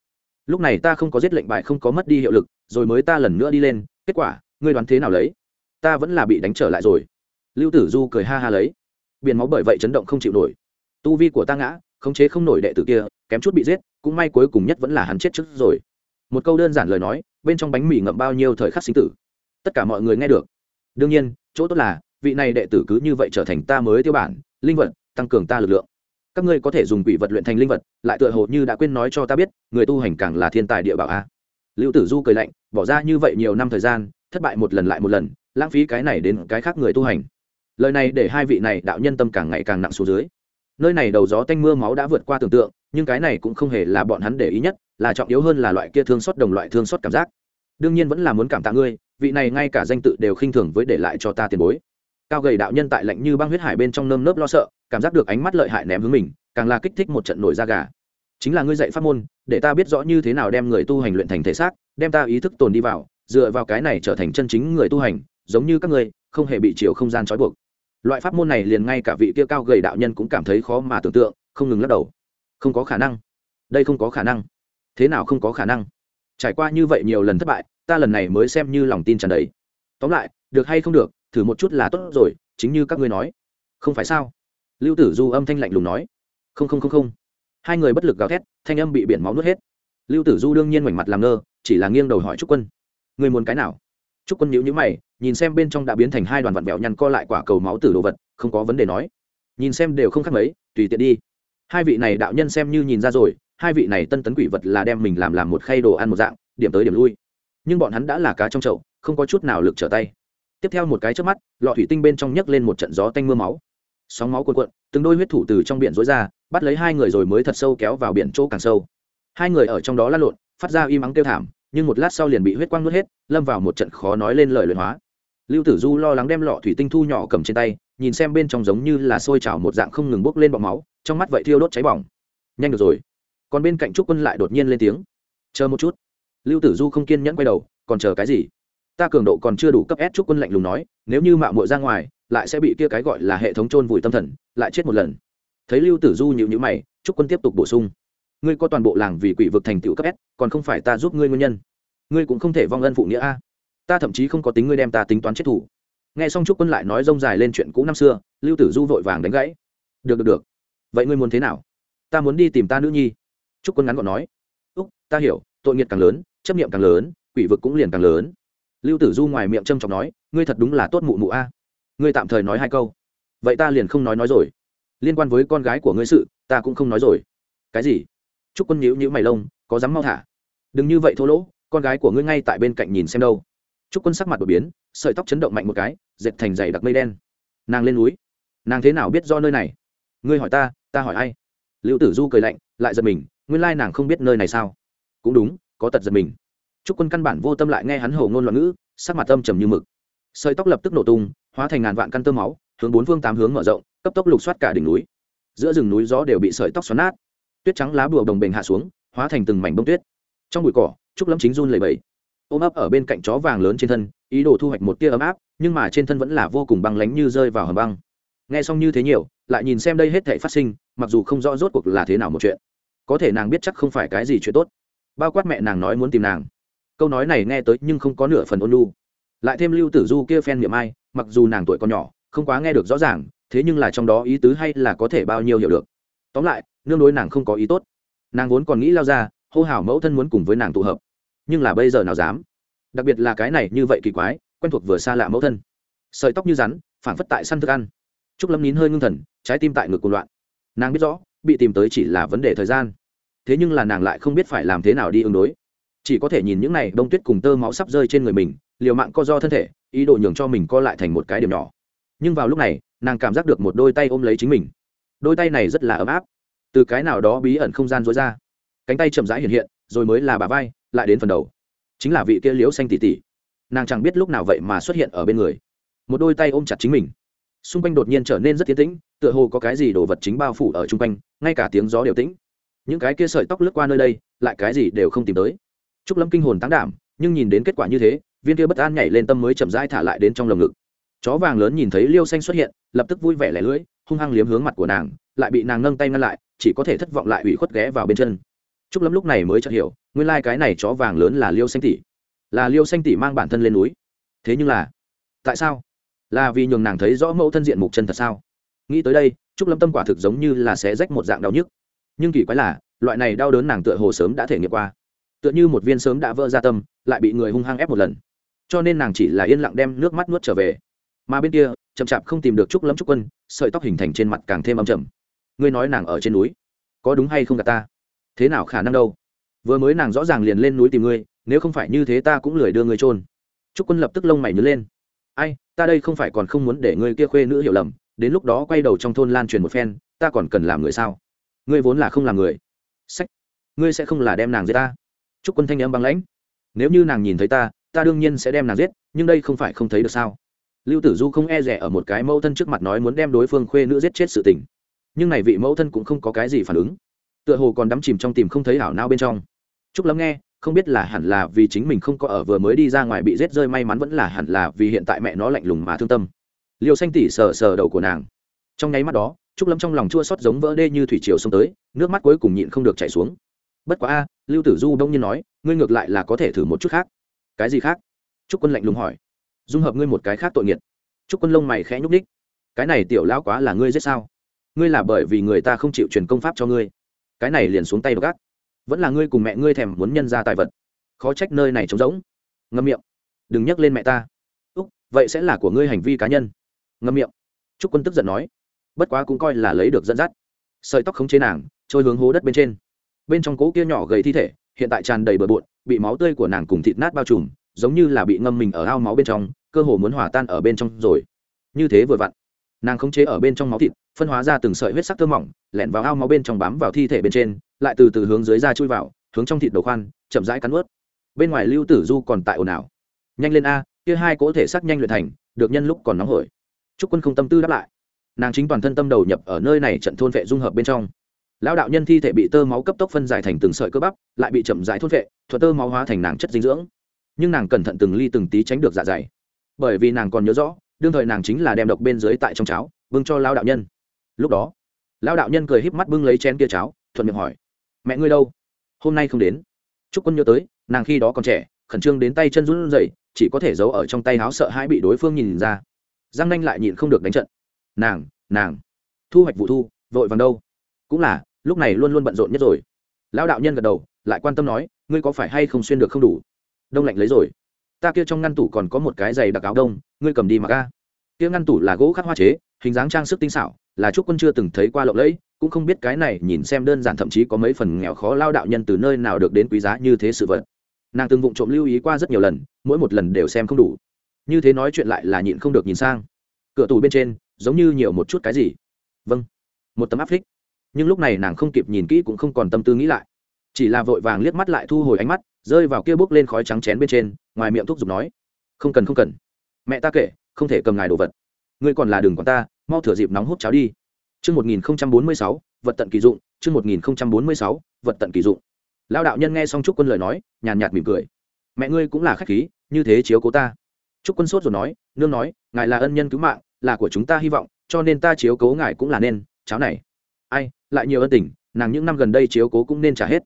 Lúc này ta không có giết lệnh bại không có mất đi hiệu lực, rồi mới ta lần nữa đi lên, kết quả, ngươi đoán thế nào lấy? Ta vẫn là bị đánh trở lại rồi. Lưu tử du cười ha ha lấy. Biển máu bởi vậy chấn động không chịu nổi. Tu vi của ta ngã, khống chế không nổi đệ tử kia, kém chút bị giết, cũng may cuối cùng nhất vẫn là hắn chết trước rồi. Một câu đơn giản lời nói, bên trong bánh mì ngậm bao nhiêu thời khắc sinh tử tất cả mọi người nghe được. Đương nhiên, chỗ tốt là, vị này đệ tử cứ như vậy trở thành ta mới tiêu bản, linh vật, tăng cường ta lực lượng. Các ngươi có thể dùng quỷ vật luyện thành linh vật, lại tựa hồ như đã quên nói cho ta biết, người tu hành càng là thiên tài địa bảo a. Lưu tử du cười lạnh, bỏ ra như vậy nhiều năm thời gian, thất bại một lần lại một lần, lãng phí cái này đến cái khác người tu hành. Lời này để hai vị này đạo nhân tâm càng ngày càng nặng xuống dưới. Nơi này đầu gió tanh mưa máu đã vượt qua tưởng tượng, nhưng cái này cũng không hề là bọn hắn để ý nhất, là trọng yếu hơn là loại kia thương xót đồng loại thương xót cảm giác đương nhiên vẫn là muốn cảm tạ ngươi, vị này ngay cả danh tự đều khinh thường với để lại cho ta tiền bối. Cao gầy đạo nhân tại lạnh như băng huyết hải bên trong nơm nớp lo sợ, cảm giác được ánh mắt lợi hại ném hướng mình, càng là kích thích một trận nổi da gà. Chính là ngươi dạy pháp môn, để ta biết rõ như thế nào đem người tu hành luyện thành thể xác, đem ta ý thức tồn đi vào, dựa vào cái này trở thành chân chính người tu hành, giống như các ngươi, không hề bị chiều không gian trói buộc. Loại pháp môn này liền ngay cả vị kia cao gầy đạo nhân cũng cảm thấy khó mà tưởng tượng, không ngừng lắc đầu. Không có khả năng. Đây không có khả năng. Thế nào không có khả năng? Trải qua như vậy nhiều lần thất bại, ta lần này mới xem như lòng tin tràn đầy. Tóm lại, được hay không được, thử một chút là tốt rồi, chính như các ngươi nói. Không phải sao? Lưu tử du âm thanh lạnh lùng nói. Không không không không. Hai người bất lực gào thét, thanh âm bị biển máu nuốt hết. Lưu tử du đương nhiên ngoảnh mặt làm ngơ, chỉ là nghiêng đầu hỏi trúc quân. Người muốn cái nào? Trúc quân nhíu nhíu mày, nhìn xem bên trong đã biến thành hai đoàn vặn vẹo nhăn co lại quả cầu máu tử đồ vật, không có vấn đề nói. Nhìn xem đều không khác mấy, tùy tiện đi. Hai vị này đạo nhân xem như nhìn ra rồi hai vị này tân tấn quỷ vật là đem mình làm làm một khay đồ ăn một dạng, điểm tới điểm lui. Nhưng bọn hắn đã là cá trong chậu, không có chút nào lực trở tay. Tiếp theo một cái trước mắt, lọ thủy tinh bên trong nhấc lên một trận gió tanh mưa máu. Sóng máu cuộn cuộn, từng đôi huyết thủ từ trong biển rối ra, bắt lấy hai người rồi mới thật sâu kéo vào biển chỗ càng sâu. Hai người ở trong đó lăn lộn, phát ra im ắng kêu thảm, nhưng một lát sau liền bị huyết quang nuốt hết, lâm vào một trận khó nói lên lời luyện hóa. Lưu tử du lo lắng đem lọ thủy tinh thu nhỏ cầm trên tay, nhìn xem bên trong giống như là sôi trào một dạng không ngừng bốc lên bọc máu, trong mắt vậy thiêu đốt cháy bỏng. Nhanh được rồi còn bên cạnh trúc quân lại đột nhiên lên tiếng. Chờ một chút. Lưu tử du không kiên nhẫn quay đầu, còn chờ cái gì? Ta cường độ còn chưa đủ cấp s. Trúc quân lạnh lùng nói, nếu như mạo muội ra ngoài, lại sẽ bị kia cái gọi là hệ thống trôn vùi tâm thần, lại chết một lần. Thấy lưu tử du nhịu nhữ mày, trúc quân tiếp tục bổ sung, ngươi có toàn bộ làng vì quỷ vực thành tựu cấp s, còn không phải ta giúp ngươi nguyên nhân. Ngươi cũng không thể vong ân phụ nghĩa a. Ta thậm chí không có tính ngươi đem ta tính toán chết thủ. Nghe xong trúc quân lại nói rông dài lên chuyện cũ năm xưa, lưu tử du vội vàng đánh gãy. Được được được. Vậy ngươi muốn thế nào? Ta muốn đi tìm ta nữ nhi trúc quân ngắn gọn nói, úc, ta hiểu, tội nghiệt càng lớn, chấp niệm càng lớn, quỷ vực cũng liền càng lớn. Lưu tử du ngoài miệng trâm trọng nói, ngươi thật đúng là tốt mụ mụ a. Ngươi tạm thời nói hai câu. Vậy ta liền không nói nói rồi. Liên quan với con gái của ngươi sự, ta cũng không nói rồi. Cái gì? Trúc quân nhíu nhíu mày lông, có dám mau thả? Đừng như vậy thô lỗ, con gái của ngươi ngay tại bên cạnh nhìn xem đâu. Trúc quân sắc mặt đột biến, sợi tóc chấn động mạnh một cái, dệt thành dày đặc mây đen. Nàng lên núi. Nàng thế nào biết do nơi này? Ngươi hỏi ta ta hỏi ai? Lưu tử du cười lạnh, lại giật mình nguyên lai nàng không biết nơi này sao? Cũng đúng, có tật giật mình. Chúc quân căn bản vô tâm lại nghe hắn hầu ngôn loạn ngữ, sắc mặt âm trầm như mực. Sợi tóc lập tức nổ tung, hóa thành ngàn vạn căn tơ máu, hướng bốn phương tám hướng mở rộng, cấp tốc lục soát cả đỉnh núi. Giữa rừng núi gió đều bị sợi tóc xoắn nát. Tuyết trắng lá bùa đồng bình hạ xuống, hóa thành từng mảnh bông tuyết. Trong bụi cỏ, trúc lâm chính run lầy bầy ôm ấp ở bên cạnh chó vàng lớn trên thân, ý đồ thu hoạch một tia ấm áp, nhưng mà trên thân vẫn là vô cùng băng lánh như rơi vào hầm băng. Nghe xong như thế nhiều, lại nhìn xem đây hết thể phát sinh, mặc dù không rõ rốt cuộc là thế nào một chuyện có thể nàng biết chắc không phải cái gì chuyện tốt. Bao quát mẹ nàng nói muốn tìm nàng. Câu nói này nghe tới nhưng không có nửa phần ôn lu lại thêm lưu tử du kia phen miệng ai, mặc dù nàng tuổi còn nhỏ, không quá nghe được rõ ràng, thế nhưng là trong đó ý tứ hay là có thể bao nhiêu hiểu được. Tóm lại, nương đối nàng không có ý tốt. Nàng vốn còn nghĩ lao ra, hô hào mẫu thân muốn cùng với nàng tụ hợp. Nhưng là bây giờ nào dám? Đặc biệt là cái này như vậy kỳ quái, quen thuộc vừa xa lạ mẫu thân. Sợi tóc như rắn phản phất tại săn thức ăn. T r ú c lâm nín hơi ngưng thần, trái tim tại ngực cuộc loạn. Nàng biết rõ bị tìm tới chỉ là vấn đề thời gian. Thế nhưng là nàng lại không biết phải làm thế nào đi ứng đối. Chỉ có thể nhìn những này đông tuyết cùng tơ máu sắp rơi trên người mình, liều mạng co do thân thể, ý đồ nhường cho mình co lại thành một cái điểm nhỏ. Nhưng vào lúc này, nàng cảm giác được một đôi tay ôm lấy chính mình. Đôi tay này rất là ấm áp. Từ cái nào đó bí ẩn không gian dối ra. Cánh tay chậm rãi hiện hiện, rồi mới là bà vai, lại đến phần đầu. Chính là vị kia liễu xanh tỉ tỉ nàng chẳng biết lúc nào vậy mà xuất hiện ở bên người. Một đôi tay ôm chặt chính mình xung quanh đột nhiên trở nên rất tiến tĩnh, tựa hồ có cái gì đồ vật chính bao phủ ở chung quanh, ngay cả tiếng gió đều tĩnh. Những cái kia sợi tóc lướt qua nơi đây, lại cái gì đều không tìm tới. Trúc lâm kinh hồn tán đảm, nhưng nhìn đến kết quả như thế, viên kia bất an nhảy lên tâm mới chậm rãi thả lại đến trong lồng ngực. Chó vàng lớn nhìn thấy liêu xanh xuất hiện, lập tức vui vẻ lẻ lưỡi, hung hăng liếm hướng mặt của nàng, lại bị nàng nâng tay ngăn lại, chỉ có thể thất vọng lại ủy khuất ghé vào bên chân. Trúc lâm lúc này mới chợt hiểu, nguyên lai、like、cái này chó vàng lớn là liêu xanh tỷ. Là liêu xanh tỷ mang bản thân lên núi. Thế nhưng là, tại sao? Là vì nhường nàng thấy rõ mẫu thân diện mục chân thật sao? Nghĩ tới đây, trúc lâm tâm quả thực giống như là sẽ rách một dạng đau nhức. Nhưng kỳ quái là, loại này đau đớn nàng tựa hồ sớm đã thể nghiệm qua. Tựa như một viên sớm đã vỡ ra tâm, lại bị người hung hăng ép một lần. Cho nên nàng chỉ là yên lặng đem nước mắt nuốt trở về. Mà bên kia, chậm chạp không tìm được trúc lâm trúc quân, sợi tóc hình thành trên mặt càng thêm âm trầm. Ngươi nói nàng ở trên núi, có đúng hay không cả ta? Thế nào khả năng đâu? Vừa mới nàng rõ ràng liền lên núi tìm ngươi, nếu không phải như thế ta cũng lười đưa ngươi trôn trúc quân lập tức lông mày nhớ lên ai, ta đây không phải còn không muốn để ngươi kia khuê nữ hiểu lầm, đến lúc đó quay đầu trong thôn lan truyền một phen, ta còn cần làm người sao? Ngươi vốn là không làm người. Sách, ngươi sẽ không là đem nàng giết ta. Trúc quân thanh âm băng lãnh. Nếu như nàng nhìn thấy ta ta đương nhiên sẽ đem nàng giết, nhưng đây không phải không thấy được sao? Lưu tử du không e rẻ ở một cái mẫu thân trước mặt nói muốn đem đối phương khuê nữ giết chết sự tình. Nhưng này vị mẫu thân cũng không có cái gì phản ứng. Tựa hồ còn đắm chìm trong tìm không thấy hảo nao bên trong. Trúc lắm nghe không biết là hẳn là vì chính mình không có ở vừa mới đi ra ngoài bị rết rơi may mắn vẫn là hẳn là vì hiện tại mẹ nó lạnh lùng mà thương tâm. Liêu xanh tỉ sờ sờ đầu của nàng. Trong nháy mắt đó, trúc lâm trong lòng chua xót giống vỡ đê như thủy triều xông tới, nước mắt cuối cùng nhịn không được chảy xuống. Bất quá a lưu tử du đông nhiên nói, ngươi ngược lại là có thể thử một chút khác. Cái gì khác? Trúc quân lạnh lùng hỏi. Dung hợp ngươi một cái khác tội nghiệt. Trúc quân lông mày khẽ nhúc ních cái này tiểu lão quá là ngươi giết sao? Ngươi là bởi vì người ta không chịu truyền công pháp cho ngươi. Cái này liền xuống tay gác vẫn là ngươi cùng mẹ ngươi thèm muốn nhân ra tài vật. Khó trách nơi này trống rỗng. Ngâm miệng. Đừng nhắc lên mẹ ta. Úc, vậy sẽ là của ngươi hành vi cá nhân. Ngâm miệng. Trúc quân tức giận nói. Bất quá cũng coi là lấy được dẫn dắt. Sợi tóc không chế nàng, trôi hướng hố đất bên trên. Bên trong cỗ kia nhỏ gầy thi thể, hiện tại tràn đầy bờ bộn, bị máu tươi của nàng cùng thịt nát bao trùm, giống như là bị ngâm mình ở ao máu bên trong, cơ hồ muốn hòa tan ở bên trong rồi. Như thế vừa vặn, nàng khống chế ở bên trong máu thịt phân hóa ra từng sợi huyết sắc thơm mỏng, lẻn vào ao máu bên trong bám vào thi thể bên trên, lại từ từ hướng dưới ra chui vào, hướng trong thịt đầu khoan, chậm rãi cắn ướt bên ngoài lưu tử du còn tại ồn ào. Nhanh lên a, kia hai cỗ thể sắc nhanh luyện thành, được nhân lúc còn nóng hổi. Chúc quân không tâm tư đáp lại. Nàng chính toàn thân tâm đầu nhập ở nơi này trận thôn vệ dung hợp bên trong. Lão đạo nhân thi thể bị tơ máu cấp tốc phân giải thành từng sợi cơ bắp, lại bị chậm rãi thôn vệ thuật tơ máu hóa thành nàng chất dinh dưỡng. Nhưng nàng cẩn thận từng ly từng tí tránh được dạ dày. Bởi vì nàng còn nhớ rõ, đương thời nàng chính là đem độc bên dưới tại trong cháo, vương cho lão đạo nhân lúc đó lao đạo nhân cười híp mắt bưng lấy chén kia cháo, thuận miệng hỏi, mẹ ngươi đâu? Hôm nay không đến. Trúc quân nhớ tới, nàng khi đó còn trẻ, khẩn trương đến tay chân run rẩy, chỉ có thể giấu ở trong tay áo sợ hãi bị đối phương nhìn ra. Giang nanh lại nhịn không được đánh trận. Nàng nàng, thu hoạch vụ thu, vội vàng đâu? Cũng là, lúc này luôn luôn bận rộn nhất rồi. Lão đạo nhân gật đầu, lại quan tâm nói, ngươi có phải hay không xuyên được không đủ? Đông lạnh lấy rồi. Ta kia trong ngăn tủ còn có một cái giày đặc áo đông, ngươi cầm đi mặc a kia ngăn tủ là gỗ khắc hoa chế, hình dáng trang sức tinh xảo, là chúc quân chưa từng thấy qua lộng lẫy, cũng không biết cái này nhìn xem đơn giản thậm chí có mấy phần nghèo khó lao đạo nhân từ nơi nào được đến quý giá như thế sự vật. Nàng từng vụng trộm lưu ý qua rất nhiều lần, mỗi một lần đều xem không đủ. Như thế nói chuyện lại là nhịn không được nhìn sang. Cửa tủ bên trên, giống như nhiều một chút cái gì. Vâng. Một tấm áp phích. Nhưng lúc này nàng không kịp nhìn kỹ cũng không còn tâm tư nghĩ lại. Chỉ là vội vàng liếc mắt lại thu hồi ánh mắt, rơi vào kia bước lên khói trắng chén bên trên, ngoài miệng thúc giục nói, không cần không cần. Mẹ ta kể không thể cầm ngài đồ vật. Ngươi còn là đường của ta, mau thửa dịp nóng hút cháo đi. Chương một nghìn bốn mươi sáu, vật tận kỳ dụng, chương một nghìn bốn mươi sáu, vật tận kỳ dụng. Lao đạo nhân nghe xong trúc quân lời nói, nhàn nhạt mỉm cười. Mẹ ngươi cũng là khách khí, như thế chiếu cố ta. Trúc quân sốt rồi nói, nương nói, ngài là ân nhân cứu mạng, là của chúng ta hy vọng, cho nên ta chiếu cố ngài cũng là nên, cháo này. Ai, lại nhiều ân tình, nàng những năm gần đây chiếu cố cũng nên trả hết.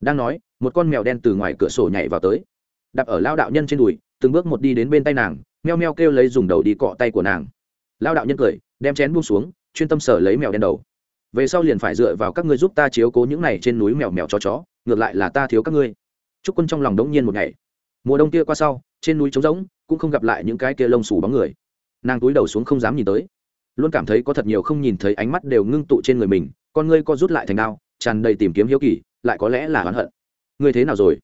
Đang nói, một con mèo đen từ ngoài cửa sổ nhảy vào tới. Đạp ở lao đạo nhân trên đùi, từng bước một đi đến bên tay nàng meo meo kêu lấy dùng đầu đi cọ tay của nàng. Lao đạo nhân cười, đem chén buông xuống, chuyên tâm sở lấy mèo đen đầu. Về sau liền phải dựa vào các ngươi giúp ta chiếu cố những này trên núi mèo mèo chó chó, ngược lại là ta thiếu các ngươi. Chúc quân trong lòng đống nhiên một ngày. Mùa đông kia qua sau, trên núi trống rỗng, cũng không gặp lại những cái kia lông xù bóng người. Nàng túi đầu xuống không dám nhìn tới. Luôn cảm thấy có thật nhiều không nhìn thấy ánh mắt đều ngưng tụ trên người mình, con ngươi co rút lại thành đao, tràn đầy tìm kiếm hiếu kỳ, lại có lẽ là oán hận. Ngươi thế nào rồi?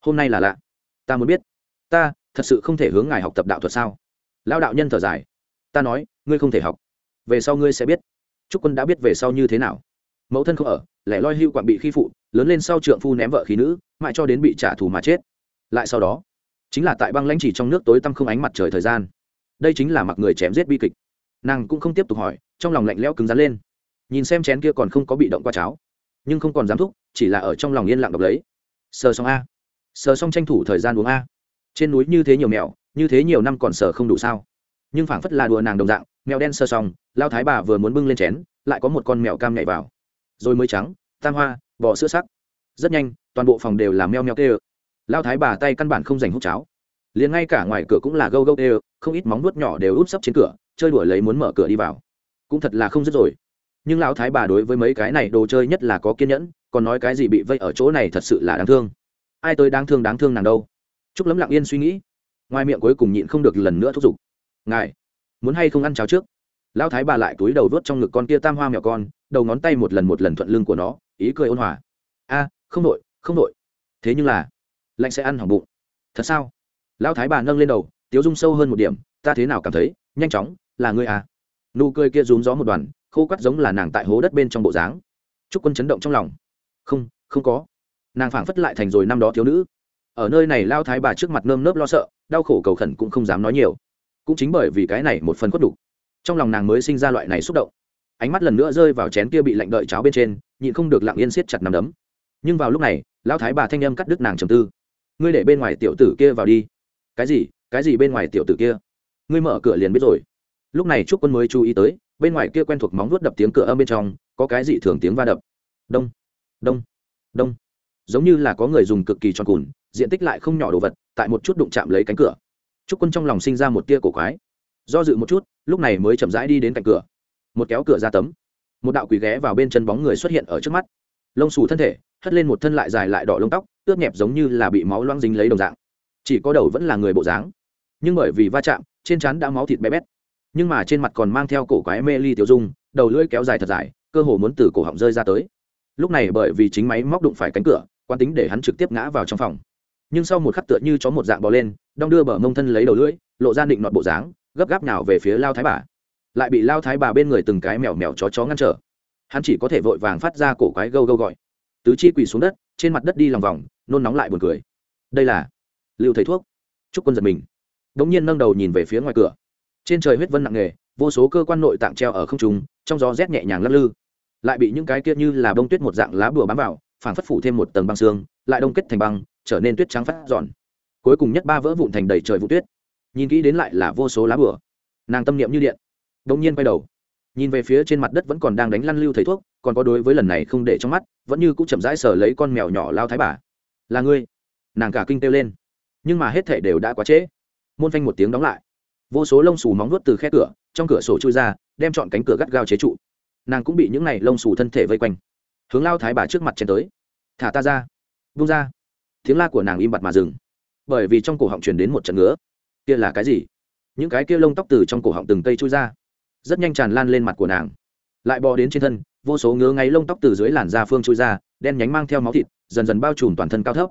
Hôm nay là lạ. Ta muốn biết. Ta thật sự không thể hướng ngài học tập đạo thuật sao? Lao đạo nhân thở dài. Ta nói, ngươi không thể học. Về sau ngươi sẽ biết. Trúc quân đã biết về sau như thế nào. Mẫu thân không ở, lẻ loi hưu quặn bị khi phụ, lớn lên sau trượng phu ném vợ khí nữ, mãi cho đến bị trả thù mà chết. Lại sau đó, chính là tại băng lãnh chỉ trong nước tối tăm không ánh mặt trời thời gian. Đây chính là mặc người chém giết bi kịch. Nàng cũng không tiếp tục hỏi, trong lòng lạnh lẽo cứng rắn lên. Nhìn xem chén kia còn không có bị động qua cháo, nhưng không còn dám thúc, chỉ là ở trong lòng yên lặng đọc lấy. Sờ xong a. Sờ xong tranh thủ thời gian uống a trên núi như thế nhiều mèo như thế nhiều năm còn sở không đủ sao? Nhưng phảng phất là đùa nàng đồng dạng mèo đen sờ xong lao thái bà vừa muốn bưng lên chén lại có một con mèo cam nhảy vào. Rồi mới trắng tam hoa bò sữa sắc. Rất nhanh toàn bộ phòng đều là meo meo tê, ơ. Lao thái bà tay căn bản không dành hút cháo. Liền ngay cả ngoài cửa cũng là gâu gâu tê, ơ không ít móng nuốt nhỏ đều úp sấp trên cửa chơi đuổi lấy muốn mở cửa đi vào. Cũng thật là không dứt rồi. Nhưng lão thái bà đối với mấy cái này đồ chơi nhất là có kiên nhẫn còn nói cái gì bị vây ở chỗ này thật sự là đáng thương. Ai tới đáng thương đáng thương nàng đâu? Trúc lấm lặng yên suy nghĩ. Ngoài miệng cuối cùng nhịn không được lần nữa thúc giục. Ngài, muốn hay không ăn cháo trước? Lão thái bà lại túi đầu vớt trong ngực con kia tam hoa mèo con, đầu ngón tay một lần một lần thuận lưng của nó, ý cười ôn hòa. A, không đội không đội. Thế nhưng là, lạnh sẽ ăn hỏng bụng. Thật sao? Lão thái bà nâng lên đầu, tiếu dung sâu hơn một điểm, ta thế nào cảm thấy, nhanh chóng, là ngươi à? Nụ cười kia rúm gió một đoàn, khô quắt giống là nàng tại hố đất bên trong bộ dáng. Trúc quân chấn động trong lòng. Không không có. Nàng phảng phất lại thành rồi năm đó thiếu nữ ở nơi này lao thái bà trước mặt nơm nớp lo sợ, đau khổ cầu khẩn cũng không dám nói nhiều. Cũng chính bởi vì cái này một phần khuất đủ trong lòng nàng mới sinh ra loại này xúc động. Ánh mắt lần nữa rơi vào chén kia bị lạnh đợi cháo bên trên, nhịn không được lặng yên siết chặt nằm đấm. Nhưng vào lúc này lão thái bà thanh âm cắt đứt nàng trầm tư. Ngươi để bên ngoài tiểu tử kia vào đi. Cái gì? Cái gì bên ngoài tiểu tử kia? Ngươi mở cửa liền biết rồi. Lúc này trúc quân mới chú ý tới, bên ngoài kia quen thuộc móng vuốt đập tiếng cửa âm bên trong, có cái gì thường tiếng va đập. Đông đông đông. Giống như là có người dùng cực kỳ tròn cùn diện tích lại không nhỏ đồ vật, tại một chút đụng chạm lấy cánh cửa. Trúc quân trong lòng sinh ra một tia cổ quái. Do dự một chút, lúc này mới chậm rãi đi đến cạnh cửa. Một kéo cửa ra tấm. Một đạo quỳ ghé vào bên chân bóng người xuất hiện ở trước mắt. Lông xù thân thể, hất lên một thân lại dài lại đỏ lông tóc ướt nhẹp giống như là bị máu loang dính lấy đồng dạng. Chỉ có đầu vẫn là người bộ dáng. Nhưng bởi vì va chạm, trên trán đã máu thịt bé bét. Nhưng mà trên mặt còn mang theo cổ quái mê ly tiểu dung, đầu lưỡi kéo dài thật dài, cơ hồ muốn từ cổ họng rơi ra tới. Lúc này bởi vì chính máy móc đụng phải cánh cửa quan tính để hắn trực tiếp ngã vào trong phòng nhưng sau một khắc tựa như chó một dạng bò lên, đong đưa bờ mông thân lấy đầu lưỡi, lộ ra định nọt bộ dáng, gấp gáp nào về phía lao thái bà. Lại bị lao thái bà bên người từng cái mèo mèo chó chó ngăn trở. Hắn chỉ có thể vội vàng phát ra cổ quái gâu gâu gọi. Tứ chi quỳ xuống đất, trên mặt đất đi lòng vòng, nôn nóng lại buồn cười. Đây là lưu thầy thuốc. Chúc quân giật mình. Đ ỗ n g nhiên nâng đầu nhìn về phía ngoài cửa. Trên trời huyết vân nặng nề, vô số cơ quan nội tạng treo ở không trung, trong gió rét nhẹ nhàng lắc lư. Lại bị những cái kia như là bông tuyết một dạng lá bùa bám vào, phảng phất phủ thêm một tầng băng xương, lại đông kết thành băng trở nên tuyết trắng phát giòn. Cuối cùng nhất ba vỡ vụn thành đầy trời vụ tuyết. Nhìn kỹ đến lại là vô số lá bửa nàng tâm niệm như điện. Đông nhiên quay đầu. Nhìn về phía trên mặt đất vẫn còn đang đánh lăn lưu thầy thuốc, còn có đối với lần này không để trong mắt, vẫn như cũng chậm rãi sờ lấy con mèo nhỏ lao thái bà. Là ngươi? Nàng cả kinh kêu lên. Nhưng mà hết thể đều đã quá trễ. Môn phanh một tiếng đóng lại. Vô số lông xù móng nuốt từ khe cửa, trong cửa sổ chui ra, đem chọn cánh cửa gắt gao chế trụ. Nàng cũng bị những này lông xù thân thể vây quanh. Hướng lao thái bà trước mặt chen tới. Thả ta ra. Vung ra tiếng la của nàng im bặt mà dừng. Bởi vì trong cổ họng truyền đến một trận ngứa. Kia là cái gì? Những cái kia lông tóc từ trong cổ họng từng cây chui ra. Rất nhanh tràn lan lên mặt của nàng. Lại bò đến trên thân, vô số ngứa ngáy lông tóc từ dưới làn da phương chui ra, đen nhánh mang theo máu thịt, dần dần bao trùm toàn thân cao thấp.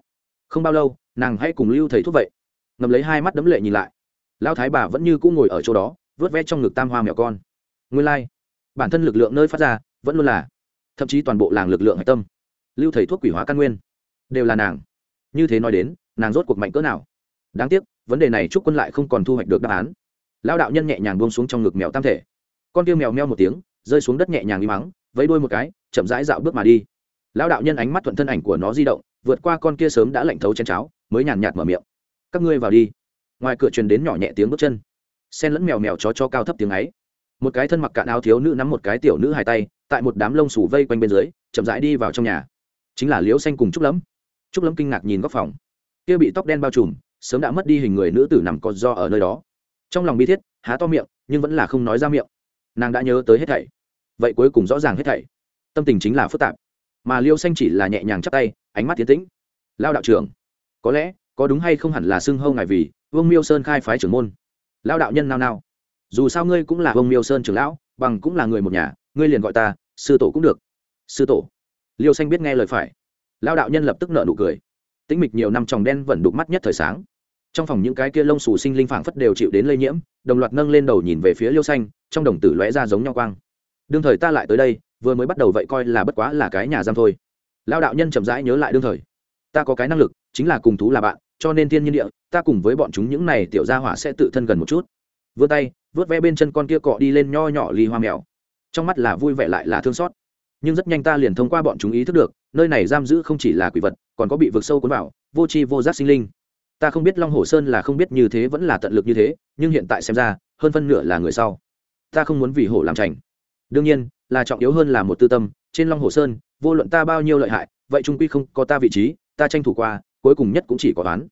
Không bao lâu, nàng hãy cùng lưu thầy thuốc vậy. Ngầm lấy hai mắt đấm lệ nhìn lại. Lao thái bà vẫn như cũng ngồi ở chỗ đó, vớt vét trong ngực tam hoa mèo con. Nguyên lai、like. bản thân lực lượng nơi phát ra, vẫn luôn là, thậm chí toàn bộ làng lực lượng hạch tâm. Lưu thầy thuốc quỷ hóa căn nguyên, đều là nàng như thế nói đến, nàng rốt cuộc mạnh cỡ nào? Đáng tiếc, vấn đề này trúc quân lại không còn thu hoạch được đáp án. Lao đạo nhân nhẹ nhàng buông xuống trong ngực mèo tam thể. Con tiêu mèo meo một tiếng, rơi xuống đất nhẹ nhàng đi mắng, vẫy đuôi một cái, chậm rãi dạo bước mà đi. Lao đạo nhân ánh mắt thuận thân ảnh của nó di động, vượt qua con kia sớm đã lạnh thấu chén cháo, mới nhàn nhạt mở miệng. Các ngươi vào đi. Ngoài cửa truyền đến nhỏ nhẹ tiếng bước chân. Sen lẫn mèo mèo chó cho cao thấp tiếng ấy. Một cái thân mặc cạn áo thiếu nữ nắm một cái tiểu nữ hai tay, tại một đám lông xù vây quanh bên dưới, chậm rãi đi vào trong nhà. Chính là liễu xanh cùng trúc lẫm trúc lâm kinh ngạc nhìn góc phòng. Kia bị tóc đen bao trùm, sớm đã mất đi hình người nữ tử nằm có do ở nơi đó. Trong lòng bi thiết, há to miệng, nhưng vẫn là không nói ra miệng. Nàng đã nhớ tới hết thảy. Vậy cuối cùng rõ ràng hết thảy. Tâm tình chính là phức tạp. Mà liêu xanh chỉ là nhẹ nhàng chắp tay, ánh mắt tiến tĩnh. Lao đạo trưởng, có lẽ có đúng hay không hẳn là xưng hâu ngài vì vương miêu sơn khai phái trưởng môn? Lao đạo nhân nao nao. Dù sao ngươi cũng là vương miêu sơn trưởng lão, bằng cũng là người một nhà, ngươi liền gọi ta sư tổ cũng được. Sư tổ. Liêu xanh biết nghe lời phải lao đạo nhân lập tức nợ nụ cười. Tĩnh mịch nhiều năm tròng đen vẫn đục mắt nhất thời sáng. Trong phòng những cái kia lông xù sinh linh phảng phất đều chịu đến lây nhiễm, đồng loạt nâng lên đầu nhìn về phía liêu xanh, trong đồng tử lóe ra giống nhau quang. Đương thời ta lại tới đây, vừa mới bắt đầu vậy coi là bất quá là cái nhà giam thôi. Lao đạo nhân chậm rãi nhớ lại đương thời. Ta có cái năng lực, chính là cùng thú là bạn, cho nên thiên nhiên địa, ta cùng với bọn chúng những này tiểu gia hỏa sẽ tự thân gần một chút. Vươn tay, vớt ve bên chân con kia cọ đi lên nho nhỏ ly hoa mèo. Trong mắt là vui vẻ lại là thương xót. Nhưng rất nhanh ta liền thông qua bọn chúng ý thức được nơi này giam giữ không chỉ là quỷ vật, còn có bị vực sâu cuốn vào, vô tri vô giác sinh linh. Ta không biết long hồ sơn là không biết như thế vẫn là tận lực như thế, nhưng hiện tại xem ra, hơn phân nửa là người sau. Ta không muốn vì hổ làm trành đương nhiên, là trọng yếu hơn là một tư tâm, trên long hồ sơn, vô luận ta bao nhiêu lợi hại, vậy trung quy không có ta vị trí, ta tranh thủ qua, cuối cùng nhất cũng chỉ có toán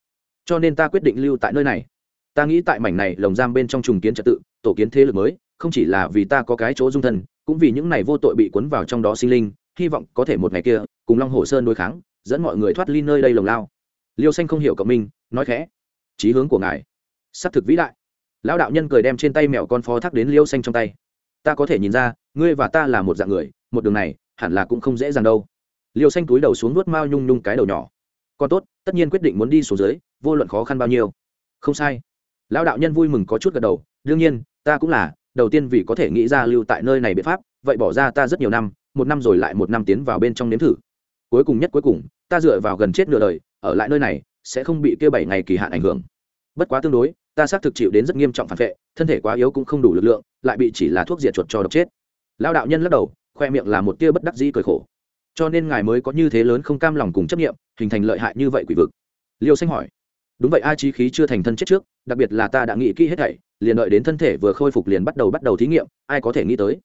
cho nên ta quyết định lưu tại nơi này. Ta nghĩ tại mảnh này lồng giam bên trong trùng kiến trật tự, tổ kiến thế lực mới, không chỉ là vì ta có cái chỗ dung thân, cũng vì những này vô tội bị cuốn vào trong đó sinh linh hy vọng có thể một ngày kia, cùng long hồ sơn đối kháng, dẫn mọi người thoát ly nơi đây lồng lao. Liêu xanh không hiểu cộng minh, nói khẽ trí hướng của ngài. S ắ c thực vĩ đại. Lão đạo nhân cười đem trên tay mẹo con phó thác đến liêu xanh trong tay. Ta có thể nhìn ra, ngươi và ta là một dạng người, một đường này, hẳn là cũng không dễ dàng đâu. Liêu xanh túi đầu xuống nuốt mao nhung nhung cái đầu nhỏ. Còn tốt, tất nhiên quyết định muốn đi xuống dưới, vô luận khó khăn bao nhiêu. Không sai. Lão đạo nhân vui mừng có chút gật đầu, đương nhiên, ta cũng là, đầu tiên vì có thể nghĩ ra lưu tại nơi này biện pháp, vậy bỏ ra ta rất nhiều năm một năm rồi lại một năm tiến vào bên trong nếm thử. Cuối cùng nhất cuối cùng, ta dựa vào gần chết nửa đời, ở lại nơi này, sẽ không bị kia bảy ngày kỳ hạn ảnh hưởng. Bất quá tương đối, ta xác thực chịu đến rất nghiêm trọng phản vệ, thân thể quá yếu cũng không đủ lực lượng, lại bị chỉ là thuốc diệt chuột cho độc chết. Lao đạo nhân lắc đầu, khoe miệng là một tia bất đắc dĩ cười khổ. Cho nên ngài mới có như thế lớn không cam lòng cùng chấp nghiệm hình thành lợi hại như vậy quỷ vực. Liêu xanh hỏi, đúng vậy ai trí khí chưa thành thân chết trước, đặc biệt là ta đã nghĩ kỹ hết thảy, liền đợi đến thân thể vừa khôi phục liền bắt đầu bắt đầu thí nghiệm, ai có thể nghĩ tới?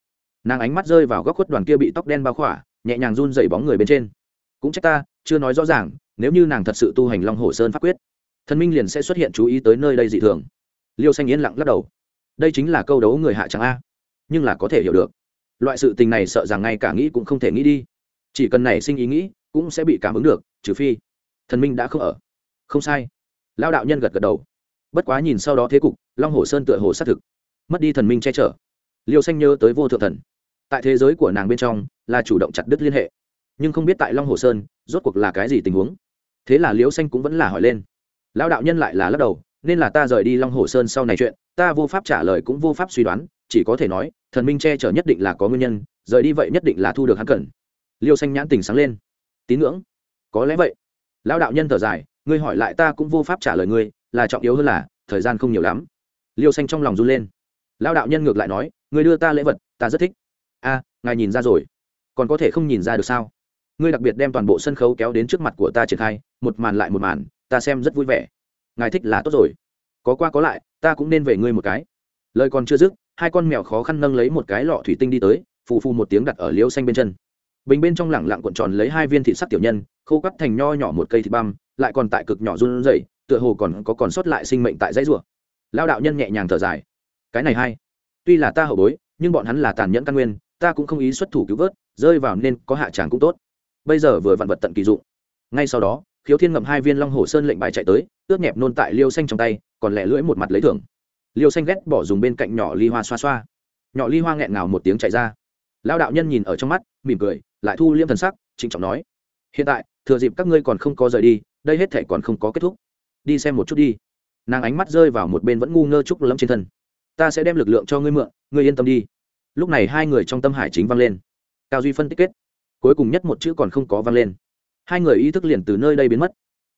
Nàng ánh mắt rơi vào góc khuất đoàn kia bị tóc đen bao khỏa, nhẹ nhàng run dày bóng người bên trên. Cũng trách ta, chưa nói rõ ràng, nếu như nàng thật sự tu hành long hồ sơn pháp quyết, thần minh liền sẽ xuất hiện chú ý tới nơi đây dị thường. Liêu xanh yên lặng lắc đầu. Đây chính là câu đấu người hạ trắng a. Nhưng là có thể hiểu được. Loại sự tình này sợ rằng ngay cả nghĩ cũng không thể nghĩ đi. Chỉ cần nảy sinh ý nghĩ, cũng sẽ bị cảm ứng được, trừ phi thần minh đã không ở. Không sai. Lao đạo nhân gật gật đầu. Bất quá nhìn sau đó thế cục, long hồ sơn tựa hồ xác thực mất đi thần minh che chở. Liêu xanh nhớ tới vô thượng thần tại thế giới của nàng bên trong là chủ động chặt đứt liên hệ. Nhưng không biết tại long hồ sơn, rốt cuộc là cái gì tình huống? Thế là Liễu xanh cũng vẫn là hỏi lên. Lao đạo nhân lại là lắc đầu, nên là ta rời đi long hồ sơn sau này chuyện, ta vô pháp trả lời cũng vô pháp suy đoán, chỉ có thể nói, thần minh che chở nhất định là có nguyên nhân, rời đi vậy nhất định là thu được hắn cần. Liêu xanh nhãn tình sáng lên. Tín ngưỡng? Có lẽ vậy. Lao đạo nhân thở dài, ngươi hỏi lại ta cũng vô pháp trả lời ngươi, là trọng yếu hơn là, thời gian không nhiều lắm. Liêu xanh trong lòng run lên. Lao đạo nhân ngược lại nói, ngươi đưa ta lễ vật, ta rất thích a, ngài nhìn ra rồi. Còn có thể không nhìn ra được sao? Ngươi đặc biệt đem toàn bộ sân khấu kéo đến trước mặt của ta triển khai, một màn lại một màn, ta xem rất vui vẻ. Ngài thích là tốt rồi. Có qua có lại, ta cũng nên về ngươi một cái. Lời còn chưa dứt, hai con mèo khó khăn nâng lấy một cái lọ thủy tinh đi tới, phù phù một tiếng đặt ở liêu xanh bên chân. Bình bên trong lẳng lặng cuộn tròn lấy hai viên thịt sắc tiểu nhân, khô cắt thành nho nhỏ một cây thịt băm, lại còn tại cực nhỏ run rẩy, tựa hồ còn có còn sót lại sinh mệnh tại dãy rùa. Lao đạo nhân nhẹ nhàng thở dài. Cái này hay. Tuy là ta hậu bối, nhưng bọn hắn là tàn nhẫn căn nguyên ta cũng không ý xuất thủ cứu vớt, rơi vào nên có hạ tràng cũng tốt. Bây giờ vừa vặn vật tận kỳ dụng. Ngay sau đó, khiếu thiên ngậm hai viên long hồ sơn lệnh bài chạy tới, ướt nhẹp nôn tại liêu xanh trong tay, còn lẻ lưỡi một mặt lấy thưởng. Liêu xanh ghét bỏ dùng bên cạnh nhỏ ly hoa xoa xoa. Nhỏ ly hoa nghẹn ngào một tiếng chạy ra. Lao đạo nhân nhìn ở trong mắt, mỉm cười, lại thu liêm thần sắc, trịnh trọng nói, hiện tại, thừa dịp các ngươi còn không có rời đi, đây hết thể còn không có kết thúc. Đi xem một chút đi. Nàng ánh mắt rơi vào một bên vẫn ngu ngơ trúc lâm trên thân. Ta sẽ đem lực lượng cho ngươi mượn, ngươi yên tâm đi lúc này hai người trong tâm hải chính vang lên. Cao duy phân tích kết. Cuối cùng nhất một chữ còn không có vang lên. Hai người ý thức liền từ nơi đây biến mất.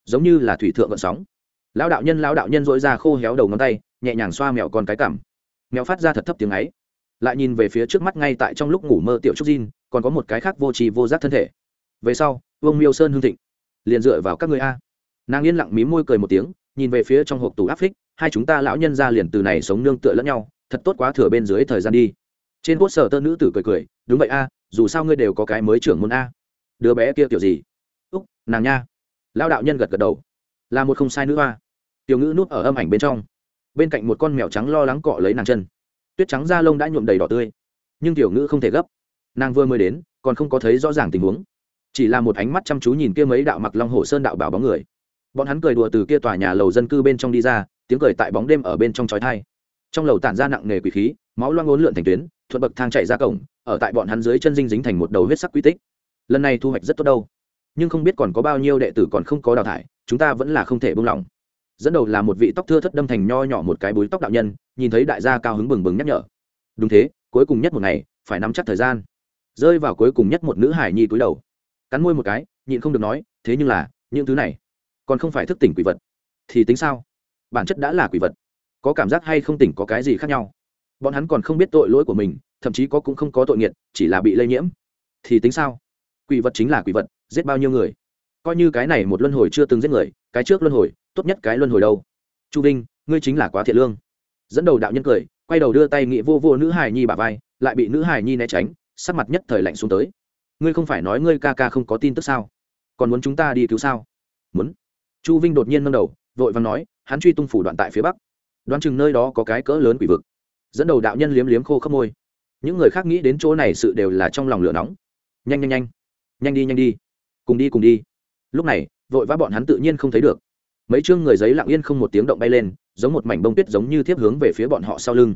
Giống như là thủy thượng vận sóng. Lão đạo nhân, lão đạo nhân dỗi ra khô héo đầu ngón tay, nhẹ nhàng xoa mẹo con cái cảm. Mèo phát ra thật thấp tiếng ấy. Lại nhìn về phía trước mắt ngay tại trong lúc ngủ mơ tiểu trúc diên còn có một cái khác vô trì vô giác thân thể. Về sau, vương miêu sơn hương thịnh. Liền dựa vào các người a. Nàng yên lặng mí môi cười một tiếng, nhìn về phía trong hộp tủ áp phích, hai chúng ta lão nhân ra liền từ này sống nương tựa lẫn nhau, thật tốt quá thừa bên dưới thời gian đi trên quốc sở tơ nữ tử cười cười, đúng vậy a, dù sao ngươi đều có cái mới trưởng môn a. Đứa bé kia kiểu gì? Úc, nàng nha. Lao đạo nhân gật gật đầu. Là một không sai nữ hoa. Tiểu ngữ nút ở âm ảnh bên trong. Bên cạnh một con mèo trắng lo lắng cọ lấy nàng chân. Tuyết trắng da lông đã nhuộm đầy đỏ tươi. Nhưng tiểu ngữ không thể gấp. Nàng vừa mới đến, còn không có thấy rõ ràng tình huống. Chỉ là một ánh mắt chăm chú nhìn kia mấy đạo mặc long hồ sơn đạo bảo bóng người. Bọn hắn cười đùa từ kia tòa nhà lầu dân cư bên trong đi ra, tiếng cười tại bóng đêm ở bên trong trói thai trong lầu tản ra nặng nề quỷ khí máu loang ốn lượn thành tuyến, thuận bậc thang chạy ra cổng, ở tại bọn hắn dưới chân dinh dính thành một đầu huyết sắc quy tích. Lần này thu hoạch rất tốt đâu. Nhưng không biết còn có bao nhiêu đệ tử còn không có đào thải, chúng ta vẫn là không thể buông lỏng. Dẫn đầu là một vị tóc thưa thất đâm thành nho nhỏ một cái búi tóc đạo nhân, nhìn thấy đại gia cao hứng bừng bừng nhắc nhở. Đúng thế, cuối cùng nhất một ngày, phải nắm chắc thời gian. Rơi vào cuối cùng nhất một nữ hải nhi túi đầu. Cắn môi một cái, nhịn không được nói, thế nhưng là, những thứ này còn không phải thức tỉnh quỷ vật. Thì tính sao? Bản chất đã là quỷ vật. Có cảm giác hay không tỉnh có cái gì khác nhau? Bọn hắn còn không biết tội lỗi của mình, thậm chí có cũng không có tội nghiệt, chỉ là bị lây nhiễm. Thì tính sao? Quỷ vật chính là quỷ vật, giết bao nhiêu người? Coi như cái này một luân hồi chưa từng giết người, cái trước luân hồi, tốt nhất cái luân hồi đâu? Chu vinh, ngươi chính là quá thiện lương. Dẫn đầu đạo nhân cười, quay đầu đưa tay nghị vô vô nữ hài nhi bà vai, lại bị nữ hài nhi né tránh, sắc mặt nhất thời lạnh xuống tới. Ngươi không phải nói ngươi ca ca không có tin tức sao? Còn muốn chúng ta đi cứu sao? Muốn. Chu vinh đột nhiên nâng đầu, vội vàng nói, hắn truy tung phủ đoạn tại phía bắc. Đoán chừng nơi đó có cái cỡ lớn quỷ vực dẫn đầu đạo nhân liếm liếm khô khắp môi. Những người khác nghĩ đến chỗ này sự đều là trong lòng lửa nóng. Nhanh nhanh nhanh. Nhanh đi nhanh đi. Cùng đi cùng đi. Lúc này, vội vã bọn hắn tự nhiên không thấy được. Mấy chương người giấy lặng yên không một tiếng động bay lên, giống một mảnh bông tuyết giống như thiếp hướng về phía bọn họ sau lưng.